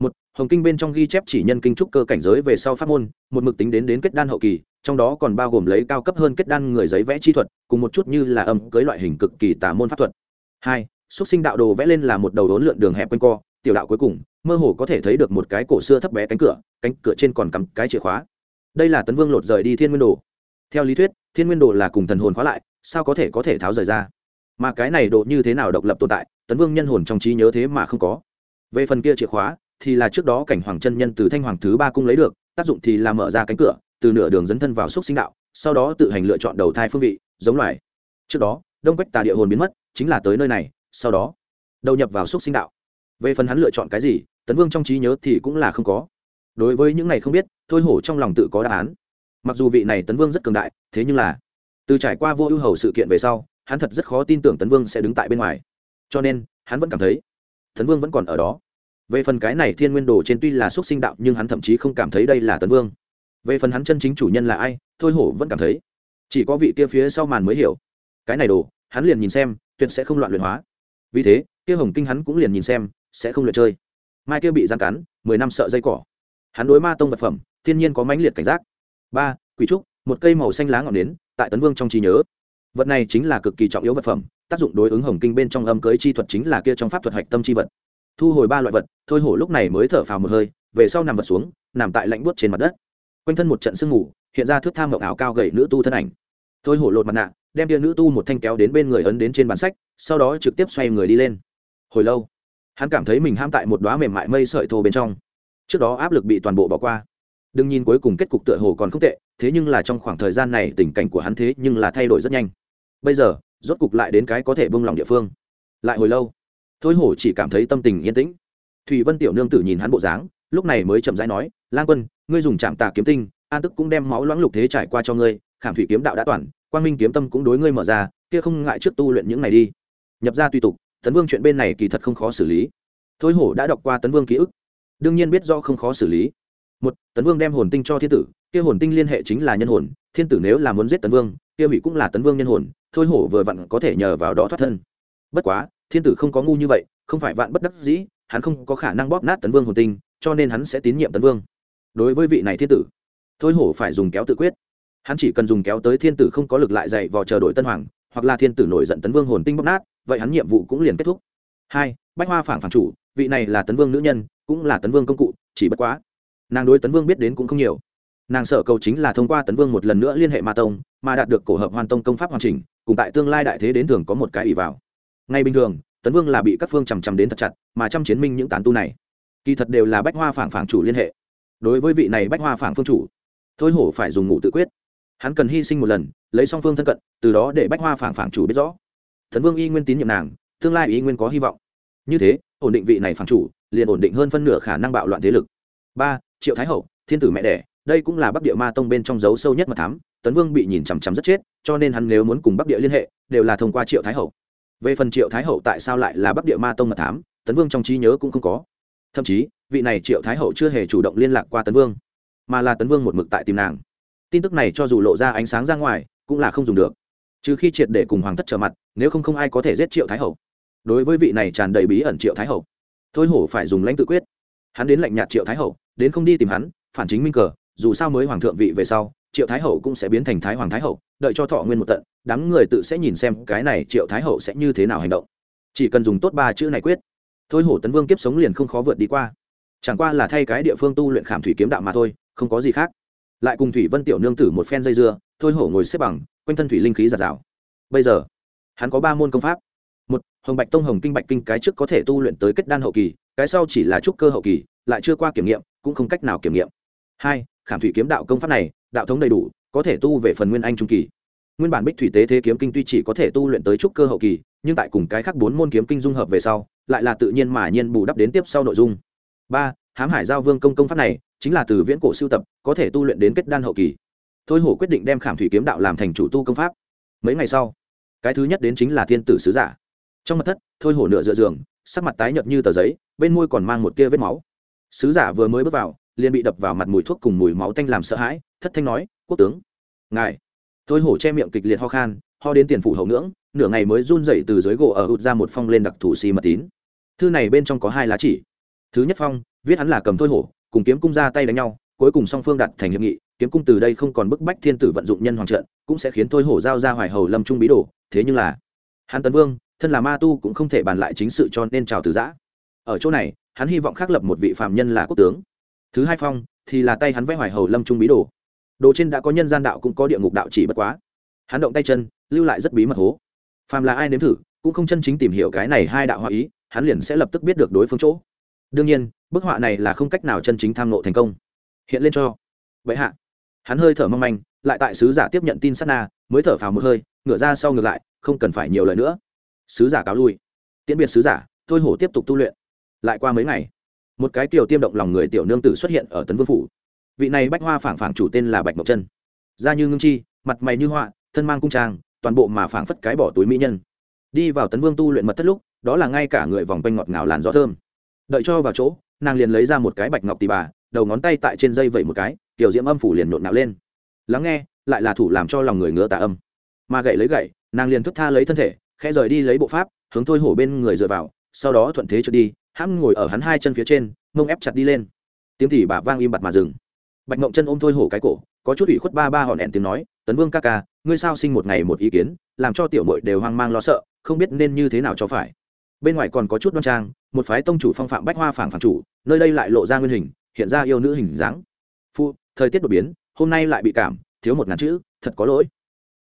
Một, hồng kinh bên trong ghi chép chỉ nhân kinh trúc cơ cảnh giới về sau pháp môn, một mực tính đến đến kết đan hậu kỳ, trong đó còn bao gồm lấy cao cấp hơn kết đan người giấy vẽ chi thuật, cùng một chút như là âm cưới loại hình cực kỳ tả môn pháp thuật hai xúc sinh đạo đồ vẽ lên là một đầu đốn lượn đường hẹp quanh co, tiểu đạo cuối cùng, mơ hồ có thể thấy được một cái cổ xưa thấp bé cánh cửa cánh cửa trên còn cắm cái chìa khóa. Đây là tấn vương lột rời đi thiên nguyên đồ. Theo lý thuyết, thiên nguyên đồ là cùng thần hồn khóa lại, sao có thể có thể tháo rời ra? Mà cái này độ như thế nào độc lập tồn tại, tấn vương nhân hồn trong trí nhớ thế mà không có. Về phần kia chìa khóa, thì là trước đó cảnh hoàng chân nhân từ thanh hoàng thứ ba cung lấy được, tác dụng thì là mở ra cánh cửa, từ nửa đường dấn thân vào xúc sinh đạo, sau đó tự hành lựa chọn đầu thai phương vị, giống loài. Trước đó, đông quách tà địa hồn biến mất chính là tới nơi này, sau đó, đầu nhập vào xúc sinh đạo. Về phần hắn lựa chọn cái gì, tấn vương trong trí nhớ thì cũng là không có. Đối với những này không biết, thôi hổ trong lòng tự có đáp án. Mặc dù vị này tấn vương rất cường đại, thế nhưng là, từ trải qua vô ưu hầu sự kiện về sau, hắn thật rất khó tin tưởng tấn vương sẽ đứng tại bên ngoài. Cho nên, hắn vẫn cảm thấy, tấn vương vẫn còn ở đó. Về phần cái này thiên nguyên đồ trên tuy là xúc sinh đạo, nhưng hắn thậm chí không cảm thấy đây là tấn vương. Về phần hắn chân chính chủ nhân là ai, thôi hổ vẫn cảm thấy, chỉ có vị kia phía sau màn mới hiểu. Cái này đồ, hắn liền nhìn xem tuyệt sẽ không loạn luyện hóa. Vì thế, kia hồng kinh hắn cũng liền nhìn xem, sẽ không luyện chơi. Mai kia bị gian cắn, mười năm sợ dây cỏ. Hắn đối ma tông vật phẩm, thiên nhiên có mãnh liệt cảnh giác. Ba, quỷ trúc, một cây màu xanh lá ngọn nến, tại tấn vương trong trí nhớ. Vật này chính là cực kỳ trọng yếu vật phẩm, tác dụng đối ứng hồng kinh bên trong âm cưới chi thuật chính là kia trong pháp thuật hạch tâm chi vật. Thu hồi ba loại vật, thôi hổ lúc này mới thở phào một hơi, về sau nằm vật xuống, nằm tại lạnh buốt trên mặt đất. Quanh thân một trận sương mù, hiện ra thước tham mộng ảo cao gầy nữ tu thân ảnh. Thôi hổ lột mặt nạ đem tia nữ tu một thanh kéo đến bên người ấn đến trên bàn sách, sau đó trực tiếp xoay người đi lên. Hồi lâu, hắn cảm thấy mình ham tại một đoá mềm mại mây sợi thô bên trong. Trước đó áp lực bị toàn bộ bỏ qua. Đừng nhìn cuối cùng kết cục tựa hồ còn không tệ, thế nhưng là trong khoảng thời gian này tình cảnh của hắn thế nhưng là thay đổi rất nhanh. Bây giờ, rốt cục lại đến cái có thể bông lòng địa phương. Lại hồi lâu, thôi hổ chỉ cảm thấy tâm tình yên tĩnh. Thùy vân tiểu nương tử nhìn hắn bộ dáng, lúc này mới chậm rãi nói, lang quân, ngươi dùng trạm tà kiếm tinh, an tức cũng đem máu loãng lục thế trải qua cho ngươi, khảm thủy kiếm đạo đã toàn quang minh kiếm tâm cũng đối ngươi mở ra, kia không ngại trước tu luyện những này đi. Nhập ra tùy tục, tấn vương chuyện bên này kỳ thật không khó xử lý. Thôi hổ đã đọc qua tấn vương ký ức. Đương nhiên biết do không khó xử lý. Một, tấn vương đem hồn tinh cho thiên tử, kia hồn tinh liên hệ chính là nhân hồn, thiên tử nếu là muốn giết tấn vương, kia hủy cũng là tấn vương nhân hồn, thôi hổ vừa vặn có thể nhờ vào đó thoát thân. Bất quá, thiên tử không có ngu như vậy, không phải vạn bất đắc dĩ, hắn không có khả năng bóp nát tấn vương hồn tinh, cho nên hắn sẽ tín nhiệm tấn vương. Đối với vị này thiên tử, thôi hổ phải dùng kéo tự quyết hắn chỉ cần dùng kéo tới thiên tử không có lực lại dạy vò chờ đội tân hoàng, hoặc là thiên tử nổi giận tấn vương hồn tinh bóc nát, vậy hắn nhiệm vụ cũng liền kết thúc. Hai, bách hoa phản phản chủ, vị này là tấn vương nữ nhân, cũng là tấn vương công cụ, chỉ bất quá, nàng đối tấn vương biết đến cũng không nhiều. Nàng sợ cầu chính là thông qua tấn vương một lần nữa liên hệ ma tông, mà đạt được cổ hợp hoàn tông công pháp hoàn chỉnh, cùng tại tương lai đại thế đến thường có một cái ỷ vào. Ngay bình thường, tấn vương là bị các phương chằm chằm đến thật chặt, mà chăm chiến minh những tán tu này, kỳ thật đều là bách hoa phản phản chủ liên hệ. Đối với vị này bách hoa phản phương chủ, thôi hổ phải dùng ngủ tự quyết hắn cần hy sinh một lần, lấy song phương thân cận, từ đó để bách hoa phản phản chủ biết rõ. Thần vương y nguyên tín nhiệm nàng, tương lai y nguyên có hy vọng. Như thế, ổn định vị này phản chủ, liền ổn định hơn phân nửa khả năng bạo loạn thế lực. Ba, triệu thái hậu, thiên tử mẹ đẻ, đây cũng là bắc địa ma tông bên trong dấu sâu nhất mà thám, tấn vương bị nhìn chằm chằm rất chết, cho nên hắn nếu muốn cùng bắc địa liên hệ, đều là thông qua triệu thái hậu. Về phần triệu thái hậu tại sao lại là bắc địa ma tông mật thám, tấn vương trong trí nhớ cũng không có. Thậm chí, vị này triệu thái hậu chưa hề chủ động liên lạc qua tấn vương, mà là tấn vương một mực tại tìm nàng tin tức này cho dù lộ ra ánh sáng ra ngoài, cũng là không dùng được. Trừ khi triệt để cùng hoàng thất trở mặt, nếu không không ai có thể giết triệu thái hậu. Đối với vị này tràn đầy bí ẩn triệu thái hậu, thôi hổ phải dùng lãnh tự quyết. Hắn đến lạnh nhạt triệu thái hậu, đến không đi tìm hắn, phản chính minh cờ, dù sao mới hoàng thượng vị về sau, triệu thái hậu cũng sẽ biến thành thái hoàng thái hậu, đợi cho thọ nguyên một tận, đám người tự sẽ nhìn xem cái này triệu thái hậu sẽ như thế nào hành động. Chỉ cần dùng tốt ba chữ này quyết, thôi hổ tấn vương kiếp sống liền không khó vượt đi qua. Chẳng qua là thay cái địa phương tu luyện khảm thủy kiếm đạo mà thôi, không có gì khác lại cùng thủy vân tiểu nương tử một phen dây dưa, thôi hổ ngồi xếp bằng, quanh thân thủy linh khí giạt rào. Bây giờ, hắn có ba môn công pháp. Một, hồng bạch tông hồng kinh bạch kinh cái trước có thể tu luyện tới kết đan hậu kỳ, cái sau chỉ là trúc cơ hậu kỳ, lại chưa qua kiểm nghiệm, cũng không cách nào kiểm nghiệm. Hai, khảm thủy kiếm đạo công pháp này, đạo thống đầy đủ, có thể tu về phần nguyên anh trung kỳ. Nguyên bản bích thủy tế thế kiếm kinh tuy chỉ có thể tu luyện tới trúc cơ hậu kỳ, nhưng tại cùng cái khác bốn môn kiếm kinh dung hợp về sau, lại là tự nhiên mà nhiên bù đắp đến tiếp sau nội dung. Ba, hám hải giao vương công công pháp này chính là từ viễn cổ sưu tập, có thể tu luyện đến kết đan hậu kỳ. Thôi hổ quyết định đem khảm thủy kiếm đạo làm thành chủ tu công pháp. Mấy ngày sau, cái thứ nhất đến chính là thiên tử sứ giả. Trong mặt thất, thôi hổ nửa dựa giường, sắc mặt tái nhợt như tờ giấy, bên môi còn mang một tia vết máu. Sứ giả vừa mới bước vào, liền bị đập vào mặt mùi thuốc cùng mùi máu tanh làm sợ hãi, thất thanh nói, quốc tướng, ngài. Thôi hổ che miệng kịch liệt ho khan, ho đến tiền phủ hậu ngưỡng, nửa ngày mới run dậy từ dưới gỗ ở hụt ra một phong lên đặc thù xì mật tín. Thư này bên trong có hai lá chỉ. Thứ nhất phong, viết hắn là cầm thôi hổ cùng kiếm cung ra tay đánh nhau, cuối cùng song phương đặt thành hiệp nghị, kiếm cung từ đây không còn bức bách thiên tử vận dụng nhân hoàng trận, cũng sẽ khiến thôi hổ giao ra hoài hầu lâm trung bí đồ, thế nhưng là, hắn tấn vương, thân là ma tu cũng không thể bàn lại chính sự cho nên chào từ giã. Ở chỗ này, hắn hy vọng khắc lập một vị phạm nhân là quốc tướng. Thứ hai phong, thì là tay hắn vẽ hoài hầu lâm trung bí đồ. Đồ trên đã có nhân gian đạo cũng có địa ngục đạo chỉ bất quá. Hắn động tay chân, lưu lại rất bí mật hố. Phàm là ai nếm thử, cũng không chân chính tìm hiểu cái này hai đạo hoa ý, hắn liền sẽ lập tức biết được đối phương chỗ đương nhiên, bức họa này là không cách nào chân chính tham nộ thành công. Hiện lên cho. Vậy hạ. Hắn hơi thở mong manh, lại tại sứ giả tiếp nhận tin sát na, mới thở phào một hơi, ngửa ra sau ngược lại, không cần phải nhiều lời nữa. Sứ giả cáo lui. Tiễn biệt sứ giả, thôi hổ tiếp tục tu luyện. Lại qua mấy ngày, một cái tiểu tiêm động lòng người tiểu nương tử xuất hiện ở tấn vương phủ. Vị này bách hoa phảng phảng chủ tên là bạch mộc chân. Da như ngưng chi, mặt mày như họa, thân mang cung trang, toàn bộ mà phảng phất cái bỏ túi mỹ nhân. Đi vào tấn vương tu luyện mật thất lúc, đó là ngay cả người vòng quanh ngọt ngào làn gió thơm đợi cho vào chỗ, nàng liền lấy ra một cái bạch ngọc tì bà, đầu ngón tay tại trên dây vẩy một cái tiểu diễm âm phủ liền nhộn nạo lên. Lắng nghe, lại là thủ làm cho lòng người ngứa tà âm. Mà gậy lấy gậy, nàng liền thức tha lấy thân thể, khẽ rời đi lấy bộ pháp, hướng thôi hổ bên người dựa vào, sau đó thuận thế trượt đi, hãm ngồi ở hắn hai chân phía trên, mông ép chặt đi lên. Tiếng tỉ bà vang im bặt mà dừng. Bạch ngộng chân ôm thôi hổ cái cổ, có chút ủy khuất ba ba hòn ẹn tiếng nói, tấn vương ca ca, ngươi sao sinh một ngày một ý kiến, làm cho tiểu mội đều hoang mang lo sợ, không biết nên như thế nào cho phải bên ngoài còn có chút đoan trang, một phái tông chủ phong phạm bách hoa phảng phản chủ, nơi đây lại lộ ra nguyên hình, hiện ra yêu nữ hình dáng. Phu, thời tiết đột biến, hôm nay lại bị cảm, thiếu một ngàn chữ, thật có lỗi.